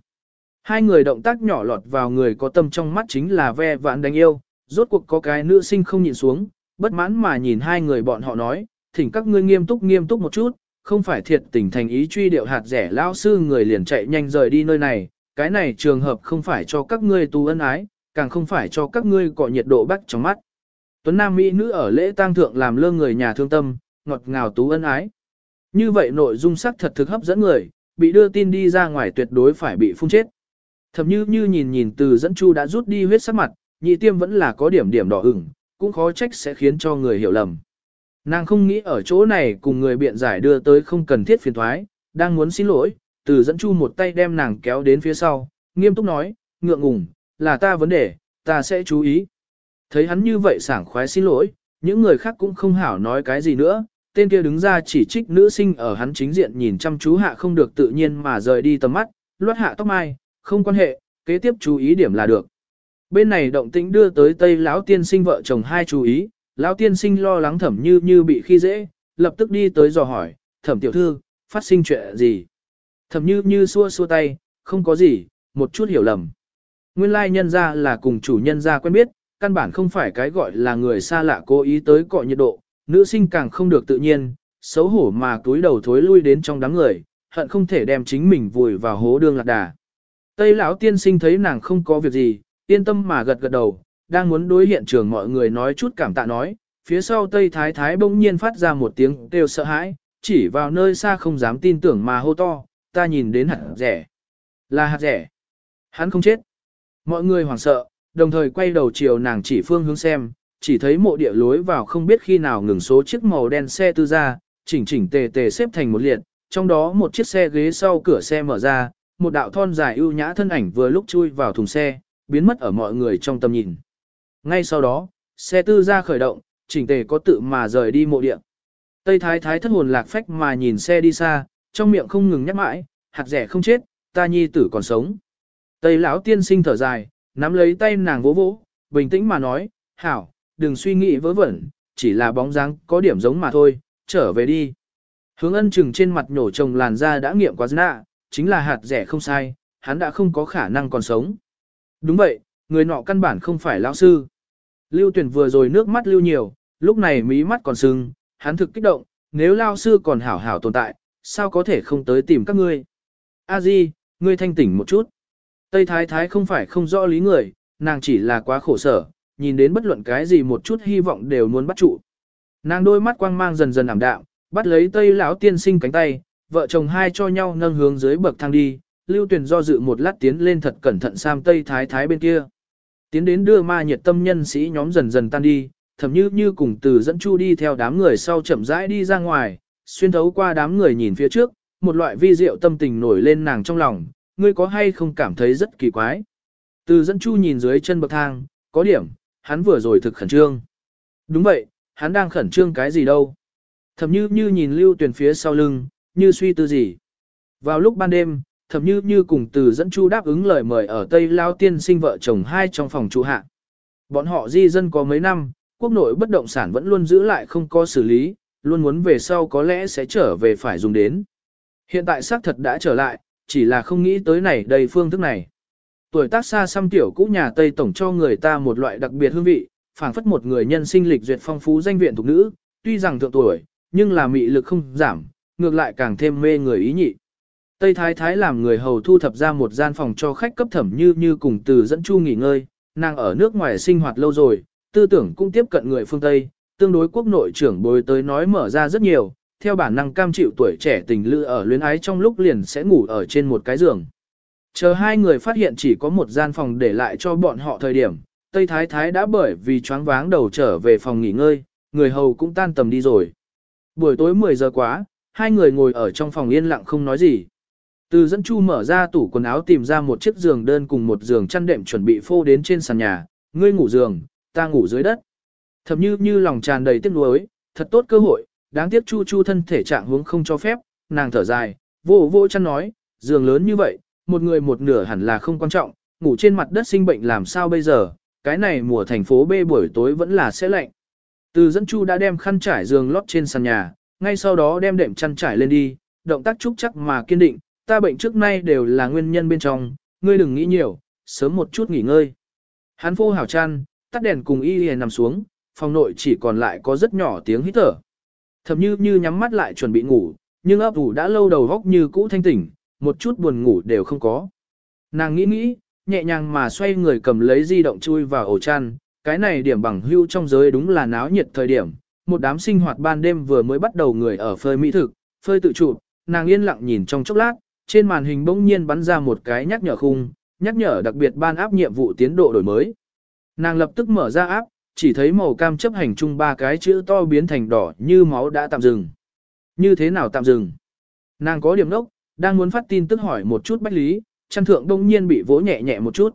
Hai người động tác nhỏ lọt vào người có tâm trong mắt chính là ve vãn đánh yêu, rốt cuộc có cái nữ sinh không nhìn xuống, bất mãn mà nhìn hai người bọn họ nói, thỉnh các ngươi nghiêm túc nghiêm túc một chút, không phải thiệt tình thành ý truy điệu hạt rẻ lão sư người liền chạy nhanh rời đi nơi này, cái này trường hợp không phải cho các ngươi tu ân ái, càng không phải cho các ngươi cọ nhiệt độ bắt trong mắt. Tuấn Nam Mỹ nữ ở lễ tang thượng làm lơ người nhà thương tâm, ngọt ngào tú ân ái. Như vậy nội dung sắc thật thực hấp dẫn người, bị đưa tin đi ra ngoài tuyệt đối phải bị phun chết. Thầm như như nhìn nhìn từ dẫn chu đã rút đi huyết sắc mặt, nhị tiêm vẫn là có điểm điểm đỏ ửng, cũng khó trách sẽ khiến cho người hiểu lầm. Nàng không nghĩ ở chỗ này cùng người biện giải đưa tới không cần thiết phiền thoái, đang muốn xin lỗi, từ dẫn chu một tay đem nàng kéo đến phía sau, nghiêm túc nói, ngượng ngùng, là ta vấn đề, ta sẽ chú ý. Thấy hắn như vậy sảng khoái xin lỗi, những người khác cũng không hảo nói cái gì nữa, tên kia đứng ra chỉ trích nữ sinh ở hắn chính diện nhìn chăm chú hạ không được tự nhiên mà rời đi tầm mắt, luốt hạ tóc mai, không quan hệ, kế tiếp chú ý điểm là được. Bên này động tĩnh đưa tới Tây lão tiên sinh vợ chồng hai chú ý, lão tiên sinh lo lắng thẩm như như bị khi dễ, lập tức đi tới dò hỏi, thẩm tiểu thư, phát sinh chuyện gì? Thẩm như như xua xua tay, không có gì, một chút hiểu lầm. Nguyên lai nhân ra là cùng chủ nhân ra quen biết, căn bản không phải cái gọi là người xa lạ cố ý tới cọ nhiệt độ, nữ sinh càng không được tự nhiên, xấu hổ mà túi đầu thối lui đến trong đám người, hận không thể đem chính mình vùi vào hố đương lạc đà. Tây lão tiên sinh thấy nàng không có việc gì, yên tâm mà gật gật đầu, đang muốn đối hiện trường mọi người nói chút cảm tạ nói, phía sau Tây Thái Thái bỗng nhiên phát ra một tiếng kêu sợ hãi, chỉ vào nơi xa không dám tin tưởng mà hô to, ta nhìn đến hạt rẻ. Là hạt rẻ. Hắn không chết. Mọi người hoảng sợ, đồng thời quay đầu chiều nàng chỉ phương hướng xem, chỉ thấy mộ địa lối vào không biết khi nào ngừng số chiếc màu đen xe tư ra, chỉnh chỉnh tề tề xếp thành một liệt, trong đó một chiếc xe ghế sau cửa xe mở ra, một đạo thon dài ưu nhã thân ảnh vừa lúc chui vào thùng xe, biến mất ở mọi người trong tầm nhìn. Ngay sau đó, xe tư ra khởi động, chỉnh tề có tự mà rời đi mộ địa. Tây Thái Thái thất hồn lạc phách mà nhìn xe đi xa, trong miệng không ngừng nhắc mãi, hạt rẻ không chết, ta nhi tử còn sống. Tây lão tiên sinh thở dài, nắm lấy tay nàng vỗ vỗ, bình tĩnh mà nói, hảo, đừng suy nghĩ vớ vẩn, chỉ là bóng dáng có điểm giống mà thôi, trở về đi. Hướng ân chừng trên mặt nhổ trồng làn da đã nghiệm quá nạ, chính là hạt rẻ không sai, hắn đã không có khả năng còn sống. Đúng vậy, người nọ căn bản không phải lão sư. Lưu tuyển vừa rồi nước mắt lưu nhiều, lúc này mí mắt còn sưng, hắn thực kích động, nếu lao sư còn hảo hảo tồn tại, sao có thể không tới tìm các ngươi. A Di, ngươi thanh tỉnh một chút. Tây Thái Thái không phải không rõ lý người, nàng chỉ là quá khổ sở, nhìn đến bất luận cái gì một chút hy vọng đều muốn bắt trụ. Nàng đôi mắt quang mang dần dần ảm đạm, bắt lấy Tây lão tiên sinh cánh tay, vợ chồng hai cho nhau nâng hướng dưới bậc thang đi, Lưu Tuyền do dự một lát tiến lên thật cẩn thận sam Tây Thái Thái bên kia. Tiến đến đưa ma nhiệt tâm nhân sĩ nhóm dần dần tan đi, thậm như như cùng từ dẫn chu đi theo đám người sau chậm rãi đi ra ngoài, xuyên thấu qua đám người nhìn phía trước, một loại vi diệu tâm tình nổi lên nàng trong lòng, ngươi có hay không cảm thấy rất kỳ quái. Từ dẫn chu nhìn dưới chân bậc thang, có điểm, hắn vừa rồi thực khẩn trương. Đúng vậy, hắn đang khẩn trương cái gì đâu. Thậm như như nhìn lưu tuyển phía sau lưng, như suy tư gì. Vào lúc ban đêm, thậm như như cùng từ dẫn chu đáp ứng lời mời ở Tây Lao tiên sinh vợ chồng hai trong phòng trụ hạ. Bọn họ di dân có mấy năm, quốc nội bất động sản vẫn luôn giữ lại không có xử lý, luôn muốn về sau có lẽ sẽ trở về phải dùng đến. Hiện tại xác thật đã trở lại, chỉ là không nghĩ tới này đầy phương thức này. Tuổi tác xa xăm tiểu cũ nhà Tây Tổng cho người ta một loại đặc biệt hương vị, phảng phất một người nhân sinh lịch duyệt phong phú danh viện thuộc nữ, tuy rằng thượng tuổi, nhưng là mị lực không giảm, ngược lại càng thêm mê người ý nhị. Tây Thái Thái làm người hầu thu thập ra một gian phòng cho khách cấp thẩm như như cùng từ dẫn chu nghỉ ngơi, nàng ở nước ngoài sinh hoạt lâu rồi, tư tưởng cũng tiếp cận người phương Tây, tương đối quốc nội trưởng bồi tới nói mở ra rất nhiều, theo bản năng cam chịu tuổi trẻ tình lữ ở luyến ái trong lúc liền sẽ ngủ ở trên một cái giường. Chờ hai người phát hiện chỉ có một gian phòng để lại cho bọn họ thời điểm, Tây Thái Thái đã bởi vì choáng váng đầu trở về phòng nghỉ ngơi, người hầu cũng tan tầm đi rồi. Buổi tối 10 giờ quá, hai người ngồi ở trong phòng yên lặng không nói gì. Từ dẫn chu mở ra tủ quần áo tìm ra một chiếc giường đơn cùng một giường chăn đệm chuẩn bị phô đến trên sàn nhà, ngươi ngủ giường, ta ngủ dưới đất. Thầm như như lòng tràn đầy tiếc nuối, thật tốt cơ hội, đáng tiếc chu chu thân thể trạng huống không cho phép, nàng thở dài, vô vô chăn nói, giường lớn như vậy, một người một nửa hẳn là không quan trọng, ngủ trên mặt đất sinh bệnh làm sao bây giờ, cái này mùa thành phố B buổi tối vẫn là sẽ lạnh. Từ dẫn chu đã đem khăn trải giường lót trên sàn nhà, ngay sau đó đem đệm chăn trải lên đi, động tác trúc chắc mà kiên định, ta bệnh trước nay đều là nguyên nhân bên trong, ngươi đừng nghĩ nhiều, sớm một chút nghỉ ngơi. Hắn phô hảo chăn, tắt đèn cùng y liền nằm xuống, phòng nội chỉ còn lại có rất nhỏ tiếng hít thở. Thầm như như nhắm mắt lại chuẩn bị ngủ, nhưng ấp ủ đã lâu đầu góc như cũ thanh tỉnh, một chút buồn ngủ đều không có. Nàng nghĩ nghĩ, nhẹ nhàng mà xoay người cầm lấy di động chui vào ổ chăn, cái này điểm bằng hưu trong giới đúng là náo nhiệt thời điểm, một đám sinh hoạt ban đêm vừa mới bắt đầu người ở phơi mỹ thực, phơi tự chụp, nàng yên lặng nhìn trong chốc lát, trên màn hình bỗng nhiên bắn ra một cái nhắc nhở khung, nhắc nhở đặc biệt ban áp nhiệm vụ tiến độ đổi mới. Nàng lập tức mở ra áp, chỉ thấy màu cam chấp hành chung ba cái chữ to biến thành đỏ như máu đã tạm dừng. Như thế nào tạm dừng? Nàng có điểm đốc, đang muốn phát tin tức hỏi một chút bách lý, chăn thượng đông nhiên bị vỗ nhẹ nhẹ một chút.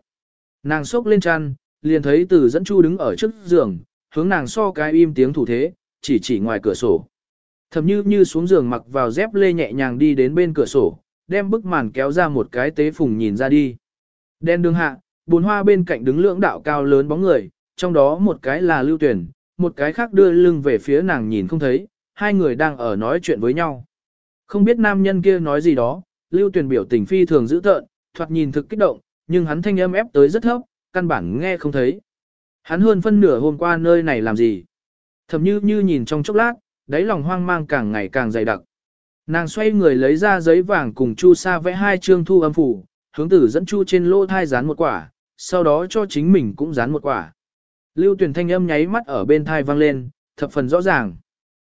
Nàng sốc lên chăn, liền thấy từ dẫn chu đứng ở trước giường, hướng nàng so cái im tiếng thủ thế, chỉ chỉ ngoài cửa sổ. Thầm như như xuống giường mặc vào dép lê nhẹ nhàng đi đến bên cửa sổ, đem bức màn kéo ra một cái tế phùng nhìn ra đi. Đen đường hạ, bốn hoa bên cạnh đứng lưỡng đạo cao lớn bóng người, trong đó một cái là lưu tuyển, một cái khác đưa lưng về phía nàng nhìn không thấy, hai người đang ở nói chuyện với nhau. Không biết nam nhân kia nói gì đó, lưu tuyển biểu tình phi thường dữ tợn, thoạt nhìn thực kích động, nhưng hắn thanh âm ép tới rất thấp, căn bản nghe không thấy. Hắn hơn phân nửa hôm qua nơi này làm gì? Thầm như như nhìn trong chốc lát, đáy lòng hoang mang càng ngày càng dày đặc. Nàng xoay người lấy ra giấy vàng cùng Chu Sa vẽ hai chương thu âm phủ, hướng tử dẫn Chu trên lô thai dán một quả, sau đó cho chính mình cũng dán một quả. Lưu tuyển thanh âm nháy mắt ở bên thai vang lên, thập phần rõ ràng.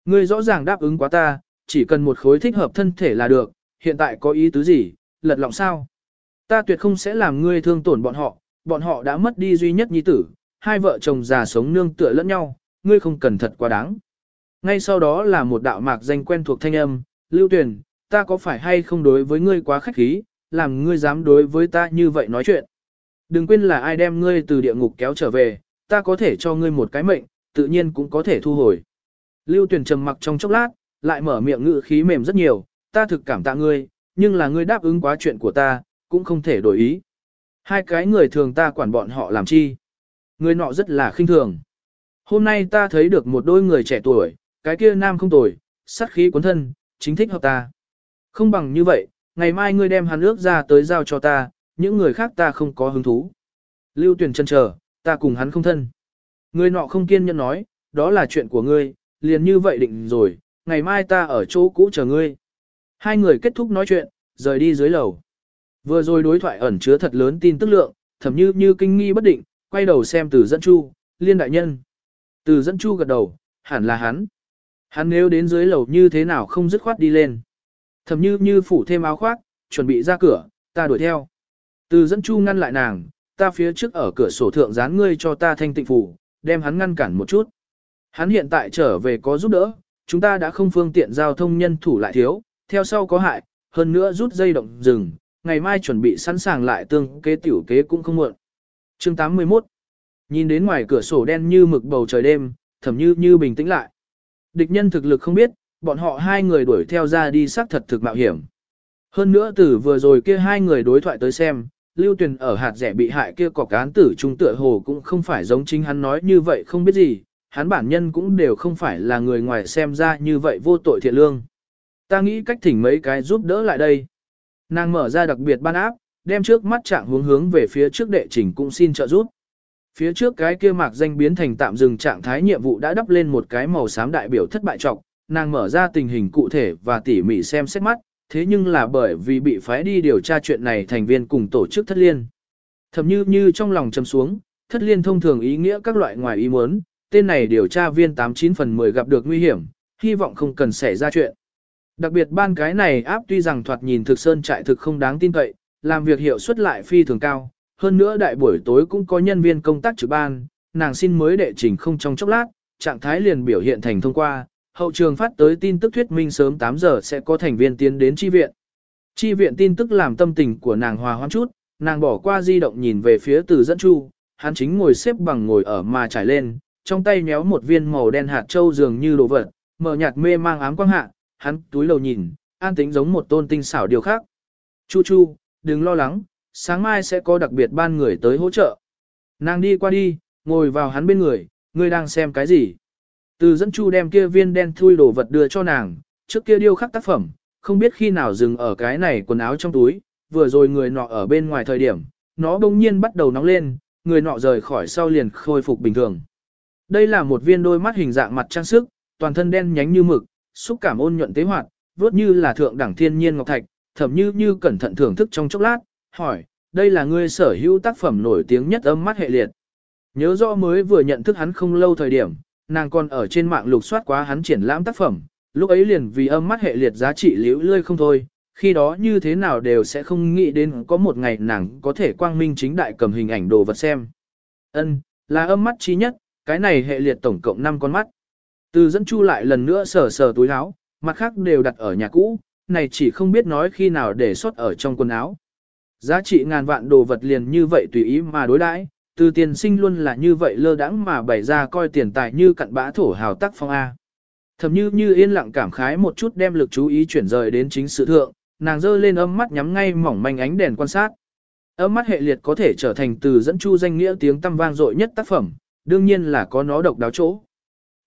Ngươi rõ ràng đáp ứng quá ta, chỉ cần một khối thích hợp thân thể là được, hiện tại có ý tứ gì, lật lọng sao? Ta tuyệt không sẽ làm ngươi thương tổn bọn họ, bọn họ đã mất đi duy nhất nhi tử, hai vợ chồng già sống nương tựa lẫn nhau, ngươi không cần thật quá đáng. Ngay sau đó là một đạo mạc danh quen thuộc thanh âm, Lưu Tuyền, ta có phải hay không đối với ngươi quá khách khí, làm ngươi dám đối với ta như vậy nói chuyện. Đừng quên là ai đem ngươi từ địa ngục kéo trở về, ta có thể cho ngươi một cái mệnh, tự nhiên cũng có thể thu hồi. Lưu Tuyền trầm mặc trong chốc lát, lại mở miệng ngự khí mềm rất nhiều, ta thực cảm tạ ngươi, nhưng là ngươi đáp ứng quá chuyện của ta, cũng không thể đổi ý. Hai cái người thường ta quản bọn họ làm chi. Người nọ rất là khinh thường. Hôm nay ta thấy được một đôi người trẻ tuổi, cái kia nam không tuổi, sát khí cuốn thân, chính thích hợp ta. Không bằng như vậy, ngày mai ngươi đem hắn ước ra tới giao cho ta, những người khác ta không có hứng thú. Lưu tuyển chân chờ, ta cùng hắn không thân. Người nọ không kiên nhẫn nói, đó là chuyện của ngươi, liền như vậy định rồi, ngày mai ta ở chỗ cũ chờ ngươi. Hai người kết thúc nói chuyện, rời đi dưới lầu. Vừa rồi đối thoại ẩn chứa thật lớn tin tức lượng, thậm như như kinh nghi bất định, quay đầu xem từ dẫn chu, liên đại nhân. Từ dẫn chu gật đầu, hẳn là hắn. Hắn nếu đến dưới lầu như thế nào không dứt khoát đi lên. thầm như như phủ thêm áo khoác, chuẩn bị ra cửa, ta đuổi theo. Từ dẫn chu ngăn lại nàng, ta phía trước ở cửa sổ thượng dán ngươi cho ta thanh tịnh phủ, đem hắn ngăn cản một chút. Hắn hiện tại trở về có giúp đỡ, chúng ta đã không phương tiện giao thông nhân thủ lại thiếu, theo sau có hại, hơn nữa rút dây động rừng, ngày mai chuẩn bị sẵn sàng lại tương kế tiểu kế cũng không muộn. Chương 81 Nhìn đến ngoài cửa sổ đen như mực bầu trời đêm, thẩm như như bình tĩnh lại. Địch nhân thực lực không biết, bọn họ hai người đuổi theo ra đi xác thật thực mạo hiểm. Hơn nữa từ vừa rồi kia hai người đối thoại tới xem, Lưu Tuyền ở hạt rẻ bị hại kia cọc cán tử trung tựa hồ cũng không phải giống chính hắn nói như vậy không biết gì, hắn bản nhân cũng đều không phải là người ngoài xem ra như vậy vô tội thiện lương. Ta nghĩ cách thỉnh mấy cái giúp đỡ lại đây. Nàng mở ra đặc biệt ban áp, đem trước mắt trạng hướng hướng về phía trước đệ trình cũng xin trợ giúp. Phía trước cái kia mạc danh biến thành tạm dừng trạng thái nhiệm vụ đã đắp lên một cái màu xám đại biểu thất bại trọng, nàng mở ra tình hình cụ thể và tỉ mỉ xem xét mắt, thế nhưng là bởi vì bị phái đi điều tra chuyện này thành viên cùng tổ chức thất liên. Thầm như như trong lòng châm xuống, thất liên thông thường ý nghĩa các loại ngoài ý muốn, tên này điều tra viên 89 phần 10 gặp được nguy hiểm, hy vọng không cần xảy ra chuyện. Đặc biệt ban cái này áp tuy rằng thoạt nhìn thực sơn trại thực không đáng tin cậy, làm việc hiệu suất lại phi thường cao, hơn nữa đại buổi tối cũng có nhân viên công tác trực ban, nàng xin mới đệ trình không trong chốc lát, trạng thái liền biểu hiện thành thông qua, hậu trường phát tới tin tức thuyết minh sớm 8 giờ sẽ có thành viên tiến đến chi viện. Chi viện tin tức làm tâm tình của nàng hòa hoãn chút, nàng bỏ qua di động nhìn về phía từ dẫn chu, hắn chính ngồi xếp bằng ngồi ở mà trải lên, trong tay nhéo một viên màu đen hạt châu dường như đồ vật, mở nhạt mê mang ám quang hạ, hắn túi lầu nhìn, an tính giống một tôn tinh xảo điều khác. Chu chu, đừng lo lắng, sáng mai sẽ có đặc biệt ban người tới hỗ trợ. Nàng đi qua đi, ngồi vào hắn bên người, ngươi đang xem cái gì? Từ dẫn chu đem kia viên đen thui đồ vật đưa cho nàng, trước kia điêu khắc tác phẩm, không biết khi nào dừng ở cái này quần áo trong túi, vừa rồi người nọ ở bên ngoài thời điểm, nó bỗng nhiên bắt đầu nóng lên, người nọ rời khỏi sau liền khôi phục bình thường. Đây là một viên đôi mắt hình dạng mặt trang sức, toàn thân đen nhánh như mực, xúc cảm ôn nhuận tế hoạt, vốt như là thượng đẳng thiên nhiên ngọc thạch, thẩm như như cẩn thận thưởng thức trong chốc lát, hỏi, đây là ngươi sở hữu tác phẩm nổi tiếng nhất âm mắt hệ liệt. Nhớ rõ mới vừa nhận thức hắn không lâu thời điểm, nàng còn ở trên mạng lục soát quá hắn triển lãm tác phẩm, lúc ấy liền vì âm mắt hệ liệt giá trị liễu lươi không thôi, khi đó như thế nào đều sẽ không nghĩ đến có một ngày nàng có thể quang minh chính đại cầm hình ảnh đồ vật xem. Ân, là âm mắt trí nhất, cái này hệ liệt tổng cộng 5 con mắt. Từ dẫn chu lại lần nữa sờ sờ túi áo, mặt khác đều đặt ở nhà cũ, này chỉ không biết nói khi nào để xuất ở trong quần áo. Giá trị ngàn vạn đồ vật liền như vậy tùy ý mà đối đãi, từ tiền sinh luôn là như vậy lơ đãng mà bày ra coi tiền tài như cặn bã thổ hào tác phong A. Thầm như như yên lặng cảm khái một chút đem lực chú ý chuyển rời đến chính sự thượng, nàng giơ lên âm mắt nhắm ngay mỏng manh ánh đèn quan sát. Âm mắt hệ liệt có thể trở thành từ dẫn chu danh nghĩa tiếng tăm vang dội nhất tác phẩm, đương nhiên là có nó độc đáo chỗ.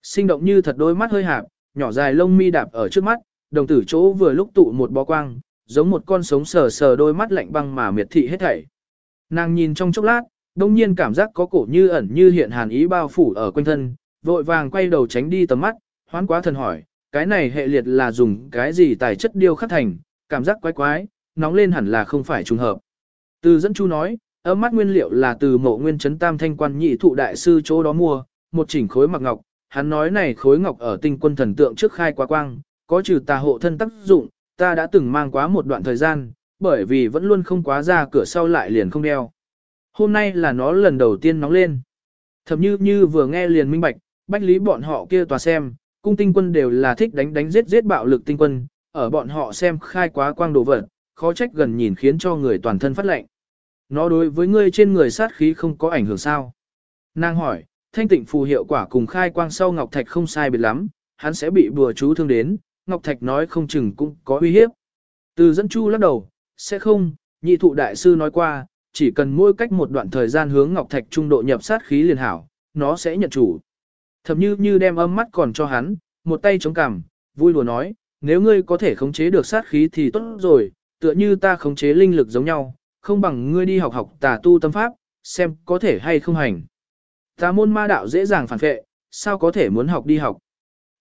Sinh động như thật đôi mắt hơi hạp, nhỏ dài lông mi đạp ở trước mắt, đồng tử chỗ vừa lúc tụ một bó quang, giống một con sống sờ sờ đôi mắt lạnh băng mà miệt thị hết thảy. Nàng nhìn trong chốc lát, đông nhiên cảm giác có cổ như ẩn như hiện hàn ý bao phủ ở quanh thân, vội vàng quay đầu tránh đi tầm mắt, hoán quá thần hỏi, cái này hệ liệt là dùng cái gì tài chất điêu khắc thành, cảm giác quái quái, nóng lên hẳn là không phải trùng hợp. Từ dẫn chu nói, ấm mắt nguyên liệu là từ mộ nguyên chấn tam thanh quan nhị thụ đại sư chỗ đó mua, một chỉnh khối mặc ngọc, hắn nói này khối ngọc ở tinh quân thần tượng trước khai quá quang, có trừ tà hộ thân tác dụng, ta đã từng mang quá một đoạn thời gian, bởi vì vẫn luôn không quá ra cửa sau lại liền không đeo. Hôm nay là nó lần đầu tiên nóng lên. Thậm như như vừa nghe liền minh bạch, bách lý bọn họ kia tòa xem, cung tinh quân đều là thích đánh đánh giết giết bạo lực tinh quân, ở bọn họ xem khai quá quang đồ vật, khó trách gần nhìn khiến cho người toàn thân phát lệnh. Nó đối với ngươi trên người sát khí không có ảnh hưởng sao? Nàng hỏi, thanh tịnh phù hiệu quả cùng khai quang sau Ngọc Thạch không sai biệt lắm, hắn sẽ bị bùa chú thương đến, Ngọc Thạch nói không chừng cũng có uy hiếp. Từ dẫn chu lắc đầu, sẽ không, nhị thụ đại sư nói qua, chỉ cần mỗi cách một đoạn thời gian hướng Ngọc Thạch trung độ nhập sát khí liền hảo, nó sẽ nhận chủ. Thậm như như đem âm mắt còn cho hắn, một tay chống cằm, vui lùa nói, nếu ngươi có thể khống chế được sát khí thì tốt rồi, tựa như ta khống chế linh lực giống nhau, không bằng ngươi đi học học tà tu tâm pháp, xem có thể hay không hành. Tà môn ma đạo dễ dàng phản vệ, sao có thể muốn học đi học.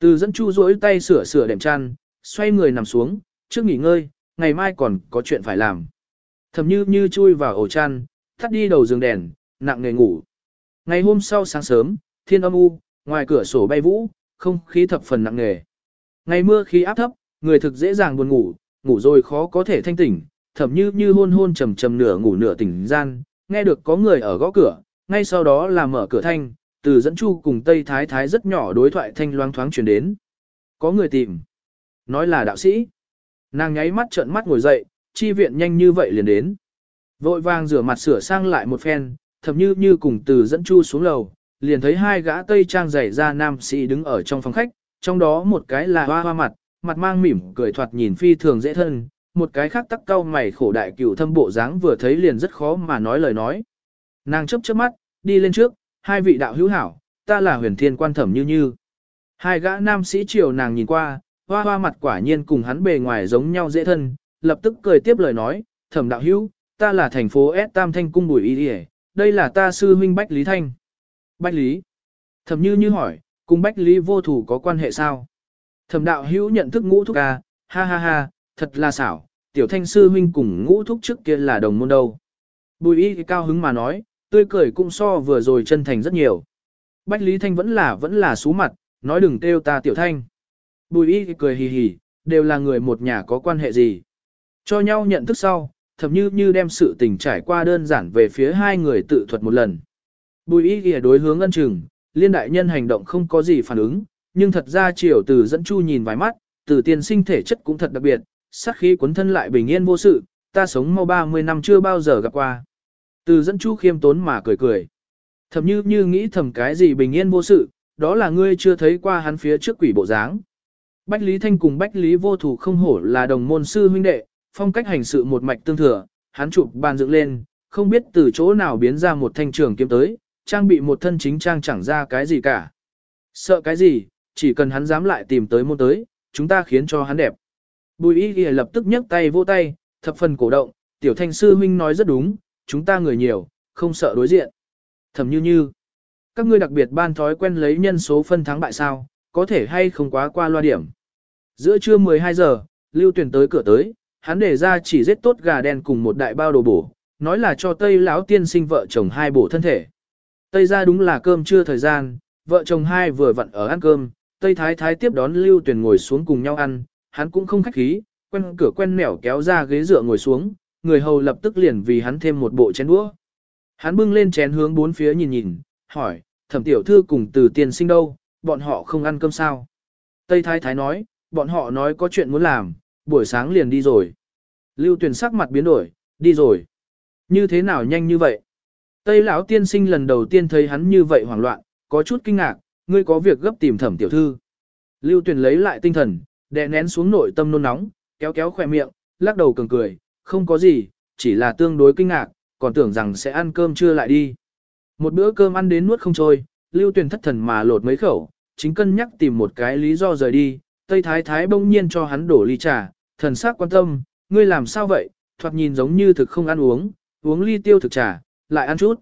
Từ dẫn chu rỗi tay sửa sửa đệm chăn, xoay người nằm xuống, trước nghỉ ngơi, ngày mai còn có chuyện phải làm. Thầm như như chui vào ổ chăn, thắt đi đầu giường đèn, nặng nghề ngủ. Ngày hôm sau sáng sớm, thiên âm u, ngoài cửa sổ bay vũ, không khí thập phần nặng nghề. Ngày mưa khí áp thấp, người thực dễ dàng buồn ngủ, ngủ rồi khó có thể thanh tỉnh, thậm như như hôn hôn trầm trầm nửa ngủ nửa tỉnh gian, nghe được có người ở gõ cửa, ngay sau đó là mở cửa thanh, từ dẫn chu cùng Tây Thái Thái rất nhỏ đối thoại thanh loang thoáng truyền đến. Có người tìm. Nói là đạo sĩ. Nàng nháy mắt trợn mắt ngồi dậy, chi viện nhanh như vậy liền đến. Vội vàng rửa mặt sửa sang lại một phen, thậm như như cùng từ dẫn chu xuống lầu, liền thấy hai gã Tây Trang giày ra nam sĩ đứng ở trong phòng khách, trong đó một cái là hoa hoa mặt, mặt mang mỉm cười thoạt nhìn phi thường dễ thân, một cái khác tắc cau mày khổ đại cửu thâm bộ dáng vừa thấy liền rất khó mà nói lời nói. Nàng chớp chớp mắt, đi lên trước, hai vị đạo hữu hảo, ta là huyền thiên quan thẩm như như. Hai gã nam sĩ triều nàng nhìn qua, hoa hoa mặt quả nhiên cùng hắn bề ngoài giống nhau dễ thân, lập tức cười tiếp lời nói, thẩm đạo hữu, ta là thành phố S Tam Thanh Cung Bùi Y Điề, đây là ta sư huynh Bách Lý Thanh. Bách Lý. Thẩm như như hỏi, cùng Bách Lý vô thủ có quan hệ sao? Thẩm đạo hữu nhận thức ngũ thúc ca, ha ha ha, thật là xảo, tiểu thanh sư huynh cùng ngũ thúc trước kia là đồng môn đâu. Bùi y cao hứng mà nói, tươi cười cũng so vừa rồi chân thành rất nhiều. Bách Lý Thanh vẫn là vẫn là xú mặt, nói đừng kêu ta tiểu thanh. Bùi y cười hì hì, đều là người một nhà có quan hệ gì. Cho nhau nhận thức sau, thậm như như đem sự tình trải qua đơn giản về phía hai người tự thuật một lần. Bùi y kìa đối hướng ân chừng, liên đại nhân hành động không có gì phản ứng, nhưng thật ra triều từ dẫn chu nhìn vài mắt, từ tiên sinh thể chất cũng thật đặc biệt, sát khí cuốn thân lại bình yên vô sự, ta sống mau 30 năm chưa bao giờ gặp qua. Từ dẫn chu khiêm tốn mà cười cười. thầm như như nghĩ thầm cái gì bình yên vô sự, đó là ngươi chưa thấy qua hắn phía trước quỷ bộ dáng. Bách Lý Thanh cùng Bách Lý vô thủ không hổ là đồng môn sư huynh đệ, phong cách hành sự một mạch tương thừa, hắn chụp bàn dựng lên, không biết từ chỗ nào biến ra một thanh trường kiếm tới, trang bị một thân chính trang chẳng ra cái gì cả. Sợ cái gì, chỉ cần hắn dám lại tìm tới môn tới, chúng ta khiến cho hắn đẹp. Bùi y ghi lập tức nhấc tay vô tay, thập phần cổ động, tiểu thanh sư huynh nói rất đúng, chúng ta người nhiều, không sợ đối diện. Thẩm như như, các ngươi đặc biệt ban thói quen lấy nhân số phân thắng bại sao, có thể hay không quá qua loa điểm. Giữa trưa 12 giờ, Lưu Tuyền tới cửa tới, hắn để ra chỉ giết tốt gà đen cùng một đại bao đồ bổ, nói là cho Tây lão tiên sinh vợ chồng hai bổ thân thể. Tây ra đúng là cơm trưa thời gian, vợ chồng hai vừa vặn ở ăn cơm, Tây Thái Thái tiếp đón Lưu Tuyền ngồi xuống cùng nhau ăn, hắn cũng không khách khí, quen cửa quen nẻo kéo ra ghế dựa ngồi xuống, người hầu lập tức liền vì hắn thêm một bộ chén đũa. Hắn bưng lên chén hướng bốn phía nhìn nhìn, hỏi, thẩm tiểu thư cùng từ tiền sinh đâu, bọn họ không ăn cơm sao? Tây Thái Thái nói, bọn họ nói có chuyện muốn làm, buổi sáng liền đi rồi. Lưu Tuyền sắc mặt biến đổi, đi rồi. Như thế nào nhanh như vậy? Tây lão tiên sinh lần đầu tiên thấy hắn như vậy hoảng loạn, có chút kinh ngạc, ngươi có việc gấp tìm thẩm tiểu thư. Lưu Tuyền lấy lại tinh thần, đè nén xuống nội tâm nôn nóng, kéo kéo khỏe miệng, lắc đầu cường cười, không có gì, chỉ là tương đối kinh ngạc, còn tưởng rằng sẽ ăn cơm trưa lại đi. Một bữa cơm ăn đến nuốt không trôi, Lưu Tuyền thất thần mà lột mấy khẩu, chính cân nhắc tìm một cái lý do rời đi, Tây Thái Thái bỗng nhiên cho hắn đổ ly trà, thần sắc quan tâm, ngươi làm sao vậy, thoạt nhìn giống như thực không ăn uống, uống ly tiêu thực trà, lại ăn chút.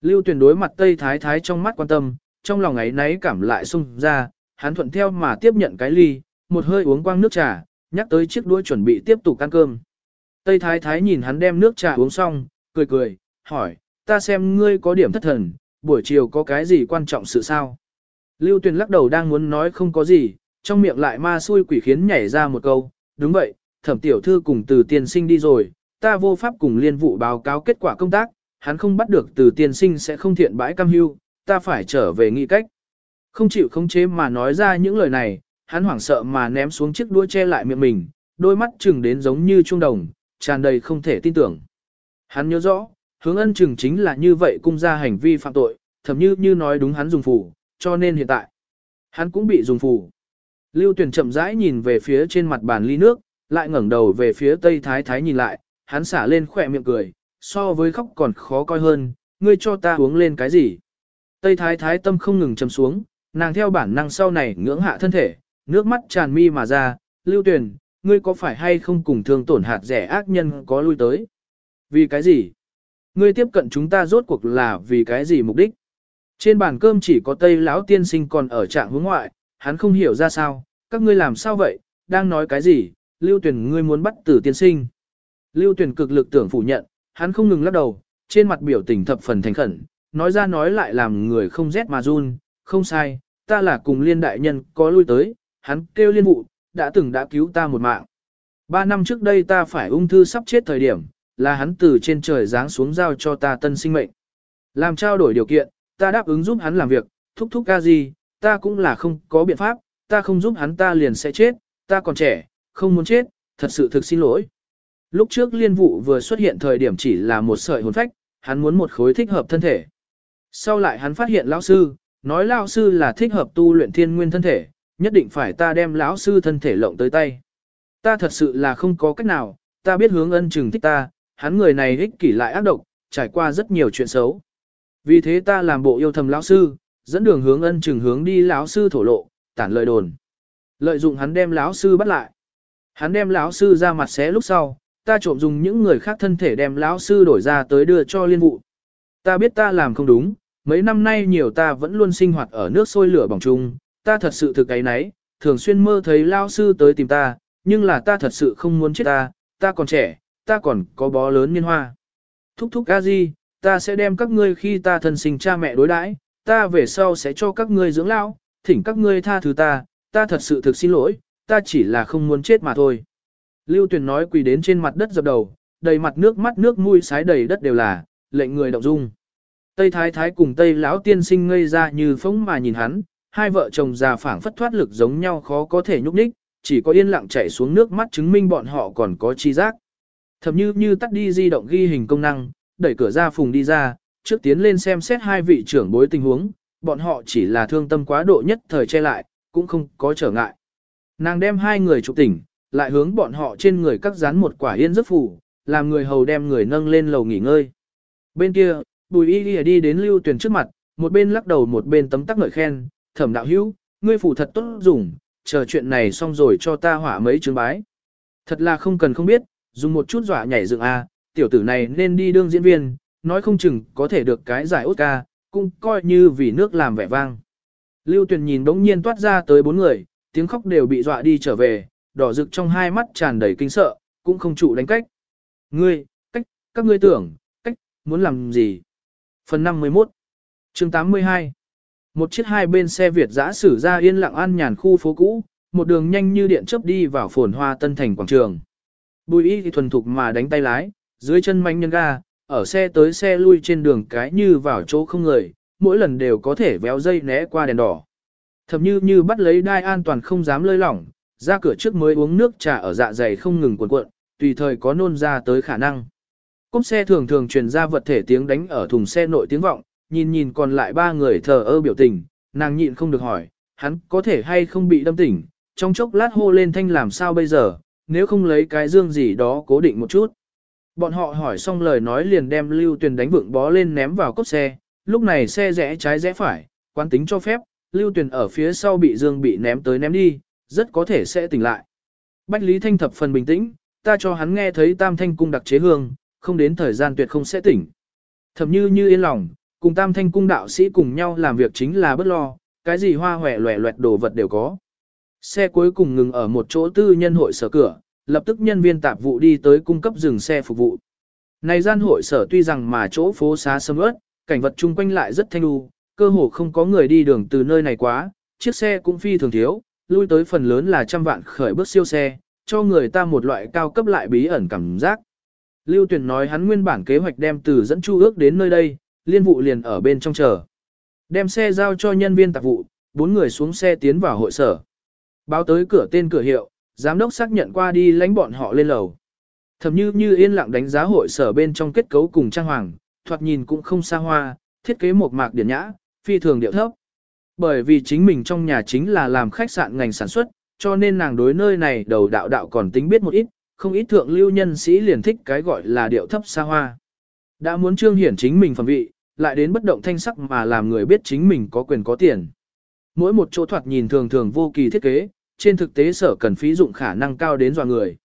Lưu Tuyền đối mặt Tây Thái Thái trong mắt quan tâm, trong lòng ấy náy cảm lại sung ra, hắn thuận theo mà tiếp nhận cái ly, một hơi uống quang nước trà, nhắc tới chiếc đuôi chuẩn bị tiếp tục ăn cơm. Tây Thái Thái nhìn hắn đem nước trà uống xong, cười cười, hỏi, ta xem ngươi có điểm thất thần, buổi chiều có cái gì quan trọng sự sao? Lưu Tuyền lắc đầu đang muốn nói không có gì, trong miệng lại ma xui quỷ khiến nhảy ra một câu, đúng vậy, thẩm tiểu thư cùng từ tiên sinh đi rồi, ta vô pháp cùng liên vụ báo cáo kết quả công tác, hắn không bắt được từ tiên sinh sẽ không thiện bãi cam hưu, ta phải trở về nghị cách. Không chịu khống chế mà nói ra những lời này, hắn hoảng sợ mà ném xuống chiếc đuôi che lại miệng mình, đôi mắt chừng đến giống như trung đồng, tràn đầy không thể tin tưởng. Hắn nhớ rõ, hướng ân chừng chính là như vậy cung ra hành vi phạm tội, thậm như như nói đúng hắn dùng phủ, cho nên hiện tại, hắn cũng bị dùng phủ. Lưu tuyển chậm rãi nhìn về phía trên mặt bàn ly nước, lại ngẩng đầu về phía Tây Thái Thái nhìn lại, hắn xả lên khỏe miệng cười, so với khóc còn khó coi hơn, ngươi cho ta uống lên cái gì. Tây Thái Thái tâm không ngừng chầm xuống, nàng theo bản năng sau này ngưỡng hạ thân thể, nước mắt tràn mi mà ra, lưu tuyển, ngươi có phải hay không cùng thương tổn hạt rẻ ác nhân có lui tới? Vì cái gì? Ngươi tiếp cận chúng ta rốt cuộc là vì cái gì mục đích? Trên bàn cơm chỉ có Tây lão tiên sinh còn ở trạng hướng ngoại, hắn không hiểu ra sao, các ngươi làm sao vậy, đang nói cái gì, lưu tuyển ngươi muốn bắt tử tiên sinh. Lưu tuyển cực lực tưởng phủ nhận, hắn không ngừng lắc đầu, trên mặt biểu tình thập phần thành khẩn, nói ra nói lại làm người không rét mà run, không sai, ta là cùng liên đại nhân có lui tới, hắn kêu liên vụ, đã từng đã cứu ta một mạng. Ba năm trước đây ta phải ung thư sắp chết thời điểm, là hắn từ trên trời giáng xuống giao cho ta tân sinh mệnh. Làm trao đổi điều kiện, ta đáp ứng giúp hắn làm việc, thúc thúc ca gì, ta cũng là không có biện pháp, ta không giúp hắn ta liền sẽ chết, ta còn trẻ, không muốn chết, thật sự thực xin lỗi. Lúc trước liên vụ vừa xuất hiện thời điểm chỉ là một sợi hồn phách, hắn muốn một khối thích hợp thân thể. Sau lại hắn phát hiện lão sư, nói lão sư là thích hợp tu luyện thiên nguyên thân thể, nhất định phải ta đem lão sư thân thể lộng tới tay. Ta thật sự là không có cách nào, ta biết hướng ân chừng thích ta, hắn người này ích kỷ lại ác độc, trải qua rất nhiều chuyện xấu. Vì thế ta làm bộ yêu thầm lão sư, dẫn đường hướng ân chừng hướng đi lão sư thổ lộ, tản lời đồn. Lợi dụng hắn đem lão sư bắt lại. Hắn đem lão sư ra mặt xé lúc sau, ta trộm dùng những người khác thân thể đem lão sư đổi ra tới đưa cho liên vụ. Ta biết ta làm không đúng, mấy năm nay nhiều ta vẫn luôn sinh hoạt ở nước sôi lửa bỏng chung, ta thật sự thực ấy nấy, thường xuyên mơ thấy lão sư tới tìm ta, nhưng là ta thật sự không muốn chết ta, ta còn trẻ, ta còn có bó lớn niên hoa. Thúc thúc a di, ta sẽ đem các ngươi khi ta thân sinh cha mẹ đối đãi, ta về sau sẽ cho các ngươi dưỡng lão, thỉnh các ngươi tha thứ ta, ta thật sự thực xin lỗi, ta chỉ là không muốn chết mà thôi. Lưu Tuyền nói quỳ đến trên mặt đất dập đầu, đầy mặt nước mắt nước mũi sái đầy đất đều là, lệnh người động dung. Tây Thái Thái cùng Tây lão tiên sinh ngây ra như phóng mà nhìn hắn, hai vợ chồng già phảng phất thoát lực giống nhau khó có thể nhúc nhích, chỉ có yên lặng chảy xuống nước mắt chứng minh bọn họ còn có chi giác. Thậm như như tắt đi di động ghi hình công năng, đẩy cửa ra phùng đi ra, trước tiến lên xem xét hai vị trưởng bối tình huống, bọn họ chỉ là thương tâm quá độ nhất thời che lại, cũng không có trở ngại. Nàng đem hai người chụp tỉnh, lại hướng bọn họ trên người cắt dán một quả yên giấc phủ, làm người hầu đem người nâng lên lầu nghỉ ngơi. Bên kia, bùi y đi đến lưu tuyển trước mặt, một bên lắc đầu một bên tấm tắc ngợi khen, thẩm đạo hữu, ngươi phủ thật tốt dùng, chờ chuyện này xong rồi cho ta hỏa mấy chứng bái. Thật là không cần không biết, dùng một chút dọa nhảy dựng a, tiểu tử này nên đi đương diễn viên, nói không chừng có thể được cái giải Oscar, cũng coi như vì nước làm vẻ vang. Lưu Tuyền nhìn bỗng nhiên toát ra tới bốn người, tiếng khóc đều bị dọa đi trở về, đỏ rực trong hai mắt tràn đầy kinh sợ, cũng không trụ đánh cách. Ngươi, cách, các ngươi tưởng, cách, muốn làm gì? Phần 51 chương 82 một chiếc hai bên xe Việt dã xử ra yên lặng an nhàn khu phố cũ, một đường nhanh như điện chớp đi vào phồn hoa tân thành quảng trường. Bùi y thì thuần thục mà đánh tay lái, dưới chân manh nhân ga, ở xe tới xe lui trên đường cái như vào chỗ không người, mỗi lần đều có thể véo dây né qua đèn đỏ. Thậm như như bắt lấy đai an toàn không dám lơi lỏng, ra cửa trước mới uống nước trà ở dạ dày không ngừng cuộn cuộn, tùy thời có nôn ra tới khả năng. Cốp xe thường thường truyền ra vật thể tiếng đánh ở thùng xe nội tiếng vọng, nhìn nhìn còn lại ba người thờ ơ biểu tình, nàng nhịn không được hỏi, hắn có thể hay không bị đâm tỉnh, trong chốc lát hô lên thanh làm sao bây giờ, nếu không lấy cái dương gì đó cố định một chút. Bọn họ hỏi xong lời nói liền đem lưu tuyền đánh vượng bó lên ném vào cốt xe, lúc này xe rẽ trái rẽ phải, quán tính cho phép, lưu tuyền ở phía sau bị dương bị ném tới ném đi, rất có thể sẽ tỉnh lại. Bách Lý Thanh thập phần bình tĩnh, ta cho hắn nghe thấy tam thanh cung đặc chế hương, không đến thời gian tuyệt không sẽ tỉnh. Thầm như như yên lòng, cùng tam thanh cung đạo sĩ cùng nhau làm việc chính là bất lo, cái gì hoa hòe loẹ loẹt đồ vật đều có. Xe cuối cùng ngừng ở một chỗ tư nhân hội sở cửa, lập tức nhân viên tạp vụ đi tới cung cấp dừng xe phục vụ. Này gian hội sở tuy rằng mà chỗ phố xá sầm ớt, cảnh vật chung quanh lại rất thanh lưu, cơ hồ không có người đi đường từ nơi này quá, chiếc xe cũng phi thường thiếu, lui tới phần lớn là trăm vạn khởi bước siêu xe, cho người ta một loại cao cấp lại bí ẩn cảm giác. Lưu Tuyền nói hắn nguyên bản kế hoạch đem từ dẫn chu ước đến nơi đây, liên vụ liền ở bên trong chờ. Đem xe giao cho nhân viên tạp vụ, bốn người xuống xe tiến vào hội sở. Báo tới cửa tên cửa hiệu, giám đốc xác nhận qua đi lãnh bọn họ lên lầu. Thầm như như yên lặng đánh giá hội sở bên trong kết cấu cùng trang hoàng, thoạt nhìn cũng không xa hoa, thiết kế một mạc điển nhã, phi thường điệu thấp. Bởi vì chính mình trong nhà chính là làm khách sạn ngành sản xuất, cho nên nàng đối nơi này đầu đạo đạo còn tính biết một ít, không ít thượng lưu nhân sĩ liền thích cái gọi là điệu thấp xa hoa. Đã muốn trương hiển chính mình phẩm vị, lại đến bất động thanh sắc mà làm người biết chính mình có quyền có tiền. Mỗi một chỗ thoạt nhìn thường thường vô kỳ thiết kế, trên thực tế sở cần phí dụng khả năng cao đến dọa người.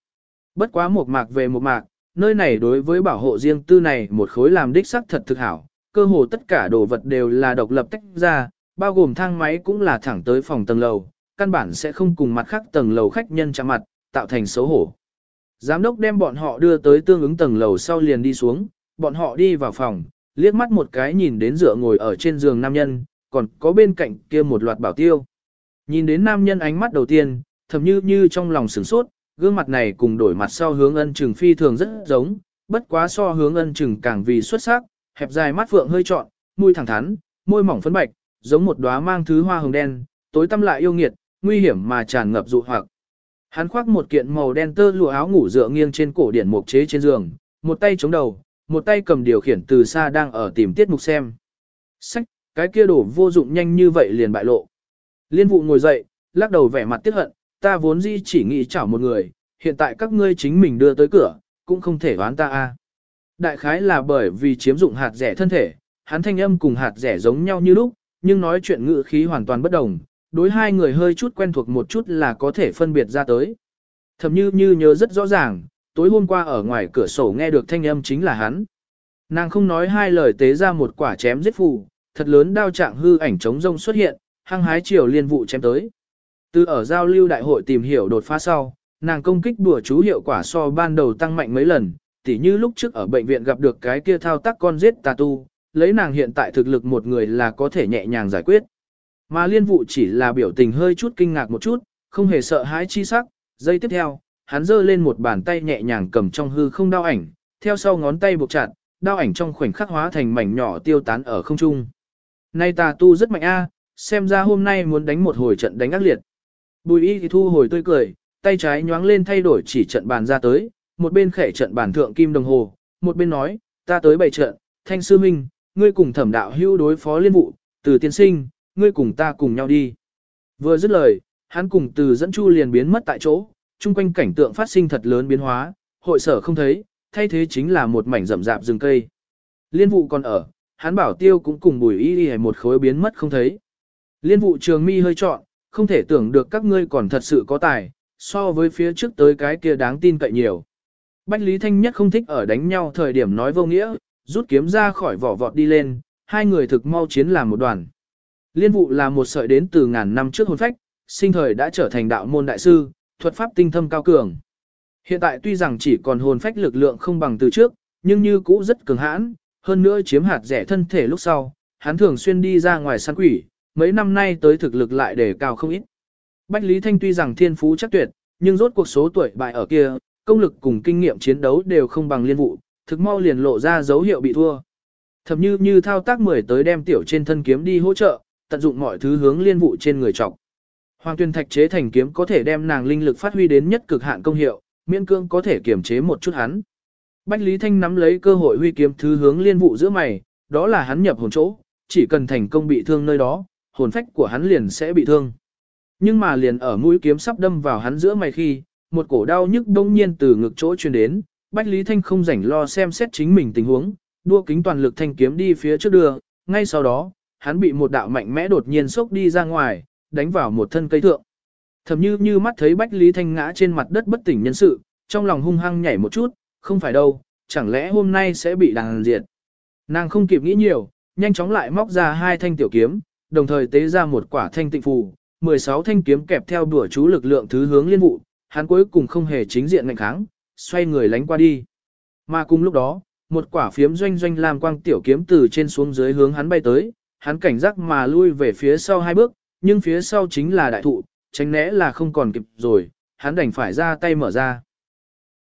Bất quá một mạc về một mạc, nơi này đối với bảo hộ riêng tư này một khối làm đích sắc thật thực hảo, cơ hồ tất cả đồ vật đều là độc lập tách ra, bao gồm thang máy cũng là thẳng tới phòng tầng lầu, căn bản sẽ không cùng mặt khác tầng lầu khách nhân chạm mặt, tạo thành xấu hổ. Giám đốc đem bọn họ đưa tới tương ứng tầng lầu sau liền đi xuống, bọn họ đi vào phòng, liếc mắt một cái nhìn đến dựa ngồi ở trên giường nam nhân, còn có bên cạnh kia một loạt bảo tiêu. Nhìn đến nam nhân ánh mắt đầu tiên, thầm như như trong lòng sửng sốt, gương mặt này cùng đổi mặt sau hướng ân trừng phi thường rất giống, bất quá so hướng ân trừng càng vì xuất sắc, hẹp dài mắt phượng hơi trọn, mũi thẳng thắn, môi mỏng phấn bạch, giống một đóa mang thứ hoa hồng đen, tối tăm lại yêu nghiệt, nguy hiểm mà tràn ngập dụ hoặc. Hắn khoác một kiện màu đen tơ lụa áo ngủ dựa nghiêng trên cổ điển mục chế trên giường, một tay chống đầu, một tay cầm điều khiển từ xa đang ở tìm tiết mục xem. Sách, cái kia đổ vô dụng nhanh như vậy liền bại lộ. Liên vụ ngồi dậy, lắc đầu vẻ mặt tiếc hận, ta vốn di chỉ nghĩ chảo một người, hiện tại các ngươi chính mình đưa tới cửa, cũng không thể đoán ta a. Đại khái là bởi vì chiếm dụng hạt rẻ thân thể, hắn thanh âm cùng hạt rẻ giống nhau như lúc, nhưng nói chuyện ngữ khí hoàn toàn bất đồng, đối hai người hơi chút quen thuộc một chút là có thể phân biệt ra tới. Thầm như như nhớ rất rõ ràng, tối hôm qua ở ngoài cửa sổ nghe được thanh âm chính là hắn. Nàng không nói hai lời tế ra một quả chém giết phù, thật lớn đao trạng hư ảnh chống rông xuất hiện, hăng hái chiều liên vụ chém tới. Từ ở giao lưu đại hội tìm hiểu đột phá sau, nàng công kích đùa chú hiệu quả so ban đầu tăng mạnh mấy lần, tỉ như lúc trước ở bệnh viện gặp được cái kia thao tác con giết tà tu, lấy nàng hiện tại thực lực một người là có thể nhẹ nhàng giải quyết. Mà liên vụ chỉ là biểu tình hơi chút kinh ngạc một chút, không hề sợ hãi chi sắc, giây tiếp theo, hắn giơ lên một bàn tay nhẹ nhàng cầm trong hư không đao ảnh, theo sau ngón tay buộc chặt, đao ảnh trong khoảnh khắc hóa thành mảnh nhỏ tiêu tán ở không trung. Nay tà tu rất mạnh a, xem ra hôm nay muốn đánh một hồi trận đánh ác liệt. Bùi y thì thu hồi tươi cười, tay trái nhoáng lên thay đổi chỉ trận bàn ra tới, một bên khẽ trận bàn thượng kim đồng hồ, một bên nói, ta tới bảy trận, thanh sư minh, ngươi cùng thẩm đạo hưu đối phó liên vụ, từ tiên sinh, ngươi cùng ta cùng nhau đi. Vừa dứt lời, hắn cùng từ dẫn chu liền biến mất tại chỗ, chung quanh cảnh tượng phát sinh thật lớn biến hóa, hội sở không thấy, thay thế chính là một mảnh rậm rạp rừng cây. Liên vụ còn ở, hắn bảo tiêu cũng cùng bùi y y một khối biến mất không thấy. Liên vụ trường mi hơi trọn, không thể tưởng được các ngươi còn thật sự có tài, so với phía trước tới cái kia đáng tin cậy nhiều. Bách Lý Thanh nhất không thích ở đánh nhau thời điểm nói vô nghĩa, rút kiếm ra khỏi vỏ vọt đi lên, hai người thực mau chiến làm một đoàn. Liên vụ là một sợi đến từ ngàn năm trước hồn phách, sinh thời đã trở thành đạo môn đại sư, thuật pháp tinh thâm cao cường. Hiện tại tuy rằng chỉ còn hồn phách lực lượng không bằng từ trước, nhưng như cũ rất cường hãn, hơn nữa chiếm hạt rẻ thân thể lúc sau, hắn thường xuyên đi ra ngoài săn quỷ, mấy năm nay tới thực lực lại đề cao không ít. Bách Lý Thanh tuy rằng thiên phú chắc tuyệt, nhưng rốt cuộc số tuổi bại ở kia, công lực cùng kinh nghiệm chiến đấu đều không bằng liên vụ, thực mau liền lộ ra dấu hiệu bị thua. Thậm như như thao tác mười tới đem tiểu trên thân kiếm đi hỗ trợ, tận dụng mọi thứ hướng liên vụ trên người trọc. Hoàng tuyên thạch chế thành kiếm có thể đem nàng linh lực phát huy đến nhất cực hạn công hiệu, miễn cương có thể kiểm chế một chút hắn. Bách Lý Thanh nắm lấy cơ hội huy kiếm thứ hướng liên vụ giữa mày, đó là hắn nhập hồn chỗ, chỉ cần thành công bị thương nơi đó, hồn phách của hắn liền sẽ bị thương. Nhưng mà liền ở mũi kiếm sắp đâm vào hắn giữa mày khi, một cổ đau nhức đông nhiên từ ngực chỗ truyền đến, Bách Lý Thanh không rảnh lo xem xét chính mình tình huống, đua kính toàn lực thanh kiếm đi phía trước đưa, ngay sau đó, hắn bị một đạo mạnh mẽ đột nhiên sốc đi ra ngoài, đánh vào một thân cây thượng. Thầm như như mắt thấy Bách Lý Thanh ngã trên mặt đất bất tỉnh nhân sự, trong lòng hung hăng nhảy một chút, không phải đâu, chẳng lẽ hôm nay sẽ bị đàn diệt. Nàng không kịp nghĩ nhiều, nhanh chóng lại móc ra hai thanh tiểu kiếm, đồng thời tế ra một quả thanh tịnh phù, 16 thanh kiếm kẹp theo đùa chú lực lượng thứ hướng liên vụ, hắn cuối cùng không hề chính diện ngạnh kháng, xoay người lánh qua đi. Mà cùng lúc đó, một quả phiếm doanh doanh làm quang tiểu kiếm từ trên xuống dưới hướng hắn bay tới, hắn cảnh giác mà lui về phía sau hai bước, nhưng phía sau chính là đại thụ, tránh né là không còn kịp rồi, hắn đành phải ra tay mở ra.